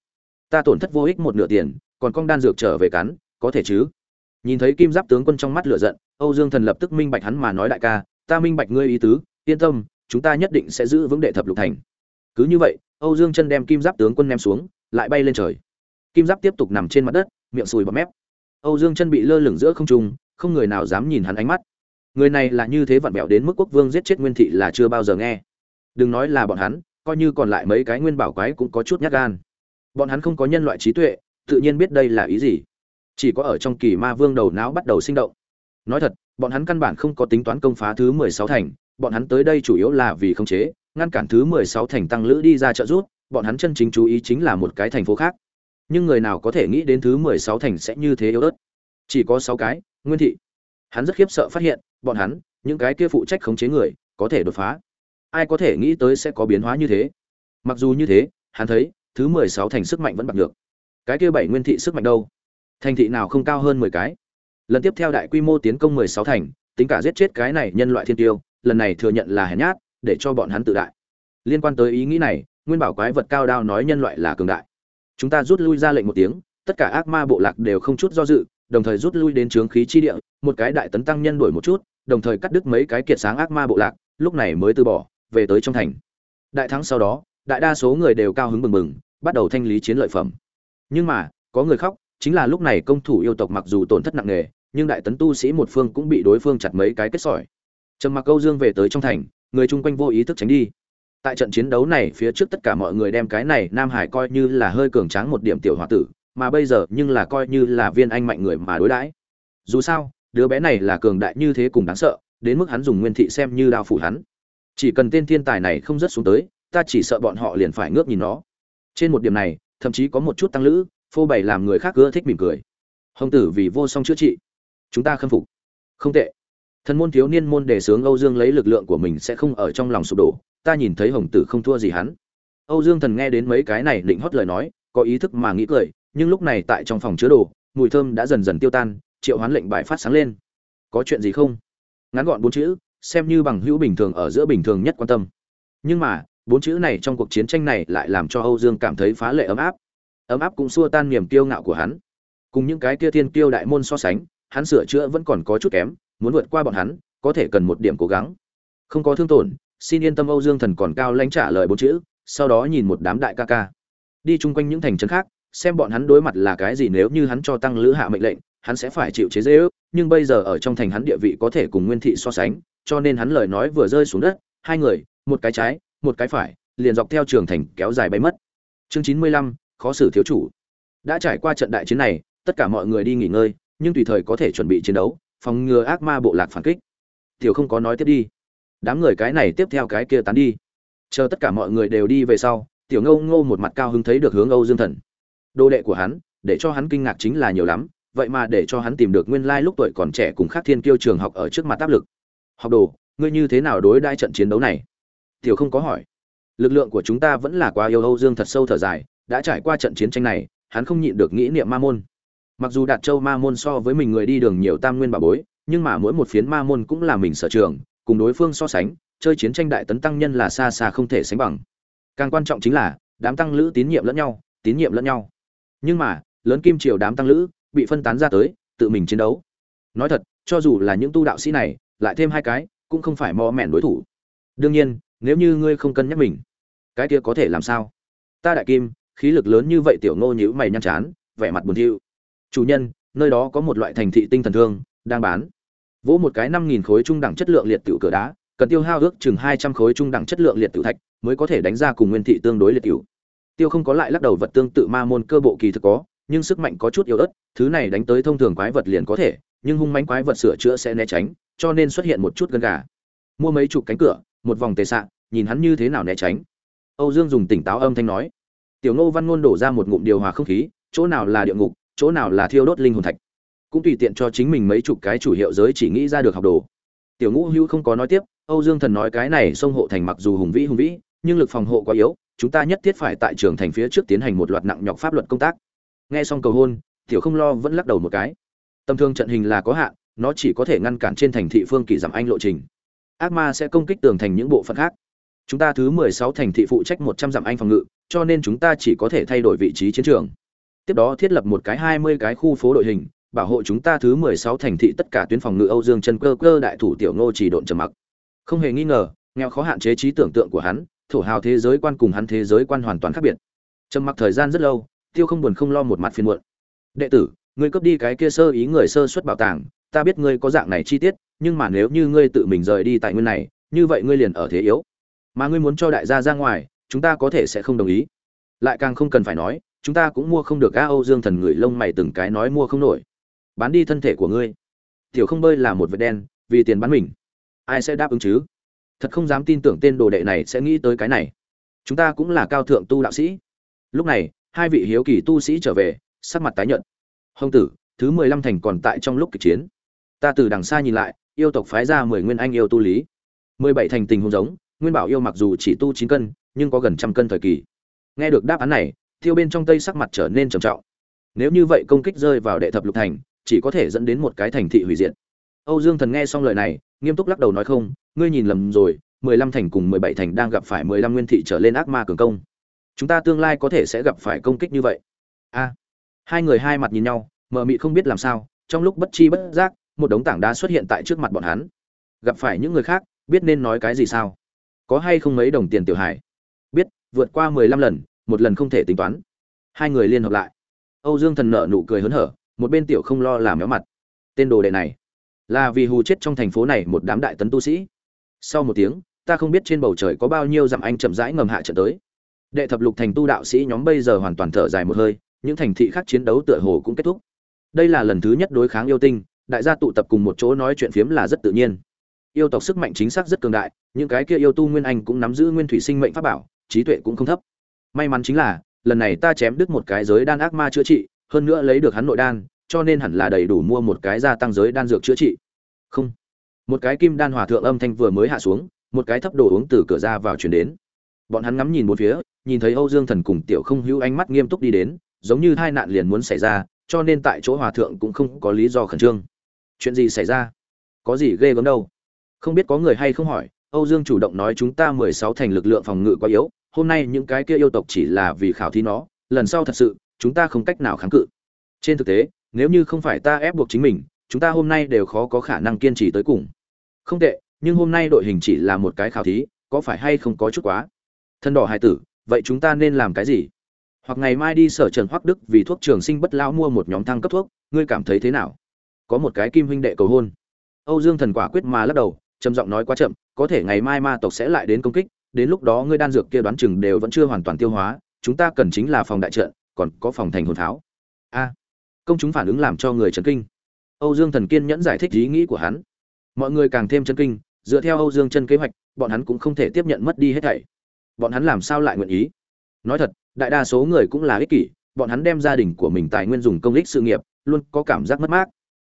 S1: Ta tổn thất vô ích một nửa tiền, còn con đan dược trở về cắn, có thể chứ? Nhìn thấy kim giáp tướng quân trong mắt lửa giận, âu dương thần lập tức minh bạch hắn mà nói đại ca, ta minh bạch ngươi ý tứ, yên tâm, chúng ta nhất định sẽ giữ vững đệ thập lục thành. Cứ như vậy, âu dương chân đem kim giáp tướng quân ném xuống, lại bay lên trời. Kim giáp tiếp tục nằm trên mặt đất, miệng sùi bọt mép. Âu dương chân bị lơ lửng giữa không trung, không người nào dám nhìn hắn ánh mắt. Người này là như thế vặn vẹo đến mức quốc vương giết chết nguyên thị là chưa bao giờ nghe. Đừng nói là bọn hắn, coi như còn lại mấy cái nguyên bảo quái cũng có chút nhát gan. Bọn hắn không có nhân loại trí tuệ, tự nhiên biết đây là ý gì chỉ có ở trong kỳ ma vương đầu não bắt đầu sinh động. Nói thật, bọn hắn căn bản không có tính toán công phá thứ mười sáu thành, bọn hắn tới đây chủ yếu là vì khống chế, ngăn cản thứ mười sáu thành tăng lữ đi ra trợ rút bọn hắn chân chính chú ý chính là một cái thành phố khác. Nhưng người nào có thể nghĩ đến thứ mười sáu thành sẽ như thế yếu ớt? Chỉ có sáu cái, nguyên thị. Hắn rất khiếp sợ phát hiện, bọn hắn, những cái kia phụ trách khống chế người, có thể đột phá. Ai có thể nghĩ tới sẽ có biến hóa như thế? Mặc dù như thế, hắn thấy, thứ mười sáu thành sức mạnh vẫn bạc được cái kia bảy nguyên thị sức mạnh đâu? Thành thị nào không cao hơn mười cái? Lần tiếp theo đại quy mô tiến công mười sáu thành, tính cả giết chết cái này nhân loại thiên tiêu, lần này thừa nhận là hèn nhát, để cho bọn hắn tự đại. Liên quan tới ý nghĩ này, nguyên bảo quái vật cao đao nói nhân loại là cường đại. Chúng ta rút lui ra lệnh một tiếng, tất cả ác ma bộ lạc đều không chút do dự, đồng thời rút lui đến trướng khí chi địa, một cái đại tấn tăng nhân đuổi một chút, đồng thời cắt đứt mấy cái kiệt sáng ác ma bộ lạc, lúc này mới từ bỏ, về tới trong thành. Đại thắng sau đó, đại đa số người đều cao hứng mừng mừng bắt đầu thanh lý chiến lợi phẩm. Nhưng mà, có người khóc chính là lúc này công thủ yêu tộc mặc dù tổn thất nặng nề, nhưng đại tấn tu sĩ một phương cũng bị đối phương chặt mấy cái kết sỏi. Trầm mặc câu dương về tới trong thành, người chung quanh vô ý thức tránh đi. Tại trận chiến đấu này, phía trước tất cả mọi người đem cái này nam hải coi như là hơi cường tráng một điểm tiểu h tử, mà bây giờ nhưng là coi như là viên anh mạnh người mà đối đãi. Dù sao, đứa bé này là cường đại như thế cùng đáng sợ, đến mức hắn dùng nguyên thị xem như đao phủ hắn. Chỉ cần tên thiên tài này không rớt xuống tới, ta chỉ sợ bọn họ liền phải ngước nhìn nó. Trên một điểm này, thậm chí có một chút tăng lữ phô bày làm người khác ưa thích mỉm cười. Hồng tử vì vô song chữa trị. Chúng ta khâm phục. Không tệ. Thần môn thiếu niên môn đề sướng âu dương lấy lực lượng của mình sẽ không ở trong lòng sụp đổ. Ta nhìn thấy hồng tử không thua gì hắn. Âu dương thần nghe đến mấy cái này định hót lời nói, có ý thức mà nghĩ cười, nhưng lúc này tại trong phòng chứa đồ, mùi thơm đã dần dần tiêu tan, triệu hoán lệnh bài phát sáng lên. Có chuyện gì không? Ngắn gọn bốn chữ, xem như bằng hữu bình thường ở giữa bình thường nhất quan tâm. Nhưng mà, bốn chữ này trong cuộc chiến tranh này lại làm cho âu dương cảm thấy phá lệ ấm áp ấm áp cũng xua tan niềm kiêu ngạo của hắn. Cùng những cái kia thiên kiêu đại môn so sánh, hắn sửa chữa vẫn còn có chút kém, muốn vượt qua bọn hắn, có thể cần một điểm cố gắng. Không có thương tổn, xin yên tâm âu dương thần còn cao lãnh trả lời bốn chữ, sau đó nhìn một đám đại ca ca. Đi chung quanh những thành trấn khác, xem bọn hắn đối mặt là cái gì nếu như hắn cho tăng lữ hạ mệnh lệnh, hắn sẽ phải chịu chế dễ ước nhưng bây giờ ở trong thành hắn địa vị có thể cùng nguyên thị so sánh, cho nên hắn lời nói vừa rơi xuống đất, hai người, một cái trái, một cái phải, liền dọc theo trường thành kéo dài bay mất. Chương chín mươi lăm khó xử thiếu chủ. Đã trải qua trận đại chiến này, tất cả mọi người đi nghỉ ngơi, nhưng tùy thời có thể chuẩn bị chiến đấu, phòng ngừa ác ma bộ lạc phản kích. Tiểu không có nói tiếp đi. Đám người cái này tiếp theo cái kia tán đi. Chờ tất cả mọi người đều đi về sau, tiểu ngâu ngô một mặt cao hứng thấy được hướng âu dương thần. Đồ đệ của hắn, để cho hắn kinh ngạc chính là nhiều lắm, vậy mà để cho hắn tìm được nguyên lai lúc tuổi còn trẻ cùng khác thiên kiêu trường học ở trước mặt áp lực. Học đồ, ngươi như thế nào đối đai trận chiến đấu này? Tiểu không có hỏi. Lực lượng của chúng ta vẫn là quá yêu âu dương thật sâu thở dài đã trải qua trận chiến tranh này, hắn không nhịn được nghĩ niệm ma môn. Mặc dù đạt châu ma môn so với mình người đi đường nhiều tam nguyên bà bối, nhưng mà mỗi một phiến ma môn cũng là mình sở trường, cùng đối phương so sánh, chơi chiến tranh đại tấn tăng nhân là xa xa không thể sánh bằng. Càng quan trọng chính là, đám tăng lữ tín nhiệm lẫn nhau, tín nhiệm lẫn nhau. Nhưng mà, lớn kim triều đám tăng lữ, bị phân tán ra tới, tự mình chiến đấu. Nói thật, cho dù là những tu đạo sĩ này, lại thêm hai cái, cũng không phải mò mẻn đối thủ. Đương nhiên, nếu như ngươi không cân nhắc mình, cái kia có thể làm sao? Ta đại kim khí lực lớn như vậy tiểu ngô nhữ mày nhăn chán, vẻ mặt buồn thiu. Chủ nhân, nơi đó có một loại thành thị tinh thần thương, đang bán. Vỗ một cái năm nghìn khối trung đẳng chất lượng liệt tiểu cửa đá, cần tiêu hao ước chừng hai trăm khối trung đẳng chất lượng liệt tiểu thạch mới có thể đánh ra cùng nguyên thị tương đối liệt tiểu. Tiêu không có lại lắc đầu vật tương tự ma môn cơ bộ kỳ thực có, nhưng sức mạnh có chút yếu ớt, thứ này đánh tới thông thường quái vật liền có thể, nhưng hung mánh quái vật sửa chữa sẽ né tránh, cho nên xuất hiện một chút gân gà. Mua mấy chục cánh cửa, một vòng tề sạn nhìn hắn như thế nào né tránh. Âu dương dùng tỉnh táo âm thanh nói tiểu ngô văn ngôn đổ ra một ngụm điều hòa không khí, chỗ nào là địa ngục, chỗ nào là thiêu đốt linh hồn thạch. Cũng tùy tiện cho chính mình mấy chục cái chủ hiệu giới chỉ nghĩ ra được học đồ. Tiểu ngũ hữu không có nói tiếp, âu dương thần nói cái này sông hộ thành mặc dù hùng vĩ hùng vĩ, nhưng lực phòng hộ quá yếu, chúng ta nhất thiết phải tại trường thành phía trước tiến hành một loạt nặng nhọc pháp luật công tác. Nghe xong cầu hôn, tiểu không lo vẫn lắc đầu một cái. Tầm thương trận hình là có hạn, nó chỉ có thể ngăn cản trên thành thị phương kỳ giảm anh lộ trình. Ác ma sẽ công kích tường thành những bộ phận khác chúng ta thứ mười sáu thành thị phụ trách một trăm dặm anh phòng ngự, cho nên chúng ta chỉ có thể thay đổi vị trí chiến trường. Tiếp đó thiết lập một cái hai mươi cái khu phố đội hình, bảo hộ chúng ta thứ mười sáu thành thị tất cả tuyến phòng ngự âu dương chân cơ cơ đại thủ tiểu ngô chỉ độn trầm mặc. Không hề nghi ngờ, nghèo khó hạn chế trí tưởng tượng của hắn, thổ hào thế giới quan cùng hắn thế giới quan hoàn toàn khác biệt. Trầm mặc thời gian rất lâu, tiêu không buồn không lo một mặt phiền muộn. Đệ tử, ngươi cướp đi cái kia sơ ý người sơ xuất bảo tàng, ta biết ngươi có dạng này chi tiết, nhưng mà nếu như ngươi tự mình rời đi tại nguyên này, như vậy ngươi liền ở thế yếu mà ngươi muốn cho đại gia ra ngoài, chúng ta có thể sẽ không đồng ý. Lại càng không cần phải nói, chúng ta cũng mua không được a âu dương thần người lông mày từng cái nói mua không nổi. Bán đi thân thể của ngươi. Tiểu không bơi là một vệt đen, vì tiền bán mình. Ai sẽ đáp ứng chứ? Thật không dám tin tưởng tên đồ đệ này sẽ nghĩ tới cái này. Chúng ta cũng là cao thượng tu đạo sĩ. Lúc này, hai vị hiếu kỳ tu sĩ trở về, sắc mặt tái nhợt. Hồng tử, thứ mười lăm thành còn tại trong lúc kịch chiến. Ta từ đằng xa nhìn lại, yêu tộc phái ra mười nguyên anh yêu tu lý. Mười bảy thành tình hôn giống nguyên bảo yêu mặc dù chỉ tu chín cân, nhưng có gần trăm cân thời kỳ. Nghe được đáp án này tiêu bên trong tây sắc mặt trở nên trầm trọng. Nếu như vậy công kích rơi vào đệ thập lục thành, chỉ có thể dẫn đến một cái thành thị hủy diệt. Âu dương thần nghe xong lời này, nghiêm túc lắc đầu nói không, ngươi nhìn lầm rồi, mười lăm thành cùng mười bảy thành đang gặp phải mười lăm nguyên thị trở lên ác ma cường công. Chúng ta tương lai có thể sẽ gặp phải công kích như vậy. A. Hai người hai mặt nhìn nhau, mờ mị không biết làm sao, trong lúc bất chi bất giác, một đống tảng đá xuất hiện tại trước mặt bọn hắn. Gặp phải những người khác, biết nên nói cái gì sao? Có hay không mấy đồng tiền tiểu hải biết, vượt qua mười lăm lần, một lần không thể tính toán. Hai người liên hợp lại. Âu dương thần nợ nụ cười hớn hở, một bên tiểu không lo làm méo mặt. Tên đồ đệ này, là vì hù chết trong thành phố này một đám đại tấn tu sĩ. Sau một tiếng, ta không biết trên bầu trời có bao nhiêu dặm anh chậm rãi ngầm hạ trận tới. Đệ thập lục thành tu đạo sĩ nhóm bây giờ hoàn toàn thở dài một hơi, những thành thị khác chiến đấu tựa hồ cũng kết thúc. Đây là lần thứ nhất đối kháng yêu tinh, đại gia tụ tập cùng một chỗ nói chuyện phiếm là rất tự nhiên yêu tộc sức mạnh chính xác rất cường đại, những cái kia yêu tu nguyên anh cũng nắm giữ nguyên thủy sinh mệnh pháp bảo, trí tuệ cũng không thấp. May mắn chính là, lần này ta chém đứt một cái giới đan ác ma chữa trị, hơn nữa lấy được hắn nội đan, cho nên hẳn là đầy đủ mua một cái gia tăng giới đan dược chữa trị. Không. Một cái kim đan hòa thượng âm thanh vừa mới hạ xuống, một cái thấp đồ uống từ cửa ra vào chuyển đến. Bọn hắn ngắm nhìn một phía, nhìn thấy âu dương thần cùng tiểu không hữu ánh mắt nghiêm túc đi đến, giống như hai nạn liền muốn xảy ra, cho nên tại chỗ hòa thượng cũng không có lý do khẩn trương. Chuyện gì xảy ra? Có gì ghê gớm đâu? Không biết có người hay không hỏi, âu dương chủ động nói chúng ta mười sáu thành lực lượng phòng ngự quá yếu, hôm nay những cái kia yêu tộc chỉ là vì khảo thí nó, lần sau thật sự, chúng ta không cách nào kháng cự. Trên thực tế, nếu như không phải ta ép buộc chính mình, chúng ta hôm nay đều khó có khả năng kiên trì tới cùng. Không tệ, nhưng hôm nay đội hình chỉ là một cái khảo thí, có phải hay không có chút quá? Thân đỏ hải tử, vậy chúng ta nên làm cái gì? Hoặc ngày mai đi sở trần hoắc đức vì thuốc trường sinh bất lão mua một nhóm thăng cấp thuốc, ngươi cảm thấy thế nào? Có một cái kim huynh đệ cầu hôn. Âu dương thần quả quyết mà lắc đầu trầm giọng nói quá chậm, có thể ngày mai ma tộc sẽ lại đến công kích, đến lúc đó ngươi đan dược kia đoán chừng đều vẫn chưa hoàn toàn tiêu hóa, chúng ta cần chính là phòng đại trận, còn có phòng thành hồn pháo a. Công chúng phản ứng làm cho người chấn kinh. Âu dương thần kiên nhẫn giải thích ý nghĩ của hắn. Mọi người càng thêm chấn kinh, dựa theo âu dương chân kế hoạch, bọn hắn cũng không thể tiếp nhận mất đi hết thảy. Bọn hắn làm sao lại nguyện ý? Nói thật, đại đa số người cũng là ích kỷ, bọn hắn đem gia đình của mình tài nguyên dùng công ích sự nghiệp, luôn có cảm giác mất mát.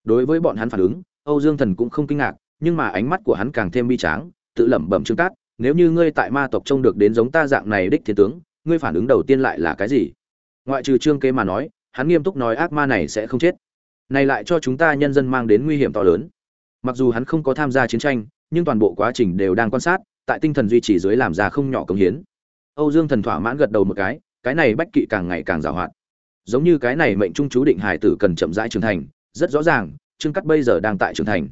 S1: Đối với bọn hắn phản ứng, âu dương thần cũng không kinh ngạc nhưng mà ánh mắt của hắn càng thêm bi tráng, tự lẩm bẩm trương cát, nếu như ngươi tại ma tộc trông được đến giống ta dạng này đích thiên tướng, ngươi phản ứng đầu tiên lại là cái gì? Ngoại trừ trương kế mà nói, hắn nghiêm túc nói ác ma này sẽ không chết. Này lại cho chúng ta nhân dân mang đến nguy hiểm to lớn. Mặc dù hắn không có tham gia chiến tranh, nhưng toàn bộ quá trình đều đang quan sát, tại tinh thần duy trì dưới làm ra không nhỏ công hiến. Âu dương thần thỏa mãn gật đầu một cái cái này bách kỵ càng ngày càng giàu hoạt giống như cái này mệnh trung chú định hải tử cần chậm rãi trưởng thành, rất rõ ràng, trương Cát bây giờ đang tại trưởng thành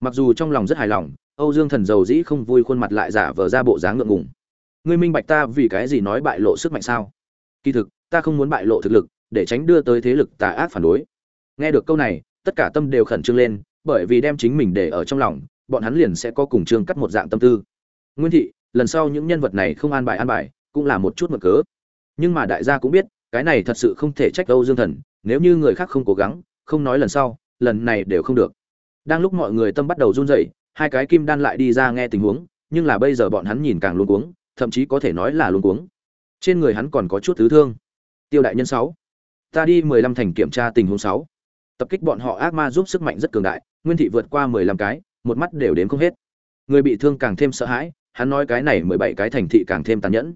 S1: mặc dù trong lòng rất hài lòng, âu dương thần giàu dĩ không vui khuôn mặt lại giả vờ ra bộ dáng ngượng ngùng. Ngươi minh bạch ta vì cái gì nói bại lộ sức mạnh sao? Kỳ thực, ta không muốn bại lộ thực lực, để tránh đưa tới thế lực tà ác phản đối. Nghe được câu này, tất cả tâm đều khẩn trương lên, bởi vì đem chính mình để ở trong lòng, bọn hắn liền sẽ có cùng trương cắt một dạng tâm tư. Nguyên thị, lần sau những nhân vật này không an bài an bài, cũng là một chút mực cớ. Nhưng mà đại gia cũng biết, cái này thật sự không thể trách âu dương thần, nếu như người khác không cố gắng, không nói lần sau, lần này đều không được đang lúc mọi người tâm bắt đầu run rẩy, hai cái kim đan lại đi ra nghe tình huống, nhưng là bây giờ bọn hắn nhìn càng luống cuống, thậm chí có thể nói là luống cuống. Trên người hắn còn có chút thứ thương. Tiêu đại nhân sáu, ta đi mười lăm thành kiểm tra tình huống sáu. Tập kích bọn họ ác ma giúp sức mạnh rất cường đại, nguyên thị vượt qua mười lăm cái, một mắt đều đến không hết. Người bị thương càng thêm sợ hãi, hắn nói cái này mười bảy cái thành thị càng thêm tàn nhẫn.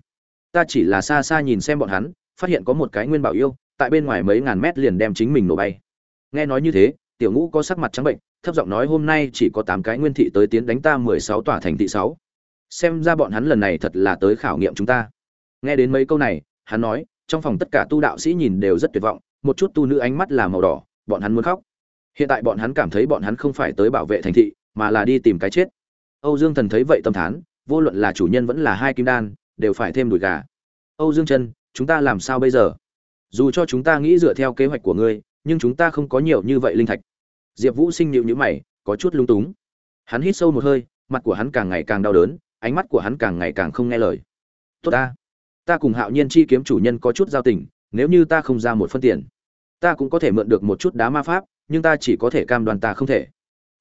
S1: Ta chỉ là xa xa nhìn xem bọn hắn, phát hiện có một cái nguyên bảo yêu, tại bên ngoài mấy ngàn mét liền đem chính mình nổ bay. Nghe nói như thế tiểu ngũ có sắc mặt trắng bệnh, thấp giọng nói, hôm nay chỉ có tám cái nguyên thị tới tiến đánh ta mười sáu tòa thành thị sáu. Xem ra bọn hắn lần này thật là tới khảo nghiệm chúng ta. Nghe đến mấy câu này, hắn nói, trong phòng tất cả tu đạo sĩ nhìn đều rất tuyệt vọng, một chút tu nữ ánh mắt là màu đỏ, bọn hắn muốn khóc. Hiện tại bọn hắn cảm thấy bọn hắn không phải tới bảo vệ thành thị, mà là đi tìm cái chết. Âu dương thần thấy vậy tâm thán, vô luận là chủ nhân vẫn là hai kim đan, đều phải thêm đùi gà. Âu dương chân chúng ta làm sao bây giờ? Dù cho chúng ta nghĩ dựa theo kế hoạch của ngươi nhưng chúng ta không có nhiều như vậy linh thạch. Diệp vũ sinh nhịu nhữ mày, có chút lung túng. Hắn hít sâu một hơi, mặt của hắn càng ngày càng đau đớn, ánh mắt của hắn càng ngày càng không nghe lời. Tốt ta. Ta cùng hạo nhiên chi kiếm chủ nhân có chút giao tình, nếu như ta không ra một phân tiền, ta cũng có thể mượn được một chút đá ma pháp, nhưng ta chỉ có thể cam đoan ta không thể.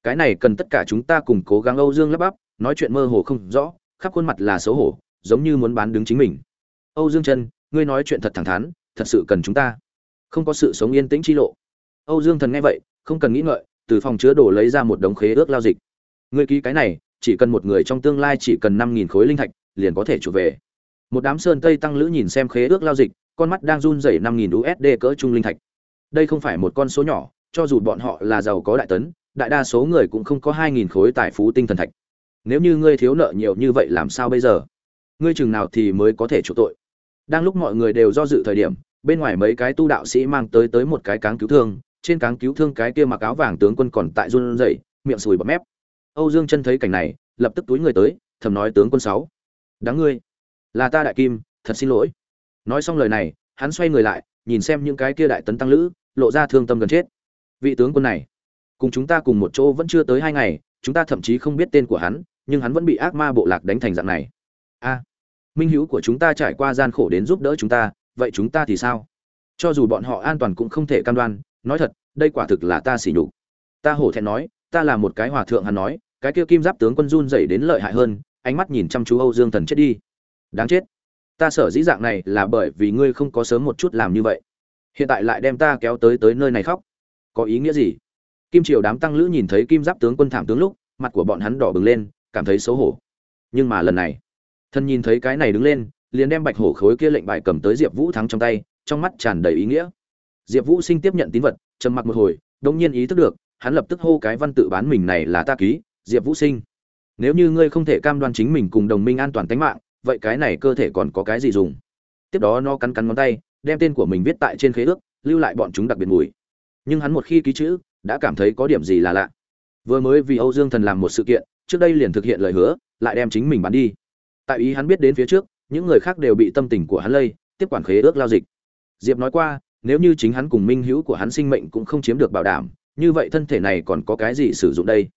S1: Cái này cần tất cả chúng ta cùng cố gắng âu dương lắp bắp, nói chuyện mơ hồ không rõ, khắp khuôn mặt là xấu hổ, giống như muốn bán đứng chính mình. Âu dương chân ngươi nói chuyện thật thẳng thắn, thật sự cần chúng ta không có sự sống yên tĩnh chi lộ. Âu dương thần nghe vậy, không cần nghĩ ngợi, từ phòng chứa đồ lấy ra một đống khế ước lao dịch. Ngươi ký cái này, chỉ cần một người trong tương lai chỉ cần năm nghìn khối linh thạch, liền có thể chuộc về. Một đám sơn tây tăng lữ nhìn xem khế ước lao dịch, con mắt đang run rẩy năm nghìn usd cỡ trung linh thạch. Đây không phải một con số nhỏ, cho dù bọn họ là giàu có đại tấn, đại đa số người cũng không có hai nghìn khối tài phú tinh thần thạch. Nếu như ngươi thiếu nợ nhiều như vậy làm sao bây giờ? Ngươi chừng nào thì mới có thể chuộc tội? Đang lúc mọi người đều do dự thời điểm bên ngoài mấy cái tu đạo sĩ mang tới tới một cái cáng cứu thương, trên cáng cứu thương cái kia mặc áo vàng tướng quân còn tại run rẩy, miệng sùi bọt mép. Âu dương chân thấy cảnh này, lập tức túi người tới, thầm nói, tướng quân sáu, đáng ngươi, là ta đại kim, thật xin lỗi. Nói xong lời này, hắn xoay người lại, nhìn xem những cái kia đại tấn tăng lữ, lộ ra thương tâm gần chết. Vị tướng quân này, cùng chúng ta cùng một chỗ vẫn chưa tới hai ngày, chúng ta thậm chí không biết tên của hắn, nhưng hắn vẫn bị ác ma bộ lạc đánh thành dạng này. A, minh hữu của chúng ta trải qua gian khổ đến giúp đỡ chúng ta vậy chúng ta thì sao? Cho dù bọn họ an toàn cũng không thể cam đoan, nói thật, đây quả thực là ta xỉ nhục. Ta hổ thẹn nói, ta là một cái hòa thượng hắn nói, cái kia kim giáp tướng quân run rẩy đến lợi hại hơn, ánh mắt nhìn chăm chú âu dương thần chết đi. Đáng chết. Ta sở dĩ dạng này là bởi vì ngươi không có sớm một chút làm như vậy. Hiện tại lại đem ta kéo tới tới nơi này khóc. Có ý nghĩa gì? Kim triều đám tăng lữ nhìn thấy kim giáp tướng quân thảm tướng lúc, mặt của bọn hắn đỏ bừng lên, cảm thấy xấu hổ. Nhưng mà lần này thân nhìn thấy cái này đứng lên liền đem bạch hổ khối kia lệnh bài cầm tới diệp vũ thắng trong tay, trong mắt tràn đầy ý nghĩa. Diệp vũ sinh tiếp nhận tín vật, trầm mặc một hồi đông nhiên ý thức được, hắn lập tức hô cái văn tự bán mình này là ta ký, diệp vũ sinh. Nếu như ngươi không thể cam đoan chính mình cùng đồng minh an toàn tính mạng, vậy cái này cơ thể còn có cái gì dùng? Tiếp đó nó cắn cắn ngón tay, đem tên của mình viết tại trên khế ước, lưu lại bọn chúng đặc biệt mùi nhưng hắn một khi ký chữ, đã cảm thấy có điểm gì là lạ. Vừa mới vì âu dương thần làm một sự kiện, trước đây liền thực hiện lời hứa, lại đem chính mình bán đi. Tại ý hắn biết đến phía trước những người khác đều bị tâm tình của hắn lây, tiếp quản khế ước lao dịch. Diệp nói qua, nếu như chính hắn cùng minh hữu của hắn sinh mệnh cũng không chiếm được bảo đảm, như vậy thân thể này còn có cái gì sử dụng đây?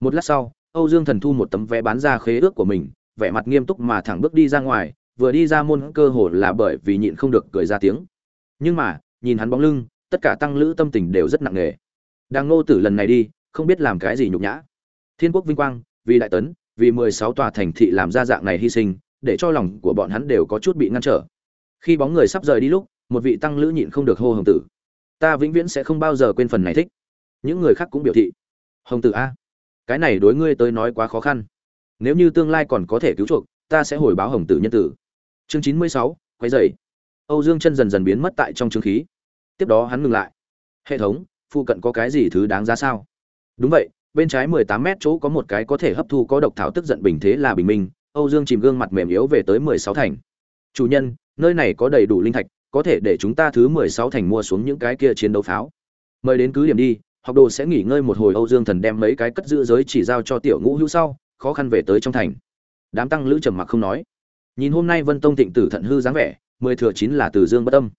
S1: Một lát sau, âu dương thần thu một tấm vé bán ra khế ước của mình, vẻ mặt nghiêm túc mà thẳng bước đi ra ngoài, vừa đi ra môn cơ hồ là bởi vì nhịn không được cười ra tiếng. Nhưng mà, nhìn hắn bóng lưng, tất cả tăng lữ tâm tình đều rất nặng nề. Đang ngô tử lần này đi, không biết làm cái gì nhục nhã. Thiên quốc vinh quang, vì đại tấn, vì mười sáu tòa thành thị làm ra dạng này hy sinh để cho lòng của bọn hắn đều có chút bị ngăn trở. Khi bóng người sắp rời đi lúc, một vị tăng lữ nhịn không được hô hồng tử. Ta vĩnh viễn sẽ không bao giờ quên phần này thích. Những người khác cũng biểu thị. Hồng tử a, cái này đối ngươi tới nói quá khó khăn. Nếu như tương lai còn có thể cứu chuộc, ta sẽ hồi báo hồng tử nhân tử. Chương chín mươi sáu quay dậy âu dương chân dần dần biến mất tại trong trương khí. Tiếp đó hắn ngừng lại. Hệ thống phụ cận có cái gì thứ đáng giá sao? Đúng vậy, bên trái mười tám mét chỗ có một cái có thể hấp thu có độc thảo tức giận bình thế là bình minh âu dương chìm gương mặt mềm yếu về tới mười sáu thành. Chủ nhân, nơi này có đầy đủ linh thạch, có thể để chúng ta thứ mười sáu thành mua xuống những cái kia chiến đấu pháo. Mời đến cứ điểm đi, học đồ sẽ nghỉ ngơi một hồi âu dương thần đem mấy cái cất giữ giới chỉ giao cho tiểu ngũ hữu sau, khó khăn về tới trong thành. Đám tăng lữ trầm mặc không nói. Nhìn hôm nay vân tông Tịnh tử thận hư dáng vẻ, mười thừa chín là từ dương bất âm.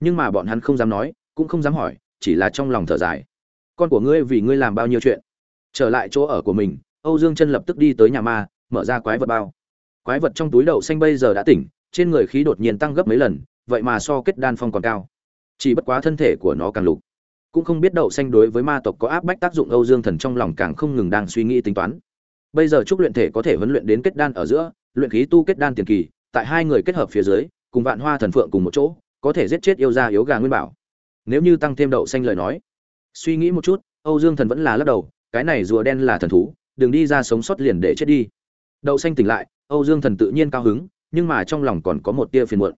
S1: Nhưng mà bọn hắn không dám nói, cũng không dám hỏi, chỉ là trong lòng thở dài. Con của ngươi vì ngươi làm bao nhiêu chuyện? Trở lại chỗ ở của mình, âu dương chân lập tức đi tới nhà ma mở ra quái vật bao. Quái vật trong túi đậu xanh bây giờ đã tỉnh, trên người khí đột nhiên tăng gấp mấy lần, vậy mà so kết đan phong còn cao. Chỉ bất quá thân thể của nó càng lục. Cũng không biết đậu xanh đối với ma tộc có áp bách tác dụng âu dương thần trong lòng càng không ngừng đang suy nghĩ tính toán. Bây giờ trúc luyện thể có thể huấn luyện đến kết đan ở giữa, luyện khí tu kết đan tiền kỳ, tại hai người kết hợp phía dưới, cùng vạn hoa thần phượng cùng một chỗ, có thể giết chết yêu gia yếu gà nguyên bảo. Nếu như tăng thêm đậu xanh lời nói, suy nghĩ một chút, âu dương thần vẫn là lắc đầu, cái này rùa đen là thần thú, đừng đi ra sống sót liền để chết đi đậu xanh tỉnh lại, âu dương thần tự nhiên cao hứng, nhưng mà trong lòng còn có một tia phiền muộn.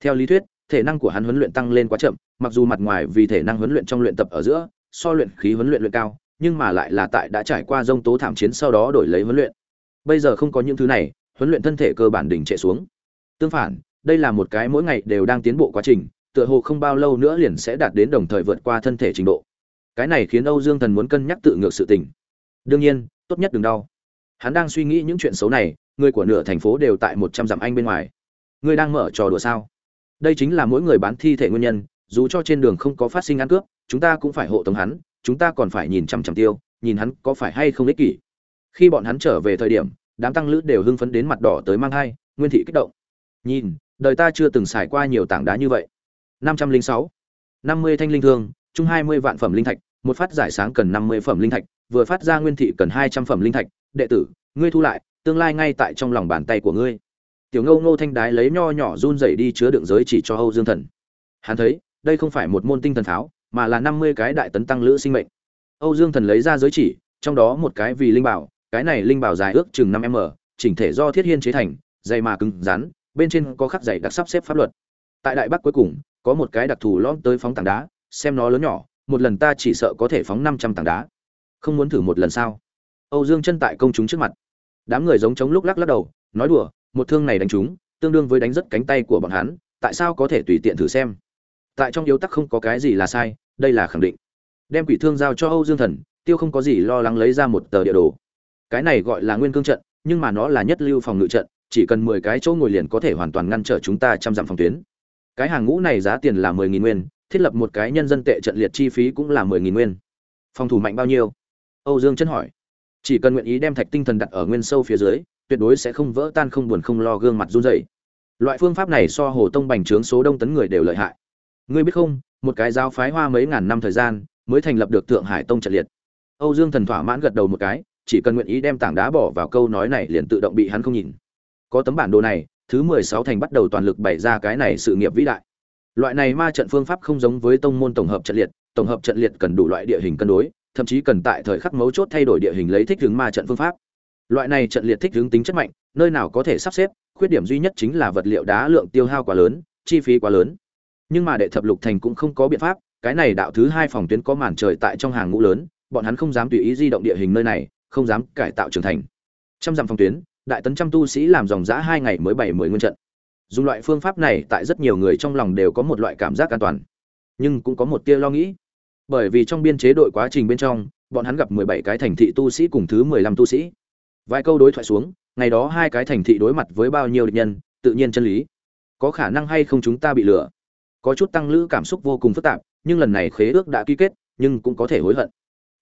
S1: Theo lý thuyết, thể năng của hắn huấn luyện tăng lên quá chậm, mặc dù mặt ngoài vì thể năng huấn luyện trong luyện tập ở giữa, so luyện khí huấn luyện luyện cao, nhưng mà lại là tại đã trải qua dông tố thảm chiến sau đó đổi lấy huấn luyện. Bây giờ không có những thứ này, huấn luyện thân thể cơ bản đỉnh trệ xuống. Tương phản, đây là một cái mỗi ngày đều đang tiến bộ quá trình, tựa hồ không bao lâu nữa liền sẽ đạt đến đồng thời vượt qua thân thể trình độ. Cái này khiến âu dương thần muốn cân nhắc tự ngược sự tình. Đương nhiên, tốt nhất đừng đau hắn đang suy nghĩ những chuyện xấu này, người của nửa thành phố đều tại một trăm dặm anh bên ngoài. Ngươi đang mở trò đùa sao? Đây chính là mỗi người bán thi thể nguyên nhân, dù cho trên đường không có phát sinh ăn cướp, chúng ta cũng phải hộ tống hắn, chúng ta còn phải nhìn chằm chằm tiêu, nhìn hắn có phải hay không ích kỷ. Khi bọn hắn trở về thời điểm, đám tăng lữ đều hưng phấn đến mặt đỏ tới mang hai nguyên thị kích động. Nhìn, đời ta chưa từng xài qua nhiều tảng đá như vậy. Năm trăm linh sáu, năm mươi thanh linh thương, chung hai mươi vạn phẩm linh thạch, một phát giải sáng cần năm mươi phẩm linh thạch vừa phát ra nguyên thị cần hai trăm phẩm linh thạch, đệ tử, ngươi thu lại, tương lai ngay tại trong lòng bàn tay của ngươi. Tiểu ngâu ngô thanh đái lấy nho nhỏ run rẩy đi chứa đựng giới chỉ cho âu dương thần. Hắn thấy, đây không phải một môn tinh thần tháo, mà là năm mươi cái đại tấn tăng lữ sinh mệnh. Âu dương thần lấy ra giới chỉ, trong đó một cái vì linh bảo, cái này linh bảo dài ước chừng năm m, chỉnh thể do thiết hiên chế thành, dày mà cứng rắn, bên trên có khắc dày đặc sắp xếp pháp luật. Tại đại bắc cuối cùng, có một cái đặc thù lõm tới phóng tảng đá, xem nó lớn nhỏ, một lần ta chỉ sợ có thể phóng năm trăm tảng đá không muốn thử một lần sao? Âu dương chân tại công chúng trước mặt. Đám người giống chống lúc lắc lắc đầu, nói đùa, một thương này đánh chúng, tương đương với đánh rất cánh tay của bọn hắn, tại sao có thể tùy tiện thử xem? Tại trong yếu tắc không có cái gì là sai, đây là khẳng định. Đem quỷ thương giao cho âu dương thần, tiêu không có gì lo lắng lấy ra một tờ địa đồ. Cái này gọi là nguyên cương trận, nhưng mà nó là nhất lưu phòng ngự trận, chỉ cần mười cái chỗ ngồi liền có thể hoàn toàn ngăn trở chúng ta trăm dặm phòng tuyến. Cái hàng ngũ này giá tiền là mười nghìn nguyên, thiết lập một cái nhân dân tệ trận liệt chi phí cũng là mười nghìn nguyên. Phòng thủ mạnh bao nhiêu? Âu dương chân hỏi. Chỉ cần nguyện ý đem thạch tinh thần đặt ở nguyên sâu phía dưới, tuyệt đối sẽ không vỡ tan, không buồn, không lo gương mặt run rẩy. Loại phương pháp này so hồ tông bành trướng số đông tấn người đều lợi hại. Ngươi biết không, một cái giáo phái hoa mấy ngàn năm thời gian, mới thành lập được thượng hải tông trận liệt. Âu dương thần thỏa mãn gật đầu một cái, chỉ cần nguyện ý đem tảng đá bỏ vào câu nói này liền tự động bị hắn không nhìn. Có tấm bản đồ này, thứ mười sáu thành bắt đầu toàn lực bày ra cái này sự nghiệp vĩ đại. Loại này ma trận phương pháp không giống với tông môn tổng hợp trận liệt, tổng hợp trận liệt cần đủ loại địa hình cân đối thậm chí cần tại thời khắc mấu chốt thay đổi địa hình lấy thích ứng ma trận phương pháp. Loại này trận liệt thích ứng tính chất mạnh, nơi nào có thể sắp xếp, khuyết điểm duy nhất chính là vật liệu đá lượng tiêu hao quá lớn, chi phí quá lớn. Nhưng mà đệ thập lục thành cũng không có biện pháp, cái này đạo thứ hai phòng tuyến có màn trời tại trong hàng ngũ lớn, bọn hắn không dám tùy ý di động địa hình nơi này, không dám cải tạo trưởng thành. Trăm dặm phòng tuyến, đại tấn trăm tu sĩ làm dòng giã hai ngày mới bảy mười nguyên trận. Dùng loại phương pháp này tại rất nhiều người trong lòng đều có một loại cảm giác an toàn. Nhưng cũng có một tia lo nghĩ bởi vì trong biên chế đội quá trình bên trong, bọn hắn gặp mười bảy cái thành thị tu sĩ cùng thứ mười lăm tu sĩ. Vài câu đối thoại xuống, ngày đó hai cái thành thị đối mặt với bao nhiêu địch nhân, tự nhiên chân lý. Có khả năng hay không chúng ta bị lừa? Có chút tăng lữ cảm xúc vô cùng phức tạp, nhưng lần này khế ước đã ký kết, nhưng cũng có thể hối hận.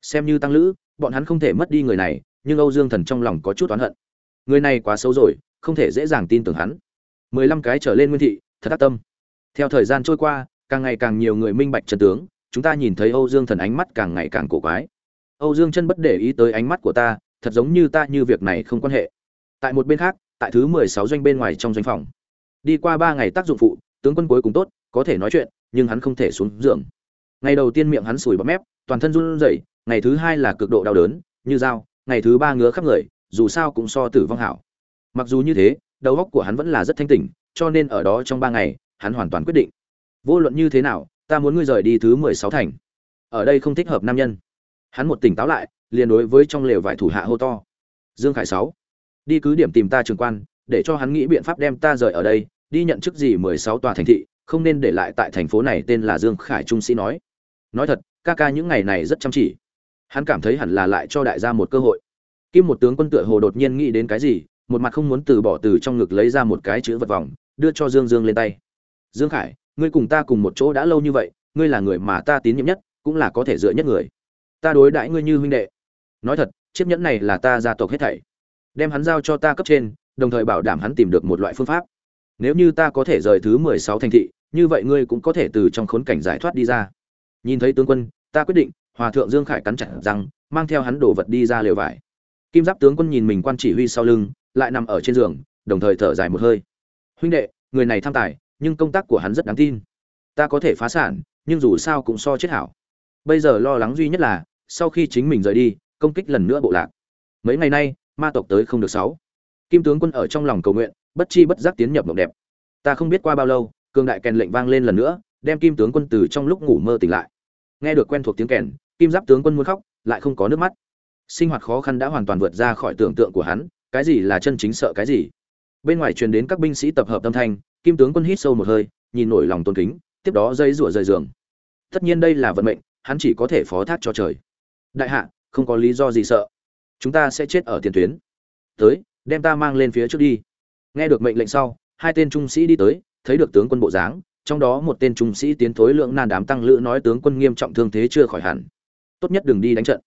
S1: Xem như tăng lữ, bọn hắn không thể mất đi người này, nhưng âu dương thần trong lòng có chút oán hận. Người này quá xấu rồi, không thể dễ dàng tin tưởng hắn. mười lăm cái trở lên nguyên thị, thật ác tâm. Theo thời gian trôi qua, càng ngày càng nhiều người minh bạch trần tướng chúng ta nhìn thấy âu dương thần ánh mắt càng ngày càng cổ quái. Âu dương chân bất để ý tới ánh mắt của ta, thật giống như ta như việc này không quan hệ. Tại một bên khác, tại thứ mười sáu doanh bên ngoài trong doanh phòng. Đi qua ba ngày tác dụng phụ, tướng quân cuối cùng tốt, có thể nói chuyện, nhưng hắn không thể xuống giường. Ngày đầu tiên miệng hắn sùi bọt mép, toàn thân run rẩy, ngày thứ hai là cực độ đau đớn, như dao, ngày thứ ba ngứa khắp người, dù sao cũng so tử vong hảo. Mặc dù như thế, đầu óc của hắn vẫn là rất thanh tỉnh, cho nên ở đó trong ba ngày, hắn hoàn toàn quyết định. Vô luận như thế nào ta muốn ngươi rời đi thứ mười sáu thành. Ở đây không thích hợp nam nhân. Hắn một tỉnh táo lại, liền đối với trong lều vải thủ hạ hô to. Dương khải sáu, đi cứ điểm tìm ta trường quan, để cho hắn nghĩ biện pháp đem ta rời ở đây, đi nhận chức gì mười sáu tòa thành thị, không nên để lại tại thành phố này tên là dương khải trung sĩ nói. Nói thật, ca ca những ngày này rất chăm chỉ. Hắn cảm thấy hẳn là lại cho đại gia một cơ hội. Kim một tướng quân tựa hồ đột nhiên nghĩ đến cái gì, một mặt không muốn từ bỏ từ trong ngực lấy ra một cái chữ vật vòng, đưa cho dương dương lên tay. Dương khải ngươi cùng ta cùng một chỗ đã lâu như vậy, ngươi là người mà ta tín nhiệm nhất, cũng là có thể dựa nhất người. Ta đối đãi ngươi như huynh đệ. Nói thật, chiếc nhẫn này là ta gia tộc hết thảy. Đem hắn giao cho ta cấp trên, đồng thời bảo đảm hắn tìm được một loại phương pháp. Nếu như ta có thể rời thứ mười sáu thành thị, như vậy ngươi cũng có thể từ trong khốn cảnh giải thoát đi ra. Nhìn thấy tướng quân, ta quyết định, hòa thượng dương khải cắn chặt rằng mang theo hắn đổ vật đi ra lều vải. Kim giáp tướng quân nhìn mình quan chỉ huy sau lưng, lại nằm ở trên giường, đồng thời thở dài một hơi. Huynh đệ, người này tham tài nhưng công tác của hắn rất đáng tin. Ta có thể phá sản, nhưng dù sao cũng so chết hảo. Bây giờ lo lắng duy nhất là, sau khi chính mình rời đi, công kích lần nữa bộ lạc. Mấy ngày nay, ma tộc tới không được sáu. Kim tướng quân ở trong lòng cầu nguyện, bất chi bất giác tiến nhập mộng đẹp. Ta không biết qua bao lâu, cường đại kèn lệnh vang lên lần nữa, đem kim tướng quân từ trong lúc ngủ mơ tỉnh lại. Nghe được quen thuộc tiếng kèn, kim giáp tướng quân muốn khóc, lại không có nước mắt. Sinh hoạt khó khăn đã hoàn toàn vượt ra khỏi tưởng tượng của hắn, cái gì là chân chính sợ cái gì? Bên ngoài truyền đến các binh sĩ tập hợp tâm thanh kim tướng quân hít sâu một hơi, nhìn nổi lòng tôn kính, tiếp đó dây rủa rời giường. Tất nhiên đây là vận mệnh, hắn chỉ có thể phó thác cho trời. Đại hạ, không có lý do gì sợ. Chúng ta sẽ chết ở tiền tuyến. Tới, đem ta mang lên phía trước đi. Nghe được mệnh lệnh sau, hai tên trung sĩ đi tới, thấy được tướng quân bộ dáng, trong đó một tên trung sĩ tiến thối lượng nan đám tăng lữ nói tướng quân nghiêm trọng thương thế chưa khỏi hẳn. Tốt nhất đừng đi đánh trận.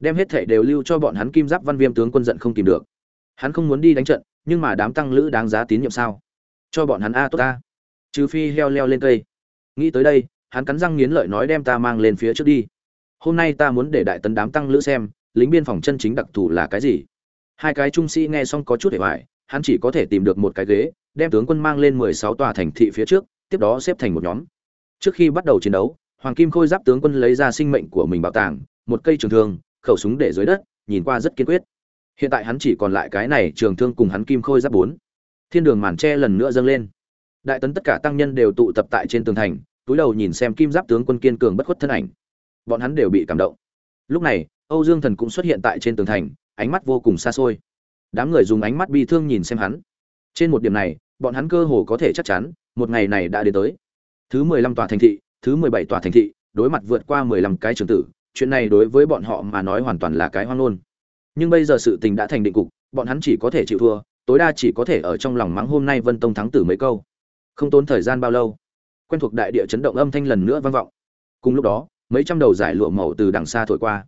S1: Đem hết thể đều lưu cho bọn hắn kim giáp văn viêm tướng quân giận không tìm được. Hắn không muốn đi đánh trận, nhưng mà đám tăng lữ đáng giá tín nhiệm sao? Cho bọn hắn a tốt ta. Trừ phi heo leo lên cây. Nghĩ tới đây, hắn cắn răng nghiến lợi nói đem ta mang lên phía trước đi. Hôm nay ta muốn để đại tấn đám tăng lữ xem, lính biên phòng chân chính đặc thù là cái gì. Hai cái trung sĩ nghe xong có chút để hoài, hắn chỉ có thể tìm được một cái ghế, đem tướng quân mang lên mười sáu tòa thành thị phía trước, tiếp đó xếp thành một nhóm. Trước khi bắt đầu chiến đấu, hoàng kim khôi giáp tướng quân lấy ra sinh mệnh của mình bảo tàng, một cây trường thương, khẩu súng để dưới đất, nhìn qua rất kiên quyết. Hiện tại hắn chỉ còn lại cái này trường thương cùng hắn kim khôi giáp bốn thiên đường màn tre lần nữa dâng lên. Đại tấn tất cả tăng nhân đều tụ tập tại trên tường thành, túi đầu nhìn xem kim giáp tướng quân kiên cường bất khuất thân ảnh. Bọn hắn đều bị cảm động. Lúc này, âu dương thần cũng xuất hiện tại trên tường thành, ánh mắt vô cùng xa xôi. Đám người dùng ánh mắt bi thương nhìn xem hắn. Trên một điểm này, bọn hắn cơ hồ có thể chắc chắn, một ngày này đã đến tới. Thứ mười lăm tòa thành thị, thứ mười bảy tòa thành thị, đối mặt vượt qua mười lăm cái trường tử, chuyện này đối với bọn họ mà nói hoàn toàn là cái hoang ngôn. Nhưng bây giờ sự tình đã thành định cục, bọn hắn chỉ có thể chịu thua tối đa chỉ có thể ở trong lòng mắng hôm nay vân tông thắng tử mấy câu. Không tốn thời gian bao lâu, quen thuộc đại địa chấn động âm thanh lần nữa vang vọng. Cùng lúc đó, mấy trăm đầu giải lụa màu từ đằng xa thổi qua.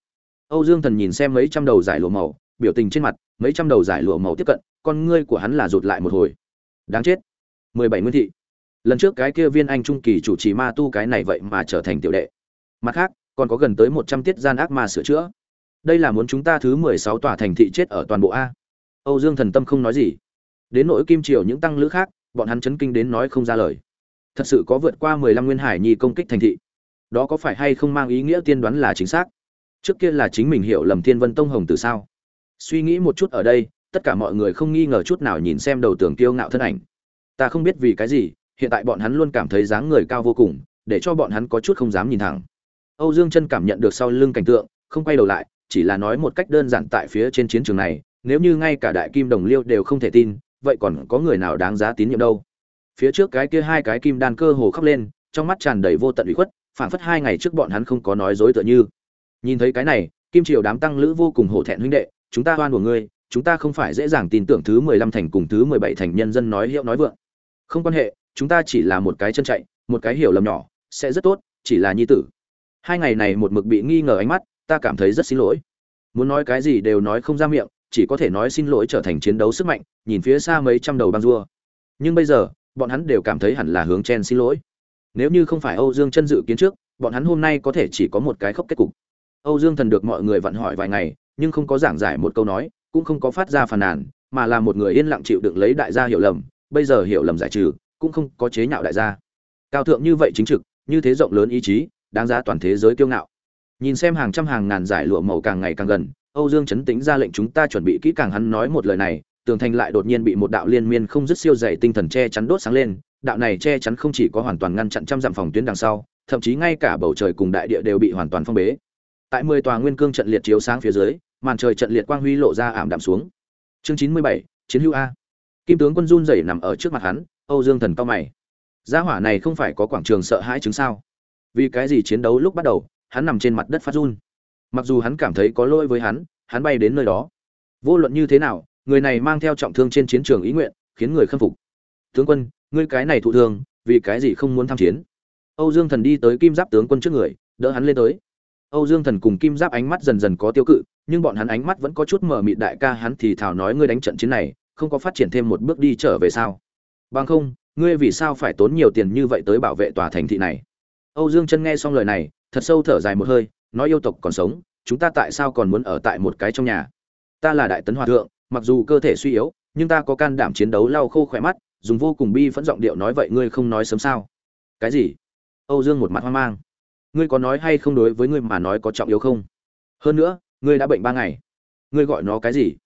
S1: Âu dương thần nhìn xem mấy trăm đầu giải lụa màu, biểu tình trên mặt, mấy trăm đầu giải lụa màu tiếp cận, con ngươi của hắn là rụt lại một hồi. Đáng chết. Mười bảy nguyên thị. Lần trước cái kia viên anh trung kỳ chủ trì ma tu cái này vậy mà trở thành tiểu đệ. Mặt khác, còn có gần tới một trăm tiết gian ác ma sửa chữa. Đây là muốn chúng ta thứ mười sáu tòa thành thị chết ở toàn bộ a âu dương thần tâm không nói gì. Đến nỗi kim triều những tăng lữ khác, bọn hắn chấn kinh đến nói không ra lời. Thật sự có vượt qua mười lăm nguyên hải nhi công kích thành thị. Đó có phải hay không mang ý nghĩa tiên đoán là chính xác? Trước kia là chính mình hiểu lầm thiên vân tông hồng từ sao? Suy nghĩ một chút ở đây, tất cả mọi người không nghi ngờ chút nào nhìn xem đầu tưởng kiêu ngạo thân ảnh. Ta không biết vì cái gì, hiện tại bọn hắn luôn cảm thấy dáng người cao vô cùng, để cho bọn hắn có chút không dám nhìn thẳng. Âu dương chân cảm nhận được sau lưng cảnh tượng, không quay đầu lại, chỉ là nói một cách đơn giản tại phía trên chiến trường này nếu như ngay cả đại kim đồng liêu đều không thể tin, vậy còn có người nào đáng giá tín nhiệm đâu? Phía trước cái kia hai cái kim đan cơ hồ khóc lên, trong mắt tràn đầy vô tận ủy khuất, phảng phất hai ngày trước bọn hắn không có nói dối tựa như. Nhìn thấy cái này, kim triều đám tăng lữ vô cùng hổ thẹn huynh đệ, chúng ta oan của ngươi, chúng ta không phải dễ dàng tin tưởng thứ mười lăm thành cùng thứ mười bảy thành nhân dân nói hiệu nói vượng. Không quan hệ, chúng ta chỉ là một cái chân chạy, một cái hiểu lầm nhỏ, sẽ rất tốt, chỉ là nhi tử. Hai ngày này một mực bị nghi ngờ ánh mắt, ta cảm thấy rất xin lỗi. Muốn nói cái gì đều nói không ra miệng chỉ có thể nói xin lỗi trở thành chiến đấu sức mạnh, nhìn phía xa mấy trăm đầu băng rua. Nhưng bây giờ, bọn hắn đều cảm thấy hẳn là hướng chen xin lỗi. Nếu như không phải âu dương chân dự kiến trước, bọn hắn hôm nay có thể chỉ có một cái khốc kết cục. Âu dương thần được mọi người vặn hỏi vài ngày, nhưng không có giảng giải một câu nói, cũng không có phát ra phàn nàn, mà là một người yên lặng chịu đựng lấy đại gia hiểu lầm, bây giờ hiểu lầm giải trừ, cũng không có chế nhạo đại gia. Cao thượng như vậy chính trực, như thế rộng lớn ý chí, đáng giá toàn thế giới kiêu ngạo. Nhìn xem hàng trăm hàng ngàn giải lụa màu càng ngày càng gần âu dương chấn tĩnh ra lệnh chúng ta chuẩn bị kỹ càng hắn nói một lời này, tường thành lại đột nhiên bị một đạo liên miên không dứt siêu dày tinh thần che chắn đốt sáng lên, đạo này che chắn không chỉ có hoàn toàn ngăn chặn trăm dặm phòng tuyến đằng sau, thậm chí ngay cả bầu trời cùng đại địa đều bị hoàn toàn phong bế. Tại mười tòa nguyên cương trận liệt chiếu sáng phía dưới, màn trời trận liệt quang huy lộ ra ảm đạm xuống. Chương chín mươi bảy, chiến hữu a. Kim tướng quân run rẩy nằm ở trước mặt hắn, âu dương thần cao mày. Gia hỏa này không phải có quảng trường sợ hãi chứng sao? Vì cái gì chiến đấu lúc bắt đầu, hắn nằm trên mặt đất phát run? Mặc dù hắn cảm thấy có lỗi với hắn hắn bay đến nơi đó. Vô luận như thế nào, người này mang theo trọng thương trên chiến trường ý nguyện, khiến người khâm phục. Tướng quân, ngươi cái này thụ thương, vì cái gì không muốn tham chiến? Âu dương thần đi tới kim giáp tướng quân trước người, đỡ hắn lên tới. Âu dương thần cùng kim giáp ánh mắt dần dần có tiêu cự, nhưng bọn hắn ánh mắt vẫn có chút mở mịt đại ca hắn thì thảo nói ngươi đánh trận chiến này, không có phát triển thêm một bước đi trở về sao? Bằng không, ngươi vì sao phải tốn nhiều tiền như vậy tới bảo vệ tòa thành thị này? Âu dương chân nghe xong lời này, thật sâu thở dài một hơi nói yêu tộc còn sống, chúng ta tại sao còn muốn ở tại một cái trong nhà? Ta là đại tấn hòa thượng, mặc dù cơ thể suy yếu, nhưng ta có can đảm chiến đấu lau khô khỏe mắt, dùng vô cùng bi phẫn giọng điệu nói vậy ngươi không nói sớm sao? Cái gì? Âu dương một mặt hoang mang. Ngươi có nói hay không đối với ngươi mà nói có trọng yếu không? Hơn nữa, ngươi đã bệnh ba ngày. Ngươi gọi nó cái gì?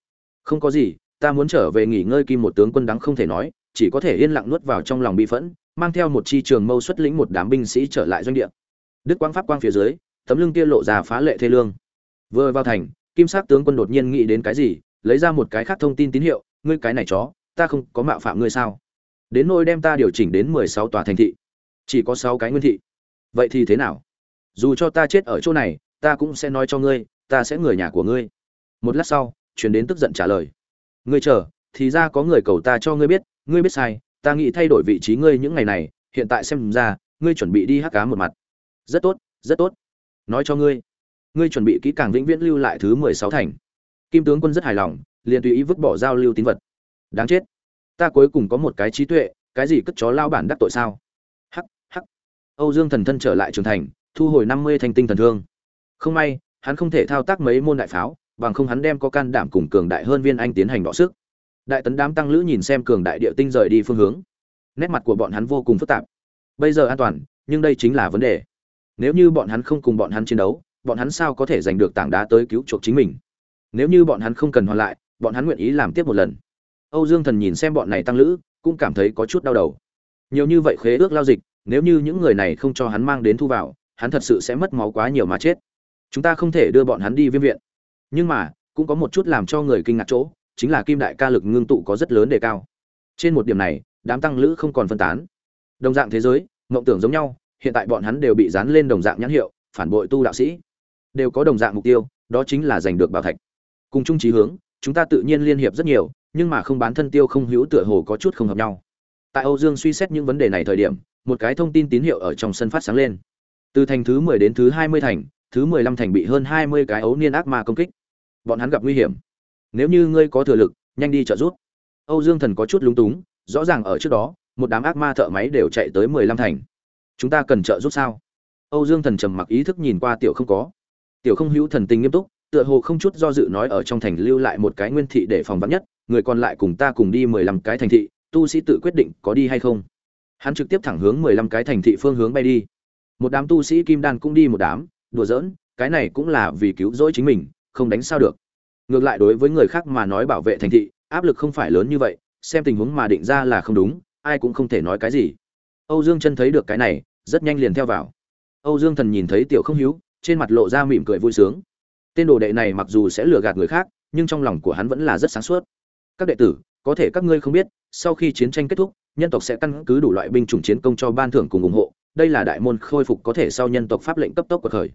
S1: Không có gì, ta muốn trở về nghỉ ngơi kim một tướng quân đắng không thể nói, chỉ có thể yên lặng nuốt vào trong lòng bi phẫn, mang theo một chi trường mâu xuất lĩnh một đám binh sĩ trở lại doanh địa. Đức quang pháp quang phía dưới tấm lưng kia lộ ra phá lệ thê lương. Vừa vào thành, kim sắc tướng quân đột nhiên nghĩ đến cái gì, lấy ra một cái khác thông tin tín hiệu, ngươi cái này chó, ta không có mạo phạm ngươi sao? Đến nôi đem ta điều chỉnh đến mười sáu tòa thành thị, chỉ có sáu cái nguyên thị, vậy thì thế nào? Dù cho ta chết ở chỗ này, ta cũng sẽ nói cho ngươi, ta sẽ người nhà của ngươi. Một lát sau chuyển đến tức giận trả lời. Ngươi chờ, thì ra có người cầu ta cho ngươi biết ngươi biết sai, ta nghĩ thay đổi vị trí ngươi những ngày này, hiện tại xem ra, ngươi chuẩn bị đi hắc cá một mặt. Rất tốt rất tốt nói cho ngươi ngươi chuẩn bị kỹ càng vĩnh viễn lưu lại thứ mười sáu thành. Kim tướng quân rất hài lòng, liền tùy ý vứt bỏ giao lưu tín vật. Đáng chết, ta cuối cùng có một cái trí tuệ, cái gì cất chó lao bản đắc tội sao? Hắc hắc. Âu dương thần thân trở lại trường thành, thu hồi năm mươi thanh tinh thần thương. Không may, hắn không thể thao tác mấy môn đại pháo, bằng không hắn đem có can đảm cùng cường đại hơn viên anh tiến hành đọ sức. Đại tấn đám tăng lữ nhìn xem cường đại địa tinh rời đi phương hướng. Nét mặt của bọn hắn vô cùng phức tạp. Bây giờ an toàn, nhưng đây chính là vấn đề nếu như bọn hắn không cùng bọn hắn chiến đấu, bọn hắn sao có thể giành được tảng đá tới cứu chuộc chính mình? Nếu như bọn hắn không cần hoàn lại, bọn hắn nguyện ý làm tiếp một lần. Âu dương thần nhìn xem bọn này tăng lữ, cũng cảm thấy có chút đau đầu. Nhiều như vậy khế ước lao dịch, nếu như những người này không cho hắn mang đến thu vào, hắn thật sự sẽ mất máu quá nhiều mà chết. Chúng ta không thể đưa bọn hắn đi viêm viện. Nhưng mà, cũng có một chút làm cho người kinh ngạc chỗ, chính là kim đại ca lực ngưng tụ có rất lớn đề cao. Trên một điểm này, đám tăng lữ không còn phân tán. Đồng dạng thế giới, mộng tưởng giống nhau hiện tại bọn hắn đều bị dán lên đồng dạng nhãn hiệu, phản bội tu đạo sĩ. Đều có đồng dạng mục tiêu, đó chính là giành được bảo thạch. Cùng chung trí hướng, chúng ta tự nhiên liên hiệp rất nhiều, nhưng mà không bán thân tiêu không hữu tựa hồ có chút không hợp nhau. Tại âu dương suy xét những vấn đề này thời điểm, một cái thông tin tín hiệu ở trong sân phát sáng lên. Từ thành thứ mười đến thứ hai mươi thành, thứ mười lăm thành bị hơn hai mươi cái ấu niên ác ma công kích. Bọn hắn gặp nguy hiểm. Nếu như ngươi có thừa lực, nhanh đi trợ giúp. Âu dương thần có chút lúng túng, rõ ràng ở trước đó, một đám ác ma thợ máy đều chạy tới mười lăm thành chúng ta cần trợ giúp sao? Âu dương thần trầm mặc ý thức nhìn qua tiểu không có. Tiểu không hữu thần tình nghiêm túc, tựa hồ không chút do dự nói ở trong thành lưu lại một cái nguyên thị để phòng vắn nhất, người còn lại cùng ta cùng đi mười lăm cái thành thị, tu sĩ tự quyết định có đi hay không. Hắn trực tiếp thẳng hướng mười lăm cái thành thị phương hướng bay đi. Một đám tu sĩ kim đan cũng đi một đám, đùa giỡn, cái này cũng là vì cứu rỗi chính mình, không đánh sao được. Ngược lại đối với người khác mà nói bảo vệ thành thị, áp lực không phải lớn như vậy, xem tình huống mà định ra là không đúng, ai cũng không thể nói cái gì âu dương chân thấy được cái này, rất nhanh liền theo vào. Âu dương thần nhìn thấy tiểu không hiếu, trên mặt lộ ra mỉm cười vui sướng. Tên đồ đệ này mặc dù sẽ lừa gạt người khác, nhưng trong lòng của hắn vẫn là rất sáng suốt. Các đệ tử, có thể các ngươi không biết, sau khi chiến tranh kết thúc, nhân tộc sẽ căn cứ đủ loại binh chủng chiến công cho ban thưởng cùng ủng hộ. Đây là đại môn khôi phục có thể sau nhân tộc pháp lệnh cấp tốc của khởi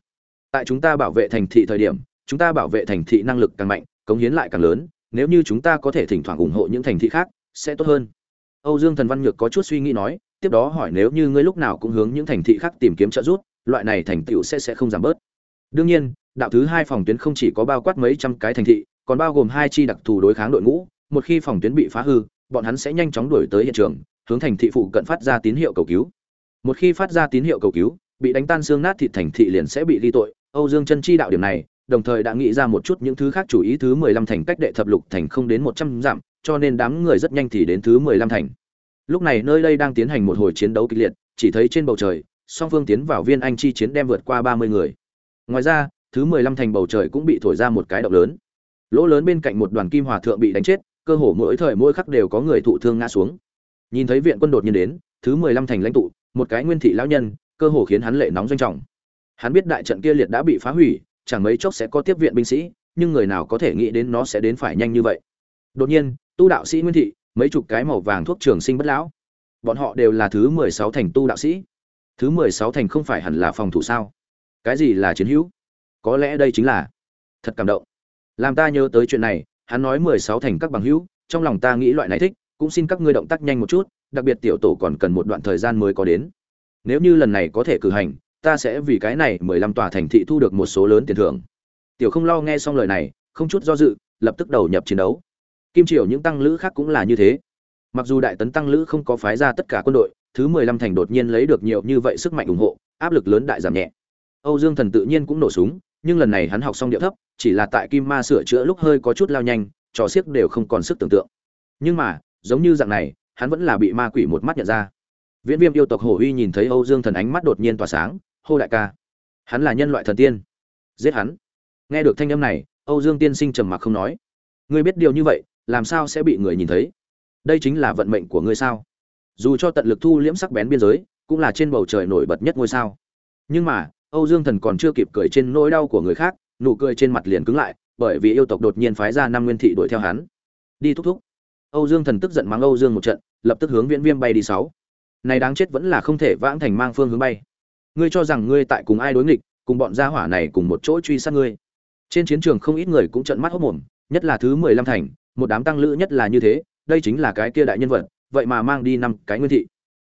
S1: tại chúng ta bảo vệ thành thị thời điểm, chúng ta bảo vệ thành thị năng lực càng mạnh, cống hiến lại càng lớn. Nếu như chúng ta có thể thỉnh thoảng ủng hộ những thành thị khác, sẽ tốt hơn. Âu dương thần văn nhược có chút suy nghĩ nói tiếp đó hỏi nếu như ngươi lúc nào cũng hướng những thành thị khác tìm kiếm trợ giúp, loại này thành tựu sẽ sẽ không giảm bớt. Đương nhiên, đạo thứ hai phòng tuyến không chỉ có bao quát mấy trăm cái thành thị, còn bao gồm hai chi đặc thù đối kháng đội ngũ. Một khi phòng tuyến bị phá hư, bọn hắn sẽ nhanh chóng đuổi tới hiện trường, hướng thành thị phụ cận phát ra tín hiệu cầu cứu. Một khi phát ra tín hiệu cầu cứu, bị đánh tan xương nát thịt thành thị liền sẽ bị ly tội. Âu dương chân chi đạo điểm này, đồng thời đã nghĩ ra một chút những thứ khác chủ ý thứ mười lăm thành cách đệ thập lục thành không đến một trăm dặm, cho nên đám người rất nhanh thì đến thứ mười lăm thành lúc này nơi đây đang tiến hành một hồi chiến đấu kịch liệt, chỉ thấy trên bầu trời, song phương tiến vào viên anh chi chiến đem vượt qua ba mươi người. Ngoài ra, thứ mười lăm thành bầu trời cũng bị thổi ra một cái động lớn. Lỗ lớn bên cạnh một đoàn kim hòa thượng bị đánh chết, cơ hồ mỗi thời mỗi khắc đều có người thụ thương ngã xuống. Nhìn thấy viện quân đột nhiên đến, thứ mười lăm thành lãnh tụ, một cái nguyên thị lão nhân, cơ hồ khiến hắn lệ nóng doanh trọng. Hắn biết đại trận kia liệt đã bị phá hủy, chẳng mấy chốc sẽ có tiếp viện binh sĩ, nhưng người nào có thể nghĩ đến nó sẽ đến phải nhanh như vậy. Đột nhiên, tu đạo sĩ nguyên thị mấy chục cái màu vàng thuốc trường sinh bất lão. Bọn họ đều là thứ mười sáu thành tu đạo sĩ. Thứ mười sáu thành không phải hẳn là phòng thủ sao? Cái gì là chiến hữu? Có lẽ đây chính là thật cảm động. Làm ta nhớ tới chuyện này, hắn nói mười sáu thành các bằng hữu, trong lòng ta nghĩ loại này thích, cũng xin các ngươi động tác nhanh một chút, đặc biệt tiểu tổ còn cần một đoạn thời gian mới có đến. Nếu như lần này có thể cử hành, ta sẽ vì cái này mười lăm tòa thành thị thu được một số lớn tiền thưởng. Tiểu không lo nghe xong lời này, không chút do dự, lập tức đầu nhập chiến đấu kim triều những tăng lữ khác cũng là như thế. Mặc dù đại tấn tăng lữ không có phái ra tất cả quân đội, thứ mười lăm thành đột nhiên lấy được nhiều như vậy sức mạnh ủng hộ, áp lực lớn đại giảm nhẹ. Âu dương thần tự nhiên cũng nổ súng, nhưng lần này hắn học xong điệu thấp, chỉ là tại kim ma sửa chữa lúc hơi có chút lao nhanh, trò xiếc đều không còn sức tưởng tượng. Nhưng mà, giống như dạng này, hắn vẫn là bị ma quỷ một mắt nhận ra. Viễn viêm yêu tộc hổ uy nhìn thấy âu dương thần ánh mắt đột nhiên tỏa sáng, hô đại ca, hắn là nhân loại thần tiên. Giết hắn. Nghe được thanh âm này, âu dương tiên sinh trầm mặc không nói. Ngươi biết điều như vậy làm sao sẽ bị người nhìn thấy? Đây chính là vận mệnh của ngươi sao? Dù cho tận lực thu liễm sắc bén biên giới, cũng là trên bầu trời nổi bật nhất ngôi sao. Nhưng mà, âu dương thần còn chưa kịp cười trên nỗi đau của người khác, nụ cười trên mặt liền cứng lại, bởi vì yêu tộc đột nhiên phái ra năm nguyên thị đuổi theo hắn. Đi thúc thúc. Âu dương thần tức giận mắng âu dương một trận, lập tức hướng viễn viêm bay đi sáu. Này đáng chết vẫn là không thể vãng thành mang phương hướng bay. Ngươi cho rằng ngươi tại cùng ai đối nghịch, cùng bọn gia hỏa này cùng một chỗ truy sát ngươi. Trên chiến trường không ít người cũng trợn mắt hốt mồm, nhất là thứ mười lăm thành một đám tăng lữ nhất là như thế, đây chính là cái kia đại nhân vật, vậy mà mang đi năm cái nguyên thị.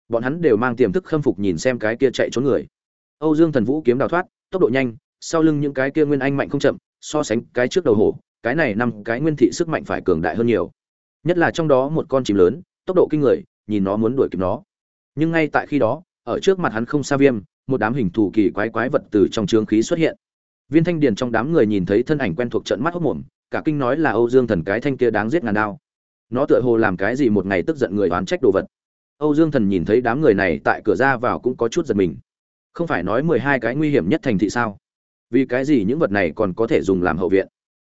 S1: Bọn hắn đều mang tiềm thức khâm phục nhìn xem cái kia chạy trốn người. Âu dương thần vũ kiếm đào thoát, tốc độ nhanh, sau lưng những cái kia nguyên anh mạnh không chậm, so sánh cái trước đầu hổ, cái này năm cái nguyên thị sức mạnh phải cường đại hơn nhiều. Nhất là trong đó một con chim lớn, tốc độ kinh người, nhìn nó muốn đuổi kịp nó. Nhưng ngay tại khi đó, ở trước mặt hắn không xa viêm, một đám hình thù kỳ quái quái vật từ trong trướng khí xuất hiện. Viên thanh điền trong đám người nhìn thấy thân ảnh quen thuộc trận mắt hốc mồm cả kinh nói là âu dương thần cái thanh kia đáng giết ngàn đao. Nó tựa hồ làm cái gì một ngày tức giận người oán trách đồ vật. Âu dương thần nhìn thấy đám người này tại cửa ra vào cũng có chút giật mình. Không phải nói mười hai cái nguy hiểm nhất thành thị sao? Vì cái gì những vật này còn có thể dùng làm hậu viện?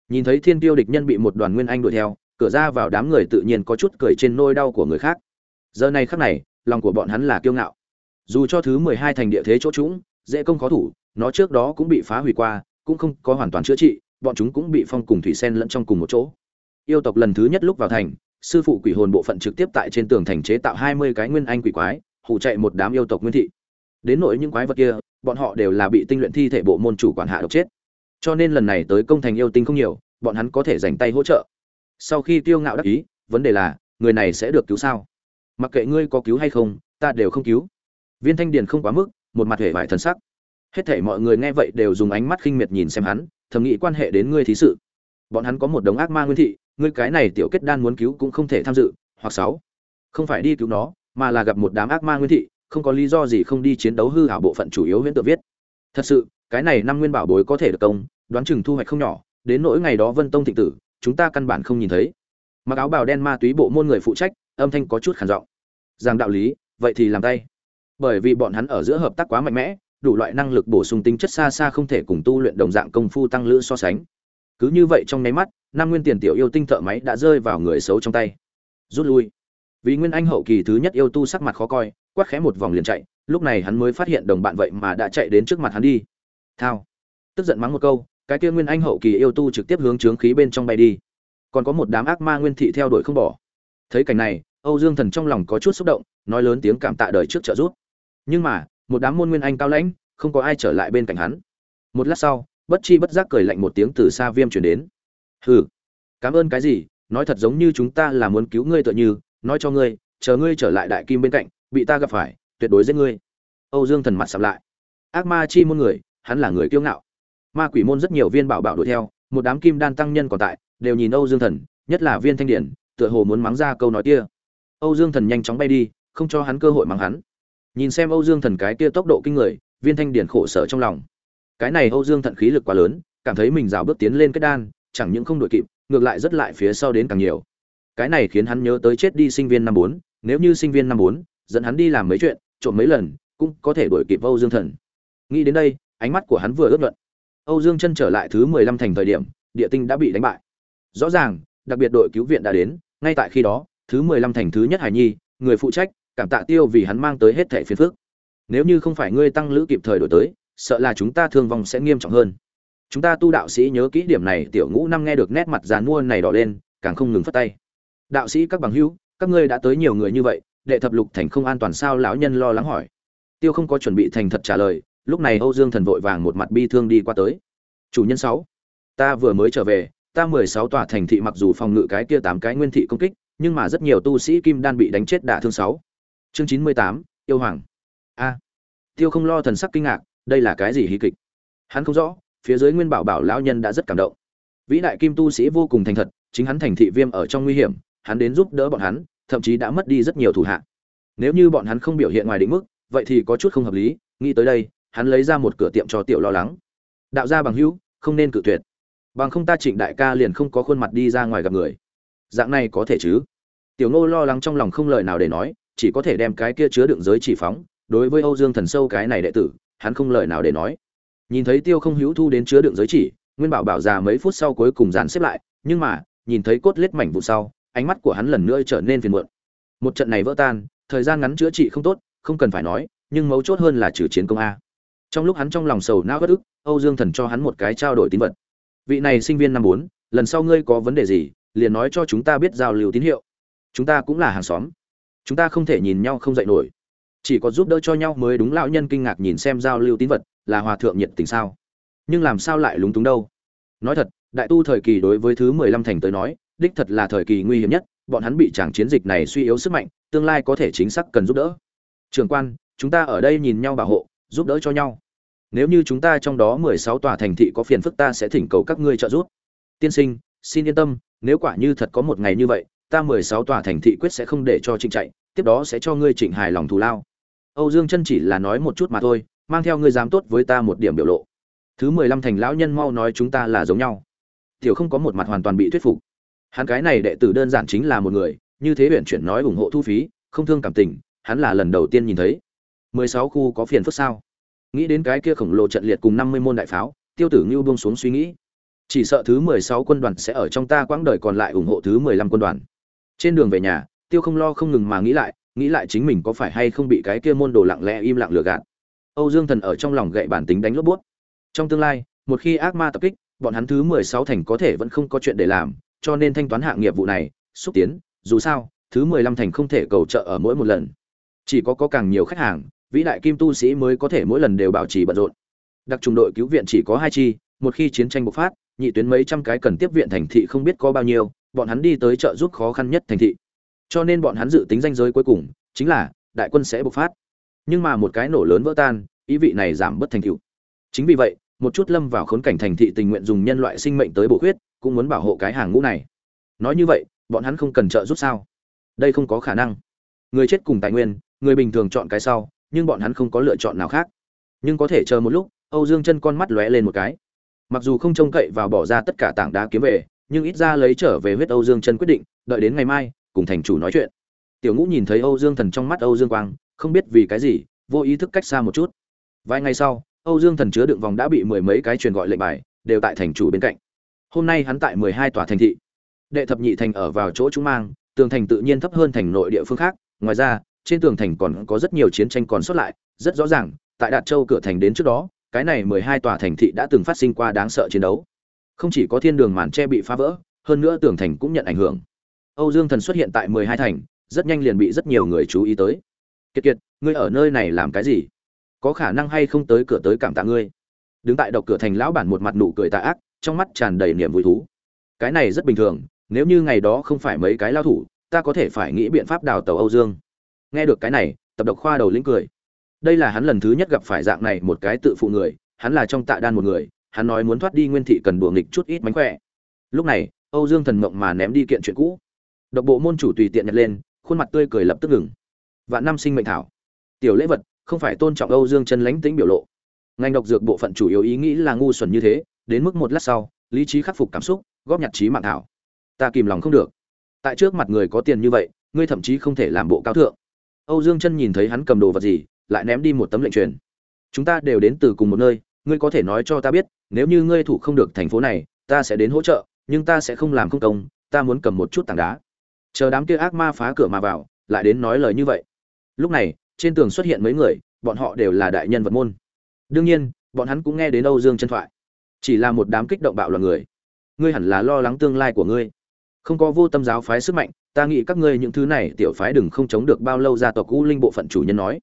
S1: Nhìn thấy thiên tiêu địch nhân bị một đoàn nguyên anh đuổi theo, cửa ra vào đám người tự nhiên có chút cười trên nỗi đau của người khác. Giờ này khắc này, lòng của bọn hắn là kiêu ngạo. Dù cho thứ mười hai thành địa thế chỗ chúng dễ công khó thủ, nó trước đó cũng bị phá hủy qua, cũng không có hoàn toàn chữa trị bọn chúng cũng bị phong cùng thủy sen lẫn trong cùng một chỗ. Yêu tộc lần thứ nhất lúc vào thành, sư phụ quỷ hồn bộ phận trực tiếp tại trên tường thành chế tạo hai mươi cái nguyên anh quỷ quái hụ chạy một đám yêu tộc nguyên thị. Đến nỗi những quái vật kia, bọn họ đều là bị tinh luyện thi thể bộ môn chủ quản hạ độc chết. Cho nên lần này tới công thành yêu tinh không nhiều, bọn hắn có thể dành tay hỗ trợ. Sau khi tiêu ngạo đắc ý, vấn đề là, người này sẽ được cứu sao? Mặc kệ ngươi có cứu hay không, ta đều không cứu. Viên thanh điền không quá mức, một mặt hề vải thần sắc. Hết thảy mọi người nghe vậy đều dùng ánh mắt khinh miệt nhìn xem hắn thầm nghĩ quan hệ đến ngươi thí sự. Bọn hắn có một đống ác ma nguyên thị, ngươi cái này tiểu kết đan muốn cứu cũng không thể tham dự, hoặc sáu. Không phải đi cứu nó, mà là gặp một đám ác ma nguyên thị, không có lý do gì không đi chiến đấu hư hảo bộ phận chủ yếu huyễn tự viết. Thật sự, cái này năm nguyên bảo bối có thể được công, đoán chừng thu hoạch không nhỏ, đến nỗi ngày đó vân tông thịnh tử, chúng ta căn bản không nhìn thấy. Mặc áo bào đen ma túy bộ môn người phụ trách, âm thanh có chút khản giọng. Rằng đạo lý, vậy thì làm tay. Bởi vì bọn hắn ở giữa hợp tác quá mạnh mẽ đủ loại năng lực bổ sung tính chất xa xa không thể cùng tu luyện đồng dạng công phu tăng lữ so sánh. Cứ như vậy trong nháy mắt năm nguyên tiền tiểu yêu tinh thợ máy đã rơi vào người xấu trong tay. Rút lui. Vì nguyên anh hậu kỳ thứ nhất yêu tu sắc mặt khó coi, quát khẽ một vòng liền chạy, lúc này hắn mới phát hiện đồng bạn vậy mà đã chạy đến trước mặt hắn đi. Thao. Tức giận mắng một câu, cái kia nguyên anh hậu kỳ yêu tu trực tiếp hướng trướng khí bên trong bay đi. Còn có một đám ác ma nguyên thị theo đuổi không bỏ. Thấy cảnh này, âu dương thần trong lòng có chút xúc động, nói lớn tiếng cảm tạ đời trước trợ giúp. Nhưng mà một đám môn nguyên anh cao lãnh, không có ai trở lại bên cạnh hắn. Một lát sau, bất chi bất giác cười lạnh một tiếng từ xa viêm chuyển đến. Hừ, cảm ơn cái gì, nói thật giống như chúng ta là muốn cứu ngươi tựa như, nói cho ngươi, chờ ngươi trở lại đại kim bên cạnh, bị ta gặp phải, tuyệt đối giết ngươi. Âu dương thần mặt sầm lại. Ác ma chi môn người, hắn là người kiêu ngạo. Ma quỷ môn rất nhiều viên bảo bảo đuổi theo, một đám kim đan tăng nhân còn tại, đều nhìn âu dương thần, nhất là viên thanh điển, tựa hồ muốn mắng ra câu nói kia. Âu dương thần nhanh chóng bay đi, không cho hắn cơ hội mắng hắn nhìn xem âu dương thần cái kia tốc độ kinh người, viên thanh điển khổ sở trong lòng. Cái này âu dương Thần khí lực quá lớn, cảm thấy mình dạo bước tiến lên kết đan, chẳng những không đội kịp, ngược lại rất lại phía sau đến càng nhiều. Cái này khiến hắn nhớ tới chết đi sinh viên năm bốn, nếu như sinh viên năm bốn, dẫn hắn đi làm mấy chuyện, trộm mấy lần, cũng có thể đuổi kịp âu dương thần. Nghĩ đến đây, ánh mắt của hắn vừa ướt nhuận. âu dương chân trở lại thứ mười lăm thành thời điểm, địa tinh đã bị đánh bại. Rõ ràng, đặc biệt đội cứu viện đã đến, ngay tại khi đó, thứ mười lăm thành thứ nhất hải nhi, người phụ trách cảm tạ tiêu vì hắn mang tới hết thẻ phiền phức. Nếu như không phải ngươi tăng lữ kịp thời đổi tới, sợ là chúng ta thương vong sẽ nghiêm trọng hơn. Chúng ta tu đạo sĩ nhớ kỹ điểm này, tiểu ngũ năm nghe được nét mặt dàn mua này đỏ lên, càng không ngừng phất tay. Đạo sĩ các bằng hữu, các ngươi đã tới nhiều người như vậy, đệ thập lục thành không an toàn sao lão nhân lo lắng hỏi. Tiêu không có chuẩn bị thành thật trả lời, lúc này âu dương thần vội vàng một mặt bi thương đi qua tới. Chủ nhân sáu, ta vừa mới trở về, ta mười sáu tòa thành thị mặc dù phòng ngự cái kia tám cái nguyên thị công kích, nhưng mà rất nhiều tu sĩ kim đan bị đánh chết đả thương sáu chương chín mươi tám, yêu hoàng. A. Tiêu không lo thần sắc kinh ngạc, đây là cái gì hí kịch? Hắn không rõ, phía dưới nguyên bảo bảo lão nhân đã rất cảm động. Vĩ đại kim tu sĩ vô cùng thành thật, chính hắn thành thị viêm ở trong nguy hiểm, hắn đến giúp đỡ bọn hắn, thậm chí đã mất đi rất nhiều thủ hạ. Nếu như bọn hắn không biểu hiện ngoài định mức, vậy thì có chút không hợp lý, nghĩ tới đây, hắn lấy ra một cửa tiệm cho tiểu lo lắng. Đạo gia bằng hữu, không nên cự tuyệt. Bằng không ta trịnh đại ca liền không có khuôn mặt đi ra ngoài gặp người. Dạng này có thể chứ? Tiểu ngô lo lắng trong lòng không lời nào để nói chỉ có thể đem cái kia chứa đựng giới chỉ phóng. Đối với âu dương thần sâu cái này đệ tử, hắn không lời nào để nói. Nhìn thấy tiêu không hữu thu đến chứa đựng giới chỉ, nguyên bảo bảo già mấy phút sau cuối cùng dàn xếp lại, nhưng mà, nhìn thấy cốt lết mảnh vụ sau, ánh mắt của hắn lần nữa trở nên phiền muộn. Một trận này vỡ tan, thời gian ngắn chữa trị không tốt, không cần phải nói, nhưng mấu chốt hơn là trừ chiến công a. Trong lúc hắn trong lòng sầu não bất ức, âu dương thần cho hắn một cái trao đổi tín vật. Vị này sinh viên năm bốn, lần sau ngươi có vấn đề gì, liền nói cho chúng ta biết giao lưu tín hiệu. Chúng ta cũng là hàng xóm chúng ta không thể nhìn nhau không dạy nổi. Chỉ có giúp đỡ cho nhau mới đúng, lão nhân kinh ngạc nhìn xem giao lưu tín vật, là hòa thượng nhiệt tình sao? Nhưng làm sao lại lúng túng đâu? Nói thật, đại tu thời kỳ đối với thứ mười lăm thành tới nói, đích thật là thời kỳ nguy hiểm nhất, bọn hắn bị tràng chiến dịch này suy yếu sức mạnh, tương lai có thể chính xác cần giúp đỡ. Trường quan, chúng ta ở đây nhìn nhau bảo hộ, giúp đỡ cho nhau. Nếu như chúng ta trong đó mười sáu tòa thành thị có phiền phức ta sẽ thỉnh cầu các ngươi trợ giúp. Tiên sinh, xin yên tâm, nếu quả như thật có một ngày như vậy, ta mười sáu tòa thành thị quyết sẽ không để cho trịnh chạy tiếp đó sẽ cho ngươi chỉnh hài lòng thù lao. Âu dương chân chỉ là nói một chút mà thôi, mang theo ngươi dám tốt với ta một điểm biểu lộ. Thứ mười lăm thành lão nhân mau nói chúng ta là giống nhau. Tiểu không có một mặt hoàn toàn bị thuyết phục. Hắn cái này đệ tử đơn giản chính là một người, như thế huyện chuyển nói ủng hộ thu phí, không thương cảm tình, hắn là lần đầu tiên nhìn thấy. Mười sáu khu có phiền phức sao? Nghĩ đến cái kia khổng lồ trận liệt cùng năm mươi môn đại pháo, tiêu tử ngưu buông xuống suy nghĩ. Chỉ sợ thứ mười sáu quân đoàn sẽ ở trong ta quãng đời còn lại ủng hộ thứ mười lăm quân đoàn. Trên đường về nhà tiêu không lo không ngừng mà nghĩ lại nghĩ lại chính mình có phải hay không bị cái kia môn đồ lặng lẽ im lặng lừa gạt. Âu dương thần ở trong lòng gậy bản tính đánh lốp bút trong tương lai, một khi ác ma tập kích, bọn hắn thứ mười sáu thành có thể vẫn không có chuyện để làm, cho nên thanh toán hạng nghiệp vụ này, xúc tiến, dù sao, thứ mười lăm thành không thể cầu trợ ở mỗi một lần. Chỉ có có càng nhiều khách hàng, vĩ đại kim tu sĩ mới có thể mỗi lần đều bảo trì bận rộn. Đặc trùng đội cứu viện chỉ có hai chi, một khi chiến tranh bộc phát, nhị tuyến mấy trăm cái cần tiếp viện thành thị không biết có bao nhiêu, bọn hắn đi tới trợ giúp khó khăn nhất thành thị cho nên bọn hắn dự tính danh giới cuối cùng chính là đại quân sẽ bộc phát. Nhưng mà một cái nổ lớn vỡ tan, ý vị này giảm bất thành tựu. Chính vì vậy, một chút lâm vào khốn cảnh thành thị tình nguyện dùng nhân loại sinh mệnh tới bổ khuyết, cũng muốn bảo hộ cái hàng ngũ này. Nói như vậy, bọn hắn không cần trợ giúp sao? Đây không có khả năng. Người chết cùng tài nguyên, người bình thường chọn cái sau, nhưng bọn hắn không có lựa chọn nào khác. Nhưng có thể chờ một lúc, âu dương chân con mắt lóe lên một cái. Mặc dù không trông cậy vào bỏ ra tất cả tảng đá kiếm về, nhưng ít ra lấy trở về huyết âu dương chân quyết định, đợi đến ngày mai cùng thành chủ nói chuyện. Tiểu ngũ nhìn thấy âu dương thần trong mắt âu dương quang, không biết vì cái gì, vô ý thức cách xa một chút. Vài ngày sau, âu dương thần chứa đựng vòng đã bị mười mấy cái truyền gọi lệnh bài, đều tại thành chủ bên cạnh. Hôm nay hắn tại mười hai tòa thành thị. Đệ thập nhị thành ở vào chỗ chúng mang, tường thành tự nhiên thấp hơn thành nội địa phương khác. Ngoài ra, trên tường thành còn có rất nhiều chiến tranh còn sót lại, rất rõ ràng, tại đạt châu cửa thành đến trước đó, cái này mười hai tòa thành thị đã từng phát sinh qua đáng sợ chiến đấu. Không chỉ có thiên đường màn tre bị phá vỡ, hơn nữa tường thành cũng nhận ảnh hưởng âu dương thần xuất hiện tại mười hai thành, rất nhanh liền bị rất nhiều người chú ý tới. Kiệt kiệt, ngươi ở nơi này làm cái gì? Có khả năng hay không tới cửa tới cảm tạ ngươi? Đứng tại độc cửa thành lão bản một mặt nụ cười tà ác, trong mắt tràn đầy niềm vui thú. Cái này rất bình thường, nếu như ngày đó không phải mấy cái lao thủ, ta có thể phải nghĩ biện pháp đào tàu âu dương. Nghe được cái này, tập độc khoa đầu lĩnh cười. Đây là hắn lần thứ nhất gặp phải dạng này một cái tự phụ người, hắn là trong tạ đan một người, hắn nói muốn thoát đi nguyên thị cần đùa nghịch chút ít mánh khỏe. Lúc này, âu dương thần mộng mà ném đi kiện chuyện cũ độc bộ môn chủ tùy tiện nhặt lên, khuôn mặt tươi cười lập tức ngừng. Vạn năm sinh mệnh thảo. Tiểu lễ vật, không phải tôn trọng âu dương chân lánh tính biểu lộ. Ngành độc dược bộ phận chủ yếu ý nghĩ là ngu xuẩn như thế, đến mức một lát sau, lý trí khắc phục cảm xúc, góp nhặt trí mạng thảo. Ta kìm lòng không được. Tại trước mặt người có tiền như vậy, ngươi thậm chí không thể làm bộ cao thượng. Âu dương chân nhìn thấy hắn cầm đồ vật gì, lại ném đi một tấm lệnh truyền. Chúng ta đều đến từ cùng một nơi, ngươi có thể nói cho ta biết, nếu như ngươi thủ không được thành phố này, ta sẽ đến hỗ trợ, nhưng ta sẽ không làm không công, ta muốn cầm một chút tảng đá chờ đám kia ác ma phá cửa mà vào, lại đến nói lời như vậy. Lúc này, trên tường xuất hiện mấy người, bọn họ đều là đại nhân vật môn. Đương nhiên, bọn hắn cũng nghe đến âu dương chân thoại. Chỉ là một đám kích động bạo loạn người. Ngươi hẳn là lo lắng tương lai của ngươi. Không có vô tâm giáo phái sức mạnh, ta nghĩ các ngươi những thứ này tiểu phái đừng không chống được bao lâu gia tộc u linh bộ phận chủ nhân nói.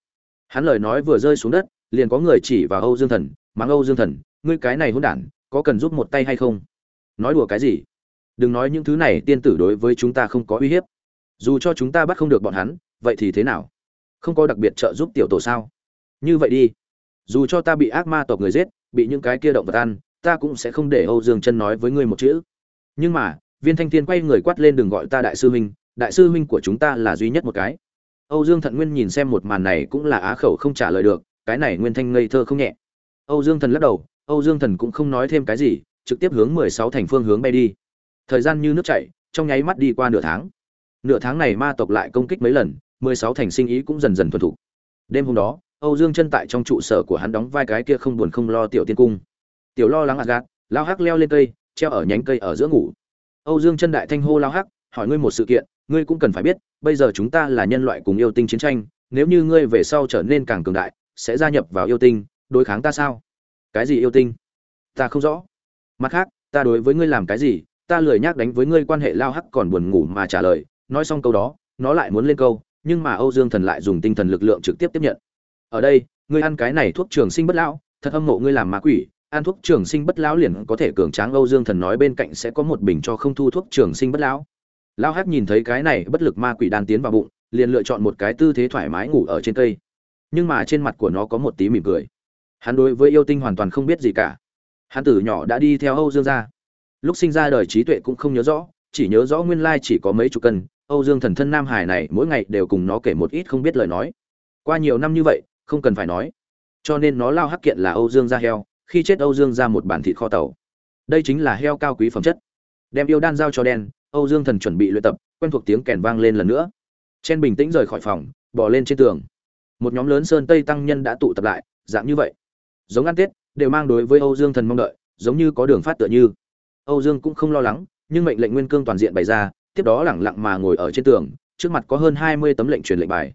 S1: Hắn lời nói vừa rơi xuống đất, liền có người chỉ vào âu dương thần, mắng âu dương thần, ngươi cái này hôn đản, có cần giúp một tay hay không? Nói đùa cái gì? Đừng nói những thứ này, tiên tử đối với chúng ta không có uy hiếp. Dù cho chúng ta bắt không được bọn hắn, vậy thì thế nào? Không có đặc biệt trợ giúp tiểu tổ sao? Như vậy đi. Dù cho ta bị ác ma tộc người giết, bị những cái kia động vật ăn, ta cũng sẽ không để âu dương chân nói với ngươi một chữ. Nhưng mà, viên thanh thiên quay người quát lên đừng gọi ta đại sư huynh, đại sư huynh của chúng ta là duy nhất một cái. Âu dương thận nguyên nhìn xem một màn này cũng là á khẩu không trả lời được, cái này nguyên thanh ngây thơ không nhẹ. Âu dương thần lắc đầu, âu dương thần cũng không nói thêm cái gì, trực tiếp hướng mười sáu thành phương hướng bay đi thời gian như nước chảy, trong nháy mắt đi qua nửa tháng. Nửa tháng này ma tộc lại công kích mấy lần, mười sáu thành sinh ý cũng dần dần thuần thục. Đêm hôm đó, âu dương chân tại trong trụ sở của hắn đóng vai cái kia không buồn không lo tiểu tiên cung. Tiểu lo lắng ạt gạt lao hắc leo lên cây, treo ở nhánh cây ở giữa ngủ. Âu dương chân đại thanh hô lao hắc, hỏi ngươi một sự kiện, ngươi cũng cần phải biết, bây giờ chúng ta là nhân loại cùng yêu tinh chiến tranh, nếu như ngươi về sau trở nên càng cường đại, sẽ gia nhập vào yêu tinh, đối kháng ta sao? Cái gì yêu tinh? Ta không rõ. Mặt khác, ta đối với ngươi làm cái gì ta lười nhác đánh với ngươi quan hệ lao hắc còn buồn ngủ mà trả lời, nói xong câu đó, nó lại muốn lên câu, nhưng mà âu dương thần lại dùng tinh thần lực lượng trực tiếp tiếp nhận. Ở đây, ngươi ăn cái này thuốc trường sinh bất lão, thật âm mộ ngươi làm ma quỷ, ăn thuốc trường sinh bất lão liền có thể cường tráng. Âu dương thần nói bên cạnh sẽ có một bình cho không thu thuốc trường sinh bất lão. Lao hắc nhìn thấy cái này bất lực ma quỷ đan tiến vào bụng, liền lựa chọn một cái tư thế thoải mái ngủ ở trên cây. Nhưng mà trên mặt của nó có một tí mỉm cười. Hắn đối với yêu tinh hoàn toàn không biết gì cả. Hắn Tử nhỏ đã đi theo âu dương ra lúc sinh ra đời trí tuệ cũng không nhớ rõ, chỉ nhớ rõ nguyên lai chỉ có mấy chục cân. Âu dương thần thân nam hải này mỗi ngày đều cùng nó kể một ít không biết lời nói. Qua nhiều năm như vậy, không cần phải nói. Cho nên nó lao hắc kiện là âu dương gia heo, khi chết âu dương ra một bản thịt kho tàu. Đây chính là heo cao quý phẩm chất. Đem yêu đan giao cho đen, âu dương thần chuẩn bị luyện tập, quen thuộc tiếng kèn vang lên lần nữa. Chen bình tĩnh rời khỏi phòng bỏ lên trên tường. Một nhóm lớn sơn tây tăng nhân đã tụ tập lại, dạng như vậy. Giống ăn tết, đều mang đối với âu dương thần mong đợi, giống như có đường phát tựa như âu dương cũng không lo lắng, nhưng mệnh lệnh nguyên cương toàn diện bày ra, tiếp đó lẳng lặng mà ngồi ở trên tường, trước mặt có hơn hai mươi tấm lệnh truyền lệnh bài.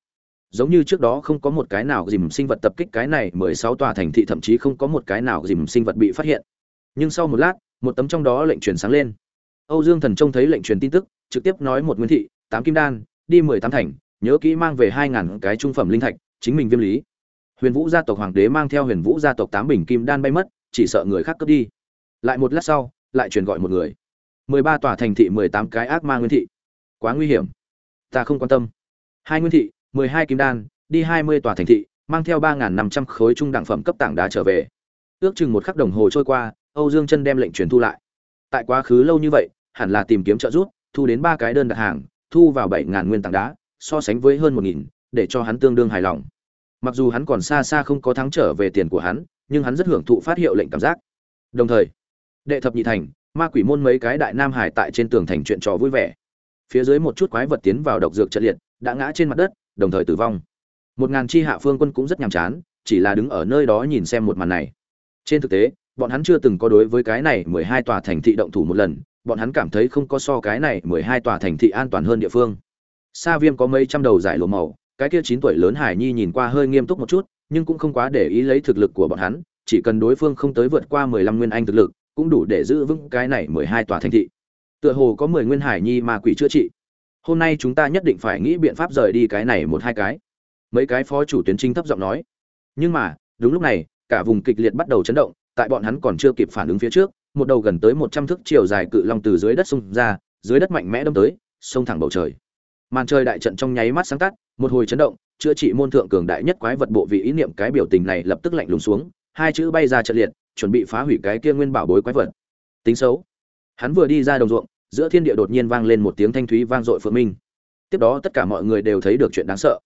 S1: Giống như trước đó không có một cái nào dìm sinh vật tập kích cái này, mười sáu tòa thành thị thậm chí không có một cái nào dìm sinh vật bị phát hiện. Nhưng sau một lát, một tấm trong đó lệnh truyền sáng lên. Âu dương thần trông thấy lệnh truyền tin tức, trực tiếp nói một nguyên thị, tám kim đan, đi mười tám thành, nhớ kỹ mang về hai ngàn cái trung phẩm linh thạch, chính mình viêm lý. Huyền vũ gia tộc hoàng đế mang theo huyền vũ gia tộc tám bình kim đan bay mất, chỉ sợ người khác cướp đi. Lại một lát sau lại truyền gọi một người. mười ba tòa thành thị, mười tám cái ác ma nguyên thị. Quá nguy hiểm. Ta không quan tâm. Hai nguyên thị, mười hai kim đan, đi hai mươi tòa thành thị, mang theo ba năm trăm khối trung đẳng phẩm cấp tảng đá trở về. Ước chừng một khắc đồng hồ trôi qua, âu dương chân đem lệnh truyền thu lại. Tại quá khứ lâu như vậy, hẳn là tìm kiếm trợ giúp, thu đến ba cái đơn đặt hàng, thu vào bảy ngàn nguyên tảng đá, so sánh với hơn một nghìn, để cho hắn tương đương hài lòng. Mặc dù hắn còn xa xa không có thắng trở về tiền của hắn, nhưng hắn rất hưởng thụ phát hiệu lệnh cảm giác. Đồng thời đệ thập nhị thành, ma quỷ môn mấy cái đại nam hải tại trên tường thành chuyện trò vui vẻ. Phía dưới một chút quái vật tiến vào độc dược trận liệt, đã ngã trên mặt đất, đồng thời tử vong. Một ngàn chi hạ phương quân cũng rất nhàm chán, chỉ là đứng ở nơi đó nhìn xem một màn này. Trên thực tế, bọn hắn chưa từng có đối với cái này mười hai tòa thành thị động thủ một lần, bọn hắn cảm thấy không có so cái này mười hai tòa thành thị an toàn hơn địa phương. Sa viêm có mấy trăm đầu giải lụa màu, cái kia chín tuổi lớn hải nhi nhìn qua hơi nghiêm túc một chút, nhưng cũng không quá để ý lấy thực lực của bọn hắn, chỉ cần đối phương không tới vượt qua mười lăm nguyên anh thực lực cũng đủ để giữ vững cái này mười hai tòa thành thị. Tựa hồ có mười nguyên hải nhi ma quỷ chữa trị. Hôm nay chúng ta nhất định phải nghĩ biện pháp rời đi cái này một hai cái. Mấy cái phó chủ tuyến chính thấp giọng nói. Nhưng mà, đúng lúc này, cả vùng kịch liệt bắt đầu chấn động, tại bọn hắn còn chưa kịp phản ứng phía trước, một đầu gần tới một trăm thước chiều dài cự long từ dưới đất xông ra, dưới đất mạnh mẽ đâm tới, xông thẳng bầu trời. Màn trời đại trận trong nháy mắt sáng tắt, một hồi chấn động, chữa trị môn thượng cường đại nhất quái vật bộ vị ý niệm cái biểu tình này lập tức lạnh lùng xuống hai chữ bay ra trận liệt, chuẩn bị phá hủy cái kia nguyên bảo bối quái vật. Tính xấu. Hắn vừa đi ra đồng ruộng, giữa thiên địa đột nhiên vang lên một tiếng thanh thúy vang dội phượng minh. Tiếp đó tất cả mọi người đều thấy được chuyện đáng sợ.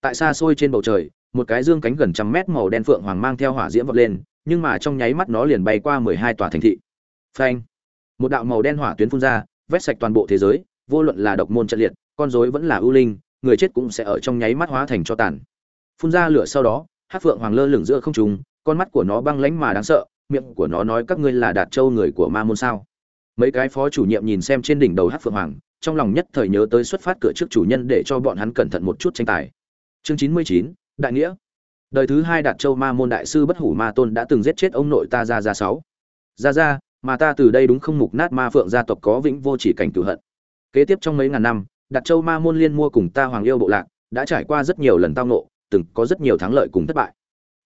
S1: Tại xa xôi trên bầu trời, một cái dương cánh gần trăm mét màu đen phượng hoàng mang theo hỏa diễm vọt lên, nhưng mà trong nháy mắt nó liền bay qua mười hai tòa thành thị. Phanh. Một đạo màu đen hỏa tuyến phun ra, vét sạch toàn bộ thế giới, vô luận là độc môn trận liệt, con rối vẫn là ưu linh, người chết cũng sẽ ở trong nháy mắt hóa thành cho tàn. Phun ra lửa sau đó, hát phượng hoàng lơ lửng giữa không trung con mắt của nó băng lánh mà đáng sợ, miệng của nó nói các ngươi là đạt châu người của ma môn sao? Mấy cái phó chủ nhiệm nhìn xem trên đỉnh đầu hát phượng hoàng, trong lòng nhất thời nhớ tới xuất phát cửa trước chủ nhân để cho bọn hắn cẩn thận một chút tranh tài. Chương chín mươi chín, đại nghĩa. Đời thứ hai đạt châu ma môn đại sư bất hủ ma tôn đã từng giết chết ông nội ta ra ra sáu. Ra ra mà ta từ đây đúng không mục nát ma phượng gia tộc có vĩnh vô chỉ cảnh cửu hận. Kế tiếp trong mấy ngàn năm, đạt châu ma môn liên mua cùng ta hoàng yêu bộ lạc đã trải qua rất nhiều lần tao nộ từng có rất nhiều thắng lợi cùng thất bại.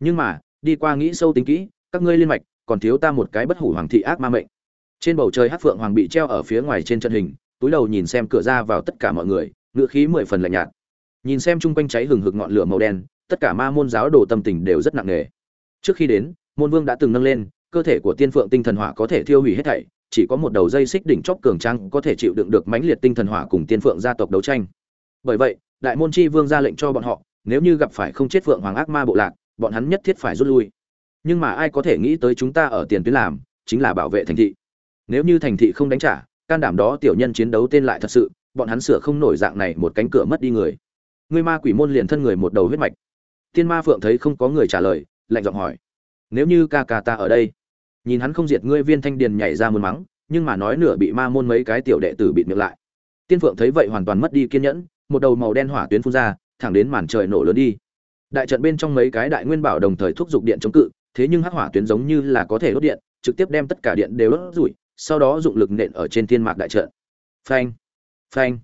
S1: Nhưng mà đi qua nghĩ sâu tính kỹ, các ngươi liên mạch, còn thiếu ta một cái bất hủ hoàng thị ác ma mệnh. Trên bầu trời hát phượng hoàng bị treo ở phía ngoài trên trận hình, túi đầu nhìn xem cửa ra vào tất cả mọi người ngựa khí mười phần lạnh nhạt. Nhìn xem chung quanh cháy hừng hực ngọn lửa màu đen, tất cả ma môn giáo đồ tâm tình đều rất nặng nề. Trước khi đến, môn vương đã từng nâng lên, cơ thể của tiên phượng tinh thần hỏa có thể thiêu hủy hết thảy, chỉ có một đầu dây xích đỉnh chóp cường trang có thể chịu đựng được mãnh liệt tinh thần hỏa cùng tiên phượng gia tộc đấu tranh. Bởi vậy, đại môn chi vương ra lệnh cho bọn họ, nếu như gặp phải không chết phượng hoàng ác ma bộ lạc bọn hắn nhất thiết phải rút lui. Nhưng mà ai có thể nghĩ tới chúng ta ở tiền tuyến làm, chính là bảo vệ thành thị. Nếu như thành thị không đánh trả, can đảm đó tiểu nhân chiến đấu tên lại thật sự, bọn hắn sửa không nổi dạng này một cánh cửa mất đi người. Ngươi ma quỷ môn liền thân người một đầu huyết mạch. Tiên ma phượng thấy không có người trả lời, lạnh giọng hỏi. Nếu như ca ca ta ở đây, nhìn hắn không diệt ngươi viên thanh điền nhảy ra muôn mắng, nhưng mà nói nửa bị ma môn mấy cái tiểu đệ tử bịt miệng lại. Tiên phượng thấy vậy hoàn toàn mất đi kiên nhẫn, một đầu màu đen hỏa tuyến phun ra, thẳng đến màn trời nổ lớn đi đại trận bên trong mấy cái đại nguyên bảo đồng thời thúc giục điện chống cự, thế nhưng hắc hỏa tuyến giống như là có thể đốt điện, trực tiếp đem tất cả điện đều đốt rủi sau đó dụng lực nện ở trên thiên mạc đại trận. Phanh phanh.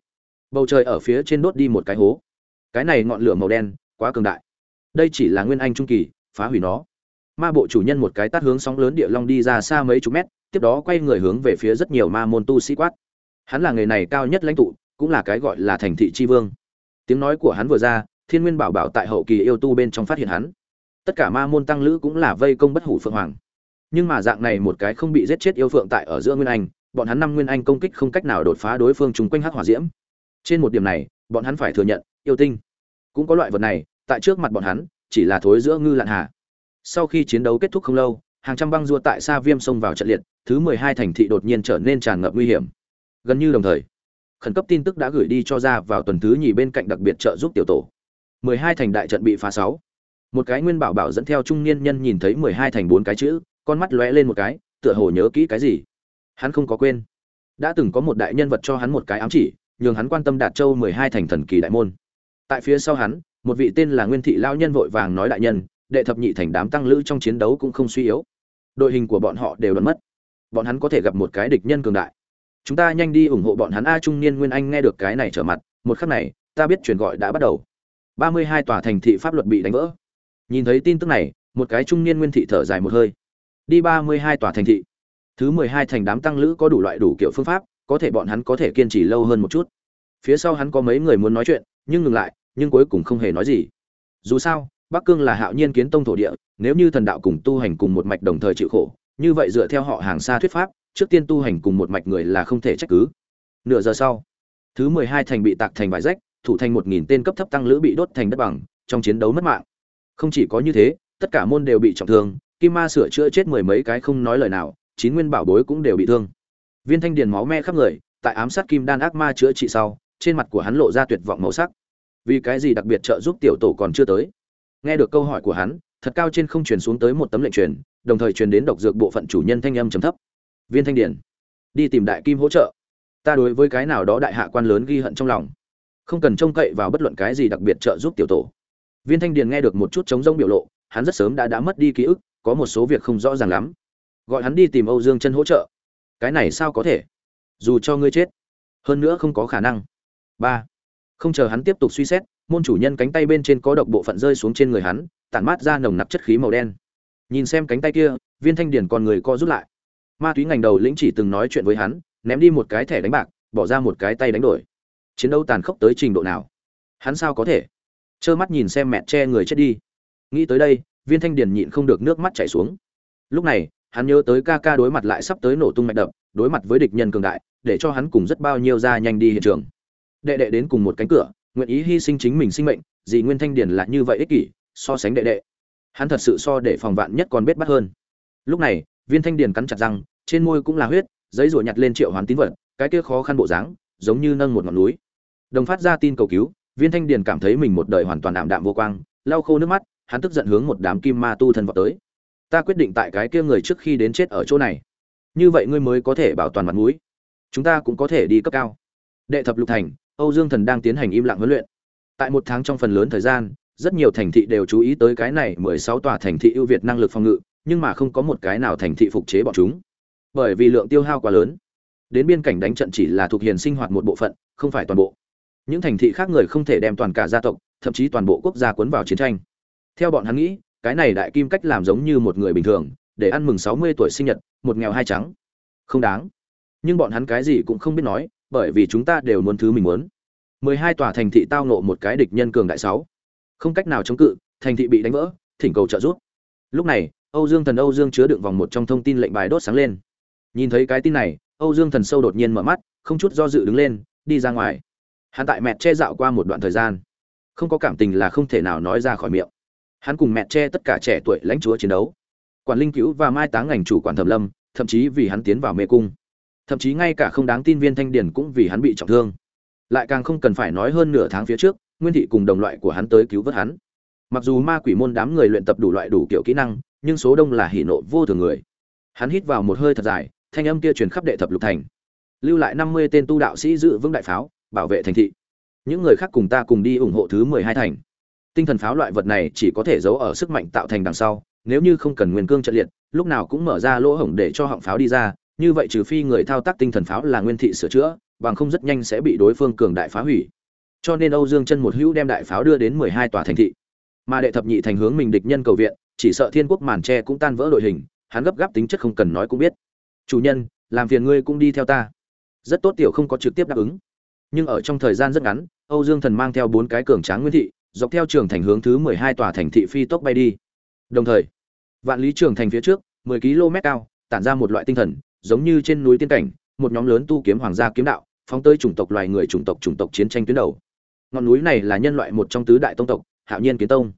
S1: Bầu trời ở phía trên đốt đi một cái hố. Cái này ngọn lửa màu đen, quá cường đại. Đây chỉ là nguyên anh trung kỳ, phá hủy nó. Ma bộ chủ nhân một cái tát hướng sóng lớn địa long đi ra xa mấy chục mét, tiếp đó quay người hướng về phía rất nhiều ma môn tu sĩ quát. Hắn là người này cao nhất lãnh tụ, cũng là cái gọi là thành thị tri vương. Tiếng nói của hắn vừa ra thiên nguyên bảo bảo tại hậu kỳ yêu tu bên trong phát hiện hắn. Tất cả ma môn tăng lữ cũng là vây công bất hủ phượng hoàng. Nhưng mà dạng này một cái không bị giết chết yêu phượng tại ở giữa nguyên anh, bọn hắn năm nguyên anh công kích không cách nào đột phá đối phương chung quanh hắc hỏa diễm. Trên một điểm này, bọn hắn phải thừa nhận, yêu tinh cũng có loại vật này, tại trước mặt bọn hắn, chỉ là thối giữa ngư lạn hà. Sau khi chiến đấu kết thúc không lâu, hàng trăm băng rua tại xa viêm xông vào trận liệt, thứ mười hai thành thị đột nhiên trở nên tràn ngập nguy hiểm. Gần như đồng thời, khẩn cấp tin tức đã gửi đi cho ra vào tuần thứ nhì bên cạnh đặc biệt trợ giúp tiểu tổ mười hai thành đại trận bị phá sáu. Một cái nguyên bảo bảo dẫn theo trung niên nhân nhìn thấy mười hai thành bốn cái chữ, con mắt lóe lên một cái, tựa hồ nhớ kỹ cái gì. Hắn không có quên. Đã từng có một đại nhân vật cho hắn một cái ám chỉ, nhường hắn quan tâm đạt châu mười hai thành thần kỳ đại môn. Tại phía sau hắn, một vị tên là nguyên thị lao nhân vội vàng nói đại nhân, đệ thập nhị thành đám tăng lữ trong chiến đấu cũng không suy yếu. Đội hình của bọn họ đều đoán mất. Bọn hắn có thể gặp một cái địch nhân cường đại. Chúng ta nhanh đi ủng hộ bọn hắn. A, trung niên nguyên anh nghe được cái này trở mặt. Một khắc này, ta biết truyền gọi đã bắt đầu ba mươi hai tòa thành thị pháp luật bị đánh vỡ. Nhìn thấy tin tức này, một cái trung niên nguyên thị thở dài một hơi. Đi ba mươi hai tòa thành thị. Thứ mười hai thành đám tăng lữ có đủ loại đủ kiểu phương pháp, có thể bọn hắn có thể kiên trì lâu hơn một chút. Phía sau hắn có mấy người muốn nói chuyện, nhưng ngừng lại, nhưng cuối cùng không hề nói gì. Dù sao, bắc cương là hạo nhiên kiến tông thổ địa, nếu như thần đạo cùng tu hành cùng một mạch đồng thời chịu khổ, như vậy dựa theo họ hàng xa thuyết pháp, trước tiên tu hành cùng một mạch người là không thể trách cứ. Nửa giờ sau, thứ mười hai thành bị tạc thành vải rách thủ thành một nghìn tên cấp thấp tăng lữ bị đốt thành đất bằng trong chiến đấu mất mạng. Không chỉ có như thế tất cả môn đều bị trọng thương kim ma sửa chữa chết mười mấy cái không nói lời nào chín nguyên bảo bối cũng đều bị thương. Viên thanh điền máu me khắp người tại ám sát kim đan ác ma chữa trị sau trên mặt của hắn lộ ra tuyệt vọng màu sắc. Vì cái gì đặc biệt trợ giúp tiểu tổ còn chưa tới? Nghe được câu hỏi của hắn thật cao trên không truyền xuống tới một tấm lệnh truyền đồng thời truyền đến độc dược bộ phận chủ nhân thanh âm trầm thấp. Viên thanh Điền, đi tìm đại kim hỗ trợ. Ta đối với cái nào đó đại hạ quan lớn ghi hận trong lòng không cần trông cậy vào bất luận cái gì đặc biệt trợ giúp tiểu tổ. Viên thanh điền nghe được một chút chống rông biểu lộ, hắn rất sớm đã đã mất đi ký ức, có một số việc không rõ ràng lắm. Gọi hắn đi tìm âu dương chân hỗ trợ. Cái này sao có thể? Dù cho ngươi chết, hơn nữa không có khả năng. Ba, không chờ hắn tiếp tục suy xét, môn chủ nhân cánh tay bên trên có độc bộ phận rơi xuống trên người hắn, tản mát ra nồng nặc chất khí màu đen. Nhìn xem cánh tay kia, viên thanh điền còn người co rút lại. Ma túy ngành đầu lĩnh chỉ từng nói chuyện với hắn, ném đi một cái thẻ đánh bạc, bỏ ra một cái tay đánh đổi chiến đấu tàn khốc tới trình độ nào? Hắn sao có thể? Trơ mắt nhìn xem mẹ che người chết đi. Nghĩ tới đây, viên thanh điền nhịn không được nước mắt chảy xuống. Lúc này, hắn nhớ tới ca ca đối mặt lại sắp tới nổ tung mạch đập, đối mặt với địch nhân cường đại, để cho hắn cùng rất bao nhiêu ra nhanh đi hiện trường. Đệ đệ đến cùng một cánh cửa, nguyện ý hy sinh chính mình sinh mệnh dì nguyên thanh điền lại như vậy ích kỷ, so sánh đệ đệ. Hắn thật sự so để phòng vạn nhất còn bết bắt hơn. Lúc này, viên thanh điền cắn chặt răng, trên môi cũng là huyết, giấy rủa nhặt lên triệu hoán tín vật, cái kia khó khăn bộ dáng giống như nâng một ngọn núi. Đồng phát ra tin cầu cứu, viên thanh điền cảm thấy mình một đời hoàn toàn ảm đạm vô quang, lau khô nước mắt, hắn tức giận hướng một đám kim ma tu thân vào tới. Ta quyết định tại cái kia người trước khi đến chết ở chỗ này. Như vậy ngươi mới có thể bảo toàn mặt mũi. Chúng ta cũng có thể đi cấp cao. Đệ thập lục thành, âu dương thần đang tiến hành im lặng huấn luyện. Tại một tháng trong phần lớn thời gian, rất nhiều thành thị đều chú ý tới cái này mười sáu tòa thành thị ưu việt năng lực phòng ngự, nhưng mà không có một cái nào thành thị phục chế bọn chúng. Bởi vì lượng tiêu hao quá lớn đến biên cảnh đánh trận chỉ là thuộc hiền sinh hoạt một bộ phận, không phải toàn bộ. Những thành thị khác người không thể đem toàn cả gia tộc, thậm chí toàn bộ quốc gia cuốn vào chiến tranh. Theo bọn hắn nghĩ, cái này đại kim cách làm giống như một người bình thường, để ăn mừng sáu mươi tuổi sinh nhật, một nghèo hai trắng. Không đáng. Nhưng bọn hắn cái gì cũng không biết nói, bởi vì chúng ta đều muốn thứ mình muốn. mười hai tòa thành thị tao nộ một cái địch nhân cường đại sáu. Không cách nào chống cự, thành thị bị đánh vỡ, thỉnh cầu trợ giúp. Lúc này, âu dương thần âu dương chứa đựng vòng một trong thông tin lệnh bài đốt sáng lên. Nhìn thấy cái tin này âu dương thần sâu đột nhiên mở mắt, không chút do dự đứng lên, đi ra ngoài. Hắn tại mẹ che dạo qua một đoạn thời gian. Không có cảm tình là không thể nào nói ra khỏi miệng. Hắn cùng mẹ che tất cả trẻ tuổi lãnh chúa chiến đấu. Quản linh cứu và mai táng ngành chủ quản thẩm lâm, thậm chí vì hắn tiến vào mê cung. Thậm chí ngay cả không đáng tin viên thanh điển cũng vì hắn bị trọng thương. Lại càng không cần phải nói hơn nửa tháng phía trước, nguyên thị cùng đồng loại của hắn tới cứu vớt hắn. Mặc dù ma quỷ môn đám người luyện tập đủ loại đủ kiểu kỹ năng, nhưng số đông là hỉ nộ vô thường người. Hắn hít vào một hơi thật dài thanh âm kia truyền khắp đệ thập lục thành. Lưu lại năm mươi tên tu đạo sĩ giữ vững đại pháo, bảo vệ thành thị. Những người khác cùng ta cùng đi ủng hộ thứ mười hai thành. Tinh thần pháo loại vật này chỉ có thể giấu ở sức mạnh tạo thành đằng sau, nếu như không cần nguyên cương trận liệt, lúc nào cũng mở ra lỗ hổng để cho họng pháo đi ra, như vậy trừ phi người thao tác tinh thần pháo là nguyên thị sửa chữa, bằng không rất nhanh sẽ bị đối phương cường đại phá hủy. Cho nên âu dương chân một hữu đem đại pháo đưa đến mười hai tòa thành thị. Mà đệ thập nhị thành hướng mình địch nhân cầu viện, chỉ sợ thiên quốc màn tre cũng tan vỡ đội hình, hắn gấp gáp tính chất không cần nói cũng biết chủ nhân, làm phiền ngươi cũng đi theo ta. Rất tốt tiểu không có trực tiếp đáp ứng. Nhưng ở trong thời gian rất ngắn, âu dương thần mang theo bốn cái cường tráng nguyên thị, dọc theo trường thành hướng thứ mười hai tòa thành thị phi tốc bay đi. Đồng thời, vạn lý trường thành phía trước, mười km cao, tản ra một loại tinh thần, giống như trên núi tiên cảnh, một nhóm lớn tu kiếm hoàng gia kiếm đạo, phóng tới chủng tộc loài người chủng tộc chủng tộc chiến tranh tuyến đầu. Ngọn núi này là nhân loại một trong tứ đại tông tộc, hạo nhiên kiến tông.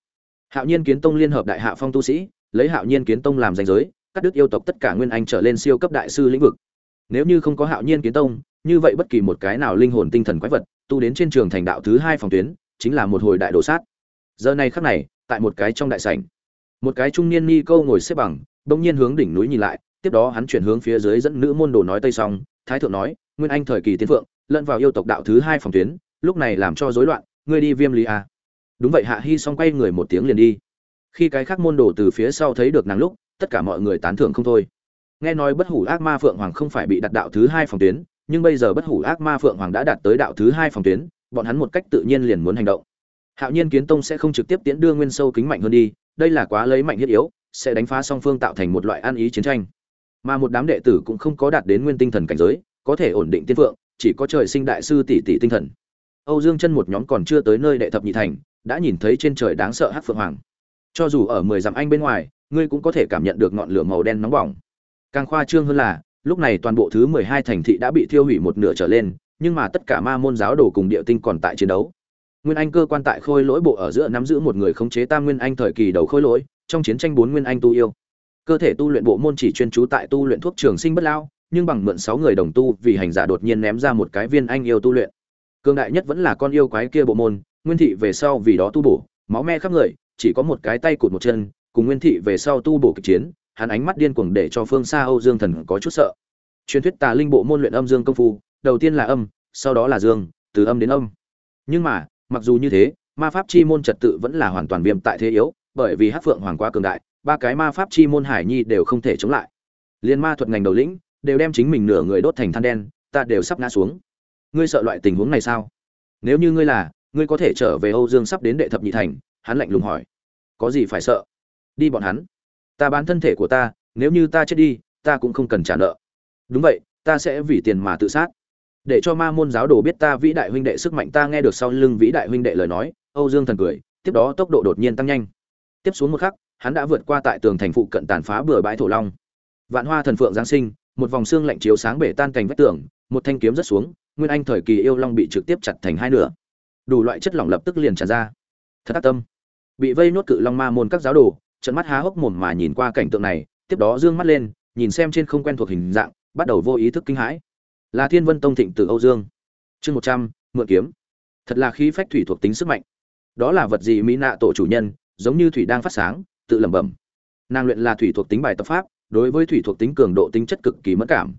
S1: Hạo nhiên kiến tông liên hợp đại hạ phong tu sĩ, lấy hạo nhiên kiến tông làm danh giới cắt đứt yêu tộc tất cả nguyên anh trở lên siêu cấp đại sư lĩnh vực. Nếu như không có hạo nhiên kiến tông, như vậy bất kỳ một cái nào linh hồn tinh thần quái vật, tu đến trên trường thành đạo thứ hai phòng tuyến, chính là một hồi đại đồ sát. Giờ này khắc này, tại một cái trong đại sảnh, một cái trung niên ni câu ngồi xếp bằng, bỗng nhiên hướng đỉnh núi nhìn lại, tiếp đó hắn chuyển hướng phía dưới dẫn nữ môn đồ nói tây xong thái thượng nói, nguyên anh thời kỳ tiên phượng, lẫn vào yêu tộc đạo thứ hai phòng tuyến, lúc này làm cho rối loạn, ngươi đi viêm lý à. đúng vậy, hạ hy xong quay người một tiếng liền đi. Khi cái khác môn đồ từ phía sau thấy được nàng lúc tất cả mọi người tán thưởng không thôi. Nghe nói bất hủ ác ma phượng hoàng không phải bị đặt đạo thứ hai phòng tuyến, nhưng bây giờ bất hủ ác ma phượng hoàng đã đạt tới đạo thứ hai phòng tuyến, bọn hắn một cách tự nhiên liền muốn hành động. Hạo nhiên kiến tông sẽ không trực tiếp tiễn đưa nguyên sâu kính mạnh hơn đi, đây là quá lấy mạnh thiết yếu, sẽ đánh phá song phương tạo thành một loại an ý chiến tranh. Mà một đám đệ tử cũng không có đạt đến nguyên tinh thần cảnh giới, có thể ổn định tiên phượng, chỉ có trời sinh đại sư tỷ tỷ tinh thần. Âu dương chân một nhóm còn chưa tới nơi đệ thập nhị thành, đã nhìn thấy trên trời đáng sợ hát phượng hoàng cho dù ở mười dặm anh bên ngoài, ngươi cũng có thể cảm nhận được ngọn lửa màu đen nóng bỏng. Càng khoa trương hơn là, lúc này toàn bộ thứ mười hai thành thị đã bị thiêu hủy một nửa trở lên, nhưng mà tất cả ma môn giáo đồ cùng địa tinh còn tại chiến đấu. Nguyên anh cơ quan tại khôi lỗi bộ ở giữa nắm giữ một người khống chế tam nguyên anh thời kỳ đầu khôi lỗi, trong chiến tranh bốn nguyên anh tu yêu. Cơ thể tu luyện bộ môn chỉ chuyên trú tại tu luyện thuốc trường sinh bất lao nhưng bằng mượn sáu người đồng tu vì hành giả đột nhiên ném ra một cái viên anh yêu tu luyện. Cường đại nhất vẫn là con yêu quái kia bộ môn, nguyên thị về sau vì đó tu bổ, máu me khắp người chỉ có một cái tay cụt một chân, cùng nguyên thị về sau tu bổ kịch chiến, hắn ánh mắt điên cuồng để cho phương xa âu dương thần có chút sợ. Truyền thuyết tà linh bộ môn luyện âm dương công phu, đầu tiên là âm, sau đó là dương, từ âm đến âm. Nhưng mà, mặc dù như thế, ma pháp chi môn trật tự vẫn là hoàn toàn viêm tại thế yếu, bởi vì hát phượng hoàng quá cường đại, ba cái ma pháp chi môn hải nhi đều không thể chống lại. Liên ma thuật ngành đầu lĩnh, đều đem chính mình nửa người đốt thành than đen, ta đều sắp ngã xuống. Ngươi sợ loại tình huống này sao? Nếu như ngươi là, ngươi có thể trở về âu dương sắp đến đệ thập nhị thành hắn lạnh lùng hỏi, có gì phải sợ? Đi bọn hắn. Ta bán thân thể của ta, nếu như ta chết đi, ta cũng không cần trả nợ. Đúng vậy, ta sẽ vì tiền mà tự sát. Để cho ma môn giáo đồ biết ta vĩ đại huynh đệ sức mạnh ta nghe được sau lưng vĩ đại huynh đệ lời nói. Âu dương thần cười, tiếp đó tốc độ đột nhiên tăng nhanh. Tiếp xuống một khắc, hắn đã vượt qua tại tường thành phụ cận tàn phá bừa bãi thổ long. Vạn hoa thần phượng giáng sinh, một vòng xương lạnh chiếu sáng bể tan cành vách tường, một thanh kiếm rất xuống, nguyên anh thời kỳ yêu long bị trực tiếp chặt thành hai nửa. Đủ loại chất lỏng lập tức liền tràn ra. Thật ác tâm bị vây nốt cự long ma môn các giáo đồ, trận mắt há hốc mồm mà nhìn qua cảnh tượng này, tiếp đó dương mắt lên, nhìn xem trên không quen thuộc hình dạng, bắt đầu vô ý thức kinh hãi. Là thiên vân tông thịnh từ âu dương. Chương một trăm, mượn kiếm. Thật là khí phách thủy thuộc tính sức mạnh. Đó là vật gì mỹ nạ tổ chủ nhân, giống như thủy đang phát sáng, tự lẩm bẩm. Nàng luyện là thủy thuộc tính bài tập pháp, đối với thủy thuộc tính cường độ tính chất cực kỳ mất cảm.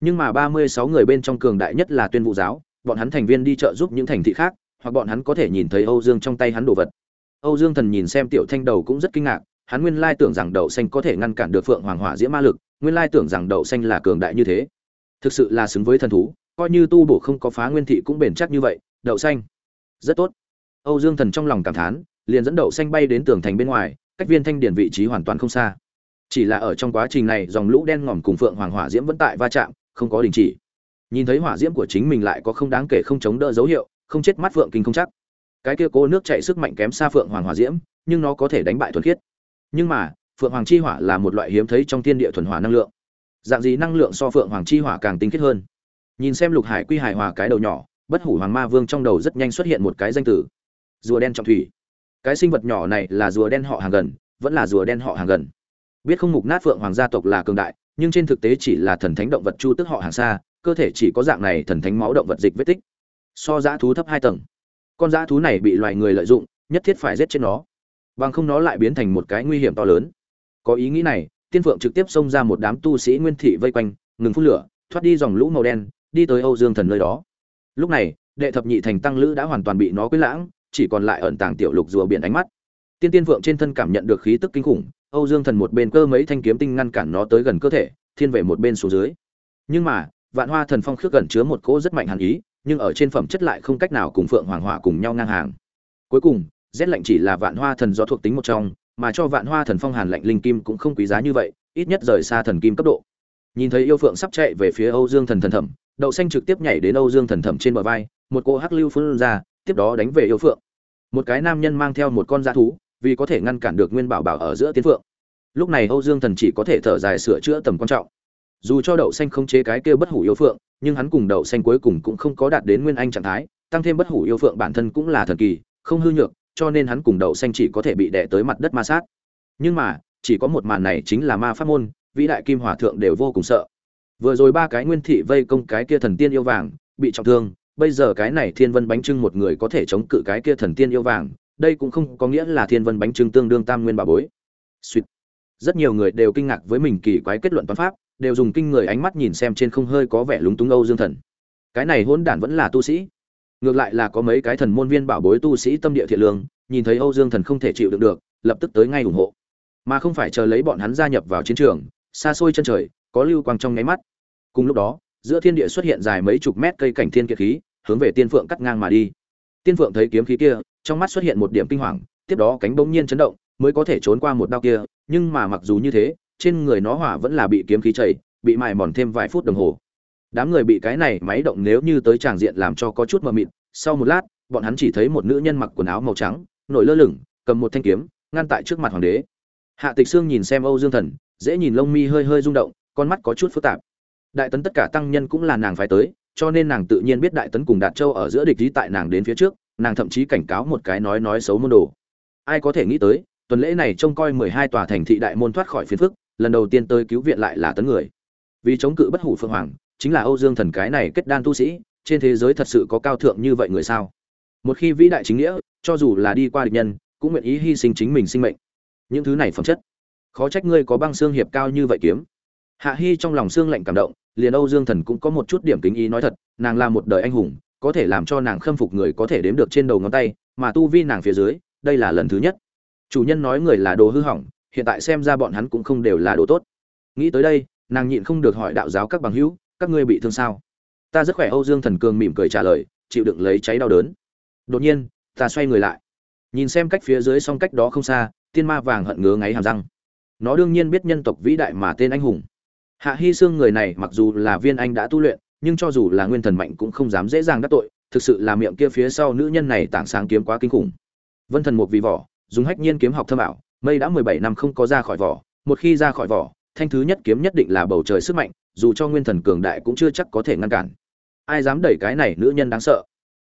S1: Nhưng mà ba mươi sáu người bên trong cường đại nhất là tuyên vụ giáo, bọn hắn thành viên đi chợ giúp những thành thị khác, hoặc bọn hắn có thể nhìn thấy âu dương trong tay hắn đồ vật âu dương thần nhìn xem tiểu thanh đầu cũng rất kinh ngạc, hắn nguyên lai tưởng rằng đậu xanh có thể ngăn cản được phượng hoàng hỏa diễm ma lực, nguyên lai tưởng rằng đậu xanh là cường đại như thế. Thực sự là xứng với thần thú, coi như tu bổ không có phá nguyên thị cũng bền chắc như vậy, đậu xanh. Rất tốt. Âu dương thần trong lòng cảm thán, liền dẫn đậu xanh bay đến tường thành bên ngoài, cách viên thanh điển vị trí hoàn toàn không xa. Chỉ là ở trong quá trình này, dòng lũ đen ngòm cùng phượng hoàng hỏa diễm vẫn tại va chạm, không có đình chỉ. Nhìn thấy hỏa diễm của chính mình lại có không đáng kể không chống đỡ dấu hiệu, không chết mắt phượng kinh không chắc cái kia cố nước chạy sức mạnh kém xa phượng hoàng hỏa diễm, nhưng nó có thể đánh bại thuần khiết. Nhưng mà, phượng hoàng chi hỏa là một loại hiếm thấy trong thiên địa thuần hỏa năng lượng. Dạng gì năng lượng so phượng hoàng chi hỏa càng tinh khiết hơn? Nhìn xem lục hải quy hải hòa cái đầu nhỏ, bất hủ hoàng ma vương trong đầu rất nhanh xuất hiện một cái danh tử rùa đen trọng thủy. Cái sinh vật nhỏ này là rùa đen họ hàng gần, vẫn là rùa đen họ hàng gần. Biết không mục nát phượng hoàng gia tộc là cường đại, nhưng trên thực tế chỉ là thần thánh động vật chu tức họ hàng xa, cơ thể chỉ có dạng này thần thánh máu động vật dịch vết tích. So giã thú thấp hai tầng con dã thú này bị loài người lợi dụng, nhất thiết phải giết chết nó. Bằng không nó lại biến thành một cái nguy hiểm to lớn. Có ý nghĩ này, tiên phượng trực tiếp xông ra một đám tu sĩ nguyên thị vây quanh, ngừng phun lửa, thoát đi dòng lũ màu đen, đi tới âu dương thần nơi đó. Lúc này, đệ thập nhị thành tăng lữ đã hoàn toàn bị nó quyết lãng, chỉ còn lại ẩn tàng tiểu lục rùa biển ánh mắt. Tiên tiên phượng trên thân cảm nhận được khí tức kinh khủng, âu dương thần một bên cơ mấy thanh kiếm tinh ngăn cản nó tới gần cơ thể, thiên về một bên xuống dưới. Nhưng mà, vạn hoa thần phong khước gần chứa một cỗ rất mạnh hàn ý nhưng ở trên phẩm chất lại không cách nào cùng phượng hoàng hỏa cùng nhau ngang hàng. Cuối cùng rét lạnh chỉ là vạn hoa thần do thuộc tính một trong, mà cho vạn hoa thần phong hàn lạnh linh kim cũng không quý giá như vậy, ít nhất rời xa thần kim cấp độ. Nhìn thấy yêu phượng sắp chạy về phía âu dương thần thần thẩm, đậu xanh trực tiếp nhảy đến âu dương thần thẩm trên bờ vai, một cô hắc lưu phun ra, tiếp đó đánh về yêu phượng. Một cái nam nhân mang theo một con dã thú, vì có thể ngăn cản được nguyên bảo bảo ở giữa tiến phượng. Lúc này âu dương thần chỉ có thể thở dài sửa chữa tầm quan trọng dù cho đậu xanh không chế cái kia bất hủ yêu phượng, nhưng hắn cùng đậu xanh cuối cùng cũng không có đạt đến nguyên anh trạng thái, tăng thêm bất hủ yêu phượng bản thân cũng là thần kỳ, không hư nhược, cho nên hắn cùng đậu xanh chỉ có thể bị đè tới mặt đất ma sát. Nhưng mà, chỉ có một màn này chính là ma pháp môn, vĩ đại kim hòa thượng đều vô cùng sợ. Vừa rồi ba cái nguyên thị vây công cái kia thần tiên yêu vàng, bị trọng thương, bây giờ cái này thiên vân bánh trưng một người có thể chống cự cái kia thần tiên yêu vàng, đây cũng không có nghĩa là thiên vân bánh trưng tương đương tam nguyên bà bối. Suýt. Rất nhiều người đều kinh ngạc với mình kỳ quái kết luận toán pháp đều dùng kinh người ánh mắt nhìn xem trên không hơi có vẻ lúng túng âu dương thần. Cái này hôn đản vẫn là tu sĩ. Ngược lại là có mấy cái thần môn viên bảo bối tu sĩ tâm địa thiện lương, nhìn thấy âu dương thần không thể chịu đựng được, lập tức tới ngay ủng hộ. Mà không phải chờ lấy bọn hắn gia nhập vào chiến trường, xa xôi chân trời, có lưu quang trong nháy mắt. Cùng lúc đó, giữa thiên địa xuất hiện dài mấy chục mét cây cảnh thiên kiệt khí, hướng về tiên phượng cắt ngang mà đi. Tiên phượng thấy kiếm khí kia, trong mắt xuất hiện một điểm kinh hoàng, tiếp đó cánh bỗng nhiên chấn động, mới có thể trốn qua một đao kia, nhưng mà mặc dù như thế trên người nó hỏa vẫn là bị kiếm khí chảy, bị mài mòn thêm vài phút đồng hồ. Đám người bị cái này máy động nếu như tới tràng diện làm cho có chút mơ mịt, sau một lát, bọn hắn chỉ thấy một nữ nhân mặc quần áo màu trắng, nổi lơ lửng, cầm một thanh kiếm, ngăn tại trước mặt hoàng đế. Hạ tịch sương nhìn xem âu dương thần, dễ nhìn lông mi hơi hơi rung động, con mắt có chút phức tạp. Đại tấn tất cả tăng nhân cũng là nàng phải tới, cho nên nàng tự nhiên biết đại tấn cùng đạt châu ở giữa địch ý tại nàng đến phía trước, nàng thậm chí cảnh cáo một cái nói nói xấu môn đồ. Ai có thể nghĩ tới, tuần lễ này trông coi mười hai tòa thành thị đại môn thoát khỏi phiền phức lần đầu tiên tới cứu viện lại là tấn người. Vì chống cự bất hủ phương hoàng, chính là âu dương thần cái này kết đan tu sĩ, trên thế giới thật sự có cao thượng như vậy người sao? Một khi vĩ đại chính nghĩa, cho dù là đi qua địch nhân, cũng nguyện ý hy sinh chính mình sinh mệnh. Những thứ này phẩm chất, khó trách ngươi có băng xương hiệp cao như vậy kiếm. Hạ hy trong lòng xương lạnh cảm động, liền âu dương thần cũng có một chút điểm kính ý nói thật, nàng là một đời anh hùng, có thể làm cho nàng khâm phục người có thể đếm được trên đầu ngón tay, mà tu vi nàng phía dưới, đây là lần thứ nhất. Chủ nhân nói người là đồ hư hỏng hiện tại xem ra bọn hắn cũng không đều là đồ tốt. Nghĩ tới đây, nàng nhịn không được hỏi đạo giáo các bằng hữu, các ngươi bị thương sao? Ta rất khỏe, âu dương thần cường mỉm cười trả lời, chịu đựng lấy cháy đau đớn. Đột nhiên, ta xoay người lại. Nhìn xem cách phía dưới song cách đó không xa, tiên ma vàng hận ngứa ngáy hàm răng. Nó đương nhiên biết nhân tộc vĩ đại mà tên anh hùng. Hạ hy xương người này mặc dù là viên anh đã tu luyện, nhưng cho dù là nguyên thần mạnh cũng không dám dễ dàng đắc tội, thực sự là miệng kia phía sau nữ nhân này tảng sáng kiếm quá kinh khủng. Vân thần một vì vỏ, dùng hách nhiên kiếm học thâm ảo mây đã mười bảy năm không có ra khỏi vỏ, một khi ra khỏi vỏ, thanh thứ nhất kiếm nhất định là bầu trời sức mạnh, dù cho nguyên thần cường đại cũng chưa chắc có thể ngăn cản. Ai dám đẩy cái này nữ nhân đáng sợ?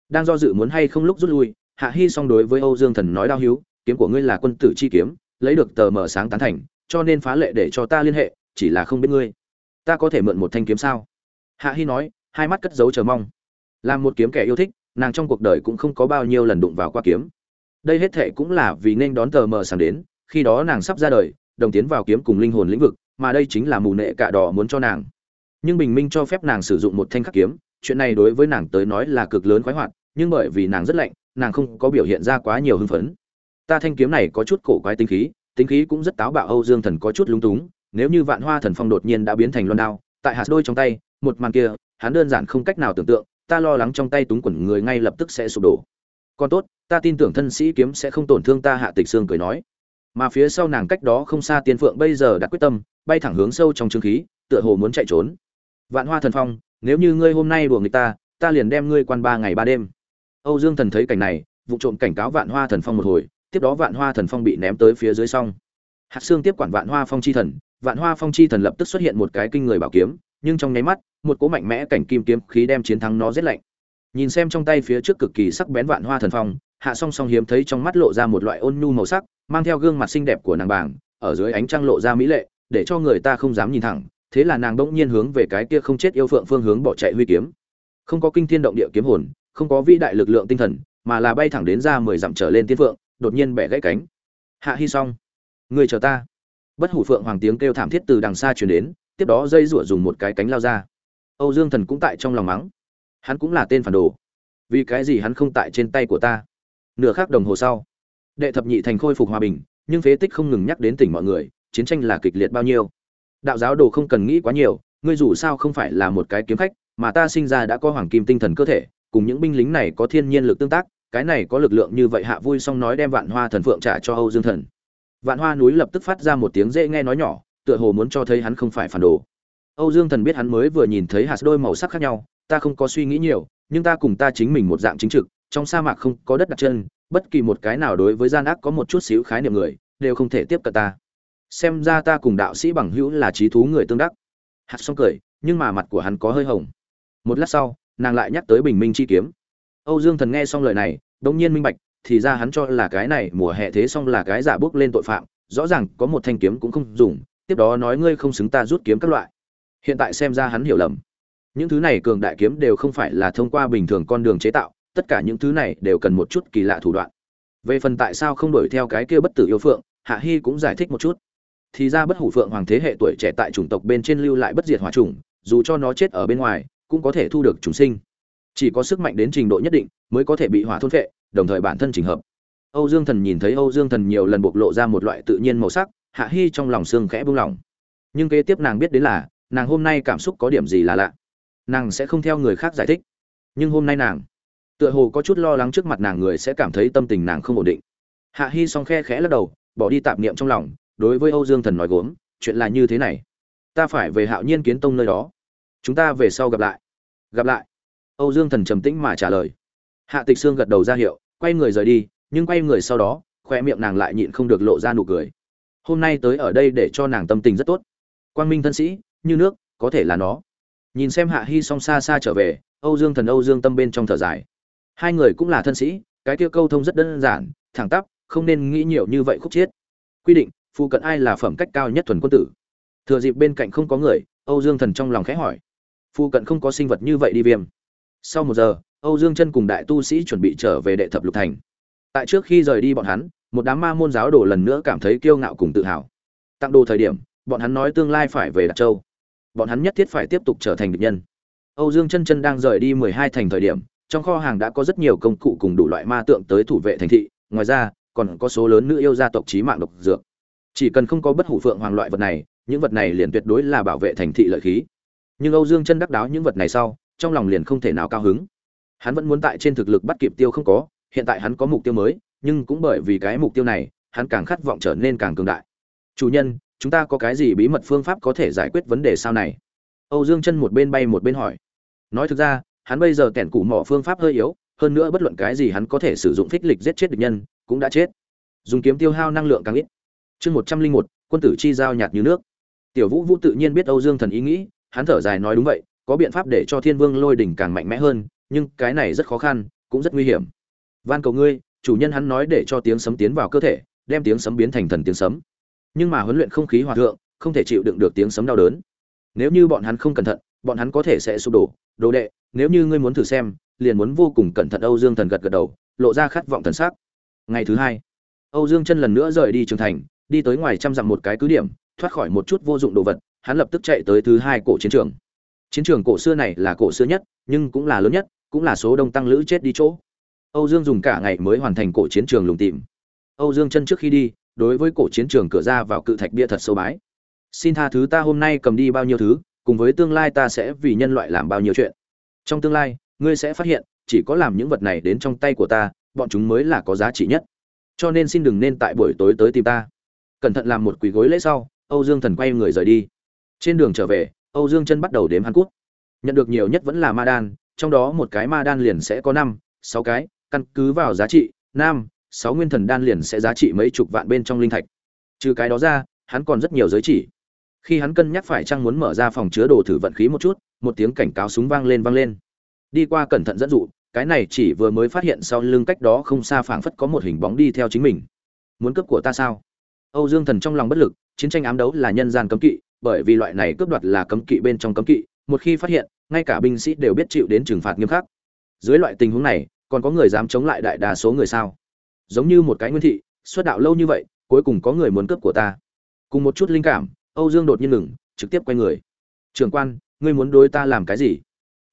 S1: Đang do dự muốn hay không lúc rút lui, hạ hy song đối với âu dương thần nói đao hiếu, kiếm của ngươi là quân tử chi kiếm, lấy được tờ mở sáng tán thành, cho nên phá lệ để cho ta liên hệ, chỉ là không biết ngươi. Ta có thể mượn một thanh kiếm sao? Hạ hy nói, hai mắt cất giấu chờ mong. Làm một kiếm kẻ yêu thích, nàng trong cuộc đời cũng không có bao nhiêu lần đụng vào qua kiếm. Đây hết thệ cũng là vì nên đón tờ mờ sáng đến khi đó nàng sắp ra đời, đồng tiến vào kiếm cùng linh hồn lĩnh vực, mà đây chính là mù nệ cạ đỏ muốn cho nàng. Nhưng bình minh cho phép nàng sử dụng một thanh khắc kiếm, chuyện này đối với nàng tới nói là cực lớn khoái hoạt, nhưng bởi vì nàng rất lạnh, nàng không có biểu hiện ra quá nhiều hưng phấn. Ta thanh kiếm này có chút cổ quái tinh khí tính khí cũng rất táo bạo, âu dương thần có chút lung túng, nếu như vạn hoa thần phong đột nhiên đã biến thành loan đao, tại hạt đôi trong tay, một màn kia, hắn đơn giản không cách nào tưởng tượng, ta lo lắng trong tay túng quẩn người ngay lập tức sẽ sụp đổ. Còn tốt, ta tin tưởng thân sĩ kiếm sẽ không tổn thương ta, hạ tịch xương cười nói mà phía sau nàng cách đó không xa tiên phượng bây giờ đã quyết tâm, bay thẳng hướng sâu trong trương khí, tựa hồ muốn chạy trốn. Vạn hoa thần phong, nếu như ngươi hôm nay đùa người ta ta liền đem ngươi quan ba ngày ba đêm. Âu dương thần thấy cảnh này, vụ trộm cảnh cáo vạn hoa thần phong một hồi, tiếp đó vạn hoa thần phong bị ném tới phía dưới song. Hạt xương tiếp quản vạn hoa phong chi thần, vạn hoa phong chi thần lập tức xuất hiện một cái kinh người bảo kiếm, nhưng trong nháy mắt, một cỗ mạnh mẽ cảnh kim kiếm khí đem chiến thắng nó rét lạnh. Nhìn xem trong tay phía trước cực kỳ sắc bén vạn hoa thần phong hạ song song hiếm thấy trong mắt lộ ra một loại ôn nhu màu sắc, mang theo gương mặt xinh đẹp của nàng bảng, ở dưới ánh trăng lộ ra mỹ lệ, để cho người ta không dám nhìn thẳng, thế là nàng bỗng nhiên hướng về cái kia không chết yêu phượng phương hướng bỏ chạy huy kiếm. Không có kinh thiên động địa kiếm hồn, không có vĩ đại lực lượng tinh thần, mà là bay thẳng đến ra mười dặm trở lên tiên phượng, đột nhiên bẻ gãy cánh. Hạ hy xong người chờ ta. Bất hủ phượng hoàng tiếng kêu thảm thiết từ đằng xa truyền đến, tiếp đó dây rủa dùng một cái cánh lao ra. Âu dương thần cũng tại trong lòng mắng. Hắn cũng là tên phản đồ. Vì cái gì hắn không tại trên tay của ta? Nửa khắc đồng hồ sau, đệ thập nhị thành khôi phục hòa bình, nhưng phế tích không ngừng nhắc đến tỉnh mọi người, chiến tranh là kịch liệt bao nhiêu. Đạo giáo đồ không cần nghĩ quá nhiều, ngươi dù sao không phải là một cái kiếm khách, mà ta sinh ra đã có hoàng kim tinh thần cơ thể, cùng những binh lính này có thiên nhiên lực tương tác, cái này có lực lượng như vậy hạ vui xong nói đem vạn hoa thần phượng trả cho âu dương thần. Vạn hoa núi lập tức phát ra một tiếng dễ nghe nói nhỏ, tựa hồ muốn cho thấy hắn không phải phản đồ. Âu dương thần biết hắn mới vừa nhìn thấy hạt đôi màu sắc khác nhau, ta không có suy nghĩ nhiều, nhưng ta cùng ta chính mình một dạng chính trực trong sa mạc không có đất đặt chân, bất kỳ một cái nào đối với gian ác có một chút xíu khái niệm người, đều không thể tiếp cận ta. Xem ra ta cùng đạo sĩ bằng hữu là trí thú người tương đắc. Hạt xong cười, nhưng mà mặt của hắn có hơi hồng. Một lát sau, nàng lại nhắc tới bình minh chi kiếm. Âu dương thần nghe xong lời này đông nhiên minh bạch, thì ra hắn cho là cái này mùa hè thế xong là cái giả bước lên tội phạm, rõ ràng có một thanh kiếm cũng không dùng, tiếp đó nói ngươi không xứng ta rút kiếm các loại. Hiện tại xem ra hắn hiểu lầm. Những thứ này cường đại kiếm đều không phải là thông qua bình thường con đường chế tạo tất cả những thứ này đều cần một chút kỳ lạ thủ đoạn. Về phần tại sao không đổi theo cái kia bất tử yêu phượng, hạ hy cũng giải thích một chút. Thì ra bất hủ phượng hoàng thế hệ tuổi trẻ tại chủng tộc bên trên lưu lại bất diệt hỏa trùng dù cho nó chết ở bên ngoài, cũng có thể thu được chúng sinh. Chỉ có sức mạnh đến trình độ nhất định mới có thể bị hỏa thôn phệ, đồng thời bản thân trình hợp. Âu dương thần nhìn thấy âu dương thần nhiều lần bộc lộ ra một loại tự nhiên màu sắc, hạ hy trong lòng xương khẽ buông lỏng. Nhưng kế tiếp nàng biết đến là, nàng hôm nay cảm xúc có điểm gì là lạ. Nàng sẽ không theo người khác giải thích. Nhưng hôm nay nàng tựa hồ có chút lo lắng trước mặt nàng người sẽ cảm thấy tâm tình nàng không ổn định. Hạ hy song khe khẽ lắc đầu, bỏ đi tạp niệm trong lòng, đối với âu dương thần nói gốm, chuyện là như thế này. Ta phải về hạo nhiên kiến tông nơi đó. Chúng ta về sau gặp lại. Gặp lại. Âu dương thần trầm tĩnh mà trả lời. Hạ tịch sương gật đầu ra hiệu, quay người rời đi, nhưng quay người sau đó khoe miệng nàng lại nhịn không được lộ ra nụ cười. Hôm nay tới ở đây để cho nàng tâm tình rất tốt. Quang minh thân sĩ, như nước, có thể là nó. Nhìn xem hạ hy song xa xa trở về, âu dương thần âu dương tâm bên trong thở dài hai người cũng là thân sĩ, cái kia câu thông rất đơn giản, thẳng tắp, không nên nghĩ nhiều như vậy khúc chiết. Quy định, phụ cận ai là phẩm cách cao nhất thuần quân tử? Thừa dịp bên cạnh không có người, âu dương thần trong lòng khẽ hỏi. Phụ cận không có sinh vật như vậy đi viêm. Sau một giờ, âu dương chân cùng đại tu sĩ chuẩn bị trở về đệ thập lục thành. Tại trước khi rời đi bọn hắn, một đám ma môn giáo đồ lần nữa cảm thấy kiêu ngạo cùng tự hào. Tặng đồ thời điểm, bọn hắn nói tương lai phải về đặt châu. Bọn hắn nhất thiết phải tiếp tục trở thành địch nhân. Âu dương chân chân đang rời đi mười hai thành thời điểm trong kho hàng đã có rất nhiều công cụ cùng đủ loại ma tượng tới thủ vệ thành thị, ngoài ra, còn có số lớn nữ yêu gia tộc trí mạng độc dược. Chỉ cần không có bất hủ phượng hoàng loại vật này, những vật này liền tuyệt đối là bảo vệ thành thị lợi khí. Nhưng âu dương chân đắc đáo những vật này sau, trong lòng liền không thể nào cao hứng. Hắn vẫn muốn tại trên thực lực bắt kịp tiêu không có, hiện tại hắn có mục tiêu mới, nhưng cũng bởi vì cái mục tiêu này, hắn càng khát vọng trở nên càng cường đại. Chủ nhân, chúng ta có cái gì bí mật phương pháp có thể giải quyết vấn đề sau này? Âu dương chân một bên bay một bên hỏi. Nói thực ra hắn bây giờ kẻn cụ mỏ phương pháp hơi yếu, hơn nữa bất luận cái gì hắn có thể sử dụng phích lịch giết chết địch nhân, cũng đã chết. Dùng kiếm tiêu hao năng lượng càng ít. Chương một trăm linh một, quân tử chi giao nhạt như nước. Tiểu vũ vũ tự nhiên biết âu dương thần ý nghĩ, hắn thở dài nói đúng vậy, có biện pháp để cho thiên vương lôi đỉnh càng mạnh mẽ hơn, nhưng cái này rất khó khăn, cũng rất nguy hiểm. Van cầu ngươi, chủ nhân hắn nói để cho tiếng sấm tiến vào cơ thể, đem tiếng sấm biến thành thần tiếng sấm. Nhưng mà huấn luyện không khí hòa thượng, không thể chịu đựng được tiếng sấm đau đớn. Nếu như bọn hắn không cẩn thận, bọn hắn có thể sẽ sụp đổ. Đồ đệ nếu như ngươi muốn thử xem, liền muốn vô cùng cẩn thận âu dương thần gật gật đầu, lộ ra khát vọng thần sắc. Ngày thứ hai, âu dương chân lần nữa rời đi trường thành, đi tới ngoài trăm dặm một cái cứ điểm, thoát khỏi một chút vô dụng đồ vật, hắn lập tức chạy tới thứ hai cổ chiến trường. Chiến trường cổ xưa này là cổ xưa nhất, nhưng cũng là lớn nhất, cũng là số đông tăng lữ chết đi chỗ. Âu dương dùng cả ngày mới hoàn thành cổ chiến trường lùng tìm âu dương chân trước khi đi, đối với cổ chiến trường cửa ra vào cự thạch bia thật sâu bái. Xin tha thứ ta hôm nay cầm đi bao nhiêu thứ, cùng với tương lai ta sẽ vì nhân loại làm bao nhiêu chuyện trong tương lai, ngươi sẽ phát hiện, chỉ có làm những vật này đến trong tay của ta, bọn chúng mới là có giá trị nhất. Cho nên xin đừng nên tại buổi tối tới tìm ta. Cẩn thận làm một quỳ gối lễ sau, âu dương thần quay người rời đi. Trên đường trở về, âu dương chân bắt đầu đếm hàn quốc nhận được nhiều nhất vẫn là ma đan, trong đó một cái ma đan liền sẽ có năm, sáu cái, căn cứ vào giá trị nam sáu nguyên thần đan liền sẽ giá trị mấy chục vạn bên trong linh thạch. Trừ cái đó ra, hắn còn rất nhiều giới chỉ khi hắn cân nhắc phải chăng muốn mở ra phòng chứa đồ thử vận khí một chút, một tiếng cảnh cáo súng vang lên vang lên. Đi qua cẩn thận dẫn dụ, cái này chỉ vừa mới phát hiện sau lưng cách đó không xa phảng phất có một hình bóng đi theo chính mình. Muốn cướp của ta sao? Âu dương thần trong lòng bất lực, chiến tranh ám đấu là nhân gian cấm kỵ, bởi vì loại này cướp đoạt là cấm kỵ bên trong cấm kỵ, một khi phát hiện, ngay cả binh sĩ đều biết chịu đến trừng phạt nghiêm khắc. Dưới loại tình huống này, còn có người dám chống lại đại đa số người sao? Giống như một cái nguyên thị, xuất đạo lâu như vậy, cuối cùng có người muốn cướp của ta. Cùng một chút linh cảm âu dương đột nhiên ngừng trực tiếp quay người. Trường quan ngươi muốn đối ta làm cái gì?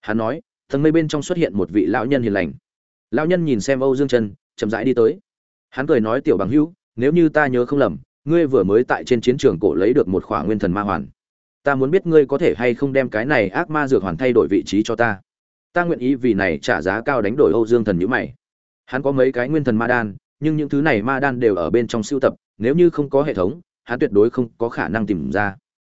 S1: Hắn nói tầng mây bên trong xuất hiện một vị lão nhân hiền lành. Lão nhân nhìn xem âu dương Trần, chậm rãi đi tới. Hắn cười nói tiểu bằng hữu nếu như ta nhớ không lầm ngươi vừa mới tại trên chiến trường cổ lấy được một khỏa nguyên thần ma hoàn. Ta muốn biết ngươi có thể hay không đem cái này ác ma dược hoàn thay đổi vị trí cho ta. Ta nguyện ý vì này trả giá cao đánh đổi âu dương thần như mày. Hắn có mấy cái nguyên thần ma đan nhưng những thứ này ma đan đều ở bên trong siêu tập nếu như không có hệ thống hắn tuyệt đối không có khả năng tìm ra.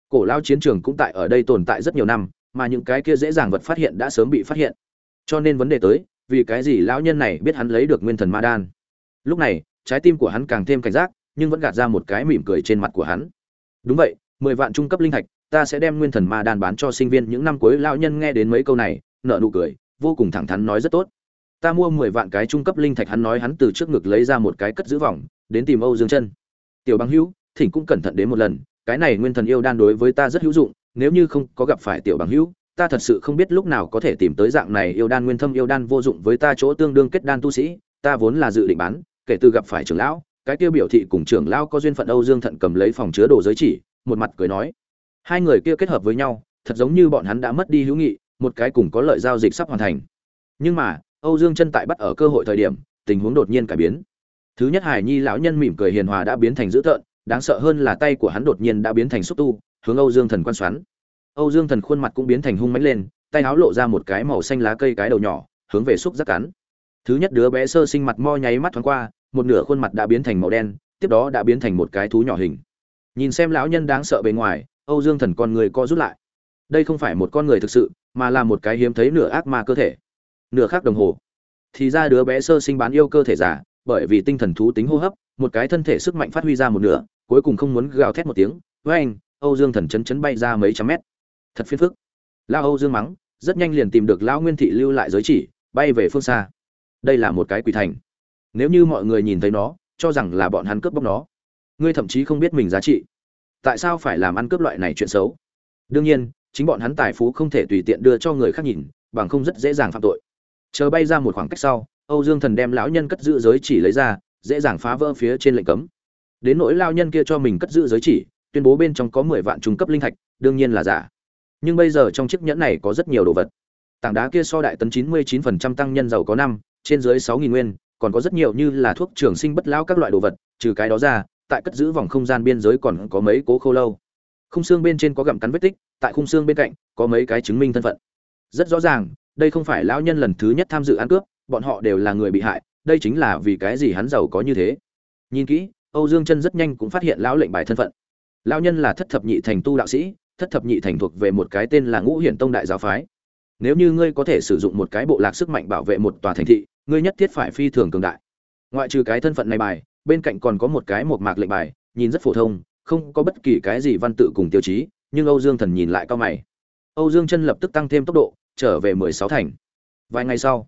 S1: Cổ lao chiến trường cũng tại ở đây tồn tại rất nhiều năm, mà những cái kia dễ dàng vật phát hiện đã sớm bị phát hiện. Cho nên vấn đề tới, vì cái gì lão nhân này biết hắn lấy được nguyên thần ma đan? Lúc này, trái tim của hắn càng thêm cảnh giác, nhưng vẫn gạt ra một cái mỉm cười trên mặt của hắn. Đúng vậy, mười vạn trung cấp linh thạch, ta sẽ đem nguyên thần ma đan bán cho sinh viên những năm cuối. Lão nhân nghe đến mấy câu này nợ nụ cười, vô cùng thẳng thắn nói rất tốt. Ta mua mười vạn cái trung cấp linh thạch, hắn nói hắn từ trước ngực lấy ra một cái cất giữ vòng, đến tìm âu dương chân. Tiểu bằng hữu thỉnh cũng cẩn thận đến một lần, cái này nguyên thần yêu đan đối với ta rất hữu dụng, nếu như không có gặp phải tiểu bằng hữu, ta thật sự không biết lúc nào có thể tìm tới dạng này yêu đan nguyên thâm yêu đan vô dụng với ta chỗ tương đương kết đan tu sĩ, ta vốn là dự định bán, kể từ gặp phải trưởng lão, cái kia biểu thị cùng trưởng lão có duyên phận âu dương thận cầm lấy phòng chứa đồ giới chỉ, một mặt cười nói. Hai người kia kết hợp với nhau, thật giống như bọn hắn đã mất đi hữu nghị, một cái cùng có lợi giao dịch sắp hoàn thành. Nhưng mà, âu dương chân tại bắt ở cơ hội thời điểm, tình huống đột nhiên cải biến. Thứ nhất hải nhi lão nhân mỉm cười hiền hòa đã biến thành dữ tợn đáng sợ hơn là tay của hắn đột nhiên đã biến thành xúc tu, hướng âu dương thần quan xoắn. Âu dương thần khuôn mặt cũng biến thành hung mánh lên, tay áo lộ ra một cái màu xanh lá cây cái đầu nhỏ, hướng về xúc giác cắn. Thứ nhất đứa bé sơ sinh mặt mo nháy mắt thoáng qua, một nửa khuôn mặt đã biến thành màu đen, tiếp đó đã biến thành một cái thú nhỏ hình. Nhìn xem lão nhân đáng sợ bề ngoài, âu dương thần con người co rút lại. Đây không phải một con người thực sự, mà là một cái hiếm thấy nửa ác ma cơ thể. Nửa khác đồng hồ. Thì ra đứa bé sơ sinh bán yêu cơ thể giả, bởi vì tinh thần thú tính hô hấp, một cái thân thể sức mạnh phát huy ra một nửa cuối cùng không muốn gào thét một tiếng, với anh, âu dương thần chấn chấn bay ra mấy trăm mét. Thật phiền phức. Lao âu dương mắng, rất nhanh liền tìm được lão nguyên thị lưu lại giới chỉ, bay về phương xa. Đây là một cái quỷ thành. Nếu như mọi người nhìn thấy nó, cho rằng là bọn hắn cướp bóc nó, ngươi thậm chí không biết mình giá trị. Tại sao phải làm ăn cướp loại này chuyện xấu? Đương nhiên, chính bọn hắn tài phú không thể tùy tiện đưa cho người khác nhìn, bằng không rất dễ dàng phạm tội. Chờ bay ra một khoảng cách sau, âu dương thần đem lão nhân cất giữ giới chỉ lấy ra, dễ dàng phá vỡ phía trên lệnh cấm đến nỗi lao nhân kia cho mình cất giữ giới chỉ, tuyên bố bên trong có mười vạn trung cấp linh thạch, đương nhiên là giả. Nhưng bây giờ trong chiếc nhẫn này có rất nhiều đồ vật. Tảng đá kia so đại tấn chín mươi chín phần trăm tăng nhân giàu có năm, trên dưới sáu nghìn nguyên, còn có rất nhiều như là thuốc trường sinh bất lão các loại đồ vật, trừ cái đó ra, tại cất giữ vòng không gian biên giới còn có mấy cố khô lâu. Khung xương bên trên có gặm cắn vết tích, tại khung xương bên cạnh có mấy cái chứng minh thân phận. Rất rõ ràng, đây không phải lão nhân lần thứ nhất tham dự ăn cướp, bọn họ đều là người bị hại, đây chính là vì cái gì hắn giàu có như thế. Nhìn kỹ âu dương chân rất nhanh cũng phát hiện lão lệnh bài thân phận. Lão nhân là thất thập nhị thành tu đạo sĩ, thất thập nhị thành thuộc về một cái tên là ngũ hiển tông đại giáo phái. Nếu như ngươi có thể sử dụng một cái bộ lạc sức mạnh bảo vệ một tòa thành thị, ngươi nhất thiết phải phi thường cường đại. Ngoại trừ cái thân phận này bài, bên cạnh còn có một cái một mạc lệnh bài, nhìn rất phổ thông, không có bất kỳ cái gì văn tự cùng tiêu chí, nhưng âu dương thần nhìn lại cao mày. Âu dương chân lập tức tăng thêm tốc độ, trở về mười sáu thành. Vài ngày sau,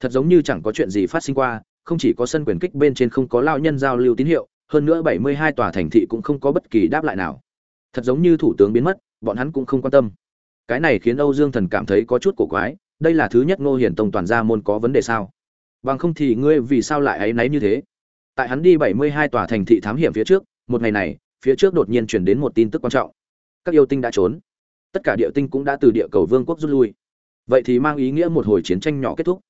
S1: thật giống như chẳng có chuyện gì phát sinh qua, không chỉ có sân quyền kích bên trên không có lão nhân giao lưu tín hiệu hơn nữa bảy mươi hai tòa thành thị cũng không có bất kỳ đáp lại nào. Thật giống như thủ tướng biến mất, bọn hắn cũng không quan tâm. Cái này khiến âu dương thần cảm thấy có chút cổ quái, đây là thứ nhất ngô hiển tông toàn gia môn có vấn đề sao? Bằng không thì ngươi vì sao lại ấy nấy như thế? Tại hắn đi bảy mươi hai tòa thành thị thám hiểm phía trước, một ngày này, phía trước đột nhiên truyền đến một tin tức quan trọng. Các yêu tinh đã trốn. Tất cả địa tinh cũng đã từ địa cầu vương quốc rút lui. Vậy thì mang ý nghĩa một hồi chiến tranh nhỏ kết thúc.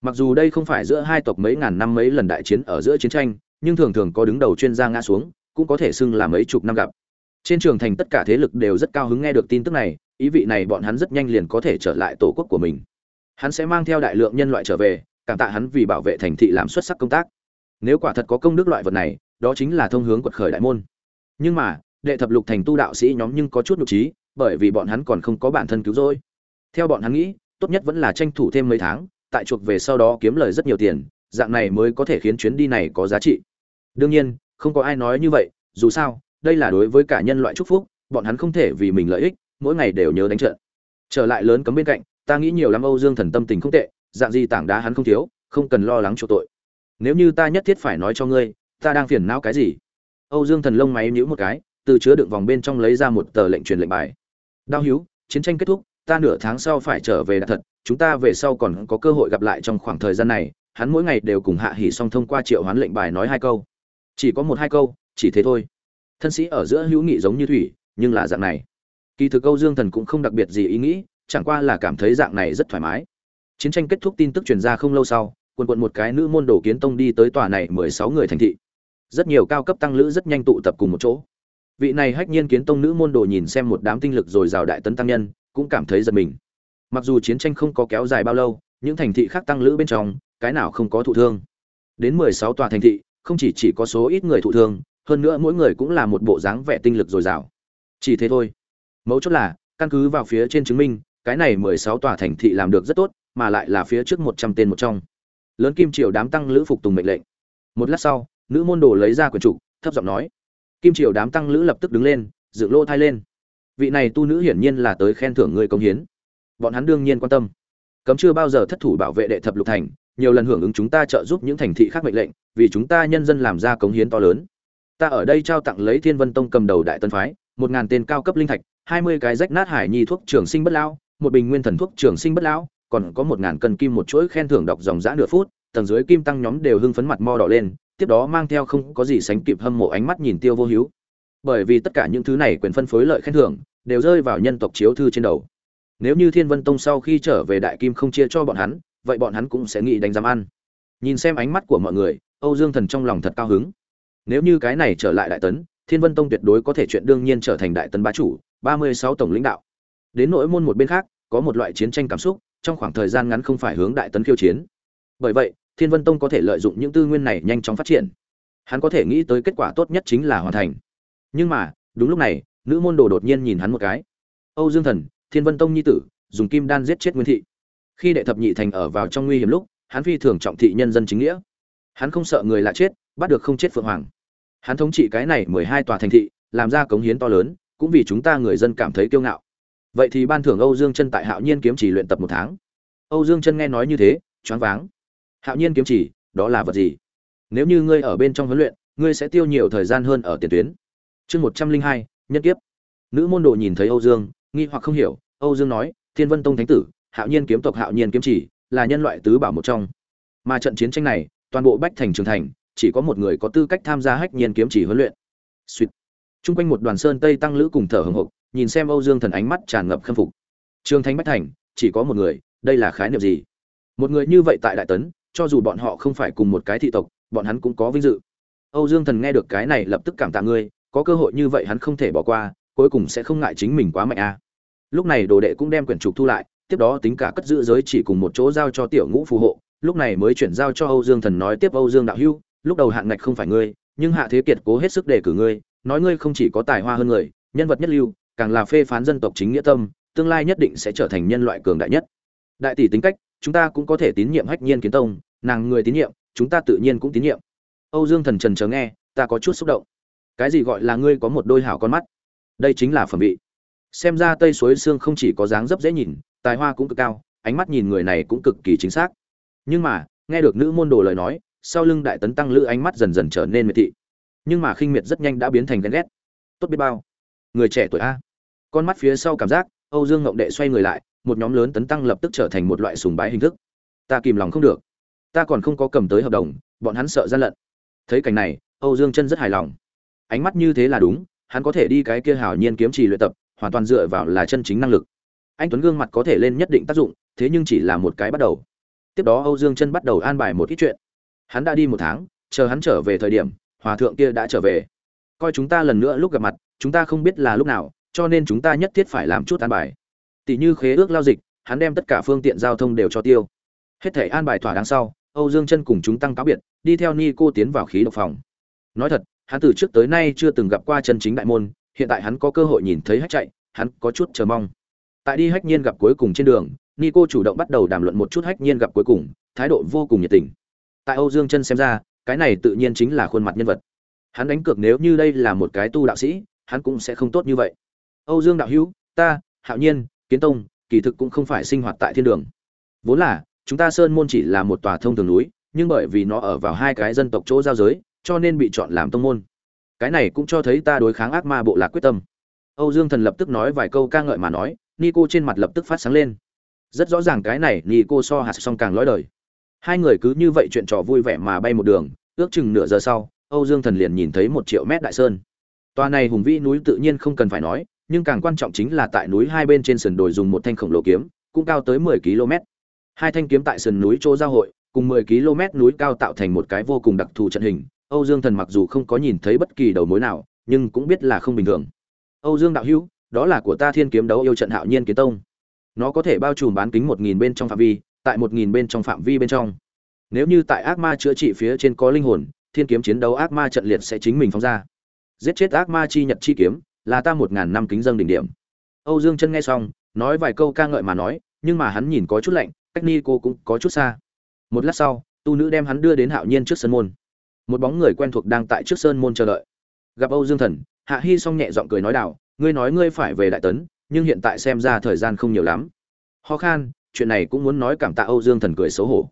S1: Mặc dù đây không phải giữa hai tộc mấy ngàn năm mấy lần đại chiến ở giữa chiến tranh nhưng thường thường có đứng đầu chuyên gia ngã xuống, cũng có thể xưng là mấy chục năm gặp. Trên trường thành tất cả thế lực đều rất cao hứng nghe được tin tức này, ý vị này bọn hắn rất nhanh liền có thể trở lại tổ quốc của mình. Hắn sẽ mang theo đại lượng nhân loại trở về, cảm tạ hắn vì bảo vệ thành thị làm xuất sắc công tác. Nếu quả thật có công đức loại vật này, đó chính là thông hướng quật khởi đại môn. Nhưng mà, đệ thập lục thành tu đạo sĩ nhóm nhưng có chút nhục trí, bởi vì bọn hắn còn không có bản thân cứu rỗi. Theo bọn hắn nghĩ, tốt nhất vẫn là tranh thủ thêm mấy tháng, tại chuộc về sau đó kiếm lời rất nhiều tiền, dạng này mới có thể khiến chuyến đi này có giá trị đương nhiên, không có ai nói như vậy, dù sao, đây là đối với cả nhân loại chúc phúc, bọn hắn không thể vì mình lợi ích, mỗi ngày đều nhớ đánh trận. Trở lại lớn cấm bên cạnh, ta nghĩ nhiều lắm âu dương thần tâm tình không tệ, dạng gì tảng đá hắn không thiếu, không cần lo lắng chỗ tội. Nếu như ta nhất thiết phải nói cho ngươi, ta đang phiền não cái gì? Âu dương thần lông máy nhíu một cái, từ chứa đựng vòng bên trong lấy ra một tờ lệnh truyền lệnh bài. Đao hữu chiến tranh kết thúc, ta nửa tháng sau phải trở về đạt thật, chúng ta về sau còn có cơ hội gặp lại trong khoảng thời gian này, hắn mỗi ngày đều cùng hạ hỉ song thông qua triệu hoán lệnh bài nói hai câu chỉ có một hai câu, chỉ thế thôi. Thân sĩ ở giữa hữu nghị giống như thủy, nhưng là dạng này. Kỳ thực câu dương thần cũng không đặc biệt gì ý nghĩ, chẳng qua là cảm thấy dạng này rất thoải mái. Chiến tranh kết thúc tin tức truyền ra không lâu sau, quần quận một cái nữ môn đồ kiến tông đi tới tòa này mười sáu người thành thị. Rất nhiều cao cấp tăng lữ rất nhanh tụ tập cùng một chỗ. Vị này hách nhiên kiến tông nữ môn đồ nhìn xem một đám tinh lực rồi rào đại tấn tăng nhân, cũng cảm thấy giật mình. Mặc dù chiến tranh không có kéo dài bao lâu, những thành thị khác tăng lữ bên trong, cái nào không có thụ thương. Đến mười sáu tòa thành thị không chỉ chỉ có số ít người thụ thương, hơn nữa mỗi người cũng là một bộ dáng vẻ tinh lực dồi dào. Chỉ thế thôi. Mấu chốt là, căn cứ vào phía trên chứng minh, cái này mười sáu tòa thành thị làm được rất tốt, mà lại là phía trước một trăm tên một trong. Lớn kim triều đám tăng lữ phục tùng mệnh lệnh. Một lát sau, nữ môn đồ lấy ra quyển trục thấp giọng nói. Kim triều đám tăng lữ lập tức đứng lên, dựng lô thai lên. Vị này tu nữ hiển nhiên là tới khen thưởng người công hiến. Bọn hắn đương nhiên quan tâm. Cấm chưa bao giờ thất thủ bảo vệ đệ thập lục thành nhiều lần hưởng ứng chúng ta trợ giúp những thành thị khác mệnh lệnh, vì chúng ta nhân dân làm ra cống hiến to lớn ta ở đây trao tặng lấy thiên vân tông cầm đầu đại tân phái, một ngàn tên cao cấp linh thạch, hai mươi cái rách nát hải nhi thuốc trường sinh bất lão, một bình nguyên thần thuốc trường sinh bất lão, còn có một ngàn cân kim một chuỗi khen thưởng đọc dòng dã nửa phút, tầng dưới kim tăng nhóm đều hưng phấn mặt mo đỏ lên, tiếp đó mang theo không có gì sánh kịp hâm mộ ánh mắt nhìn tiêu vô Hữu. bởi vì tất cả những thứ này quyền phân phối lợi khen thưởng, đều rơi vào nhân tộc chiếu thư trên đầu nếu như thiên vân tông sau khi trở về đại kim không chia cho bọn hắn vậy bọn hắn cũng sẽ nghĩ đánh giám ăn. Nhìn xem ánh mắt của mọi người, âu dương thần trong lòng thật cao hứng. Nếu như cái này trở lại đại tấn, thiên vân tông tuyệt đối có thể chuyện đương nhiên trở thành đại tấn bá chủ, ba mươi sáu tổng lãnh đạo. Đến nỗi môn một bên khác, có một loại chiến tranh cảm xúc, trong khoảng thời gian ngắn không phải hướng đại tấn khiêu chiến. Bởi vậy, thiên vân tông có thể lợi dụng những tư nguyên này nhanh chóng phát triển. Hắn có thể nghĩ tới kết quả tốt nhất chính là hoàn thành. Nhưng mà, đúng lúc này, nữ môn đồ đột nhiên nhìn hắn một cái. Âu dương thần, thiên vân tông nhi tử, dùng kim đan giết chết nguyên thị khi đệ thập nhị thành ở vào trong nguy hiểm lúc, hắn phi thường trọng thị nhân dân chính nghĩa. Hắn không sợ người lạ chết, bắt được không chết phượng hoàng. Hắn thống trị cái này mười hai tòa thành thị, làm ra cống hiến to lớn, cũng vì chúng ta người dân cảm thấy kiêu ngạo. Vậy thì ban thưởng âu dương chân tại hạo nhiên kiếm chỉ luyện tập một tháng. Âu dương chân nghe nói như thế, choáng váng. Hạo nhiên kiếm chỉ, đó là vật gì? Nếu như ngươi ở bên trong huấn luyện, ngươi sẽ tiêu nhiều thời gian hơn ở tiền tuyến. Chương một trăm linh hai nhất kiếp. Nữ môn đồ nhìn thấy âu dương, nghi hoặc không hiểu. Âu dương nói, thiên vân tông thánh tử hạo nhiên kiếm tộc hạo nhiên kiếm chỉ, là nhân loại tứ bảo một trong. Mà trận chiến tranh này, toàn bộ bách thành trường thành, chỉ có một người có tư cách tham gia hách nhiên kiếm chỉ huấn luyện. Suýt chung quanh một đoàn sơn tây tăng lữ cùng thở hồng hộc nhìn xem âu dương thần ánh mắt tràn ngập khâm phục. Trường thánh bách thành, chỉ có một người, đây là khái niệm gì? Một người như vậy tại đại tấn, cho dù bọn họ không phải cùng một cái thị tộc, bọn hắn cũng có vinh dự. Âu dương thần nghe được cái này lập tức cảm tạ ngươi, có cơ hội như vậy hắn không thể bỏ qua, cuối cùng sẽ không ngại chính mình quá mạnh a. Lúc này đồ đệ cũng đem quyển trục thu lại tiếp đó tính cả cất giữ giới chỉ cùng một chỗ giao cho tiểu ngũ phù hộ, lúc này mới chuyển giao cho âu dương thần nói tiếp âu dương đạo hưu, lúc đầu hạng ngạch không phải ngươi, nhưng hạ thế kiệt cố hết sức đề cử ngươi, nói ngươi không chỉ có tài hoa hơn người, nhân vật nhất lưu, càng là phê phán dân tộc chính nghĩa tâm, tương lai nhất định sẽ trở thành nhân loại cường đại nhất. Đại tỷ tính cách, chúng ta cũng có thể tín nhiệm hách nhiên kiến tông, nàng người tín nhiệm, chúng ta tự nhiên cũng tín nhiệm. Âu dương thần trần chờ nghe, ta có chút xúc động. Cái gì gọi là ngươi có một đôi hảo con mắt? Đây chính là phẩm vị. Xem ra tây suối xương không chỉ có dáng dấp dễ nhìn tài hoa cũng cực cao, ánh mắt nhìn người này cũng cực kỳ chính xác. Nhưng mà, nghe được nữ môn đồ lời nói, sau lưng đại tấn tăng lữ ánh mắt dần dần trở nên miệt thị. Nhưng mà khinh miệt rất nhanh đã biến thành ghen ghét. Tốt biết bao. Người trẻ tuổi a. Con mắt phía sau cảm giác, âu dương ngộng đệ xoay người lại, một nhóm lớn tấn tăng lập tức trở thành một loại sùng bái hình thức. Ta kìm lòng không được. Ta còn không có cầm tới hợp đồng, bọn hắn sợ gian lận. Thấy cảnh này, âu dương chân rất hài lòng. Ánh mắt như thế là đúng, hắn có thể đi cái kia hào nhiên kiếm trì luyện tập, hoàn toàn dựa vào là chân chính năng lực anh tuấn gương mặt có thể lên nhất định tác dụng, thế nhưng chỉ là một cái bắt đầu. Tiếp đó âu dương chân bắt đầu an bài một ít chuyện. Hắn đã đi một tháng, chờ hắn trở về thời điểm, hòa thượng kia đã trở về. Coi chúng ta lần nữa lúc gặp mặt, chúng ta không biết là lúc nào, cho nên chúng ta nhất thiết phải làm chút an bài. Tỷ như khế ước lao dịch, hắn đem tất cả phương tiện giao thông đều cho tiêu. Hết thể an bài thỏa đáng sau, âu dương chân cùng chúng tăng cáo biệt, đi theo ni cô tiến vào khí độc phòng. Nói thật, hắn từ trước tới nay chưa từng gặp qua chân chính đại môn, hiện tại hắn có cơ hội nhìn thấy hết chạy, hắn có chút chờ mong tại đi hách nhiên gặp cuối cùng trên đường ni cô chủ động bắt đầu đàm luận một chút hách nhiên gặp cuối cùng, thái độ vô cùng nhiệt tình. Tại âu dương chân xem ra, cái này tự nhiên chính là khuôn mặt nhân vật. Hắn đánh cược nếu như đây là một cái tu đạo sĩ, hắn cũng sẽ không tốt như vậy. Âu dương đạo hữu, ta, hạo nhiên, kiến tông, kỳ thực cũng không phải sinh hoạt tại thiên đường. Vốn là, chúng ta sơn môn chỉ là một tòa thông thường núi, nhưng bởi vì nó ở vào hai cái dân tộc chỗ giao giới, cho nên bị chọn làm tông môn. Cái này cũng cho thấy ta đối kháng ác ma bộ lạc quyết tâm. Âu dương thần lập tức nói vài câu ca ngợi mà nói nico trên mặt lập tức phát sáng lên. Rất rõ ràng cái này nico so hạt xong càng lõi đời. Hai người cứ như vậy chuyện trò vui vẻ mà bay một đường, ước chừng nửa giờ sau, âu dương thần liền nhìn thấy một triệu mét đại sơn. Tòa này hùng vĩ núi tự nhiên không cần phải nói, nhưng càng quan trọng chính là tại núi hai bên trên sườn đồi dùng một thanh khổng lồ kiếm, cũng cao tới mười km. Hai thanh kiếm tại sườn núi chỗ giao hội, cùng mười km núi cao tạo thành một cái vô cùng đặc thù trận hình. Âu dương thần mặc dù không có nhìn thấy bất kỳ đầu mối nào, nhưng cũng biết là không bình thường. Âu dương đạo hữu đó là của ta thiên kiếm đấu yêu trận hạo nhiên kiến tông. Nó có thể bao trùm bán kính một nghìn bên trong phạm vi, tại một nghìn bên trong phạm vi bên trong. Nếu như tại ác ma chữa trị phía trên có linh hồn, thiên kiếm chiến đấu ác ma trận liệt sẽ chính mình phóng ra. Giết chết ác ma chi nhật chi kiếm, là ta một ngàn năm kính dâng đỉnh điểm. Âu dương chân nghe xong, nói vài câu ca ngợi mà nói, nhưng mà hắn nhìn có chút lạnh, cách ni cô cũng có chút xa. Một lát sau, tu nữ đem hắn đưa đến hạo nhiên trước sân môn. Một bóng người quen thuộc đang tại trước sơn môn chờ đợi. Gặp âu dương thần, hạ hy xong nhẹ giọng cười nói đạo ngươi nói ngươi phải về đại tấn, nhưng hiện tại xem ra thời gian không nhiều lắm. Ho khan, chuyện này cũng muốn nói cảm tạ âu dương thần cười xấu hổ.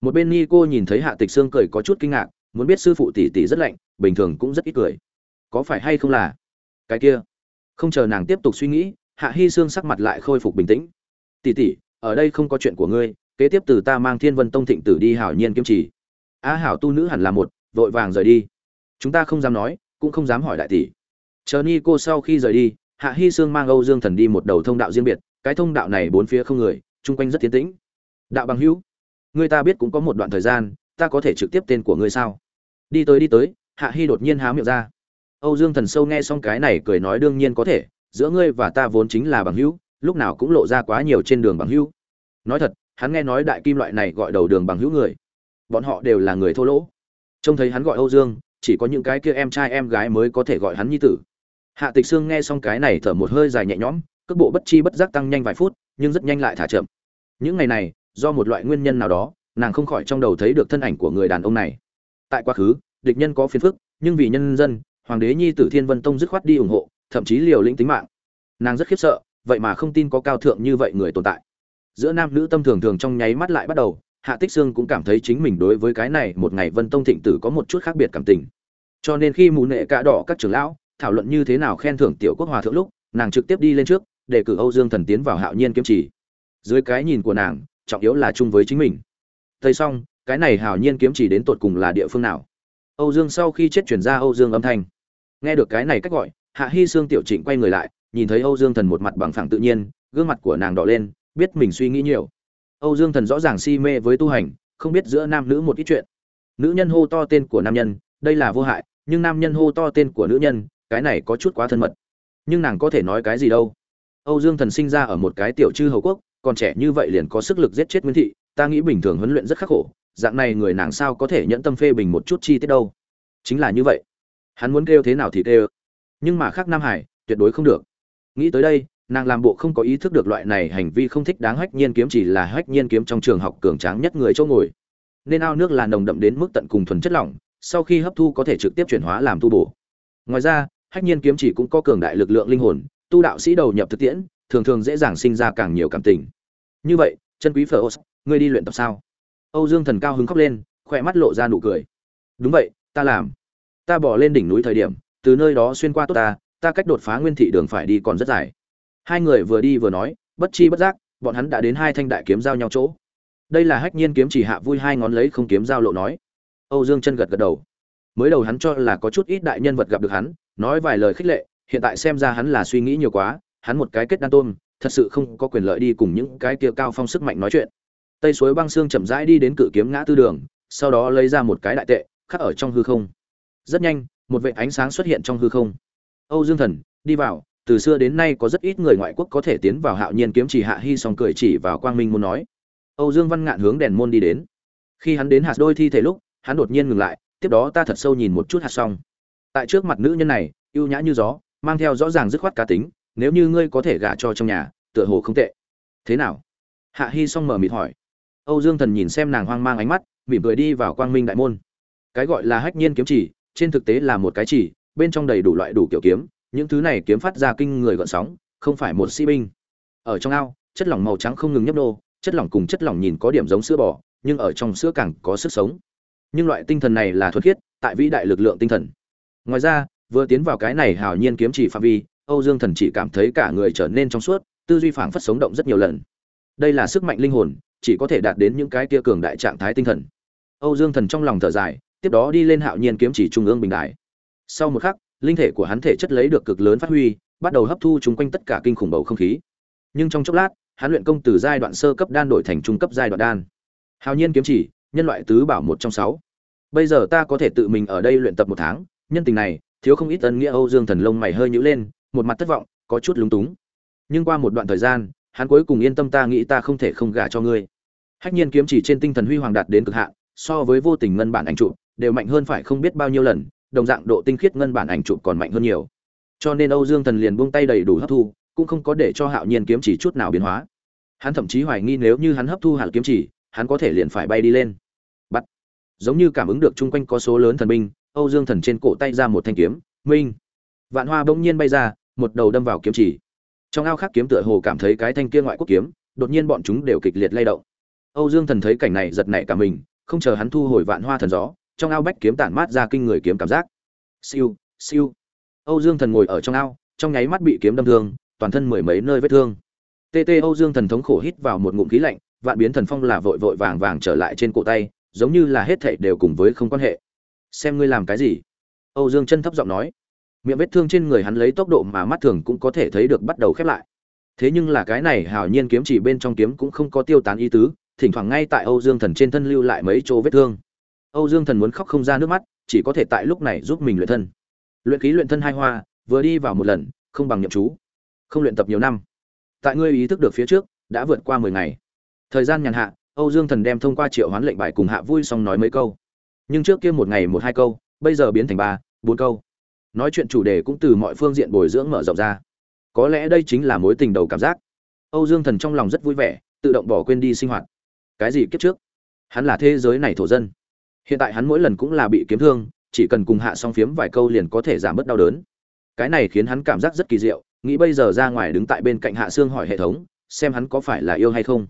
S1: Một bên ni cô nhìn thấy hạ tịch sương cười có chút kinh ngạc, muốn biết sư phụ tỷ tỷ rất lạnh, bình thường cũng rất ít cười. Có phải hay không là? Cái kia. Không chờ nàng tiếp tục suy nghĩ, hạ hy sương sắc mặt lại khôi phục bình tĩnh. Tỷ tỷ, ở đây không có chuyện của ngươi, kế tiếp từ ta mang thiên vân tông thịnh tử đi hảo nhiên kiếm trì. A hảo tu nữ hẳn là một, vội vàng rời đi. Chúng ta không dám nói, cũng không dám hỏi đại tỷ chờ ni cô sau khi rời đi, hạ hy sương mang âu dương thần đi một đầu thông đạo riêng biệt, cái thông đạo này bốn phía không người, chung quanh rất tiến tĩnh. Đạo bằng hữu, người ta biết cũng có một đoạn thời gian, ta có thể trực tiếp tên của ngươi sao? Đi tới đi tới, hạ hy đột nhiên há miệng ra. Âu dương thần sâu nghe xong cái này cười nói đương nhiên có thể, giữa ngươi và ta vốn chính là bằng hữu, lúc nào cũng lộ ra quá nhiều trên đường bằng hữu. Nói thật, hắn nghe nói đại kim loại này gọi đầu đường bằng hữu người. Bọn họ đều là người thô lỗ. Trông thấy hắn gọi âu dương, chỉ có những cái kia em trai em gái mới có thể gọi hắn nhi tử hạ tịch sương nghe xong cái này thở một hơi dài nhẹ nhõm, cước bộ bất chi bất giác tăng nhanh vài phút, nhưng rất nhanh lại thả chậm. Những ngày này, do một loại nguyên nhân nào đó, nàng không khỏi trong đầu thấy được thân ảnh của người đàn ông này. Tại quá khứ, địch nhân có phiền phức, nhưng vì nhân dân, hoàng đế nhi tử thiên vân tông dứt khoát đi ủng hộ, thậm chí liều lĩnh tính mạng. Nàng rất khiếp sợ, vậy mà không tin có cao thượng như vậy người tồn tại. Giữa nam nữ tâm thường thường trong nháy mắt lại bắt đầu, hạ tích sương cũng cảm thấy chính mình đối với cái này một ngày vân tông thịnh tử có một chút khác biệt cảm tình. Cho nên khi mù nệ cả đỏ các trưởng lão thảo luận như thế nào khen thưởng tiểu quốc hòa thượng lúc, nàng trực tiếp đi lên trước, để cử âu dương thần tiến vào hạo nhiên kiếm chỉ dưới cái nhìn của nàng, trọng yếu là chung với chính mình. Thấy xong, cái này hạo nhiên kiếm chỉ đến tột cùng là địa phương nào? Âu dương sau khi chết chuyển ra âu dương âm thanh. Nghe được cái này cách gọi, hạ hy sương tiểu trịnh quay người lại, nhìn thấy âu dương thần một mặt bằng phẳng tự nhiên, gương mặt của nàng đỏ lên, biết mình suy nghĩ nhiều. Âu dương thần rõ ràng si mê với tu hành, không biết giữa nam nữ một ít chuyện. Nữ nhân hô to tên của nam nhân, đây là vô hại, nhưng nam nhân hô to tên của nữ nhân cái này có chút quá thân mật. Nhưng nàng có thể nói cái gì đâu? Âu dương thần sinh ra ở một cái tiểu chư hầu quốc, còn trẻ như vậy liền có sức lực giết chết nguyễn thị, ta nghĩ bình thường huấn luyện rất khắc khổ, dạng này người nàng sao có thể nhẫn tâm phê bình một chút chi tiết đâu? Chính là như vậy. Hắn muốn kêu thế nào thì kêu. Nhưng mà khác nam hải, tuyệt đối không được. Nghĩ tới đây, nàng làm bộ không có ý thức được loại này hành vi không thích đáng hách nhiên kiếm chỉ là hách nhiên kiếm trong trường học cường tráng nhất người chỗ ngồi. Nên ao nước là nồng đậm đến mức tận cùng thuần chất lỏng, sau khi hấp thu có thể trực tiếp chuyển hóa làm tu bổ. Ngoài ra hách nhiên kiếm chỉ cũng có cường đại lực lượng linh hồn, tu đạo sĩ đầu nhập thực tiễn, thường thường dễ dàng sinh ra càng nhiều cảm tình. Như vậy, chân quý phở ngươi đi luyện tập sao? Âu dương thần cao hứng khóc lên, khỏe mắt lộ ra nụ cười. Đúng vậy, ta làm. Ta bỏ lên đỉnh núi thời điểm, từ nơi đó xuyên qua tốt ta ta cách đột phá nguyên thị đường phải đi còn rất dài. Hai người vừa đi vừa nói, bất chi bất giác, bọn hắn đã đến hai thanh đại kiếm giao nhau chỗ. Đây là hách nhiên kiếm chỉ hạ vui hai ngón lấy không kiếm giao lộ nói. Âu dương chân gật gật đầu. Mới đầu hắn cho là có chút ít đại nhân vật gặp được hắn nói vài lời khích lệ, hiện tại xem ra hắn là suy nghĩ nhiều quá, hắn một cái kết đan tôm, thật sự không có quyền lợi đi cùng những cái kia cao phong sức mạnh nói chuyện. Tây suối băng xương chậm rãi đi đến cự kiếm ngã tư đường, sau đó lấy ra một cái đại tệ, khắc ở trong hư không. Rất nhanh, một vệ ánh sáng xuất hiện trong hư không. Âu dương thần, đi vào, từ xưa đến nay có rất ít người ngoại quốc có thể tiến vào hạo nhiên kiếm chỉ hạ hy song cười chỉ vào quang minh muốn nói. Âu dương văn ngạn hướng đèn môn đi đến. Khi hắn đến hạt đôi thi thể lúc, hắn đột nhiên ngừng lại, tiếp đó ta thật sâu nhìn một chút hạt xong tại trước mặt nữ nhân này, ưu nhã như gió, mang theo rõ ràng dứt khoát cá tính, nếu như ngươi có thể gả cho trong nhà, tựa hồ không tệ. Thế nào? Hạ hy song mở mịt hỏi. Âu dương thần nhìn xem nàng hoang mang ánh mắt, mỉm cười đi vào quang minh đại môn. Cái gọi là hách nhiên kiếm chỉ, trên thực tế là một cái chỉ, bên trong đầy đủ loại đủ kiểu kiếm, những thứ này kiếm phát ra kinh người gợn sóng, không phải một sĩ binh. Ở trong ao, chất lỏng màu trắng không ngừng nhấp nô, chất lỏng cùng chất lỏng nhìn có điểm giống sữa bò, nhưng ở trong sữa càng có sức sống. Nhưng loại tinh thần này là thuật khiết, tại vĩ đại lực lượng tinh thần ngoài ra, vừa tiến vào cái này hào nhiên kiếm chỉ phạm vi, âu dương thần chỉ cảm thấy cả người trở nên trong suốt, tư duy phảng phất sống động rất nhiều lần. Đây là sức mạnh linh hồn, chỉ có thể đạt đến những cái kia cường đại trạng thái tinh thần. Âu dương thần trong lòng thở dài, tiếp đó đi lên hạo nhiên kiếm chỉ trung ương bình đại. Sau một khắc, linh thể của hắn thể chất lấy được cực lớn phát huy, bắt đầu hấp thu chung quanh tất cả kinh khủng bầu không khí. Nhưng trong chốc lát, hắn luyện công từ giai đoạn sơ cấp đan đổi thành trung cấp giai đoạn đan. Hào nhiên kiếm chỉ, nhân loại tứ bảo một trong sáu. Bây giờ ta có thể tự mình ở đây luyện tập một tháng nhân tình này, thiếu không ít ân nghĩa âu dương thần lông mày hơi nhữ lên, một mặt thất vọng, có chút lúng túng. Nhưng qua một đoạn thời gian, hắn cuối cùng yên tâm ta nghĩ ta không thể không gả cho ngươi. Hách nhiên kiếm chỉ trên tinh thần huy hoàng đạt đến cực hạn, so với vô tình ngân bản ảnh trụ đều mạnh hơn phải không biết bao nhiêu lần, đồng dạng độ tinh khiết ngân bản ảnh trụ còn mạnh hơn nhiều. Cho nên âu dương thần liền buông tay đầy đủ hấp thu, cũng không có để cho hạo nhiên kiếm chỉ chút nào biến hóa. Hắn thậm chí hoài nghi nếu như hắn hấp thu hạt kiếm chỉ, hắn có thể liền phải bay đi lên. Bắt giống như cảm ứng được chung quanh có số lớn thần binh âu dương thần trên cổ tay ra một thanh kiếm, minh. Vạn hoa bỗng nhiên bay ra, một đầu đâm vào kiếm chỉ. Trong ao khác kiếm tựa hồ cảm thấy cái thanh kia ngoại quốc kiếm, đột nhiên bọn chúng đều kịch liệt lay động. Âu dương thần thấy cảnh này giật nảy cả mình, không chờ hắn thu hồi vạn hoa thần gió, trong ao bách kiếm tản mát ra kinh người kiếm cảm giác. Siêu siêu. Âu dương thần ngồi ở trong ao, trong nháy mắt bị kiếm đâm thương, toàn thân mười mấy nơi vết thương. Tê tê âu dương thần thống khổ hít vào một ngụm khí lạnh, vạn biến thần phong là vội vội vàng vàng trở lại trên cổ tay, giống như là hết thảy đều cùng với không quan hệ xem ngươi làm cái gì. Âu dương chân thấp giọng nói. Miệng vết thương trên người hắn lấy tốc độ mà mắt thường cũng có thể thấy được bắt đầu khép lại. Thế nhưng là cái này hào nhiên kiếm chỉ bên trong kiếm cũng không có tiêu tán ý tứ, thỉnh thoảng ngay tại âu dương thần trên thân lưu lại mấy chỗ vết thương. Âu dương thần muốn khóc không ra nước mắt, chỉ có thể tại lúc này giúp mình luyện thân. Luyện khí luyện thân hai hoa, vừa đi vào một lần, không bằng nhậm chú. Không luyện tập nhiều năm. Tại ngươi ý thức được phía trước, đã vượt qua mười ngày. Thời gian nhàn hạ, âu dương thần đem thông qua triệu hoán lệnh bài cùng hạ vui xong nói mấy câu nhưng trước kia một ngày một hai câu, bây giờ biến thành ba, bốn câu. Nói chuyện chủ đề cũng từ mọi phương diện bồi dưỡng mở rộng ra. Có lẽ đây chính là mối tình đầu cảm giác. Âu dương thần trong lòng rất vui vẻ, tự động bỏ quên đi sinh hoạt. Cái gì kiếp trước? Hắn là thế giới này thổ dân. Hiện tại hắn mỗi lần cũng là bị kiếm thương, chỉ cần cùng hạ xong phiếm vài câu liền có thể giảm bớt đau đớn. Cái này khiến hắn cảm giác rất kỳ diệu, nghĩ bây giờ ra ngoài đứng tại bên cạnh hạ xương hỏi hệ thống, xem hắn có phải là yêu hay không.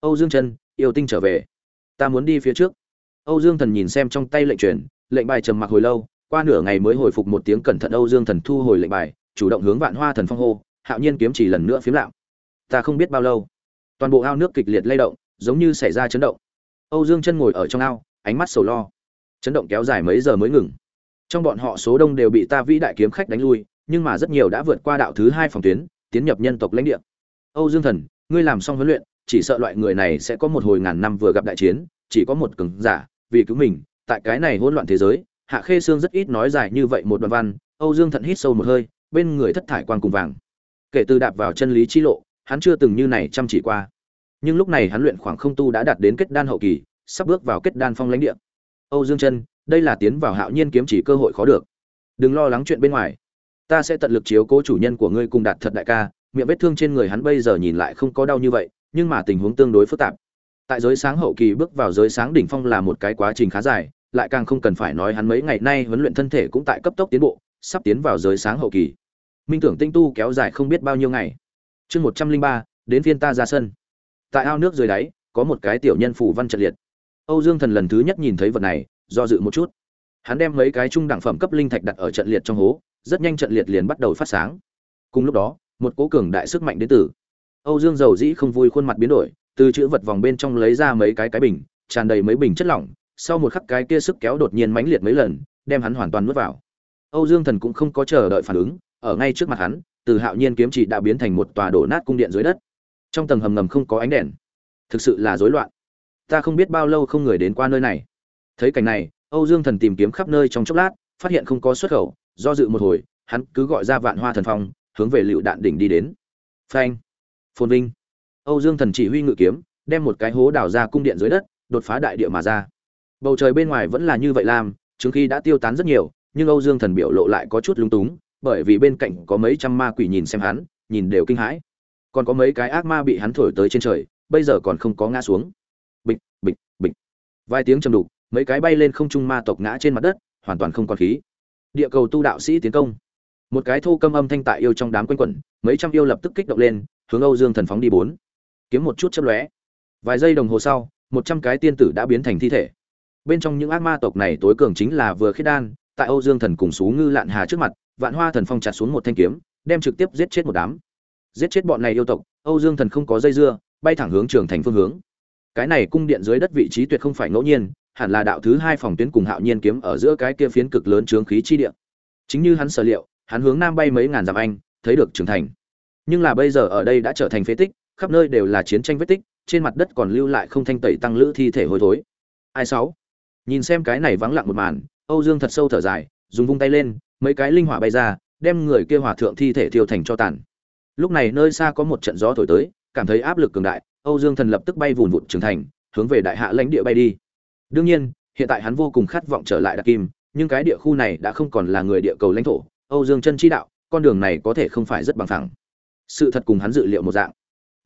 S1: Âu dương chân yêu tinh trở về. Ta muốn đi phía trước âu dương thần nhìn xem trong tay lệnh truyền, lệnh bài trầm mặc hồi lâu, qua nửa ngày mới hồi phục một tiếng cẩn thận âu dương thần thu hồi lệnh bài, chủ động hướng vạn hoa thần phong hô, hạo nhiên kiếm chỉ lần nữa phiếm lạo. ta không biết bao lâu. Toàn bộ ao nước kịch liệt lay động, giống như xảy ra chấn động. Âu dương chân ngồi ở trong ao, ánh mắt sầu lo. Chấn động kéo dài mấy giờ mới ngừng. Trong bọn họ số đông đều bị ta vĩ đại kiếm khách đánh lui, nhưng mà rất nhiều đã vượt qua đạo thứ hai phòng tuyến, tiến nhập nhân tộc lãnh địa. Âu dương thần, ngươi làm xong huấn luyện, chỉ sợ loại người này sẽ có một hồi ngàn năm vừa gặp đại chiến, chỉ có một cường giả vì cứu mình, tại cái này hỗn loạn thế giới, hạ khê sương rất ít nói dài như vậy một đoạn văn, âu dương thận hít sâu một hơi, bên người thất thải quan cùng vàng. Kể từ đạp vào chân lý chi lộ, hắn chưa từng như này chăm chỉ qua. Nhưng lúc này hắn luyện khoảng không tu đã đạt đến kết đan hậu kỳ, sắp bước vào kết đan phong lãnh địa. Âu dương chân, đây là tiến vào hạo nhiên kiếm chỉ cơ hội khó được. Đừng lo lắng chuyện bên ngoài. Ta sẽ tận lực chiếu cố chủ nhân của ngươi cùng đạt thật đại ca, miệng vết thương trên người hắn bây giờ nhìn lại không có đau như vậy, nhưng mà tình huống tương đối phức tạp tại giới sáng hậu kỳ bước vào giới sáng đỉnh phong là một cái quá trình khá dài, lại càng không cần phải nói hắn mấy ngày nay huấn luyện thân thể cũng tại cấp tốc tiến bộ, sắp tiến vào giới sáng hậu kỳ. Minh tưởng tinh tu kéo dài không biết bao nhiêu ngày. Chương một trăm linh ba, đến phiên ta ra sân. Tại ao nước dưới đáy, có một cái tiểu nhân phủ văn trận liệt. Âu dương thần lần thứ nhất nhìn thấy vật này, do dự một chút. Hắn đem mấy cái trung đẳng phẩm cấp linh thạch đặt ở trận liệt trong hố, rất nhanh trận liệt liền bắt đầu phát sáng. Cùng lúc đó, một cố cường đại sức mạnh đến từ. Âu dương dầu dĩ không vui khuôn mặt biến đổi từ chữ vật vòng bên trong lấy ra mấy cái cái bình, tràn đầy mấy bình chất lỏng, sau một khắc cái kia sức kéo đột nhiên mãnh liệt mấy lần, đem hắn hoàn toàn nuốt vào. Âu dương thần cũng không có chờ đợi phản ứng, ở ngay trước mặt hắn, từ hạo nhiên kiếm chỉ đã biến thành một tòa đổ nát cung điện dưới đất. Trong tầng hầm ngầm không có ánh đèn. Thực sự là rối loạn. Ta không biết bao lâu không người đến qua nơi này. Thấy cảnh này, âu dương thần tìm kiếm khắp nơi trong chốc lát, phát hiện không có xuất khẩu, do dự một hồi, hắn cứ gọi ra vạn hoa thần phong, hướng về lựu đạn đỉnh đi đến. Phanh. Phồn vinh âu dương thần chỉ huy ngự kiếm, đem một cái hố đào ra cung điện dưới đất, đột phá đại địa mà ra. Bầu trời bên ngoài vẫn là như vậy làm, chứng khi đã tiêu tán rất nhiều, nhưng âu dương thần biểu lộ lại có chút lung túng, bởi vì bên cạnh có mấy trăm ma quỷ nhìn xem hắn, nhìn đều kinh hãi. Còn có mấy cái ác ma bị hắn thổi tới trên trời, bây giờ còn không có ngã xuống. Bịch bịch bịch. Vài tiếng trầm đục, mấy cái bay lên không trung ma tộc ngã trên mặt đất, hoàn toàn không còn khí. Địa cầu tu đạo sĩ tiến công. Một cái thu câm âm thanh tại yêu trong đám quanh quẩn, mấy trăm yêu lập tức kích động lên, hướng âu dương thần phóng đi bốn kiếm một chút chớp lóe. Vài giây đồng hồ sau, một trăm cái tiên tử đã biến thành thi thể. Bên trong những ác ma tộc này tối cường chính là vừa khiết đan, tại âu dương thần cùng xú ngư lạn hà trước mặt, vạn hoa thần phong chặt xuống một thanh kiếm, đem trực tiếp giết chết một đám. Giết chết bọn này yêu tộc, âu dương thần không có dây dưa, bay thẳng hướng trường thành phương hướng. Cái này cung điện dưới đất vị trí tuyệt không phải ngẫu nhiên, hẳn là đạo thứ hai phòng tuyến cùng hạo nhiên kiếm ở giữa cái kia phiến cực lớn trướng khí chi địa. Chính như hắn sở liệu, hắn hướng nam bay mấy ngàn dặm anh, thấy được trưởng thành. Nhưng là bây giờ ở đây đã trở thành phế tích khắp nơi đều là chiến tranh vết tích, trên mặt đất còn lưu lại không thanh tẩy tăng lữ thi thể hôi thối. Ai sáu? Nhìn xem cái này vắng lặng một màn, âu dương thật sâu thở dài, dùng vung tay lên, mấy cái linh hỏa bay ra, đem người kia hỏa thượng thi thể thiêu thành cho tàn. Lúc này nơi xa có một trận gió thổi tới, cảm thấy áp lực cường đại, âu dương thần lập tức bay vùn vụt trưởng thành, hướng về đại hạ lãnh địa bay đi. Đương nhiên, hiện tại hắn vô cùng khát vọng trở lại đặc kim, nhưng cái địa khu này đã không còn là người địa cầu lãnh thổ, âu dương chân chi đạo, con đường này có thể không phải rất bằng thẳng sự thật cùng hắn dự liệu một dạng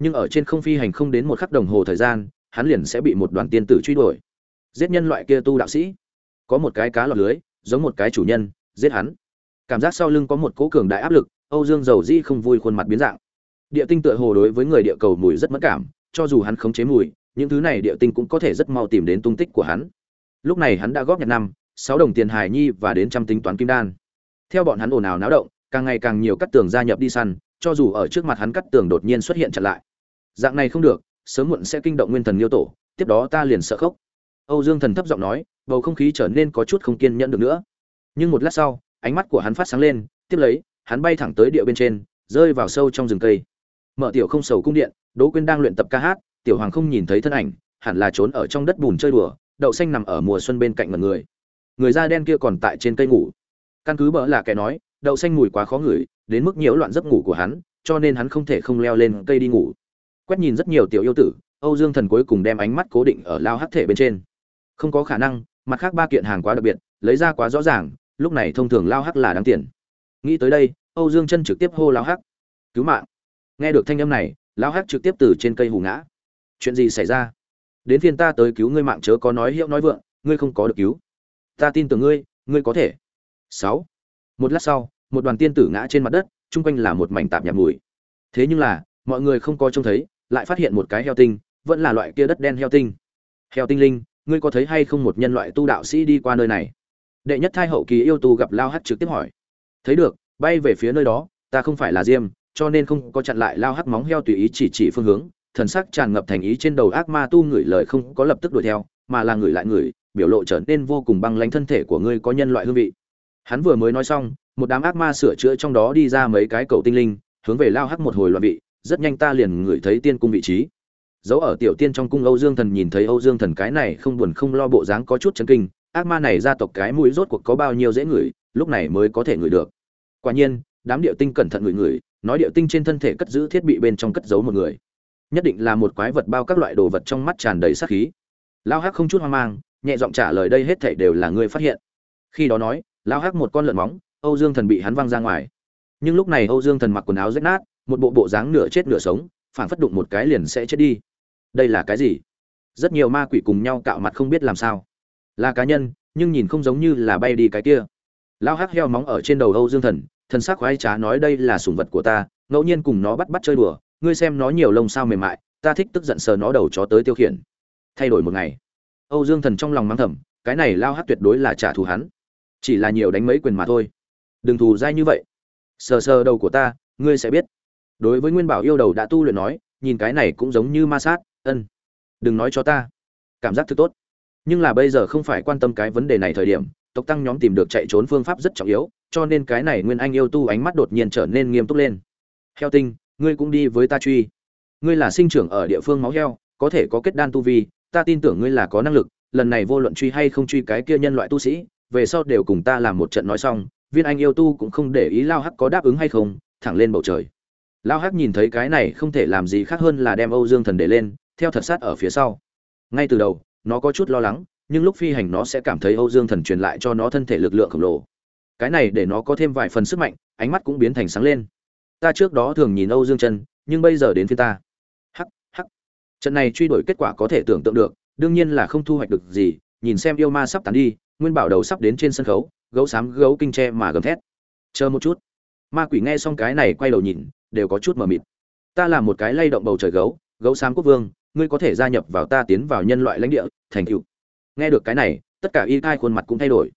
S1: nhưng ở trên không phi hành không đến một khắc đồng hồ thời gian, hắn liền sẽ bị một đoàn tiên tử truy đuổi. Giết nhân loại kia tu đạo sĩ. Có một cái cá lọt lưới, giống một cái chủ nhân, giết hắn. Cảm giác sau lưng có một cỗ cường đại áp lực, âu dương dầu Di không vui khuôn mặt biến dạng. Địa tinh tựa hồ đối với người địa cầu mùi rất mất cảm, cho dù hắn khống chế mùi, những thứ này địa tinh cũng có thể rất mau tìm đến tung tích của hắn. Lúc này hắn đã góp nhặt năm, sáu đồng tiền hài nhi và đến trăm tính toán kim đan. Theo bọn hắn ồn ào náo động, càng ngày càng nhiều cắt tường gia nhập đi săn, cho dù ở trước mặt hắn cắt tường đột nhiên xuất hiện chặn lại dạng này không được, sớm muộn sẽ kinh động nguyên thần yêu tổ, tiếp đó ta liền sợ khóc âu dương thần thấp giọng nói, bầu không khí trở nên có chút không kiên nhẫn được nữa. Nhưng một lát sau, ánh mắt của hắn phát sáng lên, tiếp lấy, hắn bay thẳng tới địa bên trên, rơi vào sâu trong rừng cây. Mở tiểu không sầu cung điện, đỗ quyên đang luyện tập ca hát, tiểu hoàng không nhìn thấy thân ảnh, hẳn là trốn ở trong đất bùn chơi đùa, đậu xanh nằm ở mùa xuân bên cạnh mọi người. Người da đen kia còn tại trên cây ngủ. Căn cứ bỡ là kẻ nói, đậu xanh mùi quá khó ngửi, đến mức nhiễu loạn giấc ngủ của hắn, cho nên hắn không thể không leo lên cây đi ngủ quét nhìn rất nhiều tiểu yêu tử, âu dương thần cuối cùng đem ánh mắt cố định ở lao hắc thể bên trên. Không có khả năng, mặt khác ba kiện hàng quá đặc biệt, lấy ra quá rõ ràng, lúc này thông thường lao hắc là đáng tiền. Nghĩ tới đây, âu dương chân trực tiếp hô lao hắc. Cứu mạng. Nghe được thanh âm này, lao hắc trực tiếp từ trên cây hù ngã. Chuyện gì xảy ra? Đến phiên ta tới cứu ngươi mạng chớ có nói hiệu nói vượng, ngươi không có được cứu. Ta tin tưởng ngươi ngươi có thể. Sáu. Một lát sau, một đoàn tiên tử ngã trên mặt đất, chung quanh là một mảnh tạp nhạt mùi. Thế nhưng là, mọi người không có trông thấy lại phát hiện một cái heo tinh, vẫn là loại kia đất đen heo tinh. Heo tinh linh, ngươi có thấy hay không một nhân loại tu đạo sĩ đi qua nơi này? Đệ nhất thai hậu kỳ yêu tu gặp lao hắt trực tiếp hỏi. Thấy được, bay về phía nơi đó, ta không phải là diêm, cho nên không có chặn lại lao hắt móng heo tùy ý chỉ chỉ phương hướng, thần sắc tràn ngập thành ý trên đầu ác ma tu ngửi lời không có lập tức đuổi theo, mà là ngửi lại ngửi, biểu lộ trở nên vô cùng băng lãnh thân thể của ngươi có nhân loại hương vị. Hắn vừa mới nói xong, một đám ác ma sửa chữa trong đó đi ra mấy cái cầu tinh linh, hướng về lao hắc một hồi loạn vị rất nhanh ta liền ngửi thấy tiên cung vị trí. Dấu ở tiểu tiên trong cung âu dương thần nhìn thấy âu dương thần cái này không buồn không lo bộ dáng có chút chấn kinh, ác ma này gia tộc cái mũi rốt cuộc có bao nhiêu dễ ngửi, lúc này mới có thể ngửi được. Quả nhiên, đám điệu tinh cẩn thận ngửi ngửi, nói điệu tinh trên thân thể cất giữ thiết bị bên trong cất giấu một người. Nhất định là một quái vật bao các loại đồ vật trong mắt tràn đầy sát khí. Lao hắc không chút hoang mang, nhẹ giọng trả lời đây hết thảy đều là ngươi phát hiện. Khi đó nói, lao hắc một con lợn móng, âu dương thần bị hắn văng ra ngoài. Nhưng lúc này âu dương thần mặc quần áo rách nát một bộ bộ dáng nửa chết nửa sống phản phất đụng một cái liền sẽ chết đi. Đây là cái gì? Rất nhiều ma quỷ cùng nhau cạo mặt không biết làm sao. Là cá nhân, nhưng nhìn không giống như là bay đi cái kia. Lao hắc heo móng ở trên đầu âu dương thần thần sắc khoái trá nói đây là sủng vật của ta, ngẫu nhiên cùng nó bắt bắt chơi đùa, ngươi xem nó nhiều lông sao mềm mại, ta thích tức giận sờ nó đầu chó tới tiêu khiển. Thay đổi một ngày. Âu dương thần trong lòng mắng thầm, cái này lao hắc tuyệt đối là trả thù hắn. Chỉ là nhiều đánh mấy quyền mà thôi. Đừng thù dai như vậy. Sờ sờ đầu của ta, ngươi sẽ biết đối với nguyên bảo yêu đầu đã tu luyện nói, nhìn cái này cũng giống như ma sát, ân, đừng nói cho ta, cảm giác thứ tốt. Nhưng là bây giờ không phải quan tâm cái vấn đề này thời điểm, tộc tăng nhóm tìm được chạy trốn phương pháp rất trọng yếu, cho nên cái này nguyên anh yêu tu ánh mắt đột nhiên trở nên nghiêm túc lên. Heo tinh, ngươi cũng đi với ta truy. Ngươi là sinh trưởng ở địa phương máu heo, có thể có kết đan tu vi, ta tin tưởng ngươi là có năng lực, lần này vô luận truy hay không truy cái kia nhân loại tu sĩ, về sau đều cùng ta làm một trận nói xong, viên anh yêu tu cũng không để ý lao hắc có đáp ứng hay không, thẳng lên bầu trời lao hắc nhìn thấy cái này không thể làm gì khác hơn là đem âu dương thần để lên, theo thật sát ở phía sau. Ngay từ đầu, nó có chút lo lắng, nhưng lúc phi hành nó sẽ cảm thấy âu dương thần truyền lại cho nó thân thể lực lượng khổng lồ. Cái này để nó có thêm vài phần sức mạnh, ánh mắt cũng biến thành sáng lên. Ta trước đó thường nhìn âu dương chân nhưng bây giờ đến phía ta. Hắc hắc. Trận này truy đuổi kết quả có thể tưởng tượng được, đương nhiên là không thu hoạch được gì, nhìn xem yêu ma sắp tàn đi, nguyên bảo đầu sắp đến trên sân khấu, gấu xám gấu kinh tre mà gầm thét. Chờ một chút. Ma quỷ nghe xong cái này quay đầu nhìn đều có chút mờ mịt. Ta là một cái lay động bầu trời gấu gấu xám quốc vương, ngươi có thể gia nhập vào ta tiến vào nhân loại lãnh địa, thành cựu nghe được cái này, tất cả y thai khuôn mặt cũng thay đổi.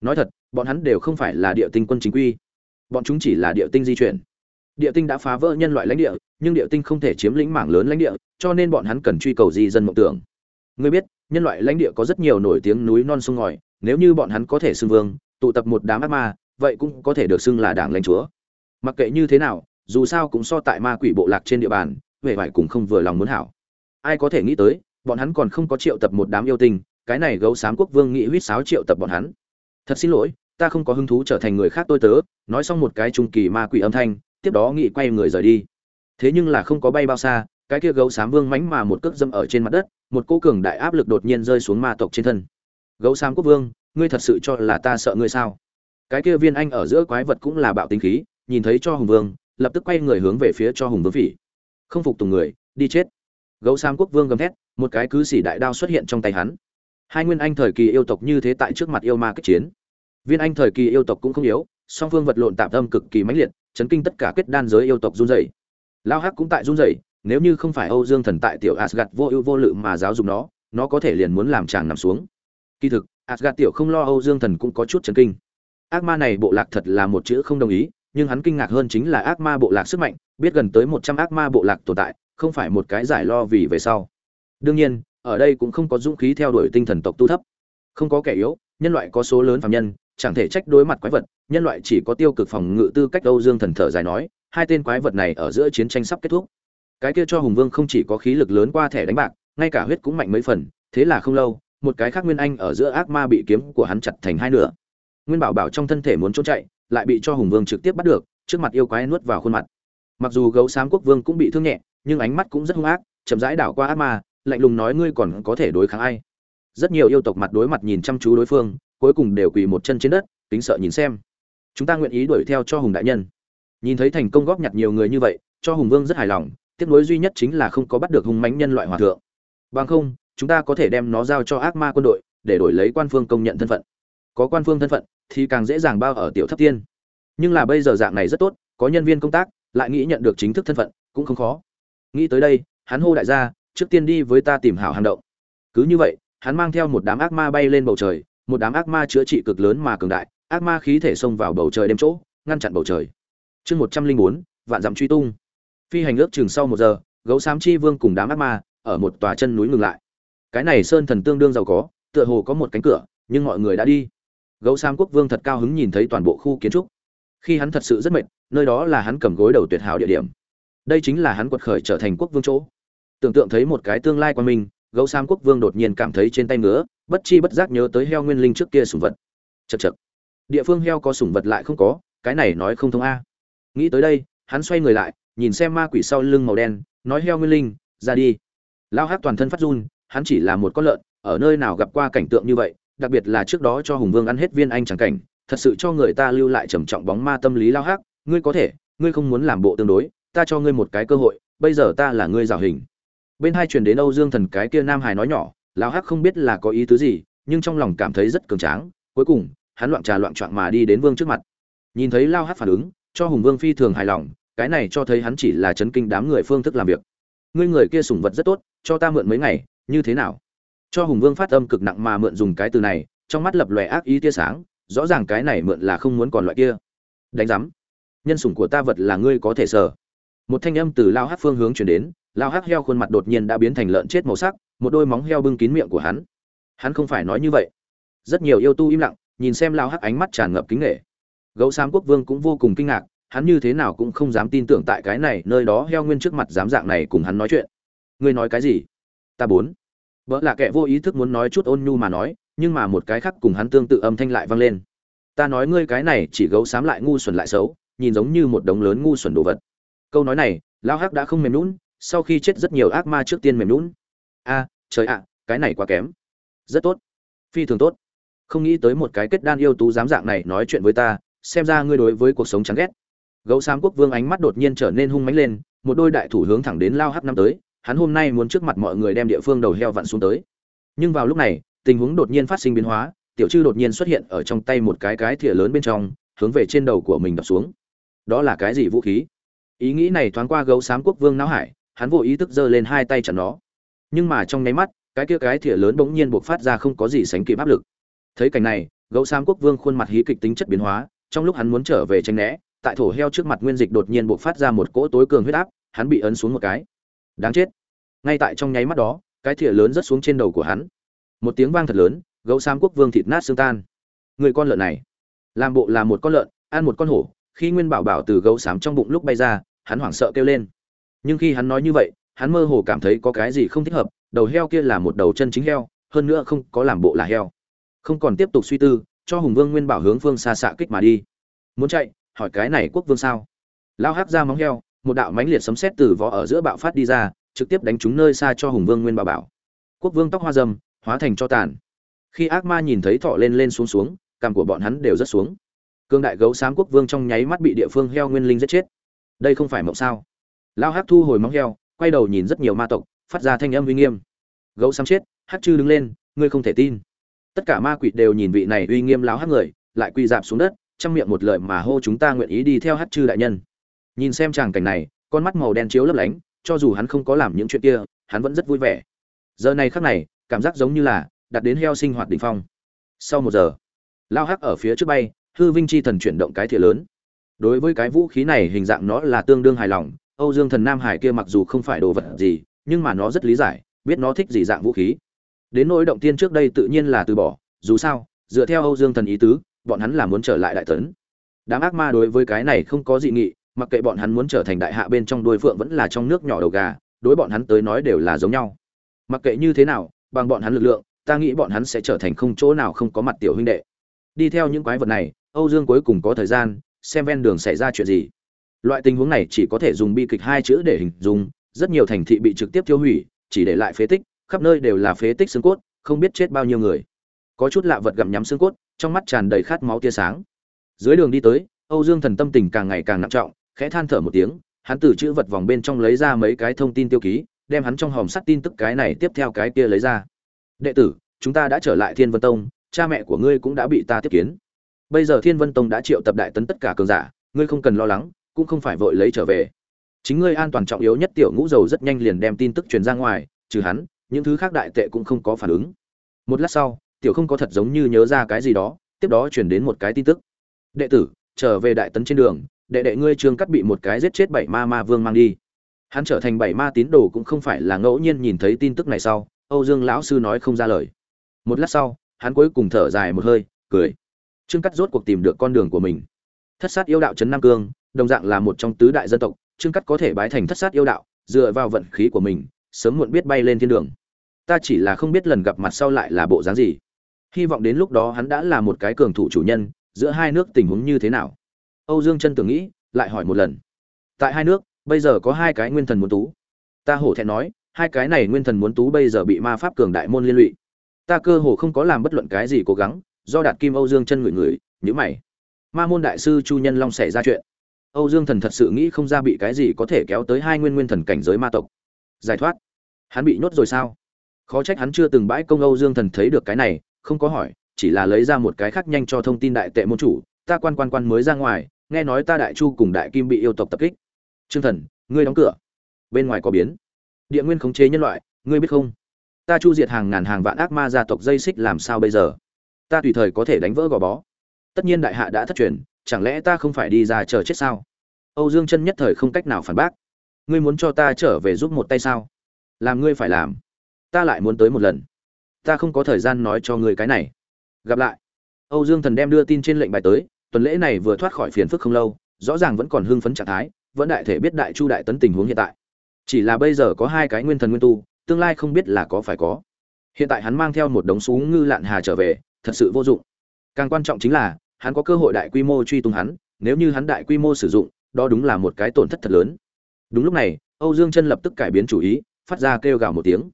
S1: Nói thật, bọn hắn đều không phải là địa tinh quân chính quy. Bọn chúng chỉ là địa tinh di chuyển. Địa tinh đã phá vỡ nhân loại lãnh địa, nhưng địa tinh không thể chiếm lĩnh mảng lớn lãnh địa, cho nên bọn hắn cần truy cầu di dân mộng tưởng. Ngươi biết, nhân loại lãnh địa có rất nhiều nổi tiếng núi non sông ngòi, nếu như bọn hắn có thể xưng vương, tụ tập một đám ác ma, vậy cũng có thể được xưng là đảng lãnh chúa. Mặc kệ như thế nào dù sao cũng so tại ma quỷ bộ lạc trên địa bàn huệ vải cũng không vừa lòng muốn hảo. Ai có thể nghĩ tới, bọn hắn còn không có triệu tập một đám yêu tinh, cái này gấu xám quốc vương nghĩ huýt sáo triệu tập bọn hắn. Thật xin lỗi, ta không có hứng thú trở thành người khác tôi tớ, nói xong một cái trung kỳ ma quỷ âm thanh, tiếp đó nghị quay người rời đi. Thế nhưng là không có bay bao xa, cái kia gấu xám vương mánh mà một cước dâm ở trên mặt đất, một cô cường đại áp lực đột nhiên rơi xuống ma tộc trên thân. Gấu xám quốc vương, ngươi thật sự cho là ta sợ ngươi sao? Cái kia viên anh ở giữa quái vật cũng là bạo tính khí, nhìn thấy cho hùng vương lập tức quay người hướng về phía cho hùng vương phỉ. Không phục tùng người, đi chết. Gấu xám quốc vương gầm thét, một cái cứ xỉ đại đao xuất hiện trong tay hắn. Hai nguyên anh thời kỳ yêu tộc như thế tại trước mặt yêu ma kích chiến. Viên anh thời kỳ yêu tộc cũng không yếu, song phương vật lộn tạm tâm cực kỳ mãnh liệt, chấn kinh tất cả kết đan giới yêu tộc run rẩy. Lao hắc cũng tại run rẩy, nếu như không phải âu dương thần tại tiểu asgad vô ưu vô lự mà giáo dục nó nó có thể liền muốn làm chàng nằm xuống. Kỳ thực asgad tiểu không lo âu dương thần cũng có chút chấn kinh. Ác ma này bộ lạc thật là một chữ không đồng ý nhưng hắn kinh ngạc hơn chính là ác ma bộ lạc sức mạnh, biết gần tới một trăm ác ma bộ lạc tồn tại, không phải một cái giải lo vì về sau. Đương nhiên, ở đây cũng không có dũng khí theo đuổi tinh thần tộc tu thấp. Không có kẻ yếu, nhân loại có số lớn phàm nhân, chẳng thể trách đối mặt quái vật, nhân loại chỉ có tiêu cực phòng ngự tư cách âu dương thần thở dài nói, hai tên quái vật này ở giữa chiến tranh sắp kết thúc. Cái kia cho hùng vương không chỉ có khí lực lớn qua thẻ đánh bạc, ngay cả huyết cũng mạnh mấy phần, thế là không lâu, một cái khác nguyên anh ở giữa ác ma bị kiếm của hắn chặt thành hai nửa. Nguyên bảo bảo trong thân thể muốn trốn chạy lại bị cho hùng vương trực tiếp bắt được, trước mặt yêu quái nuốt vào khuôn mặt. Mặc dù gấu xám quốc vương cũng bị thương nhẹ, nhưng ánh mắt cũng rất hung ác, chậm rãi đảo qua ác ma, lạnh lùng nói ngươi còn có thể đối kháng ai. Rất nhiều yêu tộc mặt đối mặt nhìn chăm chú đối phương, cuối cùng đều quỳ một chân trên đất tính sợ nhìn xem. Chúng ta nguyện ý đuổi theo cho hùng đại nhân. Nhìn thấy thành công góp nhặt nhiều người như vậy, cho hùng vương rất hài lòng, tiếc nối duy nhất chính là không có bắt được hung mãnh nhân loại hòa thượng. Bằng không, chúng ta có thể đem nó giao cho ác ma quân đội, để đổi lấy quan phương công nhận thân phận. Có quan phương thân phận thì càng dễ dàng bao ở tiểu thấp tiên. Nhưng là bây giờ dạng này rất tốt, có nhân viên công tác, lại nghĩ nhận được chính thức thân phận, cũng không khó. Nghĩ tới đây, hắn hô đại gia, trước tiên đi với ta tìm hảo hành động. Cứ như vậy, hắn mang theo một đám ác ma bay lên bầu trời, một đám ác ma chữa trị cực lớn mà cường đại, ác ma khí thể xông vào bầu trời đêm chỗ, ngăn chặn bầu trời. Chương một trăm linh bốn, vạn dặm truy tung. Phi hành ước chừng sau một giờ, gấu xám chi vương cùng đám ác ma ở một tòa chân núi ngừng lại. Cái này sơn thần tương đương giàu có, tựa hồ có một cánh cửa, nhưng mọi người đã đi gấu sam quốc vương thật cao hứng nhìn thấy toàn bộ khu kiến trúc. Khi hắn thật sự rất mệt, nơi đó là hắn cầm gối đầu tuyệt hảo địa điểm. Đây chính là hắn quật khởi trở thành quốc vương chỗ. Tưởng tượng thấy một cái tương lai quan minh, gấu sam quốc vương đột nhiên cảm thấy trên tay ngứa, bất chi bất giác nhớ tới heo nguyên linh trước kia sủng vật. Chật chật địa phương heo có sủng vật lại không có, cái này nói không thông a. Nghĩ tới đây, hắn xoay người lại, nhìn xem ma quỷ sau lưng màu đen, nói heo nguyên linh, ra đi. Lao hát toàn thân phát run, hắn chỉ là một con lợn, ở nơi nào gặp qua cảnh tượng như vậy đặc biệt là trước đó cho hùng vương ăn hết viên anh chẳng cảnh, thật sự cho người ta lưu lại trầm trọng bóng ma tâm lý lao hắc, ngươi có thể, ngươi không muốn làm bộ tương đối, ta cho ngươi một cái cơ hội, bây giờ ta là ngươi rào hình. Bên hai truyền đến âu dương thần cái kia nam hải nói nhỏ lao hắc không biết là có ý tứ gì, nhưng trong lòng cảm thấy rất cường tráng, cuối cùng, hắn loạn trà loạn trọn mà đi đến vương trước mặt. Nhìn thấy lao hắc phản ứng, cho hùng vương phi thường hài lòng, cái này cho thấy hắn chỉ là chấn kinh đám người phương thức làm việc. Ngươi người kia sủng vật rất tốt, cho ta mượn mấy ngày, như thế nào? Cho hùng vương phát âm cực nặng mà mượn dùng cái từ này, trong mắt lập lòe ác ý tia sáng, rõ ràng cái này mượn là không muốn còn loại kia. Đánh giám, nhân sủng của ta vật là ngươi có thể sở. Một thanh âm từ lao hát phương hướng chuyển đến, lao hát heo khuôn mặt đột nhiên đã biến thành lợn chết màu sắc, một đôi móng heo bưng kín miệng của hắn. Hắn không phải nói như vậy. Rất nhiều yêu tu im lặng, nhìn xem lao hát ánh mắt tràn ngập kính nghệ gấu xám quốc vương cũng vô cùng kinh ngạc, hắn như thế nào cũng không dám tin tưởng tại cái này nơi đó heo nguyên trước mặt dám dạng này cùng hắn nói chuyện. Ngươi nói cái gì? Ta bốn vợ là kẻ vô ý thức muốn nói chút ôn nhu mà nói, nhưng mà một cái khác cùng hắn tương tự âm thanh lại vang lên. Ta nói ngươi cái này chỉ gấu xám lại ngu xuẩn lại xấu, nhìn giống như một đống lớn ngu xuẩn đồ vật. Câu nói này lao hắc đã không mềm lún sau khi chết rất nhiều ác ma trước tiên mềm lún a, trời ạ, cái này quá kém. Rất tốt. Phi thường tốt. Không nghĩ tới một cái kết đan yêu tú dám dạng này nói chuyện với ta, xem ra ngươi đối với cuộc sống chán ghét. Gấu xám quốc vương ánh mắt đột nhiên trở nên hung mãnh lên, một đôi đại thủ hướng thẳng đến lao hắc năm tới hắn hôm nay muốn trước mặt mọi người đem địa phương đầu heo vặn xuống tới. Nhưng vào lúc này, tình huống đột nhiên phát sinh biến hóa, tiểu chư đột nhiên xuất hiện ở trong tay một cái cái thìa lớn bên trong, hướng về trên đầu của mình đập xuống. Đó là cái gì vũ khí? Ý nghĩ này thoáng qua gấu xám quốc vương não hải, hắn vô ý thức giơ lên hai tay chặn nó. Nhưng mà trong nháy mắt, cái kia cái thìa lớn bỗng nhiên buộc phát ra không có gì sánh kịp áp lực. Thấy cảnh này, gấu xám quốc vương khuôn mặt hí kịch tính chất biến hóa, trong lúc hắn muốn trở về tranh né, tại thổ heo trước mặt nguyên dịch đột nhiên buộc phát ra một cỗ tối cường huyết áp, hắn bị ấn xuống một cái. Đáng chết ngay tại trong nháy mắt đó, cái thìa lớn rớt xuống trên đầu của hắn. Một tiếng vang thật lớn, gấu xám quốc vương thịt nát xương tan. Người con lợn này, làm bộ là một con lợn, ăn một con hổ, khi nguyên bảo bảo từ gấu xám trong bụng lúc bay ra, hắn hoảng sợ kêu lên. Nhưng khi hắn nói như vậy, hắn mơ hồ cảm thấy có cái gì không thích hợp, đầu heo kia là một đầu chân chính heo, hơn nữa không có làm bộ là heo. Không còn tiếp tục suy tư, cho hùng vương nguyên bảo hướng phương xa xạ kích mà đi. Muốn chạy, hỏi cái này quốc vương sao? Lao hắc ra móng heo, một đạo mãnh liệt sấm sét từ vỏ ở giữa bạo phát đi ra trực tiếp đánh trúng nơi xa cho hùng vương nguyên bảo bảo. Quốc vương tóc hoa dâm, hóa thành cho tàn. Khi ác ma nhìn thấy thọ lên lên xuống xuống, cằm của bọn hắn đều rất xuống. Cương đại gấu sáng quốc vương trong nháy mắt bị địa phương heo nguyên linh giết chết. Đây không phải mộng sao? Lao hắc thu hồi móng heo, quay đầu nhìn rất nhiều ma tộc, phát ra thanh âm uy nghiêm. Gấu sáng chết, hắc chư đứng lên, ngươi không thể tin. Tất cả ma quỷ đều nhìn vị này uy nghiêm láo hắc người, lại quỳ dạp xuống đất, trong miệng một lời mà hô chúng ta nguyện ý đi theo hắc chư đại nhân. Nhìn xem tràng cảnh này, con mắt màu đen chiếu lấp lánh cho dù hắn không có làm những chuyện kia, hắn vẫn rất vui vẻ. Giờ này khắc này, cảm giác giống như là đặt đến heo sinh hoạt đỉnh phong. Sau một giờ, lao hắc ở phía trước bay, hư vinh chi thần chuyển động cái thìa lớn. Đối với cái vũ khí này hình dạng nó là tương đương hài lòng, âu dương thần nam hải kia mặc dù không phải đồ vật gì, nhưng mà nó rất lý giải, biết nó thích gì dạng vũ khí. Đến nỗi động tiên trước đây tự nhiên là từ bỏ, dù sao, dựa theo âu dương thần ý tứ, bọn hắn là muốn trở lại đại tấn. Đám ác ma đối với cái này không có dị nghị mặc kệ bọn hắn muốn trở thành đại hạ bên trong đuôi phượng vẫn là trong nước nhỏ đầu gà, đối bọn hắn tới nói đều là giống nhau. Mặc kệ như thế nào, bằng bọn hắn lực lượng, ta nghĩ bọn hắn sẽ trở thành không chỗ nào không có mặt tiểu huynh đệ. Đi theo những quái vật này, âu dương cuối cùng có thời gian, xem ven đường xảy ra chuyện gì. Loại tình huống này chỉ có thể dùng bi kịch hai chữ để hình dung, rất nhiều thành thị bị trực tiếp tiêu hủy, chỉ để lại phế tích, khắp nơi đều là phế tích xương cốt, không biết chết bao nhiêu người. Có chút lạ vật gặm nhắm xương cốt, trong mắt tràn đầy khát máu tia sáng. Dưới đường đi tới, âu dương thần tâm tình càng ngày càng nặng trọng khẽ than thở một tiếng, hắn từ chữ vật vòng bên trong lấy ra mấy cái thông tin tiêu ký, đem hắn trong hòm sắt tin tức cái này tiếp theo cái kia lấy ra. Đệ tử, chúng ta đã trở lại thiên vân tông, cha mẹ của ngươi cũng đã bị ta tiếp kiến. Bây giờ thiên vân tông đã triệu tập đại tấn tất cả cường giả, ngươi không cần lo lắng, cũng không phải vội lấy trở về. Chính ngươi an toàn trọng yếu nhất tiểu ngũ dầu rất nhanh liền đem tin tức truyền ra ngoài, trừ hắn, những thứ khác đại tệ cũng không có phản ứng. Một lát sau, tiểu không có thật giống như nhớ ra cái gì đó, tiếp đó truyền đến một cái tin tức. Đệ tử, trở về đại tấn trên đường đệ đệ ngươi trương cắt bị một cái giết chết bảy ma ma vương mang đi. Hắn trở thành bảy ma tín đồ cũng không phải là ngẫu nhiên nhìn thấy tin tức này sau, âu dương lão sư nói không ra lời. Một lát sau, hắn cuối cùng thở dài một hơi, cười. Trương cắt rốt cuộc tìm được con đường của mình. Thất sát yêu đạo trấn nam cương, đồng dạng là một trong tứ đại dân tộc, trương cắt có thể bái thành thất sát yêu đạo, dựa vào vận khí của mình, sớm muộn biết bay lên thiên đường. Ta chỉ là không biết lần gặp mặt sau lại là bộ dáng gì. Hy vọng đến lúc đó hắn đã là một cái cường thủ chủ nhân, giữa hai nước tình huống như thế nào âu dương chân tưởng nghĩ lại hỏi một lần. Tại hai nước bây giờ có hai cái nguyên thần muốn tú. Ta hổ thẹn nói hai cái này nguyên thần muốn tú bây giờ bị ma pháp cường đại môn liên lụy. Ta cơ hồ không có làm bất luận cái gì cố gắng do đạt kim âu dương chân ngửi người, nhíu mày. Ma môn đại sư chu nhân long xảy ra chuyện. Âu dương thần thật sự nghĩ không ra bị cái gì có thể kéo tới hai nguyên nguyên thần cảnh giới ma tộc. Giải thoát. Hắn bị nhốt rồi sao? Khó trách hắn chưa từng bãi công âu dương thần thấy được cái này không có hỏi chỉ là lấy ra một cái khác nhanh cho thông tin đại tệ môn chủ ta quan quan quan mới ra ngoài nghe nói ta đại chu cùng đại kim bị yêu tộc tập kích. Trương thần, ngươi đóng cửa. Bên ngoài có biến. Địa nguyên khống chế nhân loại, ngươi biết không? Ta chu diệt hàng ngàn hàng vạn ác ma gia tộc dây xích làm sao bây giờ? Ta tùy thời có thể đánh vỡ gò bó. Tất nhiên đại hạ đã thất truyền, chẳng lẽ ta không phải đi ra chờ chết sao? Âu dương chân nhất thời không cách nào phản bác. Ngươi muốn cho ta trở về giúp một tay sao? Làm ngươi phải làm. Ta lại muốn tới một lần. Ta không có thời gian nói cho ngươi cái này. Gặp lại. Âu dương thần đem đưa tin trên lệnh bài tới tuần lễ này vừa thoát khỏi phiền phức không lâu, rõ ràng vẫn còn hưng phấn trạng thái, vẫn đại thể biết đại chu đại tấn tình huống hiện tại. Chỉ là bây giờ có hai cái nguyên thần nguyên tu, tương lai không biết là có phải có. Hiện tại hắn mang theo một đống súng ngư lạn hà trở về, thật sự vô dụng. Càng quan trọng chính là, hắn có cơ hội đại quy mô truy tung hắn, nếu như hắn đại quy mô sử dụng, đó đúng là một cái tổn thất thật lớn. Đúng lúc này, âu dương chân lập tức cải biến chủ ý, phát ra kêu gào một tiếng.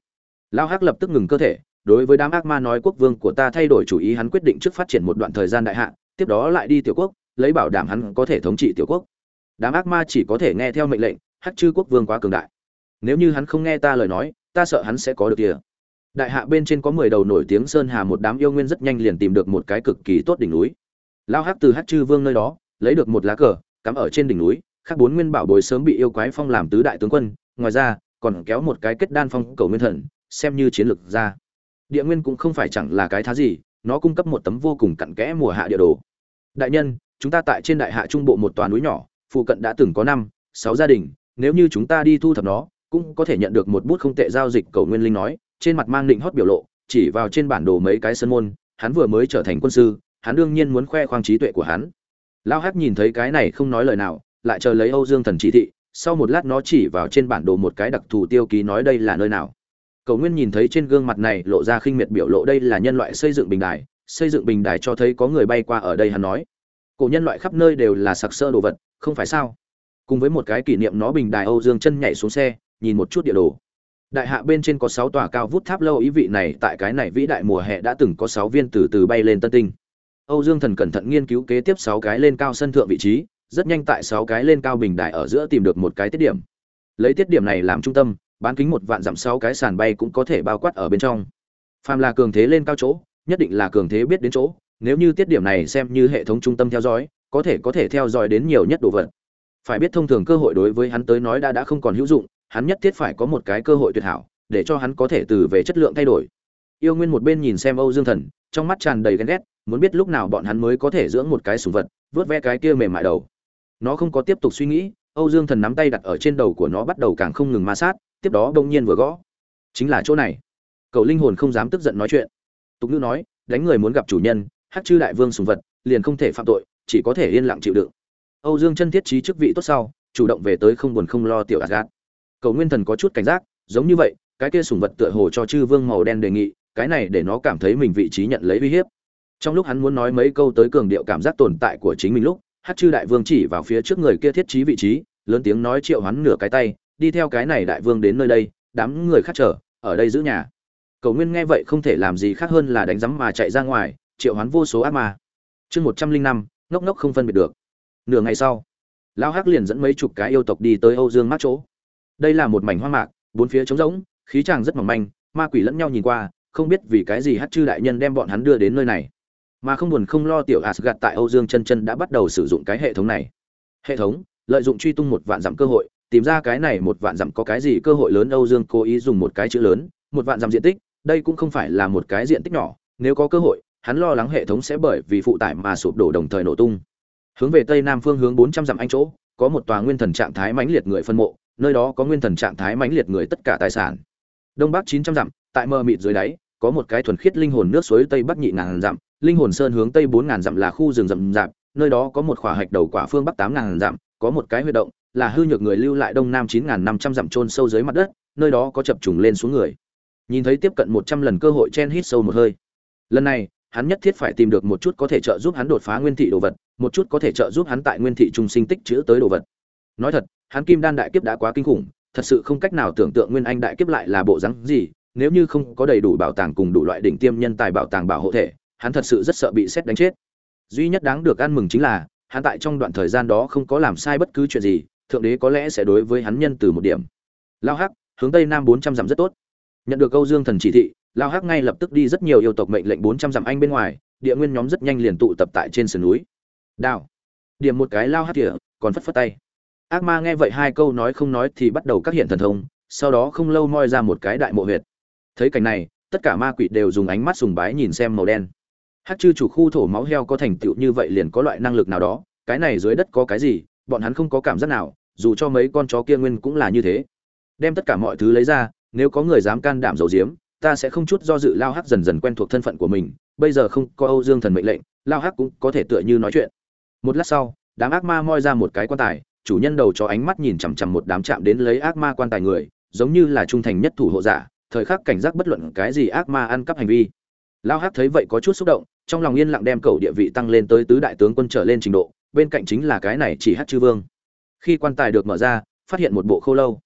S1: Lao hắc lập tức ngừng cơ thể, đối với đám ác ma nói quốc vương của ta thay đổi chủ ý hắn quyết định trước phát triển một đoạn thời gian đại hạ tiếp đó lại đi tiểu quốc, lấy bảo đảm hắn có thể thống trị tiểu quốc. Đám ác ma chỉ có thể nghe theo mệnh lệnh, hắc chư quốc vương quá cường đại. Nếu như hắn không nghe ta lời nói, ta sợ hắn sẽ có được kia. Đại hạ bên trên có mười đầu nổi tiếng sơn hà một đám yêu nguyên rất nhanh liền tìm được một cái cực kỳ tốt đỉnh núi. Lao hắc từ hắc chư vương nơi đó, lấy được một lá cờ, cắm ở trên đỉnh núi khác bốn nguyên bảo bối sớm bị yêu quái phong làm tứ đại tướng quân, ngoài ra, còn kéo một cái kết đan phong cầu nguyên thần, xem như chiến lược ra. Địa nguyên cũng không phải chẳng là cái thá gì, nó cung cấp một tấm vô cùng cặn kẽ mùa hạ địa đồ đại nhân, chúng ta tại trên đại hạ trung bộ một tòa núi nhỏ, phụ cận đã từng có năm, sáu gia đình, nếu như chúng ta đi thu thập nó, cũng có thể nhận được một bút không tệ giao dịch, cầu nguyên linh nói, trên mặt mang định hót biểu lộ, chỉ vào trên bản đồ mấy cái sân môn, hắn vừa mới trở thành quân sư, hắn đương nhiên muốn khoe khoang trí tuệ của hắn. Lao hát nhìn thấy cái này không nói lời nào, lại chờ lấy âu dương thần chỉ thị, sau một lát nó chỉ vào trên bản đồ một cái đặc thù tiêu ký nói đây là nơi nào. Cầu nguyên nhìn thấy trên gương mặt này lộ ra khinh miệt biểu lộ đây là nhân loại xây dựng bình đài xây dựng bình đài cho thấy có người bay qua ở đây hắn nói. Cổ nhân loại khắp nơi đều là sặc sơ đồ vật, không phải sao? Cùng với một cái kỷ niệm nó bình đài âu dương chân nhảy xuống xe, nhìn một chút địa đồ. Đại hạ bên trên có sáu tòa cao vút tháp lâu, ý vị này tại cái này vĩ đại mùa hè đã từng có sáu viên từ từ bay lên tân tinh. Âu dương thần cẩn thận nghiên cứu kế tiếp sáu cái lên cao sân thượng vị trí, rất nhanh tại sáu cái lên cao bình đài ở giữa tìm được một cái tiết điểm. Lấy tiết điểm này làm trung tâm, bán kính một vạn dặm sáu cái sàn bay cũng có thể bao quát ở bên trong. Phàm là cường thế lên cao chỗ nhất định là cường thế biết đến chỗ, nếu như tiết điểm này xem như hệ thống trung tâm theo dõi, có thể có thể theo dõi đến nhiều nhất đồ vật. Phải biết thông thường cơ hội đối với hắn tới nói đã đã không còn hữu dụng, hắn nhất thiết phải có một cái cơ hội tuyệt hảo, để cho hắn có thể từ về chất lượng thay đổi. Yêu nguyên một bên nhìn xem âu dương thần, trong mắt tràn đầy ghen ghét, muốn biết lúc nào bọn hắn mới có thể dưỡng một cái sùng vật, vớt ve cái kia mềm mại đầu. Nó không có tiếp tục suy nghĩ, âu dương thần nắm tay đặt ở trên đầu của nó bắt đầu càng không ngừng ma sát, tiếp đó đông nhiên vừa gõ. Chính là chỗ này. Cậu linh hồn không dám tức giận nói chuyện tục ngữ nói đánh người muốn gặp chủ nhân hát chư đại vương sùng vật liền không thể phạm tội chỉ có thể yên lặng chịu đựng. Âu dương chân thiết trí chức vị tốt sau chủ động về tới không buồn không lo tiểu gạt cầu nguyên thần có chút cảnh giác giống như vậy cái kia sùng vật tựa hồ cho chư vương màu đen đề nghị cái này để nó cảm thấy mình vị trí nhận lấy uy hiếp. Trong lúc hắn muốn nói mấy câu tới cường điệu cảm giác tồn tại của chính mình lúc hát chư đại vương chỉ vào phía trước người kia thiết trí vị trí lớn tiếng nói triệu hắn nửa cái tay đi theo cái này đại vương đến nơi đây đám người khác trở, ở đây giữ nhà cầu nguyên nghe vậy không thể làm gì khác hơn là đánh rắm mà chạy ra ngoài, triệu hoán vô số ác ma. Chương một trăm linh năm, ngốc ngốc không phân biệt được. Nửa ngày sau, lão hắc liền dẫn mấy chục cái yêu tộc đi tới âu dương mát chỗ. Đây là một mảnh hoang mạc, bốn phía trống rỗng, khí tràng rất mỏng manh, ma quỷ lẫn nhau nhìn qua, không biết vì cái gì hát chư đại nhân đem bọn hắn đưa đến nơi này. Mà không buồn không lo tiểu asgad tại âu dương chân chân đã bắt đầu sử dụng cái hệ thống này. Hệ thống, lợi dụng truy tung một vạn dặm cơ hội, tìm ra cái này một vạn dặm có cái gì cơ hội lớn, âu dương cố ý dùng một cái chữ lớn, một vạn dặm diện tích đây cũng không phải là một cái diện tích nhỏ, nếu có cơ hội, hắn lo lắng hệ thống sẽ bởi vì phụ tải mà sụp đổ đồng thời nổ tung. Hướng về tây nam phương hướng bốn trăm dặm anh chỗ, có một tòa nguyên thần trạng thái mãnh liệt người phân mộ, nơi đó có nguyên thần trạng thái mãnh liệt người tất cả tài sản. Đông bắc chín trăm dặm, tại mờ mịt dưới đáy, có một cái thuần khiết linh hồn nước suối tây bắc nhị ngàn dặm, linh hồn sơn hướng tây bốn ngàn dặm là khu rừng rậm rạp, nơi đó có một khỏa hạch đầu quả phương bắc tám ngàn dặm, có một cái huy động, là hư nhược người lưu lại đông nam chín ngàn năm trăm dặm trôn sâu dưới mặt đất, nơi đó có chập trùng lên xuống người nhìn thấy tiếp cận một trăm lần cơ hội chen hít sâu một hơi. Lần này, hắn nhất thiết phải tìm được một chút có thể trợ giúp hắn đột phá nguyên thị đồ vật, một chút có thể trợ giúp hắn tại nguyên thị trung sinh tích chữ tới đồ vật. Nói thật, hắn kim đan đại kiếp đã quá kinh khủng, thật sự không cách nào tưởng tượng nguyên anh đại kiếp lại là bộ dáng gì, nếu như không có đầy đủ bảo tàng cùng đủ loại đỉnh tiêm nhân tài bảo tàng bảo hộ thể, hắn thật sự rất sợ bị xét đánh chết. Duy nhất đáng được ăn mừng chính là, hắn tại trong đoạn thời gian đó không có làm sai bất cứ chuyện gì, thượng đế có lẽ sẽ đối với hắn nhân từ một điểm. Lao hắc, hướng tây nam bốn trăm dặm rất tốt nhận được câu dương thần chỉ thị, lao hắc ngay lập tức đi rất nhiều yêu tộc mệnh lệnh bốn trăm dặm anh bên ngoài, địa nguyên nhóm rất nhanh liền tụ tập tại trên sườn núi. Đào. Điểm một cái lao hắc tỉa còn phất phất tay. Ác ma nghe vậy hai câu nói không nói thì bắt đầu các hiện thần thông, sau đó không lâu moi ra một cái đại mộ huyệt. Thấy cảnh này, tất cả ma quỷ đều dùng ánh mắt sùng bái nhìn xem màu đen. Hát chư chủ khu thổ máu heo có thành tựu như vậy liền có loại năng lực nào đó, cái này dưới đất có cái gì, bọn hắn không có cảm giác nào, dù cho mấy con chó kia nguyên cũng là như thế. Đem tất cả mọi thứ lấy ra nếu có người dám can đảm giấu giếm, ta sẽ không chút do dự lao hắc dần dần quen thuộc thân phận của mình, bây giờ không có âu dương thần mệnh lệnh, lao hắc cũng có thể tựa như nói chuyện. Một lát sau, đám ác ma moi ra một cái quan tài, chủ nhân đầu cho ánh mắt nhìn chằm chằm một đám chạm đến lấy ác ma quan tài người, giống như là trung thành nhất thủ hộ giả, thời khắc cảnh giác bất luận cái gì ác ma ăn cắp hành vi. Lao hắc thấy vậy có chút xúc động, trong lòng yên lặng đem cầu địa vị tăng lên tới tứ đại tướng quân trở lên trình độ, bên cạnh chính là cái này chỉ hát chư vương. Khi quan tài được mở ra, phát hiện một bộ khô lâu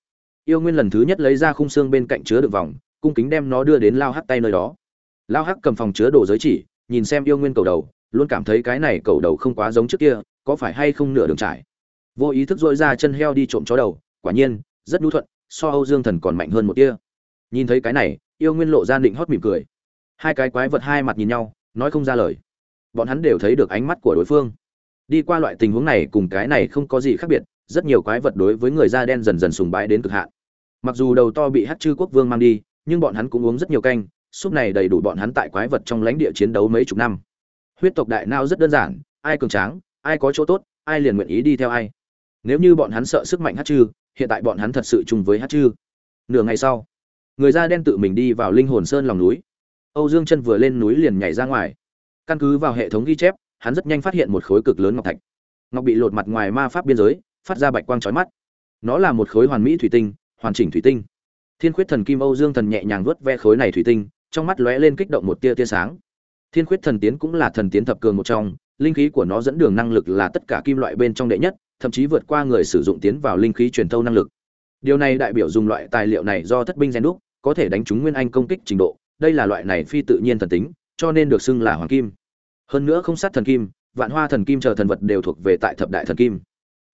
S1: yêu nguyên lần thứ nhất lấy ra khung xương bên cạnh chứa được vòng, cung kính đem nó đưa đến lao hắc tay nơi đó. Lao hắc cầm phòng chứa đồ giới chỉ, nhìn xem yêu nguyên cầu đầu, luôn cảm thấy cái này cầu đầu không quá giống trước kia, có phải hay không nửa đường trải. Vô ý thức dội ra chân heo đi trộm chó đầu, quả nhiên, rất nhu thuận, so âu dương thần còn mạnh hơn một kia nhìn thấy cái này, yêu nguyên lộ ra định hót mỉm cười. Hai cái quái vật hai mặt nhìn nhau, nói không ra lời. Bọn hắn đều thấy được ánh mắt của đối phương. Đi qua loại tình huống này cùng cái này không có gì khác biệt, rất nhiều quái vật đối với người da đen dần dần sùng bái đến cực hạn mặc dù đầu to bị hát chư quốc vương mang đi, nhưng bọn hắn cũng uống rất nhiều canh súp này đầy đủ bọn hắn tại quái vật trong lãnh địa chiến đấu mấy chục năm. Huyết tộc đại nao rất đơn giản, ai cường tráng, ai có chỗ tốt, ai liền nguyện ý đi theo ai. Nếu như bọn hắn sợ sức mạnh hát chư, hiện tại bọn hắn thật sự chung với hát chư. Nửa ngày sau, người da đen tự mình đi vào linh hồn sơn lòng núi. Âu dương chân vừa lên núi liền nhảy ra ngoài. Căn cứ vào hệ thống ghi chép, hắn rất nhanh phát hiện một khối cực lớn ngọc thạch. Ngọc bị lột mặt ngoài ma pháp biên giới, phát ra bạch quang chói mắt. Nó là một khối hoàn mỹ thủy tinh hoàn chỉnh thủy tinh. Thiên khuyết thần kim âu dương thần nhẹ nhàng vuốt ve khối này thủy tinh, trong mắt lóe lên kích động một tia tia sáng. Thiên khuyết thần tiến cũng là thần tiến thập cường một trong, linh khí của nó dẫn đường năng lực là tất cả kim loại bên trong đệ nhất, thậm chí vượt qua người sử dụng tiến vào linh khí truyền thâu năng lực. Điều này đại biểu dùng loại tài liệu này do thất binh gen đúc, có thể đánh trúng nguyên anh công kích trình độ. Đây là loại này phi tự nhiên thần tính, cho nên được xưng là hoàng kim. Hơn nữa không sát thần kim, vạn hoa thần kim chờ thần vật đều thuộc về tại thập đại thần kim.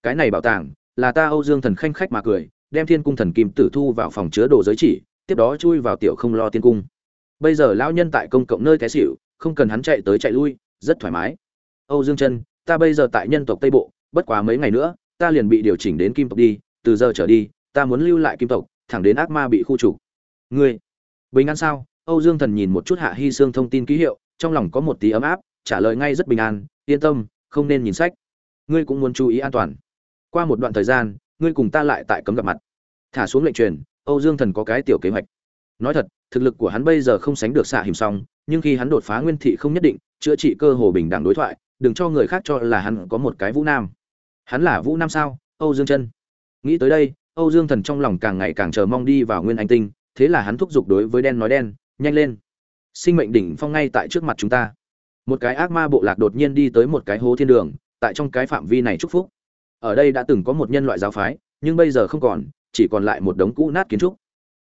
S1: Cái này bảo tàng, là ta âu dương thần khanh khách mà cười đem thiên cung thần kim tử thu vào phòng chứa đồ giới chỉ, tiếp đó chui vào tiểu không lo tiên cung. Bây giờ lão nhân tại công cộng nơi té xỉu, không cần hắn chạy tới chạy lui, rất thoải mái. Âu dương chân ta bây giờ tại nhân tộc tây bộ, bất quá mấy ngày nữa, ta liền bị điều chỉnh đến kim tộc đi, từ giờ trở đi, ta muốn lưu lại kim tộc, thẳng đến ác ma bị khu trục. Ngươi, bình an sao? Âu dương thần nhìn một chút hạ hy xương thông tin ký hiệu, trong lòng có một tí ấm áp, trả lời ngay rất bình an, yên tâm, không nên nhìn sách. Ngươi cũng muốn chú ý an toàn. Qua một đoạn thời gian ngươi cùng ta lại tại cấm gặp mặt. Thả xuống lệnh truyền, âu dương thần có cái tiểu kế hoạch. Nói thật, thực lực của hắn bây giờ không sánh được xạ hiểm song, nhưng khi hắn đột phá nguyên thị không nhất định, chữa trị cơ hồ bình đẳng đối thoại, đừng cho người khác cho là hắn có một cái vũ nam. Hắn là vũ nam sao? Âu dương chân. Nghĩ tới đây, âu dương thần trong lòng càng ngày càng chờ mong đi vào nguyên anh tinh, thế là hắn thúc giục đối với đen nói đen, nhanh lên. Sinh mệnh đỉnh phong ngay tại trước mặt chúng ta. Một cái ác ma bộ lạc đột nhiên đi tới một cái hố thiên đường, tại trong cái phạm vi này chúc phúc ở đây đã từng có một nhân loại giáo phái, nhưng bây giờ không còn, chỉ còn lại một đống cũ nát kiến trúc.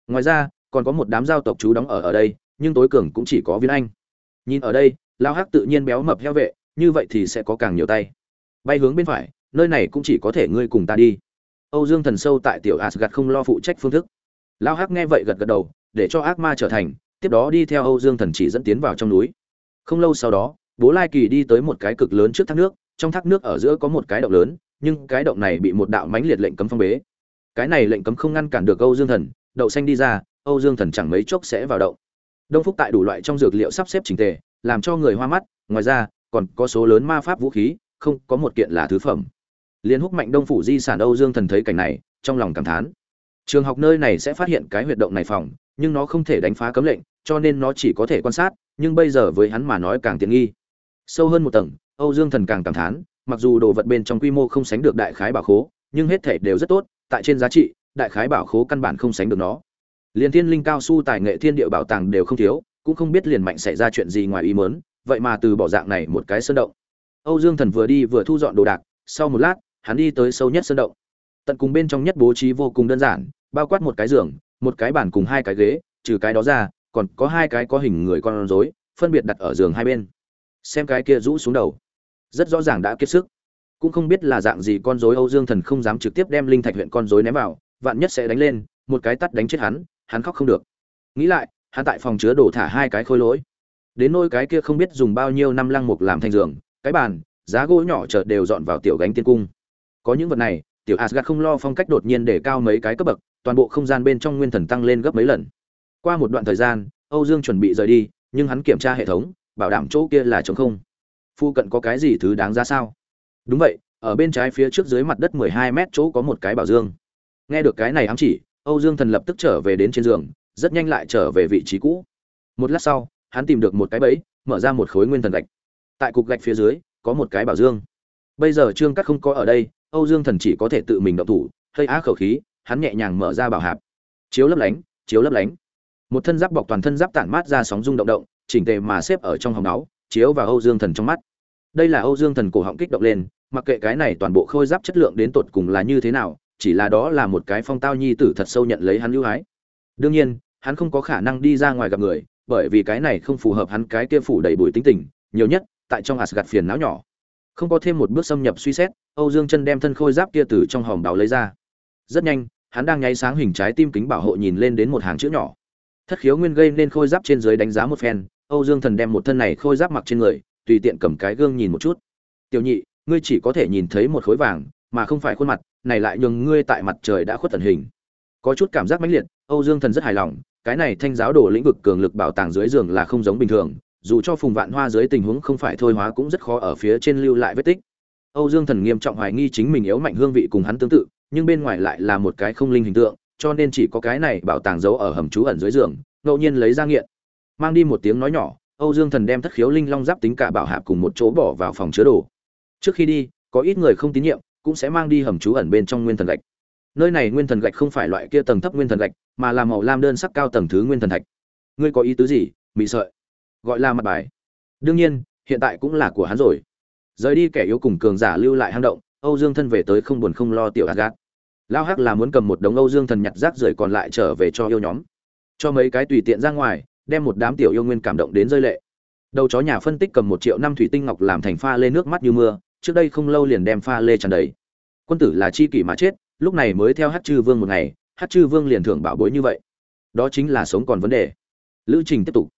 S1: Ngoài ra, còn có một đám giao tộc chú đóng ở ở đây, nhưng tối cường cũng chỉ có viên anh. Nhìn ở đây, lao hắc tự nhiên béo mập heo vệ, như vậy thì sẽ có càng nhiều tay. Bay hướng bên phải, nơi này cũng chỉ có thể ngươi cùng ta đi. Âu dương thần sâu tại tiểu asgad không lo phụ trách phương thức. Lao hắc nghe vậy gật gật đầu, để cho ác ma trở thành, tiếp đó đi theo âu dương thần chỉ dẫn tiến vào trong núi. Không lâu sau đó, bố lai kỳ đi tới một cái cực lớn trước thác nước, trong thác nước ở giữa có một cái động lớn nhưng cái động này bị một đạo mãnh liệt lệnh cấm phong bế. Cái này lệnh cấm không ngăn cản được âu dương thần, đậu xanh đi ra, âu dương thần chẳng mấy chốc sẽ vào động. Đông phúc tại đủ loại trong dược liệu sắp xếp chỉnh tề, làm cho người hoa mắt, ngoài ra, còn có số lớn ma pháp vũ khí, không có một kiện là thứ phẩm. Liên húc mạnh đông phủ di sản âu dương thần thấy cảnh này, trong lòng cảm thán. Trường học nơi này sẽ phát hiện cái huyệt động này phòng, nhưng nó không thể đánh phá cấm lệnh, cho nên nó chỉ có thể quan sát, nhưng bây giờ với hắn mà nói càng tiện nghi. Sâu hơn một tầng, âu dương thần càng cảm thán mặc dù đồ vật bên trong quy mô không sánh được đại khái bảo khố, nhưng hết thể đều rất tốt, tại trên giá trị, đại khái bảo khố căn bản không sánh được nó. Liền thiên linh cao su tài nghệ thiên địa bảo tàng đều không thiếu, cũng không biết liền mạnh xảy ra chuyện gì ngoài ý mớn vậy mà từ bỏ dạng này một cái sơn động. Âu dương thần vừa đi vừa thu dọn đồ đạc, sau một lát, hắn đi tới sâu nhất sơn động. Tận cùng bên trong nhất bố trí vô cùng đơn giản, bao quát một cái giường, một cái bàn cùng hai cái ghế, trừ cái đó ra, còn có hai cái có hình người con rối, phân biệt đặt ở giường hai bên. Xem cái kia rũ xuống đầu rất rõ ràng đã kiệt sức. Cũng không biết là dạng gì con rối âu dương thần không dám trực tiếp đem linh thạch huyện con rối ném vào, vạn nhất sẽ đánh lên, một cái tắt đánh chết hắn hắn khóc không được. Nghĩ lại, hắn tại phòng chứa đổ thả hai cái khối lỗi. Đến nôi cái kia không biết dùng bao nhiêu năm lăng mục làm thành giường, cái bàn, giá gỗ nhỏ chợt đều dọn vào tiểu gánh tiên cung. Có những vật này, tiểu asgad không lo phong cách đột nhiên để cao mấy cái cấp bậc, toàn bộ không gian bên trong nguyên thần tăng lên gấp mấy lần. Qua một đoạn thời gian, âu dương chuẩn bị rời đi, nhưng hắn kiểm tra hệ thống, bảo đảm chỗ kia là trống không phu cận có cái gì thứ đáng ra sao? Đúng vậy, ở bên trái phía trước dưới mặt đất mười hai mét chỗ có một cái bảo dương. Nghe được cái này ám chỉ, âu dương thần lập tức trở về đến trên giường, rất nhanh lại trở về vị trí cũ. Một lát sau, hắn tìm được một cái bẫy, mở ra một khối nguyên thần gạch. Tại cục gạch phía dưới, có một cái bảo dương. Bây giờ trương cắt không có ở đây, âu dương thần chỉ có thể tự mình động thủ, hơi á khẩu khí, hắn nhẹ nhàng mở ra bảo hạp. Chiếu lấp lánh, chiếu lấp lánh. Một thân giáp bọc toàn thân giáp tản mát ra sóng rung động động, chỉnh tề mà xếp ở trong hòng máu chiếu vào âu dương thần trong mắt. Đây là âu dương thần cổ họng kích động lên, mặc kệ cái này toàn bộ khôi giáp chất lượng đến tột cùng là như thế nào, chỉ là đó là một cái phong tao nhi tử thật sâu nhận lấy hắn lưu hái đương nhiên, hắn không có khả năng đi ra ngoài gặp người, bởi vì cái này không phù hợp hắn cái kia phủ đầy bụi tính tình, nhiều nhất, tại trong Asgard phiền não nhỏ. Không có thêm một bước xâm nhập suy xét, âu dương chân đem thân khôi giáp kia từ trong hòm đào lấy ra. Rất nhanh, hắn đang nháy sáng hình trái tim kính bảo hộ nhìn lên đến một hàng chữ nhỏ. Thất khiếu nguyên gây nên khôi giáp trên dưới đánh giá một phen âu dương thần đem một thân này khôi giáp mặc trên người, tùy tiện cầm cái gương nhìn một chút. Tiểu nhị, ngươi chỉ có thể nhìn thấy một khối vàng, mà không phải khuôn mặt, này lại nhường ngươi tại mặt trời đã khuất thần hình. Có chút cảm giác mãnh liệt, âu dương thần rất hài lòng, cái này thanh giáo đồ lĩnh vực cường lực bảo tàng dưới giường là không giống bình thường, dù cho phùng vạn hoa dưới tình huống không phải thôi hóa cũng rất khó ở phía trên lưu lại vết tích. Âu dương thần nghiêm trọng hoài nghi chính mình yếu mạnh hương vị cùng hắn tương tự, nhưng bên ngoài lại là một cái không linh hình tượng, cho nên chỉ có cái này bảo tàng giấu ở hầm trú ẩn dưới giường, ngẫu nhiên lấy ra nghiện mang đi một tiếng nói nhỏ, âu dương thần đem thất khiếu linh long giáp tính cả bảo hạp cùng một chỗ bỏ vào phòng chứa đồ. Trước khi đi, có ít người không tín nhiệm, cũng sẽ mang đi hầm trú ẩn bên trong nguyên thần gạch. Nơi này nguyên thần gạch không phải loại kia tầng thấp nguyên thần gạch, mà là màu lam đơn sắc cao tầng thứ nguyên thần thạch. Ngươi có ý tứ gì bị sợi? Gọi là mặt bài. Đương nhiên, hiện tại cũng là của hắn rồi. Rời đi kẻ yếu cùng cường giả lưu lại hang động, âu dương thân về tới không buồn không lo tiểu gạt lao hắc là muốn cầm một đống âu dương thần nhặt rác rưởi còn lại trở về cho yêu nhóm. Cho mấy cái tùy tiện ra ngoài đem một đám tiểu yêu nguyên cảm động đến rơi lệ. Đầu chó nhà phân tích cầm một triệu năm thủy tinh ngọc làm thành pha lê nước mắt như mưa, trước đây không lâu liền đem pha lê tràn đầy. Quân tử là chi kỷ mà chết, lúc này mới theo hát chư vương một ngày hát chư vương liền thưởng bảo bối như vậy. Đó chính là sống còn vấn đề. Lữ trình tiếp tục.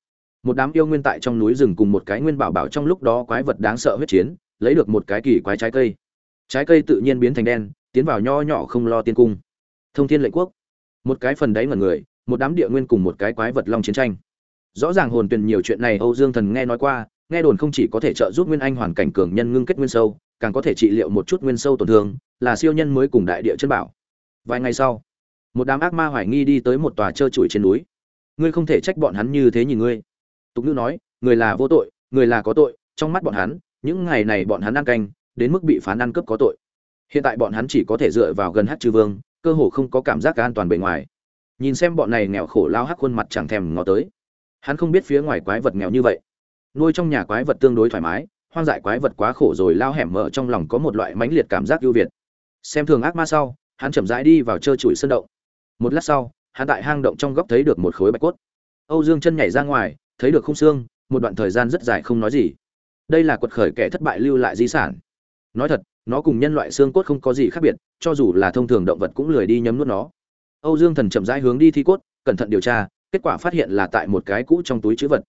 S1: Một đám yêu nguyên tại trong núi rừng cùng một cái nguyên bảo bảo trong lúc đó quái vật đáng sợ huyết chiến, lấy được một cái kỳ quái trái cây. Trái cây tự nhiên biến thành đen, tiến vào nho nhỏ không lo tiên cung. Thông thiên lệ quốc. Một cái phần đáy ngẩn người, một đám địa nguyên cùng một cái quái vật long chiến tranh rõ ràng hồn tuyển nhiều chuyện này âu dương thần nghe nói qua, nghe đồn không chỉ có thể trợ giúp nguyên anh hoàn cảnh cường nhân ngưng kết nguyên sâu, càng có thể trị liệu một chút nguyên sâu tổn thương, là siêu nhân mới cùng đại địa chân bảo. Vài ngày sau, một đám ác ma hoài nghi đi tới một tòa trơ trụi trên núi. Ngươi không thể trách bọn hắn như thế nhìn ngươi. Tục ngữ nói, người là vô tội, người là có tội, trong mắt bọn hắn, những ngày này bọn hắn ăn canh, đến mức bị phán ăn cướp có tội. Hiện tại bọn hắn chỉ có thể dựa vào gần hát chư vương, cơ hồ không có cảm giác an toàn bề ngoài. Nhìn xem bọn này nghèo khổ lao hắc khuôn mặt chẳng thèm ngó tới hắn không biết phía ngoài quái vật nghèo như vậy. Nuôi trong nhà quái vật tương đối thoải mái, hoang dại quái vật quá khổ rồi lao hẻm mở trong lòng có một loại mãnh liệt cảm giác ưu việt. Xem thường ác ma sau, hắn chậm rãi đi vào trơ trụi sân động. Một lát sau, hắn tại hang động trong góc thấy được một khối bạch cốt. Âu dương chân nhảy ra ngoài, thấy được khung xương, một đoạn thời gian rất dài không nói gì. Đây là quật khởi kẻ thất bại lưu lại di sản. Nói thật, nó cùng nhân loại xương cốt không có gì khác biệt, cho dù là thông thường động vật cũng lười đi nhấm nuốt nó. Âu dương thần chậm rãi hướng đi thi cốt, cẩn thận điều tra kết quả phát hiện là tại một cái cũ trong túi chữ vật.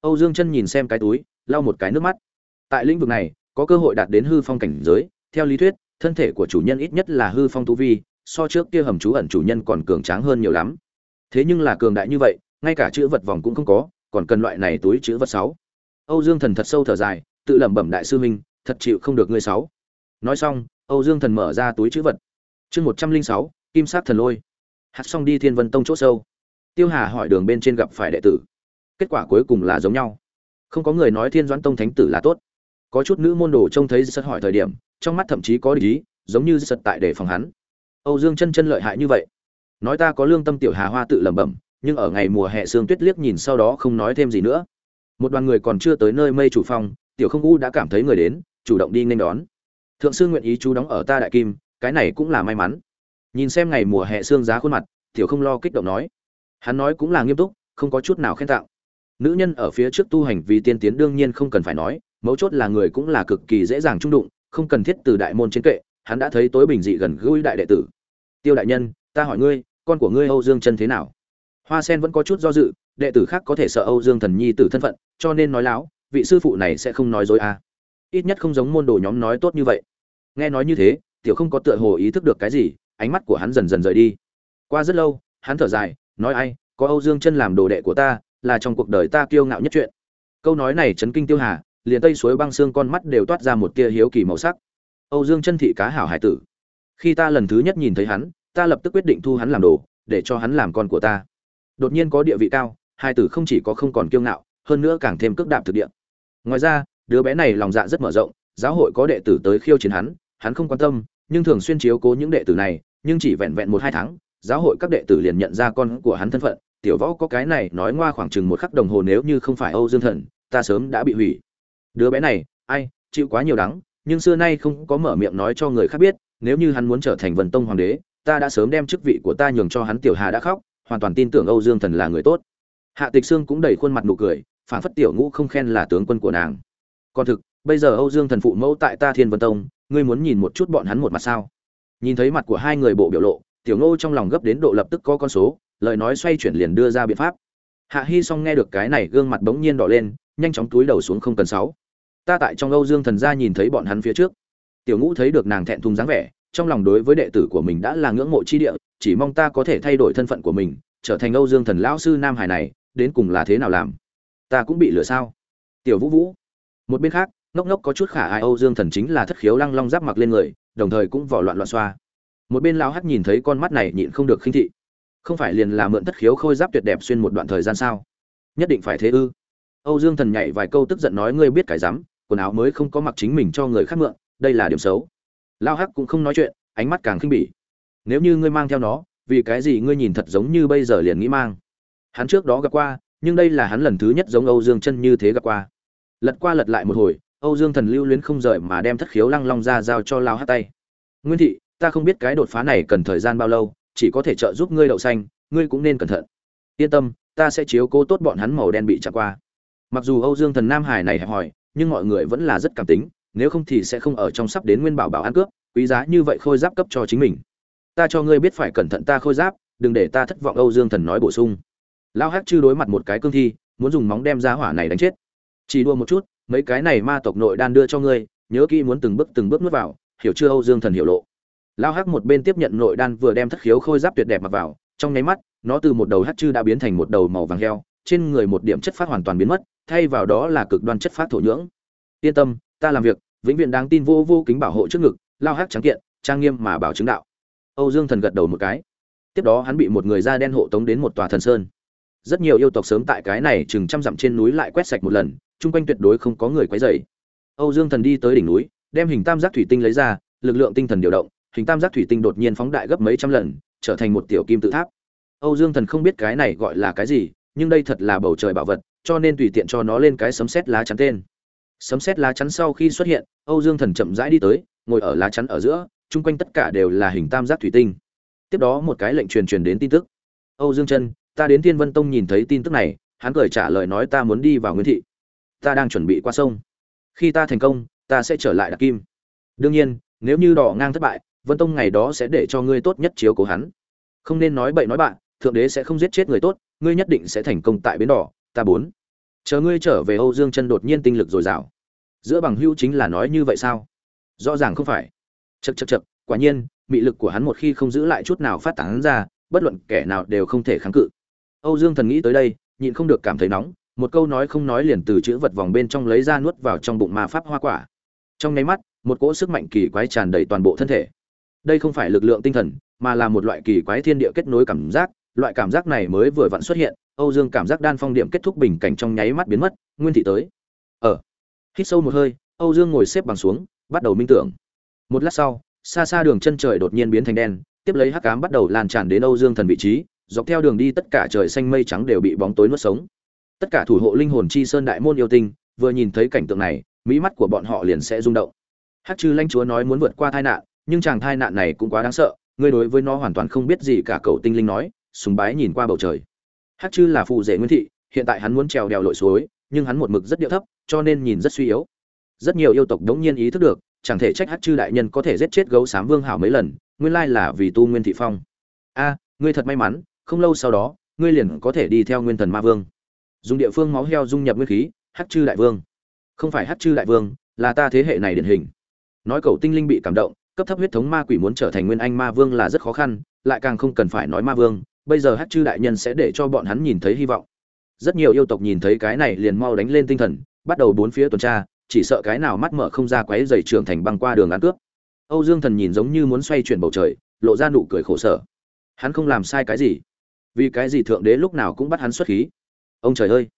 S1: Âu dương chân nhìn xem cái túi, lau một cái nước mắt. Tại lĩnh vực này, có cơ hội đạt đến hư phong cảnh giới, theo lý thuyết, thân thể của chủ nhân ít nhất là hư phong tu vi, so trước kia hầm trú ẩn chủ nhân còn cường tráng hơn nhiều lắm. Thế nhưng là cường đại như vậy, ngay cả chữ vật vòng cũng không có, còn cần loại này túi chữ vật sáu. Âu dương thần thật sâu thở dài, tự lẩm bẩm đại sư huynh, thật chịu không được ngươi sáu. Nói xong, âu dương thần mở ra túi chữ vật. Chương một trăm linh sáu, kim sát thần lôi. Hạt xong đi thiên vân tông chỗ sâu tiêu hà hỏi đường bên trên gặp phải đệ tử. Kết quả cuối cùng là giống nhau. Không có người nói thiên doãn tông thánh tử là tốt. Có chút nữ môn đồ trông thấy sật hỏi thời điểm, trong mắt thậm chí có lý, giống như sật tại để phòng hắn. Âu dương chân chân lợi hại như vậy. Nói ta có lương tâm tiểu hà hoa tự lẩm bẩm, nhưng ở ngày mùa hè sương tuyết liếc nhìn sau đó không nói thêm gì nữa. Một đoàn người còn chưa tới nơi mây chủ phong, tiểu không u đã cảm thấy người đến, chủ động đi nên đón. Thượng sư nguyện ý chú đóng ở ta đại kim, cái này cũng là may mắn. Nhìn xem ngày mùa hè sương giá khuôn mặt, tiểu không lo kích động nói hắn nói cũng là nghiêm túc, không có chút nào khen tạo nữ nhân ở phía trước tu hành vì tiên tiến đương nhiên không cần phải nói, mấu chốt là người cũng là cực kỳ dễ dàng trung đụng, không cần thiết từ đại môn trên kệ, hắn đã thấy tối bình dị gần gũi đại đệ tử. Tiêu đại nhân, ta hỏi ngươi, con của ngươi âu dương chân thế nào? Hoa sen vẫn có chút do dự, đệ tử khác có thể sợ âu dương thần nhi tử thân phận, cho nên nói láo, vị sư phụ này sẽ không nói dối à. ít nhất không giống môn đồ nhóm nói tốt như vậy. Nghe nói như thế, tiểu không có tựa hồ ý thức được cái gì, ánh mắt của hắn dần dần rời đi. Qua rất lâu, hắn thở dài nói ai, có âu dương chân làm đồ đệ của ta, là trong cuộc đời ta kiêu ngạo nhất chuyện. Câu nói này chấn kinh tiêu hà, liền tây suối băng xương con mắt đều toát ra một tia hiếu kỳ màu sắc. Âu dương chân thị cá hảo hải tử. Khi ta lần thứ nhất nhìn thấy hắn, ta lập tức quyết định thu hắn làm đồ, để cho hắn làm con của ta. Đột nhiên có địa vị cao, hai tử không chỉ có không còn kiêu ngạo, hơn nữa càng thêm cước đạp thực địa. Ngoài ra, đứa bé này lòng dạ rất mở rộng, giáo hội có đệ tử tới khiêu chiến hắn hắn không quan tâm, nhưng thường xuyên chiếu cố những đệ tử này, nhưng chỉ vẹn vẹn một hai tháng giáo hội các đệ tử liền nhận ra con của hắn thân phận. Tiểu võ có cái này, nói ngoa khoảng chừng một khắc đồng hồ nếu như không phải âu dương thần, ta sớm đã bị hủy. Đứa bé này, ai, chịu quá nhiều đắng, nhưng xưa nay không có mở miệng nói cho người khác biết, nếu như hắn muốn trở thành vần tông hoàng đế, ta đã sớm đem chức vị của ta nhường cho hắn tiểu hà đã khóc, hoàn toàn tin tưởng âu dương thần là người tốt. Hạ tịch sương cũng đầy khuôn mặt nụ cười phản phất tiểu ngũ không khen là tướng quân của nàng. Còn thực, bây giờ âu dương thần phụ mẫu tại ta thiên vân tông, ngươi muốn nhìn một chút bọn hắn một mặt sao? Nhìn thấy mặt của hai người bộ biểu lộ tiểu ngô trong lòng gấp đến độ lập tức có con số, lời nói xoay chuyển liền đưa ra biện pháp. Hạ hy xong nghe được cái này gương mặt bỗng nhiên đỏ lên, nhanh chóng túi đầu xuống không cần sáu. Ta tại trong âu dương thần gia nhìn thấy bọn hắn phía trước. Tiểu ngũ thấy được nàng thẹn thùng dáng vẻ, trong lòng đối với đệ tử của mình đã là ngưỡng mộ chi địa, chỉ mong ta có thể thay đổi thân phận của mình, trở thành âu dương thần lão sư nam hải này, đến cùng là thế nào làm? Ta cũng bị lừa sao? Tiểu vũ vũ. Một bên khác, ngốc ngốc có chút khả ai âu dương thần chính là thất khiếu lăng long giáp mặc lên người, đồng thời cũng vỏ loạn loạn xoa một bên lão Hắc nhìn thấy con mắt này nhịn không được khinh thị. Không phải liền là mượn thất khiếu khôi giáp tuyệt đẹp xuyên một đoạn thời gian sao? Nhất định phải thế ư? Âu dương thần nhảy vài câu tức giận nói, ngươi biết cái rắm, quần áo mới không có mặc chính mình cho người khác mượn, đây là điểm xấu. Lao hắc cũng không nói chuyện, ánh mắt càng khinh bỉ. Nếu như ngươi mang theo nó, vì cái gì ngươi nhìn thật giống như bây giờ liền nghĩ mang? Hắn trước đó gặp qua, nhưng đây là hắn lần thứ nhất giống âu dương chân như thế gặp qua. Lật qua lật lại một hồi, âu dương thần lưu luyến không rời mà đem thất khiếu lăng long ra giao cho lao Hắc tay. Nguyên thị ta không biết cái đột phá này cần thời gian bao lâu, chỉ có thể trợ giúp ngươi đậu xanh, ngươi cũng nên cẩn thận. Yên tâm, ta sẽ chiếu cố tốt bọn hắn màu đen bị chạm qua. Mặc dù âu dương thần nam hải này hẹp hòi, nhưng mọi người vẫn là rất cảm tính, nếu không thì sẽ không ở trong sắp đến nguyên bảo bảo ăn cướp, quý giá như vậy khôi giáp cấp cho chính mình. Ta cho ngươi biết phải cẩn thận ta khôi giáp, đừng để ta thất vọng, âu dương thần nói bổ sung. Lao hát chư đối mặt một cái cương thi, muốn dùng móng đem ra hỏa này đánh chết. Chỉ đua một chút, mấy cái này ma tộc nội đan đưa cho ngươi, nhớ kỹ muốn từng bước từng bước nuốt vào, hiểu chưa, âu dương thần hiểu lộ lao hắc một bên tiếp nhận nội đan vừa đem thất khiếu khôi giáp tuyệt đẹp mặc vào, trong nháy mắt, nó từ một đầu hắc chư đã biến thành một đầu màu vàng heo, trên người một điểm chất phát hoàn toàn biến mất, thay vào đó là cực đoan chất phát thổ nhưỡng. Yên tâm, ta làm việc, vĩnh viễn đáng tin vô vô kính bảo hộ trước ngực, lao hắc trắng kiện, trang nghiêm mà bảo chứng đạo. Âu dương thần gật đầu một cái. Tiếp đó hắn bị một người da đen hộ tống đến một tòa thần sơn. Rất nhiều yêu tộc sớm tại cái này chừng trăm dặm trên núi lại quét sạch một lần, chung quanh tuyệt đối không có người quấy rầy. Âu dương thần đi tới đỉnh núi, đem hình tam giác thủy tinh lấy ra, lực lượng tinh thần điều động hình tam giác thủy tinh đột nhiên phóng đại gấp mấy trăm lần trở thành một tiểu kim tự tháp. Âu dương thần không biết cái này gọi là cái gì nhưng đây thật là bầu trời bảo vật cho nên tùy tiện cho nó lên cái sấm sét lá chắn tên. Sấm sét lá chắn sau khi xuất hiện âu dương thần chậm rãi đi tới ngồi ở lá chắn ở giữa chung quanh tất cả đều là hình tam giác thủy tinh. Tiếp đó một cái lệnh truyền truyền đến tin tức. Âu dương Trân, ta đến thiên vân tông nhìn thấy tin tức này hắn cười trả lời nói ta muốn đi vào nguyên thị. Ta đang chuẩn bị qua sông. Khi ta thành công ta sẽ trở lại đặc kim. Đương nhiên nếu như đỏ ngang thất bại vân tông ngày đó sẽ để cho ngươi tốt nhất chiếu cố hắn. Không nên nói bậy nói bạn, thượng đế sẽ không giết chết người tốt, ngươi nhất định sẽ thành công tại bến đỏ, ta bốn. Chờ ngươi trở về âu dương chân đột nhiên tinh lực dồi dào. Giữa bằng hữu chính là nói như vậy sao? Rõ ràng không phải. Chật chật chật quả nhiên, mị lực của hắn một khi không giữ lại chút nào phát tán ra, bất luận kẻ nào đều không thể kháng cự. Âu dương thần nghĩ tới đây, nhịn không được cảm thấy nóng, một câu nói không nói liền từ chữ vật vòng bên trong lấy ra nuốt vào trong bụng ma pháp hoa quả. Trong nháy mắt, một cỗ sức mạnh kỳ quái tràn đầy toàn bộ thân thể đây không phải lực lượng tinh thần, mà là một loại kỳ quái thiên địa kết nối cảm giác. Loại cảm giác này mới vừa vặn xuất hiện, âu dương cảm giác đan phong điểm kết thúc bình cảnh trong nháy mắt biến mất, nguyên thị tới. Ở hít sâu một hơi, âu dương ngồi xếp bằng xuống, bắt đầu minh tưởng. Một lát sau, xa xa đường chân trời đột nhiên biến thành đen, tiếp lấy hắc ám bắt đầu lan tràn đến âu dương thần vị trí, dọc theo đường đi tất cả trời xanh mây trắng đều bị bóng tối nuốt sống. Tất cả thủ hộ linh hồn chi sơn đại môn yêu tinh, vừa nhìn thấy cảnh tượng này, mỹ mắt của bọn họ liền sẽ rung động. Hát chư lanh chúa nói muốn vượt qua tai nạn nhưng chàng thai nạn này cũng quá đáng sợ, ngươi đối với nó hoàn toàn không biết gì cả, cậu tinh linh nói, sùng bái nhìn qua bầu trời. Hát chư là phụ rể nguyên thị, hiện tại hắn muốn trèo đèo lội suối, nhưng hắn một mực rất điệu thấp, cho nên nhìn rất suy yếu. Rất nhiều yêu tộc đống nhiên ý thức được, chẳng thể trách hát chư đại nhân có thể giết chết gấu xám vương hảo mấy lần, nguyên lai là vì tu nguyên thị phong. A, ngươi thật may mắn, không lâu sau đó, ngươi liền có thể đi theo nguyên thần ma vương. Dùng địa phương máu heo dung nhập nguyên khí, hát chư đại vương. Không phải hát chư đại vương, là ta thế hệ này điển hình. Nói cậu tinh linh bị cảm động cấp thấp huyết thống ma quỷ muốn trở thành nguyên anh ma vương là rất khó khăn, lại càng không cần phải nói ma vương, bây giờ hát chư đại nhân sẽ để cho bọn hắn nhìn thấy hy vọng. Rất nhiều yêu tộc nhìn thấy cái này liền mau đánh lên tinh thần, bắt đầu bốn phía tuần tra, chỉ sợ cái nào mắt mở không ra quấy dày trường thành băng qua đường ăn cướp. Âu dương thần nhìn giống như muốn xoay chuyển bầu trời, lộ ra nụ cười khổ sở. Hắn không làm sai cái gì. Vì cái gì thượng đế lúc nào cũng bắt hắn xuất khí? Ông trời ơi!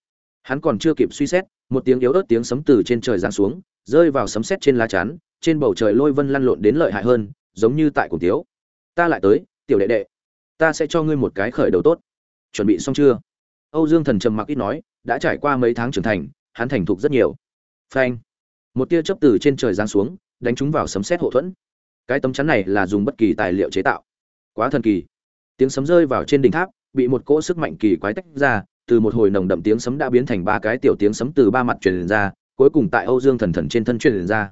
S1: Hắn còn chưa kịp suy xét, một tiếng yếu ớt tiếng sấm từ trên trời giáng xuống, rơi vào sấm sét trên lá chắn trên bầu trời lôi vân lăn lộn đến lợi hại hơn, giống như tại cùng tiếu. Ta lại tới, tiểu đệ đệ. Ta sẽ cho ngươi một cái khởi đầu tốt. Chuẩn bị xong chưa? Âu dương thần trầm mặc ít nói, đã trải qua mấy tháng trưởng thành, hắn thành thục rất nhiều. Phanh. Một tia chớp từ trên trời giáng xuống, đánh chúng vào sấm sét hộ thuẫn. Cái tấm chắn này là dùng bất kỳ tài liệu chế tạo. Quá thần kỳ. Tiếng sấm rơi vào trên đỉnh tháp, bị một cỗ sức mạnh kỳ quái tách ra, từ một hồi nồng đậm tiếng sấm đã biến thành ba cái tiểu tiếng sấm từ ba mặt truyền ra, cuối cùng tại âu dương thần thần trên thân truyền ra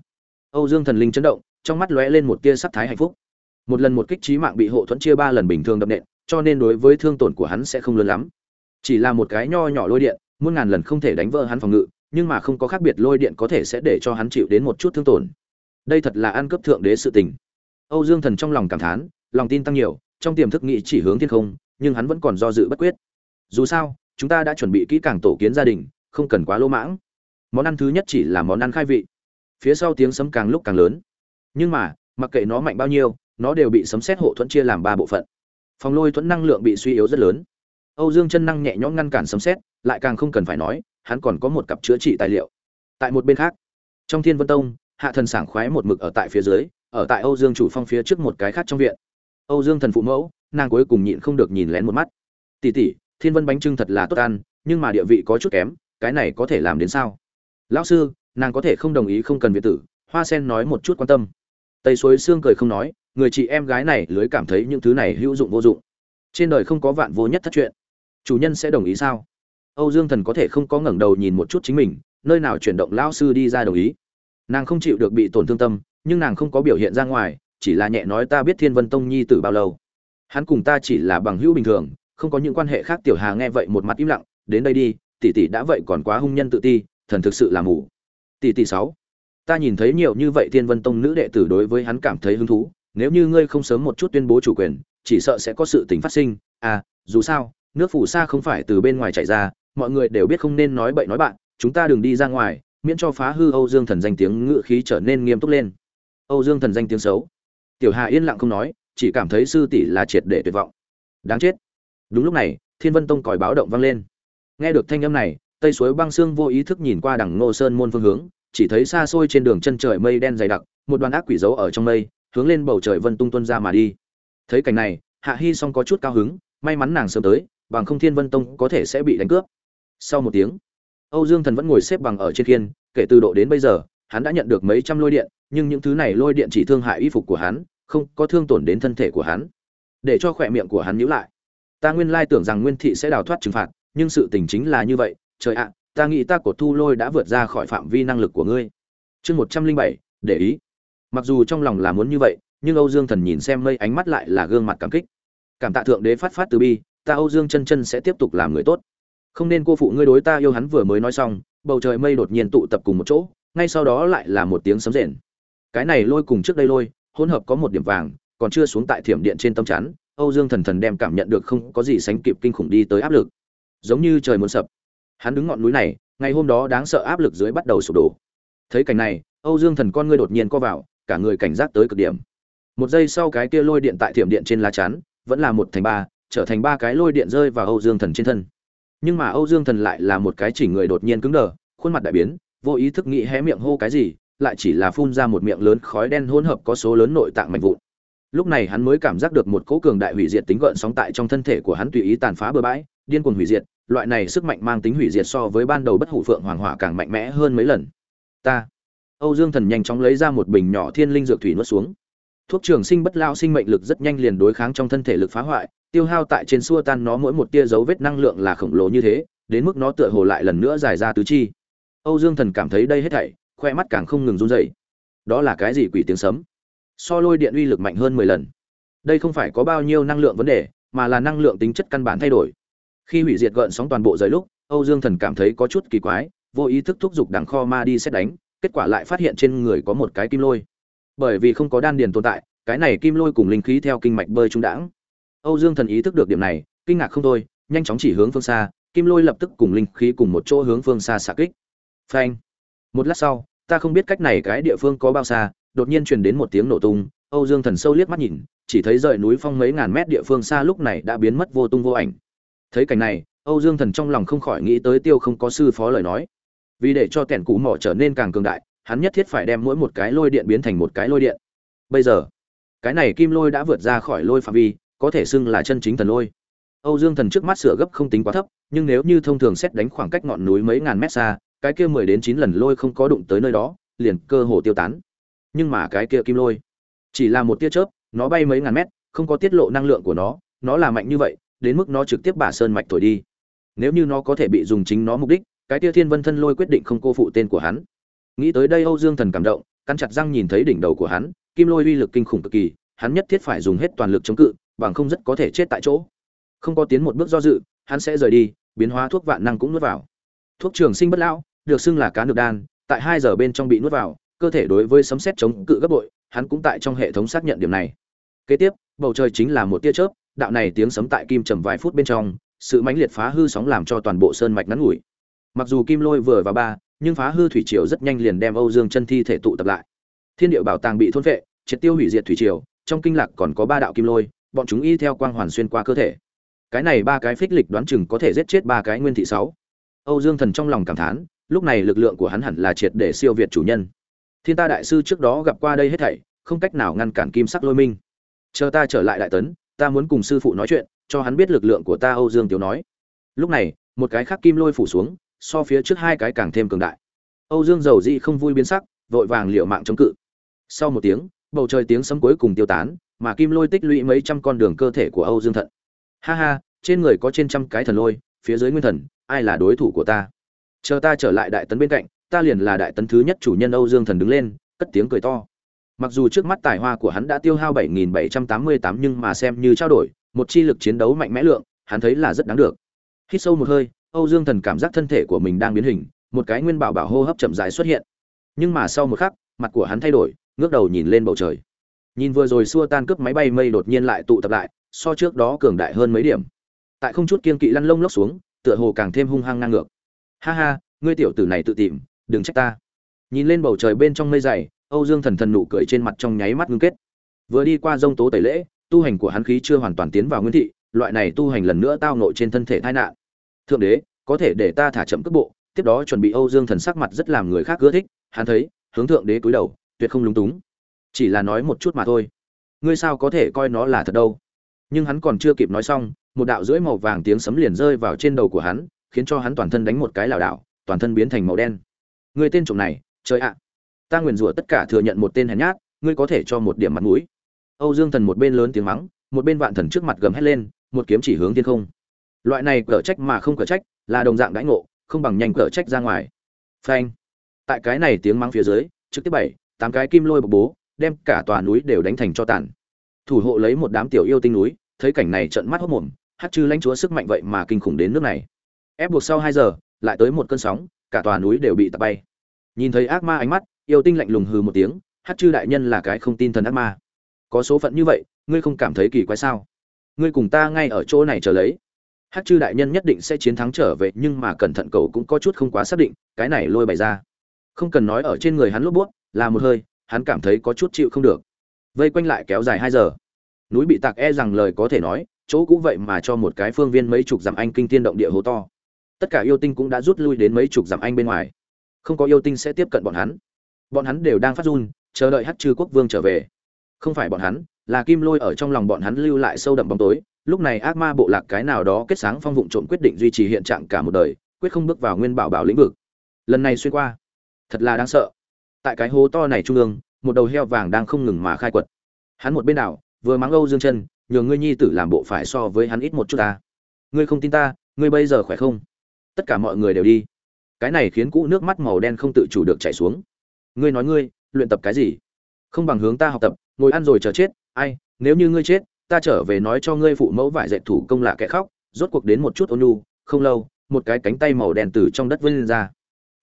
S1: âu dương thần linh chấn động, trong mắt lóe lên một tia sắc thái hạnh phúc. Một lần một kích chí mạng bị hộ thuẫn chia ba lần bình thường đập nện, cho nên đối với thương tổn của hắn sẽ không lớn lắm. Chỉ là một cái nho nhỏ lôi điện, muôn ngàn lần không thể đánh vỡ hắn phòng ngự, nhưng mà không có khác biệt lôi điện có thể sẽ để cho hắn chịu đến một chút thương tổn. Đây thật là ăn cướp thượng đế sự tình. Âu dương thần trong lòng cảm thán, lòng tin tăng nhiều, trong tiềm thức nghĩ chỉ hướng thiên không, nhưng hắn vẫn còn do dự bất quyết. Dù sao, chúng ta đã chuẩn bị kỹ càng tổ kiến gia đình, không cần quá lỗ mãng. Món ăn thứ nhất chỉ là món ăn khai vị phía sau tiếng sấm càng lúc càng lớn. Nhưng mà, mặc kệ nó mạnh bao nhiêu, nó đều bị sấm xét hộ thuẫn chia làm ba bộ phận. Phòng lôi thuẫn năng lượng bị suy yếu rất lớn. Âu dương chân năng nhẹ nhõm ngăn cản sấm xét lại càng không cần phải nói, hắn còn có một cặp chữa trị tài liệu. Tại một bên khác, trong thiên vân tông, hạ thần sảng khoái một mực ở tại phía dưới, ở tại âu dương chủ phong phía trước một cái khác trong viện. Âu dương thần phụ mẫu, nàng cuối cùng nhịn không được nhìn lén một mắt. Tỷ tỷ, thiên vân bánh trưng thật là tốt ăn, nhưng mà địa vị có chút kém, cái này có thể làm đến sao? Lão sư nàng có thể không đồng ý không cần biệt tử, hoa sen nói một chút quan tâm. Tây suối xương cười không nói, người chị em gái này lưới cảm thấy những thứ này hữu dụng vô dụng. Trên đời không có vạn vô nhất thất chuyện. Chủ nhân sẽ đồng ý sao? Âu dương thần có thể không có ngẩng đầu nhìn một chút chính mình, nơi nào chuyển động lão sư đi ra đồng ý. Nàng không chịu được bị tổn thương tâm, nhưng nàng không có biểu hiện ra ngoài, chỉ là nhẹ nói ta biết thiên vân tông nhi tử bao lâu. Hắn cùng ta chỉ là bằng hữu bình thường, không có những quan hệ khác, tiểu hà nghe vậy một mặt im lặng, đến đây đi, tỷ tỷ đã vậy còn quá hung nhân tự ti, thần thực sự là mù tỷ tỷ sáu. Ta nhìn thấy nhiều như vậy thiên vân tông nữ đệ tử đối với hắn cảm thấy hứng thú, nếu như ngươi không sớm một chút tuyên bố chủ quyền, chỉ sợ sẽ có sự tình phát sinh. À dù sao, nước phủ xa không phải từ bên ngoài chạy ra, mọi người đều biết không nên nói bậy nói bạn, chúng ta đừng đi ra ngoài, miễn cho phá hư âu dương thần danh tiếng ngự khí trở nên nghiêm túc lên. Âu dương thần danh tiếng xấu. Tiểu hà yên lặng không nói, chỉ cảm thấy sư tỷ là triệt để tuyệt vọng. Đáng chết. Đúng lúc này, thiên vân tông còi báo động vang lên. Nghe được thanh âm này tây suối băng xương vô ý thức nhìn qua đằng ngô sơn môn phương hướng, chỉ thấy xa xôi trên đường chân trời mây đen dày đặc, một đoàn ác quỷ giấu ở trong mây, hướng lên bầu trời vân tung tuân ra mà đi. Thấy cảnh này, hạ hy song có chút cao hứng, may mắn nàng sớm tới, bằng không thiên vân tông có thể sẽ bị đánh cướp. Sau một tiếng, âu dương thần vẫn ngồi xếp bằng ở trên kiên kể từ độ đến bây giờ, hắn đã nhận được mấy trăm lôi điện, nhưng những thứ này lôi điện chỉ thương hại y phục của hắn, không có thương tổn đến thân thể của hắn. Để cho khỏe miệng của hắn nhữ lại. Ta nguyên lai tưởng rằng nguyên thị sẽ đào thoát trừng phạt, nhưng sự tình chính là như vậy trời ạ, ta nghĩ ta cột thu lôi đã vượt ra khỏi phạm vi năng lực của ngươi. Chương một trăm linh bảy, để ý. Mặc dù trong lòng là muốn như vậy, nhưng âu dương thần nhìn xem mây ánh mắt lại là gương mặt cảm kích. Cảm tạ thượng đế phát phát từ bi, ta âu dương chân chân sẽ tiếp tục làm người tốt. Không nên cô phụ ngươi đối ta yêu hắn vừa mới nói xong, bầu trời mây đột nhiên tụ tập cùng một chỗ, ngay sau đó lại là một tiếng sấm rền. Cái này lôi cùng trước đây lôi, hỗn hợp có một điểm vàng, còn chưa xuống tại thiểm điện trên tâm chắn, âu dương thần thần đem cảm nhận được không có gì sánh kịp kinh khủng đi tới áp lực. Giống như trời muốn sập hắn đứng ngọn núi này, ngày hôm đó đáng sợ áp lực dưới bắt đầu sụp đổ. Thấy cảnh này, âu dương thần con ngươi đột nhiên co vào, cả người cảnh giác tới cực điểm. Một giây sau cái kia lôi điện tại thiểm điện trên lá chắn, vẫn là một thành ba, trở thành ba cái lôi điện rơi vào âu dương thần trên thân. Nhưng mà âu dương thần lại là một cái chỉ người đột nhiên cứng đờ, khuôn mặt đại biến, vô ý thức nghĩ hé miệng hô cái gì, lại chỉ là phun ra một miệng lớn khói đen hỗn hợp có số lớn nội tạng mạnh vụn. Lúc này hắn mới cảm giác được một cỗ cường đại hủy diệt tính gợn sóng tại trong thân thể của hắn tùy ý tàn phá bừa bãi, điên cuồng hủy diệt loại này sức mạnh mang tính hủy diệt so với ban đầu bất hủ phượng hoàng hỏa càng mạnh mẽ hơn mấy lần. Ta, âu dương thần nhanh chóng lấy ra một bình nhỏ thiên linh dược thủy nuốt xuống. Thuốc trường sinh bất lao sinh mệnh lực rất nhanh liền đối kháng trong thân thể lực phá hoại, tiêu hao tại trên xua tan nó mỗi một tia dấu vết năng lượng là khổng lồ như thế, đến mức nó tựa hồ lại lần nữa dài ra tứ chi. Âu dương thần cảm thấy đây hết thảy, khoe mắt càng không ngừng run rẩy. Đó là cái gì quỷ tiếng sấm? So lôi điện uy lực mạnh hơn mười lần. Đây không phải có bao nhiêu năng lượng vấn đề, mà là năng lượng tính chất căn bản thay đổi khi hủy diệt gợn sóng toàn bộ rời lúc, âu dương thần cảm thấy có chút kỳ quái, vô ý thức thúc giục đằng kho ma đi xét đánh, kết quả lại phát hiện trên người có một cái kim lôi. Bởi vì không có đan điền tồn tại, cái này kim lôi cùng linh khí theo kinh mạch bơi trung đãng. Âu dương thần ý thức được điểm này, kinh ngạc không thôi, nhanh chóng chỉ hướng phương xa, kim lôi lập tức cùng linh khí cùng một chỗ hướng phương xa xạ kích. Phanh. Một lát sau, ta không biết cách này cái địa phương có bao xa, đột nhiên truyền đến một tiếng nổ tung, âu dương thần sâu liếc mắt nhìn, chỉ thấy rời núi phong mấy ngàn mét địa phương xa lúc này đã biến mất vô tung vô ảnh thấy cảnh này, âu dương thần trong lòng không khỏi nghĩ tới tiêu không có sư phó lời nói. Vì để cho tẻn cũ mỏ trở nên càng cường đại, hắn nhất thiết phải đem mỗi một cái lôi điện biến thành một cái lôi điện. Bây giờ, cái này kim lôi đã vượt ra khỏi lôi phạm vi, có thể xưng là chân chính thần lôi. Âu dương thần trước mắt sửa gấp không tính quá thấp, nhưng nếu như thông thường xét đánh khoảng cách ngọn núi mấy ngàn mét xa, cái kia mười đến chín lần lôi không có đụng tới nơi đó, liền cơ hồ tiêu tán. Nhưng mà cái kia kim lôi, chỉ là một tia chớp, nó bay mấy ngàn mét, không có tiết lộ năng lượng của nó nó là mạnh như vậy đến mức nó trực tiếp bả sơn mạch thổi đi. Nếu như nó có thể bị dùng chính nó mục đích, cái tia thiên vân thân lôi quyết định không cô phụ tên của hắn. Nghĩ tới đây âu dương thần cảm động, cắn chặt răng nhìn thấy đỉnh đầu của hắn, kim lôi uy lực kinh khủng cực kỳ, hắn nhất thiết phải dùng hết toàn lực chống cự, bằng không rất có thể chết tại chỗ. Không có tiến một bước do dự, hắn sẽ rời đi, biến hóa thuốc vạn năng cũng nuốt vào. Thuốc trường sinh bất lão, được xưng là cá được đan, tại hai giờ bên trong bị nuốt vào, cơ thể đối với sấm xét chống cự gấp bội, hắn cũng tại trong hệ thống xác nhận điểm này. Kế tiếp, bầu trời chính là một tia chớp đạo này tiếng sấm tại kim trầm vài phút bên trong, sự mãnh liệt phá hư sóng làm cho toàn bộ sơn mạch ngắn ngủi. Mặc dù kim lôi vừa vào ba, nhưng phá hư thủy triều rất nhanh liền đem âu dương chân thi thể tụ tập lại. Thiên địa bảo tàng bị thôn vệ triệt tiêu hủy diệt thủy triều, trong kinh lạc còn có ba đạo kim lôi, bọn chúng y theo quang hoàn xuyên qua cơ thể. Cái này ba cái phích lịch đoán chừng có thể giết chết ba cái nguyên thị sáu. Âu dương thần trong lòng cảm thán, lúc này lực lượng của hắn hẳn là triệt để siêu việt chủ nhân. Thiên ta đại sư trước đó gặp qua đây hết thảy, không cách nào ngăn cản kim sắc lôi minh. Chờ ta trở lại đại tấn ta muốn cùng sư phụ nói chuyện, cho hắn biết lực lượng của ta, âu dương tiếu nói. Lúc này, một cái khác kim lôi phủ xuống, so phía trước hai cái càng thêm cường đại. Âu dương dầu dị không vui biến sắc, vội vàng liệu mạng chống cự. Sau một tiếng, bầu trời tiếng sấm cuối cùng tiêu tán, mà kim lôi tích lũy mấy trăm con đường cơ thể của âu dương thận. Ha ha, trên người có trên trăm cái thần lôi, phía dưới nguyên thần, ai là đối thủ của ta? Chờ ta trở lại đại tấn bên cạnh, ta liền là đại tấn thứ nhất chủ nhân âu dương thần đứng lên, cất tiếng cười to mặc dù trước mắt tài hoa của hắn đã tiêu hao 7.788 nhưng mà xem như trao đổi, một chi lực chiến đấu mạnh mẽ lượng, hắn thấy là rất đáng được. Hít sâu một hơi, âu dương thần cảm giác thân thể của mình đang biến hình, một cái nguyên bảo bảo hô hấp chậm rãi xuất hiện. Nhưng mà sau một khắc, mặt của hắn thay đổi, ngước đầu nhìn lên bầu trời. Nhìn vừa rồi xua tan cướp máy bay mây đột nhiên lại tụ tập lại, so trước đó cường đại hơn mấy điểm. Tại không chút kiên kỵ lăn lông lốc xuống, tựa hồ càng thêm hung hăng ngang ngược. Ha ha, ngươi tiểu tử này tự tìm, đừng trách ta. Nhìn lên bầu trời bên trong mây dày âu dương thần thần nụ cười trên mặt trong nháy mắt ngưng kết. Vừa đi qua dông tố tẩy lễ, tu hành của hắn khí chưa hoàn toàn tiến vào nguyên thị, loại này tu hành lần nữa tao ngộ trên thân thể tai nạn. Thượng đế, có thể để ta thả chậm cước bộ, tiếp đó chuẩn bị âu dương thần sắc mặt rất làm người khác ưa thích, hắn thấy, hướng thượng đế cúi đầu, tuyệt không lúng túng. Chỉ là nói một chút mà thôi. Ngươi sao có thể coi nó là thật đâu? Nhưng hắn còn chưa kịp nói xong, một đạo rưỡi màu vàng tiếng sấm liền rơi vào trên đầu của hắn, khiến cho hắn toàn thân đánh một cái lảo đảo, toàn thân biến thành màu đen. Người tên trộm này, trời ạ! Ta nguyền rủa tất cả thừa nhận một tên hèn nhát, ngươi có thể cho một điểm mặt mũi. Âu dương thần một bên lớn tiếng mắng, một bên vạn thần trước mặt gầm hét lên, một kiếm chỉ hướng thiên không. Loại này cở trách mà không cở trách, là đồng dạng đãi ngộ, không bằng nhanh cở trách ra ngoài. Phanh. Tại cái này tiếng mắng phía dưới, trực tiếp bảy, tám cái kim lôi bộc bố, đem cả tòa núi đều đánh thành cho tàn. Thủ hộ lấy một đám tiểu yêu tinh núi, thấy cảnh này trợn mắt hốt mồm, hát chư lãnh chúa sức mạnh vậy mà kinh khủng đến nước này. Ép buộc sau hai giờ, lại tới một cơn sóng, cả tòa núi đều bị tạt bay. Nhìn thấy ác ma ánh mắt yêu tinh lạnh lùng hừ một tiếng, hát chư đại nhân là cái không tin thần ác ma. Có số phận như vậy, ngươi không cảm thấy kỳ quái sao? Ngươi cùng ta ngay ở chỗ này chờ lấy. Hát chư đại nhân nhất định sẽ chiến thắng trở về, nhưng mà cẩn thận cầu cũng có chút không quá xác định, cái này lôi bày ra. Không cần nói ở trên người hắn lốp buốt là một hơi, hắn cảm thấy có chút chịu không được. Vây quanh lại kéo dài hai giờ. Núi bị tạc e rằng lời có thể nói, chỗ cũ vậy mà cho một cái phương viên mấy chục dặm anh kinh tiên động địa hố to. Tất cả yêu tinh cũng đã rút lui đến mấy chục dặm anh bên ngoài. Không có yêu tinh sẽ tiếp cận bọn hắn bọn hắn đều đang phát run, chờ đợi hát chư quốc vương trở về. Không phải bọn hắn, là kim lôi ở trong lòng bọn hắn lưu lại sâu đậm bóng tối. Lúc này ác ma bộ lạc cái nào đó kết sáng phong vụng trộm quyết định duy trì hiện trạng cả một đời, quyết không bước vào nguyên bảo bảo lĩnh vực. Lần này xuyên qua, thật là đáng sợ. Tại cái hố to này trung ương, một đầu heo vàng đang không ngừng mà khai quật. Hắn một bên đảo, vừa mắng âu dương chân nhường ngươi nhi tử làm bộ phải so với hắn ít một chút ta. Ngươi không tin ta, ngươi bây giờ khỏe không? Tất cả mọi người đều đi. Cái này khiến cũ nước mắt màu đen không tự chủ được chảy xuống ngươi nói ngươi, luyện tập cái gì? Không bằng hướng ta học tập, ngồi ăn rồi chờ chết, ai, nếu như ngươi chết, ta trở về nói cho ngươi phụ mẫu vải dệt thủ công lạ kẻ khóc, rốt cuộc đến một chút ôn nhu, không lâu, một cái cánh tay màu đen từ trong đất vươn lên ra.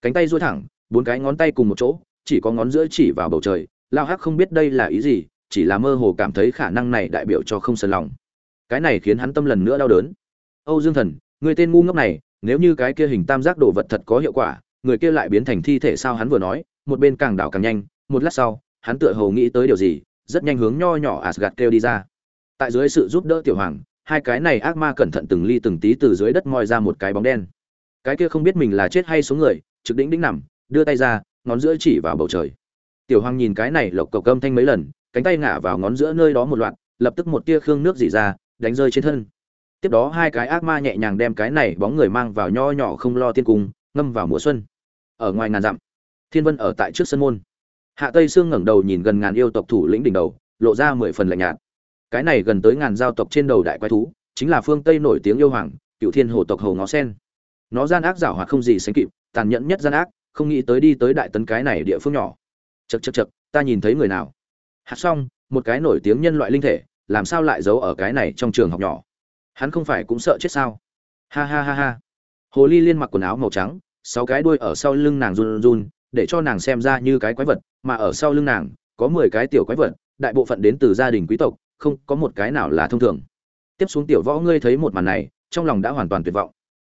S1: Cánh tay duỗi thẳng, bốn cái ngón tay cùng một chỗ, chỉ có ngón giữa chỉ vào bầu trời, lao hắc không biết đây là ý gì, chỉ là mơ hồ cảm thấy khả năng này đại biểu cho không sân lòng. Cái này khiến hắn tâm lần nữa đau đớn. Âu dương thần, người tên ngu ngốc này, nếu như cái kia hình tam giác đồ vật thật có hiệu quả, người kia lại biến thành thi thể sao hắn vừa nói một bên càng đảo càng nhanh, một lát sau, hắn tựa hồ nghĩ tới điều gì, rất nhanh hướng nho nhỏ asgad kêu đi ra. Tại dưới sự giúp đỡ tiểu hoàng, hai cái này ác ma cẩn thận từng ly từng tí từ dưới đất moi ra một cái bóng đen. Cái kia không biết mình là chết hay số người, trực đỉnh đỉnh nằm, đưa tay ra, ngón giữa chỉ vào bầu trời. Tiểu hoàng nhìn cái này lộc cộc âm thanh mấy lần, cánh tay ngả vào ngón giữa nơi đó một loạt, lập tức một tia khương nước dỉ ra, đánh rơi trên thân. Tiếp đó hai cái ác ma nhẹ nhàng đem cái này bóng người mang vào nho nhỏ không lo tiên cung, ngâm vào mùa xuân. Ở ngoài ngàn dặm thiên vân ở tại trước sân môn. Hạ tây sương ngẩng đầu nhìn gần ngàn yêu tộc thủ lĩnh đỉnh đầu, lộ ra mười phần lạnh nhạt. Cái này gần tới ngàn giao tộc trên đầu đại quái thú, chính là phương tây nổi tiếng yêu hoàng cựu thiên hồ tộc hầu ngó sen. Nó gian ác giảo hoạt không gì sánh kịp, tàn nhẫn nhất gian ác, không nghĩ tới đi tới đại tấn cái này địa phương nhỏ. Chật chật chật ta nhìn thấy người nào? Hạt xong một cái nổi tiếng nhân loại linh thể, làm sao lại giấu ở cái này trong trường học nhỏ? Hắn không phải cũng sợ chết sao? Ha ha ha ha. Hồ ly liên mặc quần áo màu trắng, sáu cái đuôi ở sau lưng nàng run run để cho nàng xem ra như cái quái vật, mà ở sau lưng nàng, có mười cái tiểu quái vật, đại bộ phận đến từ gia đình quý tộc, không có một cái nào là thông thường. Tiếp xuống tiểu võ ngươi thấy một màn này, trong lòng đã hoàn toàn tuyệt vọng.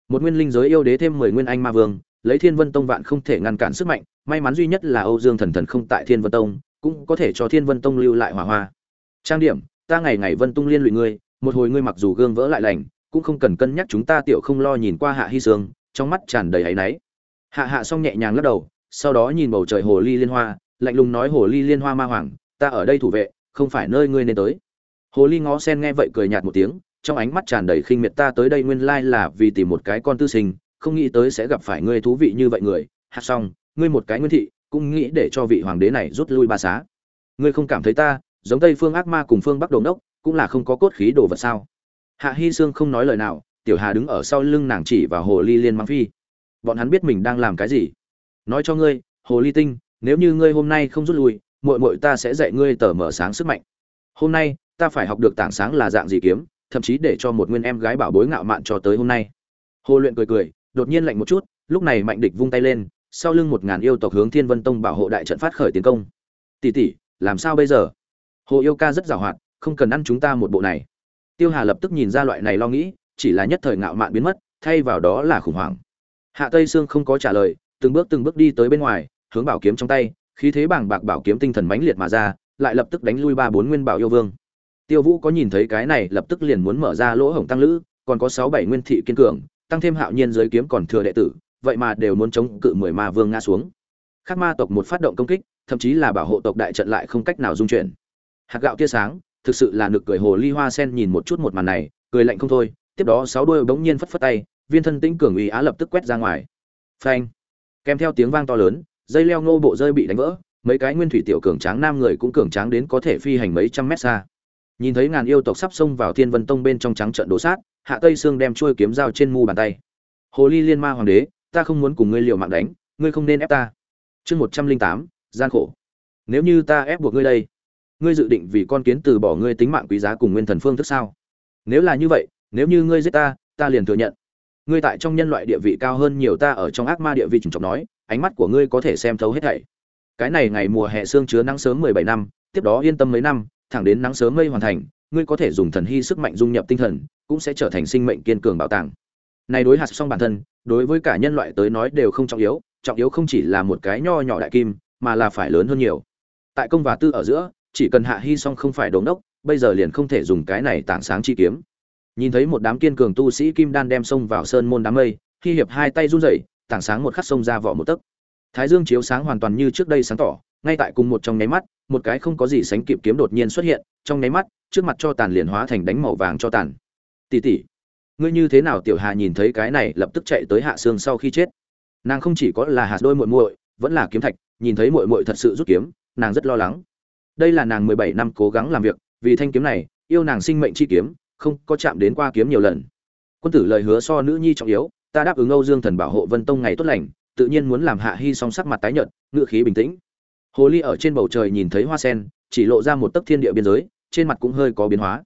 S1: Một nguyên linh giới yêu đế thêm mười nguyên anh ma vương, lấy thiên vân tông vạn không thể ngăn cản sức mạnh, may mắn duy nhất là âu dương thần thần không tại thiên vân tông, cũng có thể cho thiên vân tông lưu lại hỏa hoa. Trang điểm, ta ngày ngày vân tung liên lụy ngươi, một hồi ngươi mặc dù gương vỡ lại lành, cũng không cần cân nhắc chúng ta tiểu không lo nhìn qua hạ hy sương, trong mắt tràn đầy áy náy. Hạ hạ xong nhẹ nhàng lắc đầu sau đó nhìn bầu trời hồ ly liên hoa, lạnh lùng nói hồ ly liên hoa ma hoàng, ta ở đây thủ vệ, không phải nơi ngươi nên tới. Hồ ly ngó sen nghe vậy cười nhạt một tiếng, trong ánh mắt tràn đầy khinh miệt ta tới đây nguyên lai là vì tìm một cái con tư sinh, không nghĩ tới sẽ gặp phải ngươi thú vị như vậy người. Hạ xong, ngươi một cái nguyên thị, cũng nghĩ để cho vị hoàng đế này rút lui ba xá. Ngươi không cảm thấy ta, giống tây phương ác ma cùng phương bắc đồ đốc cũng là không có cốt khí đồ vật sao? Hạ hy sương không nói lời nào, tiểu hà đứng ở sau lưng nàng chỉ vào hồ ly liên mang phi. Bọn hắn biết mình đang làm cái gì nói cho ngươi, hồ ly tinh, nếu như ngươi hôm nay không rút lui, muội muội ta sẽ dạy ngươi tờ mở sáng sức mạnh. Hôm nay, ta phải học được tảng sáng là dạng gì kiếm, thậm chí để cho một nguyên em gái bảo bối ngạo mạn cho tới hôm nay. Hồ luyện cười cười, đột nhiên lạnh một chút, lúc này mạnh địch vung tay lên, sau lưng một ngàn yêu tộc hướng thiên vân tông bảo hộ đại trận phát khởi tiến công. Tỷ tỷ, làm sao bây giờ? Hồ yêu ca rất giàu hoạt, không cần ăn chúng ta một bộ này. Tiêu hà lập tức nhìn ra loại này lo nghĩ, chỉ là nhất thời ngạo mạn biến mất, thay vào đó là khủng hoảng. Hạ tây sương không có trả lời từng bước từng bước đi tới bên ngoài, hướng bảo kiếm trong tay, khí thế bàng bạc bảo kiếm tinh thần mãnh liệt mà ra, lại lập tức đánh lui ba bốn nguyên bảo yêu vương. Tiêu vũ có nhìn thấy cái này, lập tức liền muốn mở ra lỗ hổng tăng lữ, còn có sáu bảy nguyên thị kiên cường, tăng thêm hạo nhiên giới kiếm còn thừa đệ tử, vậy mà đều muốn chống cự mười ma vương ngã xuống. Khác ma tộc một phát động công kích, thậm chí là bảo hộ tộc đại trận lại không cách nào dung chuyển. Hạt gạo tia sáng, thực sự là nực cười hồ ly hoa sen nhìn một chút một màn này, cười lạnh không thôi, tiếp đó sáu đuôi bỗng nhiên phất phất tay, viên thân tĩnh cường uy á lập tức quét ra ngoài. Phanh! Kèm theo tiếng vang to lớn, dây leo ngô bộ rơi bị đánh vỡ, mấy cái nguyên thủy tiểu cường tráng nam người cũng cường tráng đến có thể phi hành mấy trăm mét xa. Nhìn thấy ngàn yêu tộc sắp xông vào thiên vân tông bên trong trắng trận đổ sát, hạ tây sương đem chuôi kiếm dao trên mu bàn tay. Hồ ly liên ma hoàng đế, ta không muốn cùng ngươi liều mạng đánh, ngươi không nên ép ta. Chương một trăm linh tám, gian khổ. Nếu như ta ép buộc ngươi đây, ngươi dự định vì con kiến từ bỏ ngươi tính mạng quý giá cùng nguyên thần phương thức sao? Nếu là như vậy, nếu như ngươi giết ta ta liền thừa nhận ngươi tại trong nhân loại địa vị cao hơn nhiều ta ở trong ác ma địa vị trùng trọng nói, ánh mắt của ngươi có thể xem thấu hết thảy. Cái này ngày mùa hè sương chứa nắng sớm mười bảy năm, tiếp đó yên tâm mấy năm, thẳng đến nắng sớm mây hoàn thành, ngươi có thể dùng thần hy sức mạnh dung nhập tinh thần, cũng sẽ trở thành sinh mệnh kiên cường bảo tàng. Này đối hạt xong bản thân, đối với cả nhân loại tới nói đều không trọng yếu trọng yếu không chỉ là một cái nho nhỏ đại kim, mà là phải lớn hơn nhiều. Tại công và tư ở giữa, chỉ cần hạ hy xong không phải đống đốc, bây giờ liền không thể dùng cái này tảng sáng chi kiếm nhìn thấy một đám kiên cường tu sĩ kim đan đem xông vào sơn môn đám mây khi hiệp hai tay run rẩy, tảng sáng một khắc sông ra vỏ một tấc. Thái dương chiếu sáng hoàn toàn như trước đây sáng tỏ, ngay tại cùng một trong nháy mắt, một cái không có gì sánh kịp kiếm đột nhiên xuất hiện, trong nháy mắt, trước mặt cho tàn liền hóa thành đánh màu vàng cho tàn. Tỉ tỷ, ngươi như thế nào tiểu hà nhìn thấy cái này lập tức chạy tới hạ xương sau khi chết? Nàng không chỉ có là hạt đôi muội muội, vẫn là kiếm thạch, nhìn thấy muội muội thật sự rút kiếm, nàng rất lo lắng. Đây là nàng mười bảy năm cố gắng làm việc, vì thanh kiếm này, yêu nàng sinh mệnh chi kiếm không có chạm đến qua kiếm nhiều lần. Quân tử lời hứa so nữ nhi trọng yếu, ta đáp ứng âu dương thần bảo hộ vân tông ngày tốt lành, tự nhiên muốn làm hạ hy song sắc mặt tái nhợt ngự khí bình tĩnh. Hồ ly ở trên bầu trời nhìn thấy hoa sen, chỉ lộ ra một tấc thiên địa biên giới, trên mặt cũng hơi có biến hóa.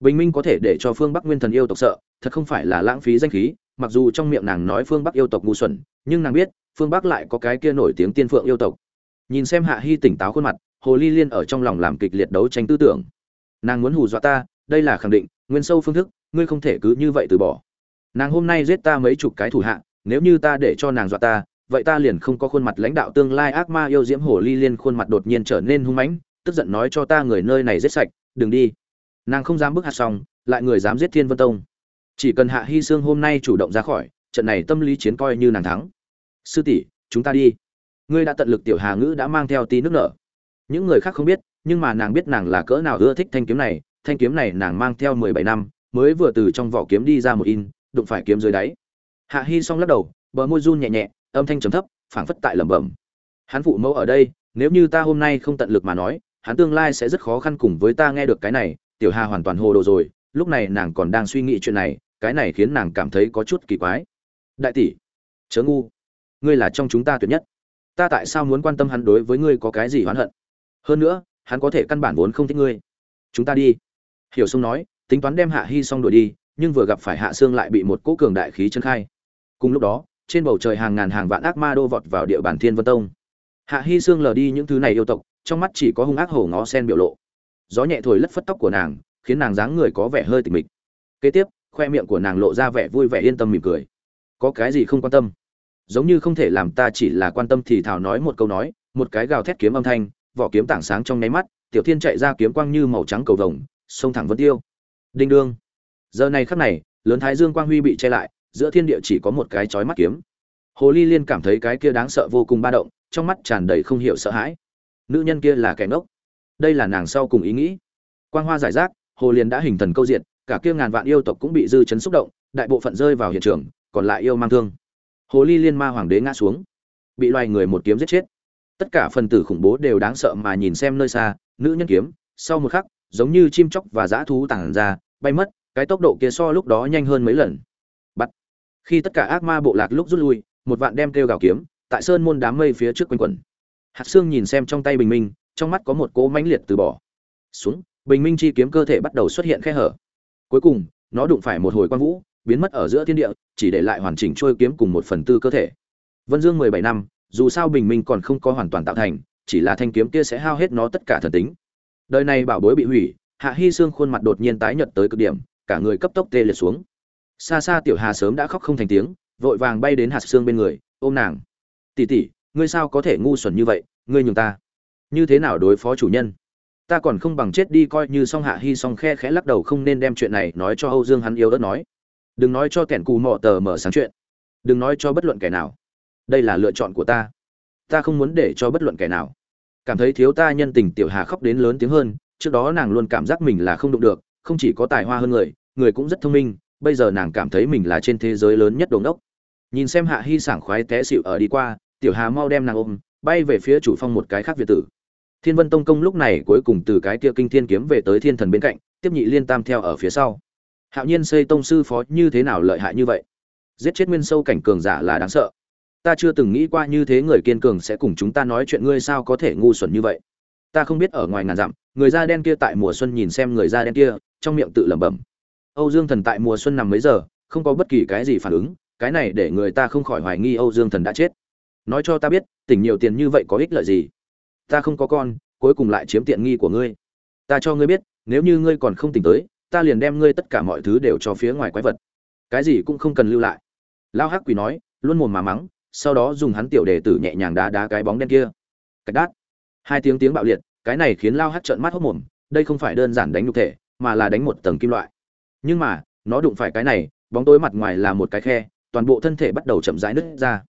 S1: Bình minh có thể để cho phương bắc nguyên thần yêu tộc sợ, thật không phải là lãng phí danh khí, mặc dù trong miệng nàng nói phương bắc yêu tộc ngu xuẩn, nhưng nàng biết, phương bắc lại có cái kia nổi tiếng tiên phượng yêu tộc. Nhìn xem hạ hy tỉnh táo khuôn mặt, hồ ly liên ở trong lòng làm kịch liệt đấu tranh tư tưởng. Nàng muốn hù dọa ta, đây là khẳng định nguyên sâu phương thức, ngươi không thể cứ như vậy từ bỏ. Nàng hôm nay giết ta mấy chục cái thủ hạ, nếu như ta để cho nàng dọa ta, vậy ta liền không có khuôn mặt lãnh đạo tương lai ác ma yêu diễm hồ ly liên khuôn mặt đột nhiên trở nên hung mãnh, tức giận nói cho ta người nơi này giết sạch, đừng đi. Nàng không dám bước hạt xong, lại người dám giết thiên vân tông. Chỉ cần hạ hy sương hôm nay chủ động ra khỏi, trận này tâm lý chiến coi như nàng thắng. Sư tỷ, chúng ta đi. Ngươi đã tận lực tiểu hà ngữ đã mang theo tí nước nở. Những người khác không biết, nhưng mà nàng biết nàng là cỡ nào ưa thích thanh kiếm này thanh kiếm này nàng mang theo mười bảy năm, mới vừa từ trong vỏ kiếm đi ra một in, đụng phải kiếm dưới đáy. Hạ Hi xong lắc đầu, bờ môi run nhẹ nhẹ, âm thanh trầm thấp, phảng phất tại lẩm bẩm. Hắn phụ mẫu ở đây, nếu như ta hôm nay không tận lực mà nói, hắn tương lai sẽ rất khó khăn cùng với ta nghe được cái này, tiểu hà hoàn toàn hồ đồ rồi, lúc này nàng còn đang suy nghĩ chuyện này, cái này khiến nàng cảm thấy có chút kỳ quái. Đại tỷ, chớ ngu, ngươi là trong chúng ta tuyệt nhất. Ta tại sao muốn quan tâm hắn đối với ngươi có cái gì oán hận? Hơn nữa, hắn có thể căn bản vốn không thích ngươi. Chúng ta đi hiểu sông nói, tính toán đem hạ hy xong đuổi đi, nhưng vừa gặp phải hạ xương lại bị một cỗ cường đại khí chân khai. Cùng lúc đó, trên bầu trời hàng ngàn hàng vạn ác ma đô vọt vào địa bàn thiên vân tông. Hạ hy xương lờ đi những thứ này yêu tộc, trong mắt chỉ có hung ác hổ ngó sen biểu lộ. Gió nhẹ thổi lất phất tóc của nàng, khiến nàng dáng người có vẻ hơi tịch mịch. Kế tiếp, khoe miệng của nàng lộ ra vẻ vui vẻ yên tâm mỉm cười. Có cái gì không quan tâm? Giống như không thể làm ta chỉ là quan tâm thì thảo nói một câu nói, một cái gào thét kiếm âm thanh, vỏ kiếm tảng sáng trong nháy mắt, tiểu thiên chạy ra kiếm quang như màu trắng cầu vồng sông thẳng vân tiêu. Đinh đương. Giờ này khắc này, lớn thái dương quang huy bị che lại, giữa thiên địa chỉ có một cái chói mắt kiếm. Hồ ly liên cảm thấy cái kia đáng sợ vô cùng ba động, trong mắt tràn đầy không hiểu sợ hãi. Nữ nhân kia là kẻ ngốc. Đây là nàng sau cùng ý nghĩ. Quang hoa giải rác, hồ liền đã hình thần câu diện cả kia ngàn vạn yêu tộc cũng bị dư chấn xúc động, đại bộ phận rơi vào hiện trường, còn lại yêu mang thương. Hồ ly liên ma hoàng đế ngã xuống. Bị loài người một kiếm giết chết. Tất cả phần tử khủng bố đều đáng sợ mà nhìn xem nơi xa, nữ nhân kiếm, sau một khắc giống như chim chóc và dã thú tản ra, bay mất, cái tốc độ kia so lúc đó nhanh hơn mấy lần. Bắt. Khi tất cả ác ma bộ lạc lúc rút lui, một vạn đem kêu gào kiếm, tại sơn môn đám mây phía trước quanh quẩn. Hạt xương nhìn xem trong tay bình minh, trong mắt có một cỗ mãnh liệt từ bỏ. Xuống, bình minh chi kiếm cơ thể bắt đầu xuất hiện khe hở. Cuối cùng, nó đụng phải một hồi quang vũ, biến mất ở giữa thiên địa, chỉ để lại hoàn chỉnh trôi kiếm cùng một phần tư cơ thể. Vân dương mười bảy năm, dù sao bình minh còn không có hoàn toàn tạo thành, chỉ là thanh kiếm kia sẽ hao hết nó tất cả thần tính đời này bảo bối bị hủy, hạ hy xương khuôn mặt đột nhiên tái nhợt tới cực điểm, cả người cấp tốc tê liệt xuống. Xa xa tiểu hà sớm đã khóc không thành tiếng, vội vàng bay đến hạt xương bên người, ôm nàng. Tỉ tỉ ngươi sao có thể ngu xuẩn như vậy, ngươi nhường ta. Như thế nào đối phó chủ nhân? Ta còn không bằng chết đi coi như song hạ hy song khe khẽ lắc đầu không nên đem chuyện này nói cho âu dương hắn yêu đất nói. Đừng nói cho kẻn cù mọ tờ mở sáng chuyện. Đừng nói cho bất luận kẻ nào. Đây là lựa chọn của ta. Ta không muốn để cho bất luận kẻ nào cảm thấy thiếu ta nhân tình tiểu hà khóc đến lớn tiếng hơn, trước đó nàng luôn cảm giác mình là không đụng được, không chỉ có tài hoa hơn người người cũng rất thông minh, bây giờ nàng cảm thấy mình là trên thế giới lớn nhất đồn đốc nhìn xem hạ hy sảng khoái té xịu ở đi qua, tiểu hà mau đem nàng ôm, bay về phía chủ phong một cái khác việt tử. Thiên vân tông công lúc này cuối cùng từ cái kia kinh thiên kiếm về tới thiên thần bên cạnh, tiếp nhị liên tam theo ở phía sau. Hạo nhiên xây tông sư phó như thế nào lợi hại như vậy? Giết chết nguyên sâu cảnh cường giả là đáng sợ ta chưa từng nghĩ qua như thế người kiên cường sẽ cùng chúng ta nói chuyện, ngươi sao có thể ngu xuẩn như vậy? Ta không biết ở ngoài ngàn dặm, người da đen kia tại mùa xuân nhìn xem người da đen kia, trong miệng tự lẩm bẩm. Âu dương thần tại mùa xuân nằm mấy giờ, không có bất kỳ cái gì phản ứng, cái này để người ta không khỏi hoài nghi âu dương thần đã chết. Nói cho ta biết, tỉnh nhiều tiền như vậy có ích lợi gì? Ta không có con, cuối cùng lại chiếm tiện nghi của ngươi. Ta cho ngươi biết, nếu như ngươi còn không tỉnh tới, ta liền đem ngươi tất cả mọi thứ đều cho phía ngoài quái vật. Cái gì cũng không cần lưu lại. Lao hắc quỷ nói, luôn mồm mà mắng sau đó dùng hắn tiểu đề tử nhẹ nhàng đá đá cái bóng đen kia. Cạch đát. Hai tiếng tiếng bạo liệt, cái này khiến lao hắt trợn mắt hốc mồm, đây không phải đơn giản đánh nhục thể, mà là đánh một tầng kim loại. Nhưng mà, nó đụng phải cái này, bóng tối mặt ngoài là một cái khe, toàn bộ thân thể bắt đầu chậm rãi nứt ra.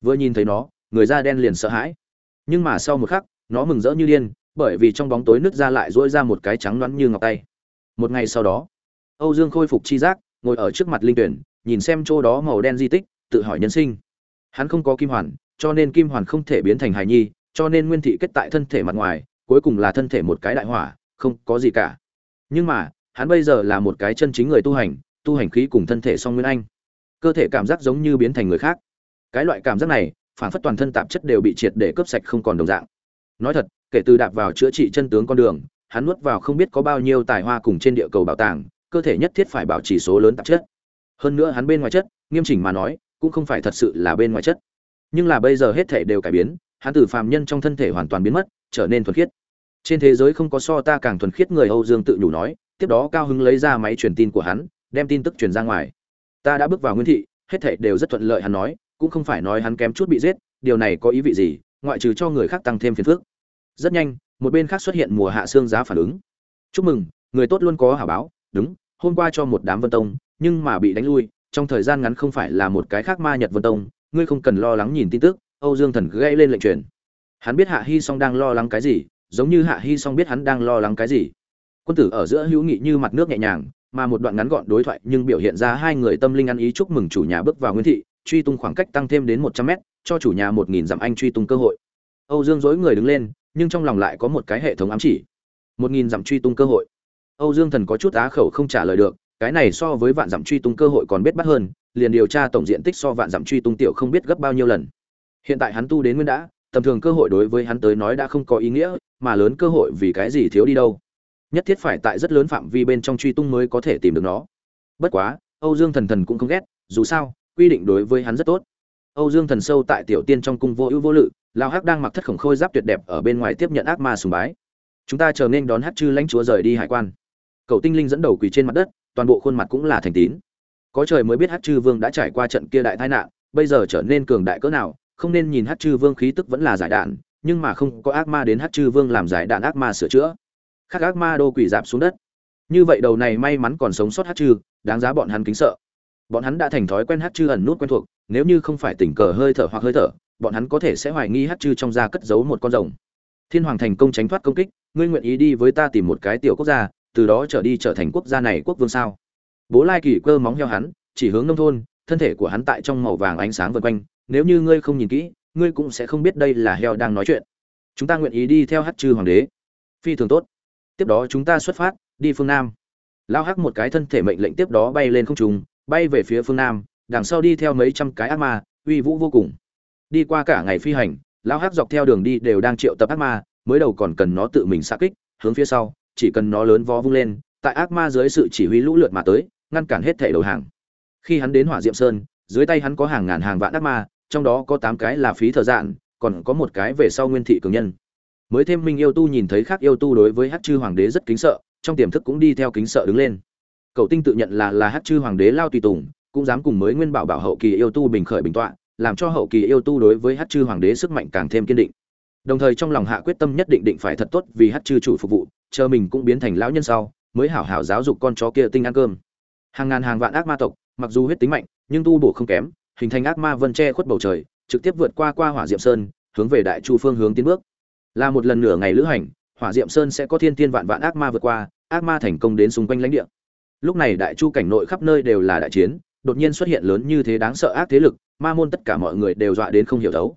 S1: Vừa nhìn thấy nó, người da đen liền sợ hãi. Nhưng mà sau một khắc, nó mừng rỡ như điên, bởi vì trong bóng tối nứt ra lại dỗi ra một cái trắng loãng như ngọc tay. Một ngày sau đó, âu dương khôi phục chi giác, ngồi ở trước mặt linh tuyển, nhìn xem chỗ đó màu đen di tích, tự hỏi nhân sinh hắn không có kim hoàn, cho nên kim hoàn không thể biến thành hài nhi, cho nên nguyên thị kết tại thân thể mặt ngoài, cuối cùng là thân thể một cái đại hỏa, không có gì cả. Nhưng mà, hắn bây giờ là một cái chân chính người tu hành tu hành khí cùng thân thể song nguyên anh. Cơ thể cảm giác giống như biến thành người khác. Cái loại cảm giác này, phản phất toàn thân tạp chất đều bị triệt để cướp sạch không còn đồng dạng. Nói thật, kể từ đạp vào chữa trị chân tướng con đường, hắn nuốt vào không biết có bao nhiêu tài hoa cùng trên địa cầu bảo tàng, cơ thể nhất thiết phải bảo trì số lớn tạp chất. Hơn nữa hắn bên ngoài chất, nghiêm chỉnh mà nói cũng không phải thật sự là bên ngoài chất. Nhưng là bây giờ hết thể đều cải biến, hắn từ phàm nhân trong thân thể hoàn toàn biến mất, trở nên thuần khiết. Trên thế giới không có so ta càng thuần khiết người âu dương tự nhủ nói, tiếp đó cao hứng lấy ra máy truyền tin của hắn, đem tin tức truyền ra ngoài. Ta đã bước vào nguyên thị, hết thể đều rất thuận lợi hắn nói, cũng không phải nói hắn kém chút bị giết, điều này có ý vị gì, ngoại trừ cho người khác tăng thêm phiền phức. Rất nhanh, một bên khác xuất hiện mùa hạ xương giá phản ứng. Chúc mừng, người tốt luôn có hảo báo, đúng, hôm qua cho một đám vân tông, nhưng mà bị đánh lui trong thời gian ngắn không phải là một cái khác ma nhật vân tông, ngươi không cần lo lắng nhìn tin tức, âu dương thần gây lên lệnh truyền. Hắn biết hạ hy song đang lo lắng cái gì, giống như hạ hy song biết hắn đang lo lắng cái gì. Quân tử ở giữa hữu nghị như mặt nước nhẹ nhàng, mà một đoạn ngắn gọn đối thoại nhưng biểu hiện ra hai người tâm linh ăn ý chúc mừng chủ nhà bước vào nguyên thị, truy tung khoảng cách tăng thêm đến một trăm mét, cho chủ nhà một nghìn dặm anh truy tung cơ hội. Âu dương dối người đứng lên, nhưng trong lòng lại có một cái hệ thống ám chỉ. Một nghìn dặm truy tung cơ hội. Âu dương thần có chút á khẩu không trả lời được cái này so với vạn dặm truy tung cơ hội còn biết bắt hơn, liền điều tra tổng diện tích so vạn dặm truy tung tiểu không biết gấp bao nhiêu lần. Hiện tại hắn tu đến nguyên đã, tầm thường cơ hội đối với hắn tới nói đã không có ý nghĩa, mà lớn cơ hội vì cái gì thiếu đi đâu. Nhất thiết phải tại rất lớn phạm vi bên trong truy tung mới có thể tìm được nó. Bất quá, âu dương thần thần cũng không ghét, dù sao, quy định đối với hắn rất tốt. Âu dương thần sâu tại tiểu tiên trong cung vô ưu vô lự, lao hắc đang mặc thất khổng khôi giáp tuyệt đẹp ở bên ngoài tiếp nhận ác ma sùng bái. Chúng ta chờ nên đón hát chư lãnh chúa rời đi hải quan. Cậu tinh linh dẫn đầu quỳ trên mặt đất toàn bộ khuôn mặt cũng là thành tín. Có trời mới biết hát chư vương đã trải qua trận kia đại tai nạn, bây giờ trở nên cường đại cỡ nào, không nên nhìn hát chư vương khí tức vẫn là giải đạn, nhưng mà không có ác ma đến hát chư vương làm giải đạn ác ma sửa chữa. Khác ác ma đô quỷ dạp xuống đất. Như vậy đầu này may mắn còn sống sót hát chư, đáng giá bọn hắn kính sợ. Bọn hắn đã thành thói quen hát chư ẩn nút quen thuộc, nếu như không phải tình cờ hơi thở hoặc hơi thở, bọn hắn có thể sẽ hoài nghi hát chư trong da cất giấu một con rồng. Thiên hoàng thành công tránh thoát công kích, ngươi nguyện ý đi với ta tìm một cái tiểu quốc gia từ đó trở đi trở thành quốc gia này quốc vương sao? Bố lai kỳ cơ móng heo hắn, chỉ hướng nông thôn, thân thể của hắn tại trong màu vàng ánh sáng vân quanh, nếu như ngươi không nhìn kỹ, ngươi cũng sẽ không biết đây là heo đang nói chuyện. Chúng ta nguyện ý đi theo hát chư hoàng đế. Phi thường tốt. Tiếp đó chúng ta xuất phát, đi phương nam. Lao hắc một cái thân thể mệnh lệnh tiếp đó bay lên không trung, bay về phía phương nam, đằng sau đi theo mấy trăm cái ác ma, uy vũ vô cùng. Đi qua cả ngày phi hành, lao hắc dọc theo đường đi đều đang triệu tập ác ma, mới đầu còn cần nó tự mình xa kích, hướng phía sau chỉ cần nó lớn vó vung lên, tại ác ma dưới sự chỉ huy lũ lượt mà tới, ngăn cản hết thể đầu hàng. Khi hắn đến hỏa diệm sơn, dưới tay hắn có hàng ngàn hàng vạn ác ma, trong đó có tám cái là phí thợ dạn, còn có một cái về sau nguyên thị cường nhân. Mới thêm minh yêu tu nhìn thấy khác yêu tu đối với hát chư hoàng đế rất kính sợ, trong tiềm thức cũng đi theo kính sợ đứng lên. Cậu tinh tự nhận là là hát chư hoàng đế lao tùy tùng, cũng dám cùng mới nguyên bảo bảo hậu kỳ yêu tu bình khởi bình tọa, làm cho hậu kỳ yêu tu đối với hát chư hoàng đế sức mạnh càng thêm kiên định đồng thời trong lòng hạ quyết tâm nhất định định phải thật tốt vì hát chư chủ phục vụ, chờ mình cũng biến thành lão nhân sau, mới hảo hảo giáo dục con chó kia tinh ăn cơm. Hàng ngàn hàng vạn ác ma tộc, mặc dù huyết tính mạnh, nhưng tu bổ không kém, hình thành ác ma vân che khuất bầu trời, trực tiếp vượt qua qua hỏa diệm sơn, hướng về đại chu phương hướng tiến bước. Là một lần nửa ngày lữ hành, hỏa diệm sơn sẽ có thiên tiên vạn vạn ác ma vượt qua, ác ma thành công đến xung quanh lãnh địa. Lúc này đại chu cảnh nội khắp nơi đều là đại chiến, đột nhiên xuất hiện lớn như thế đáng sợ ác thế lực, ma môn tất cả mọi người đều dọa đến không hiểu thấu.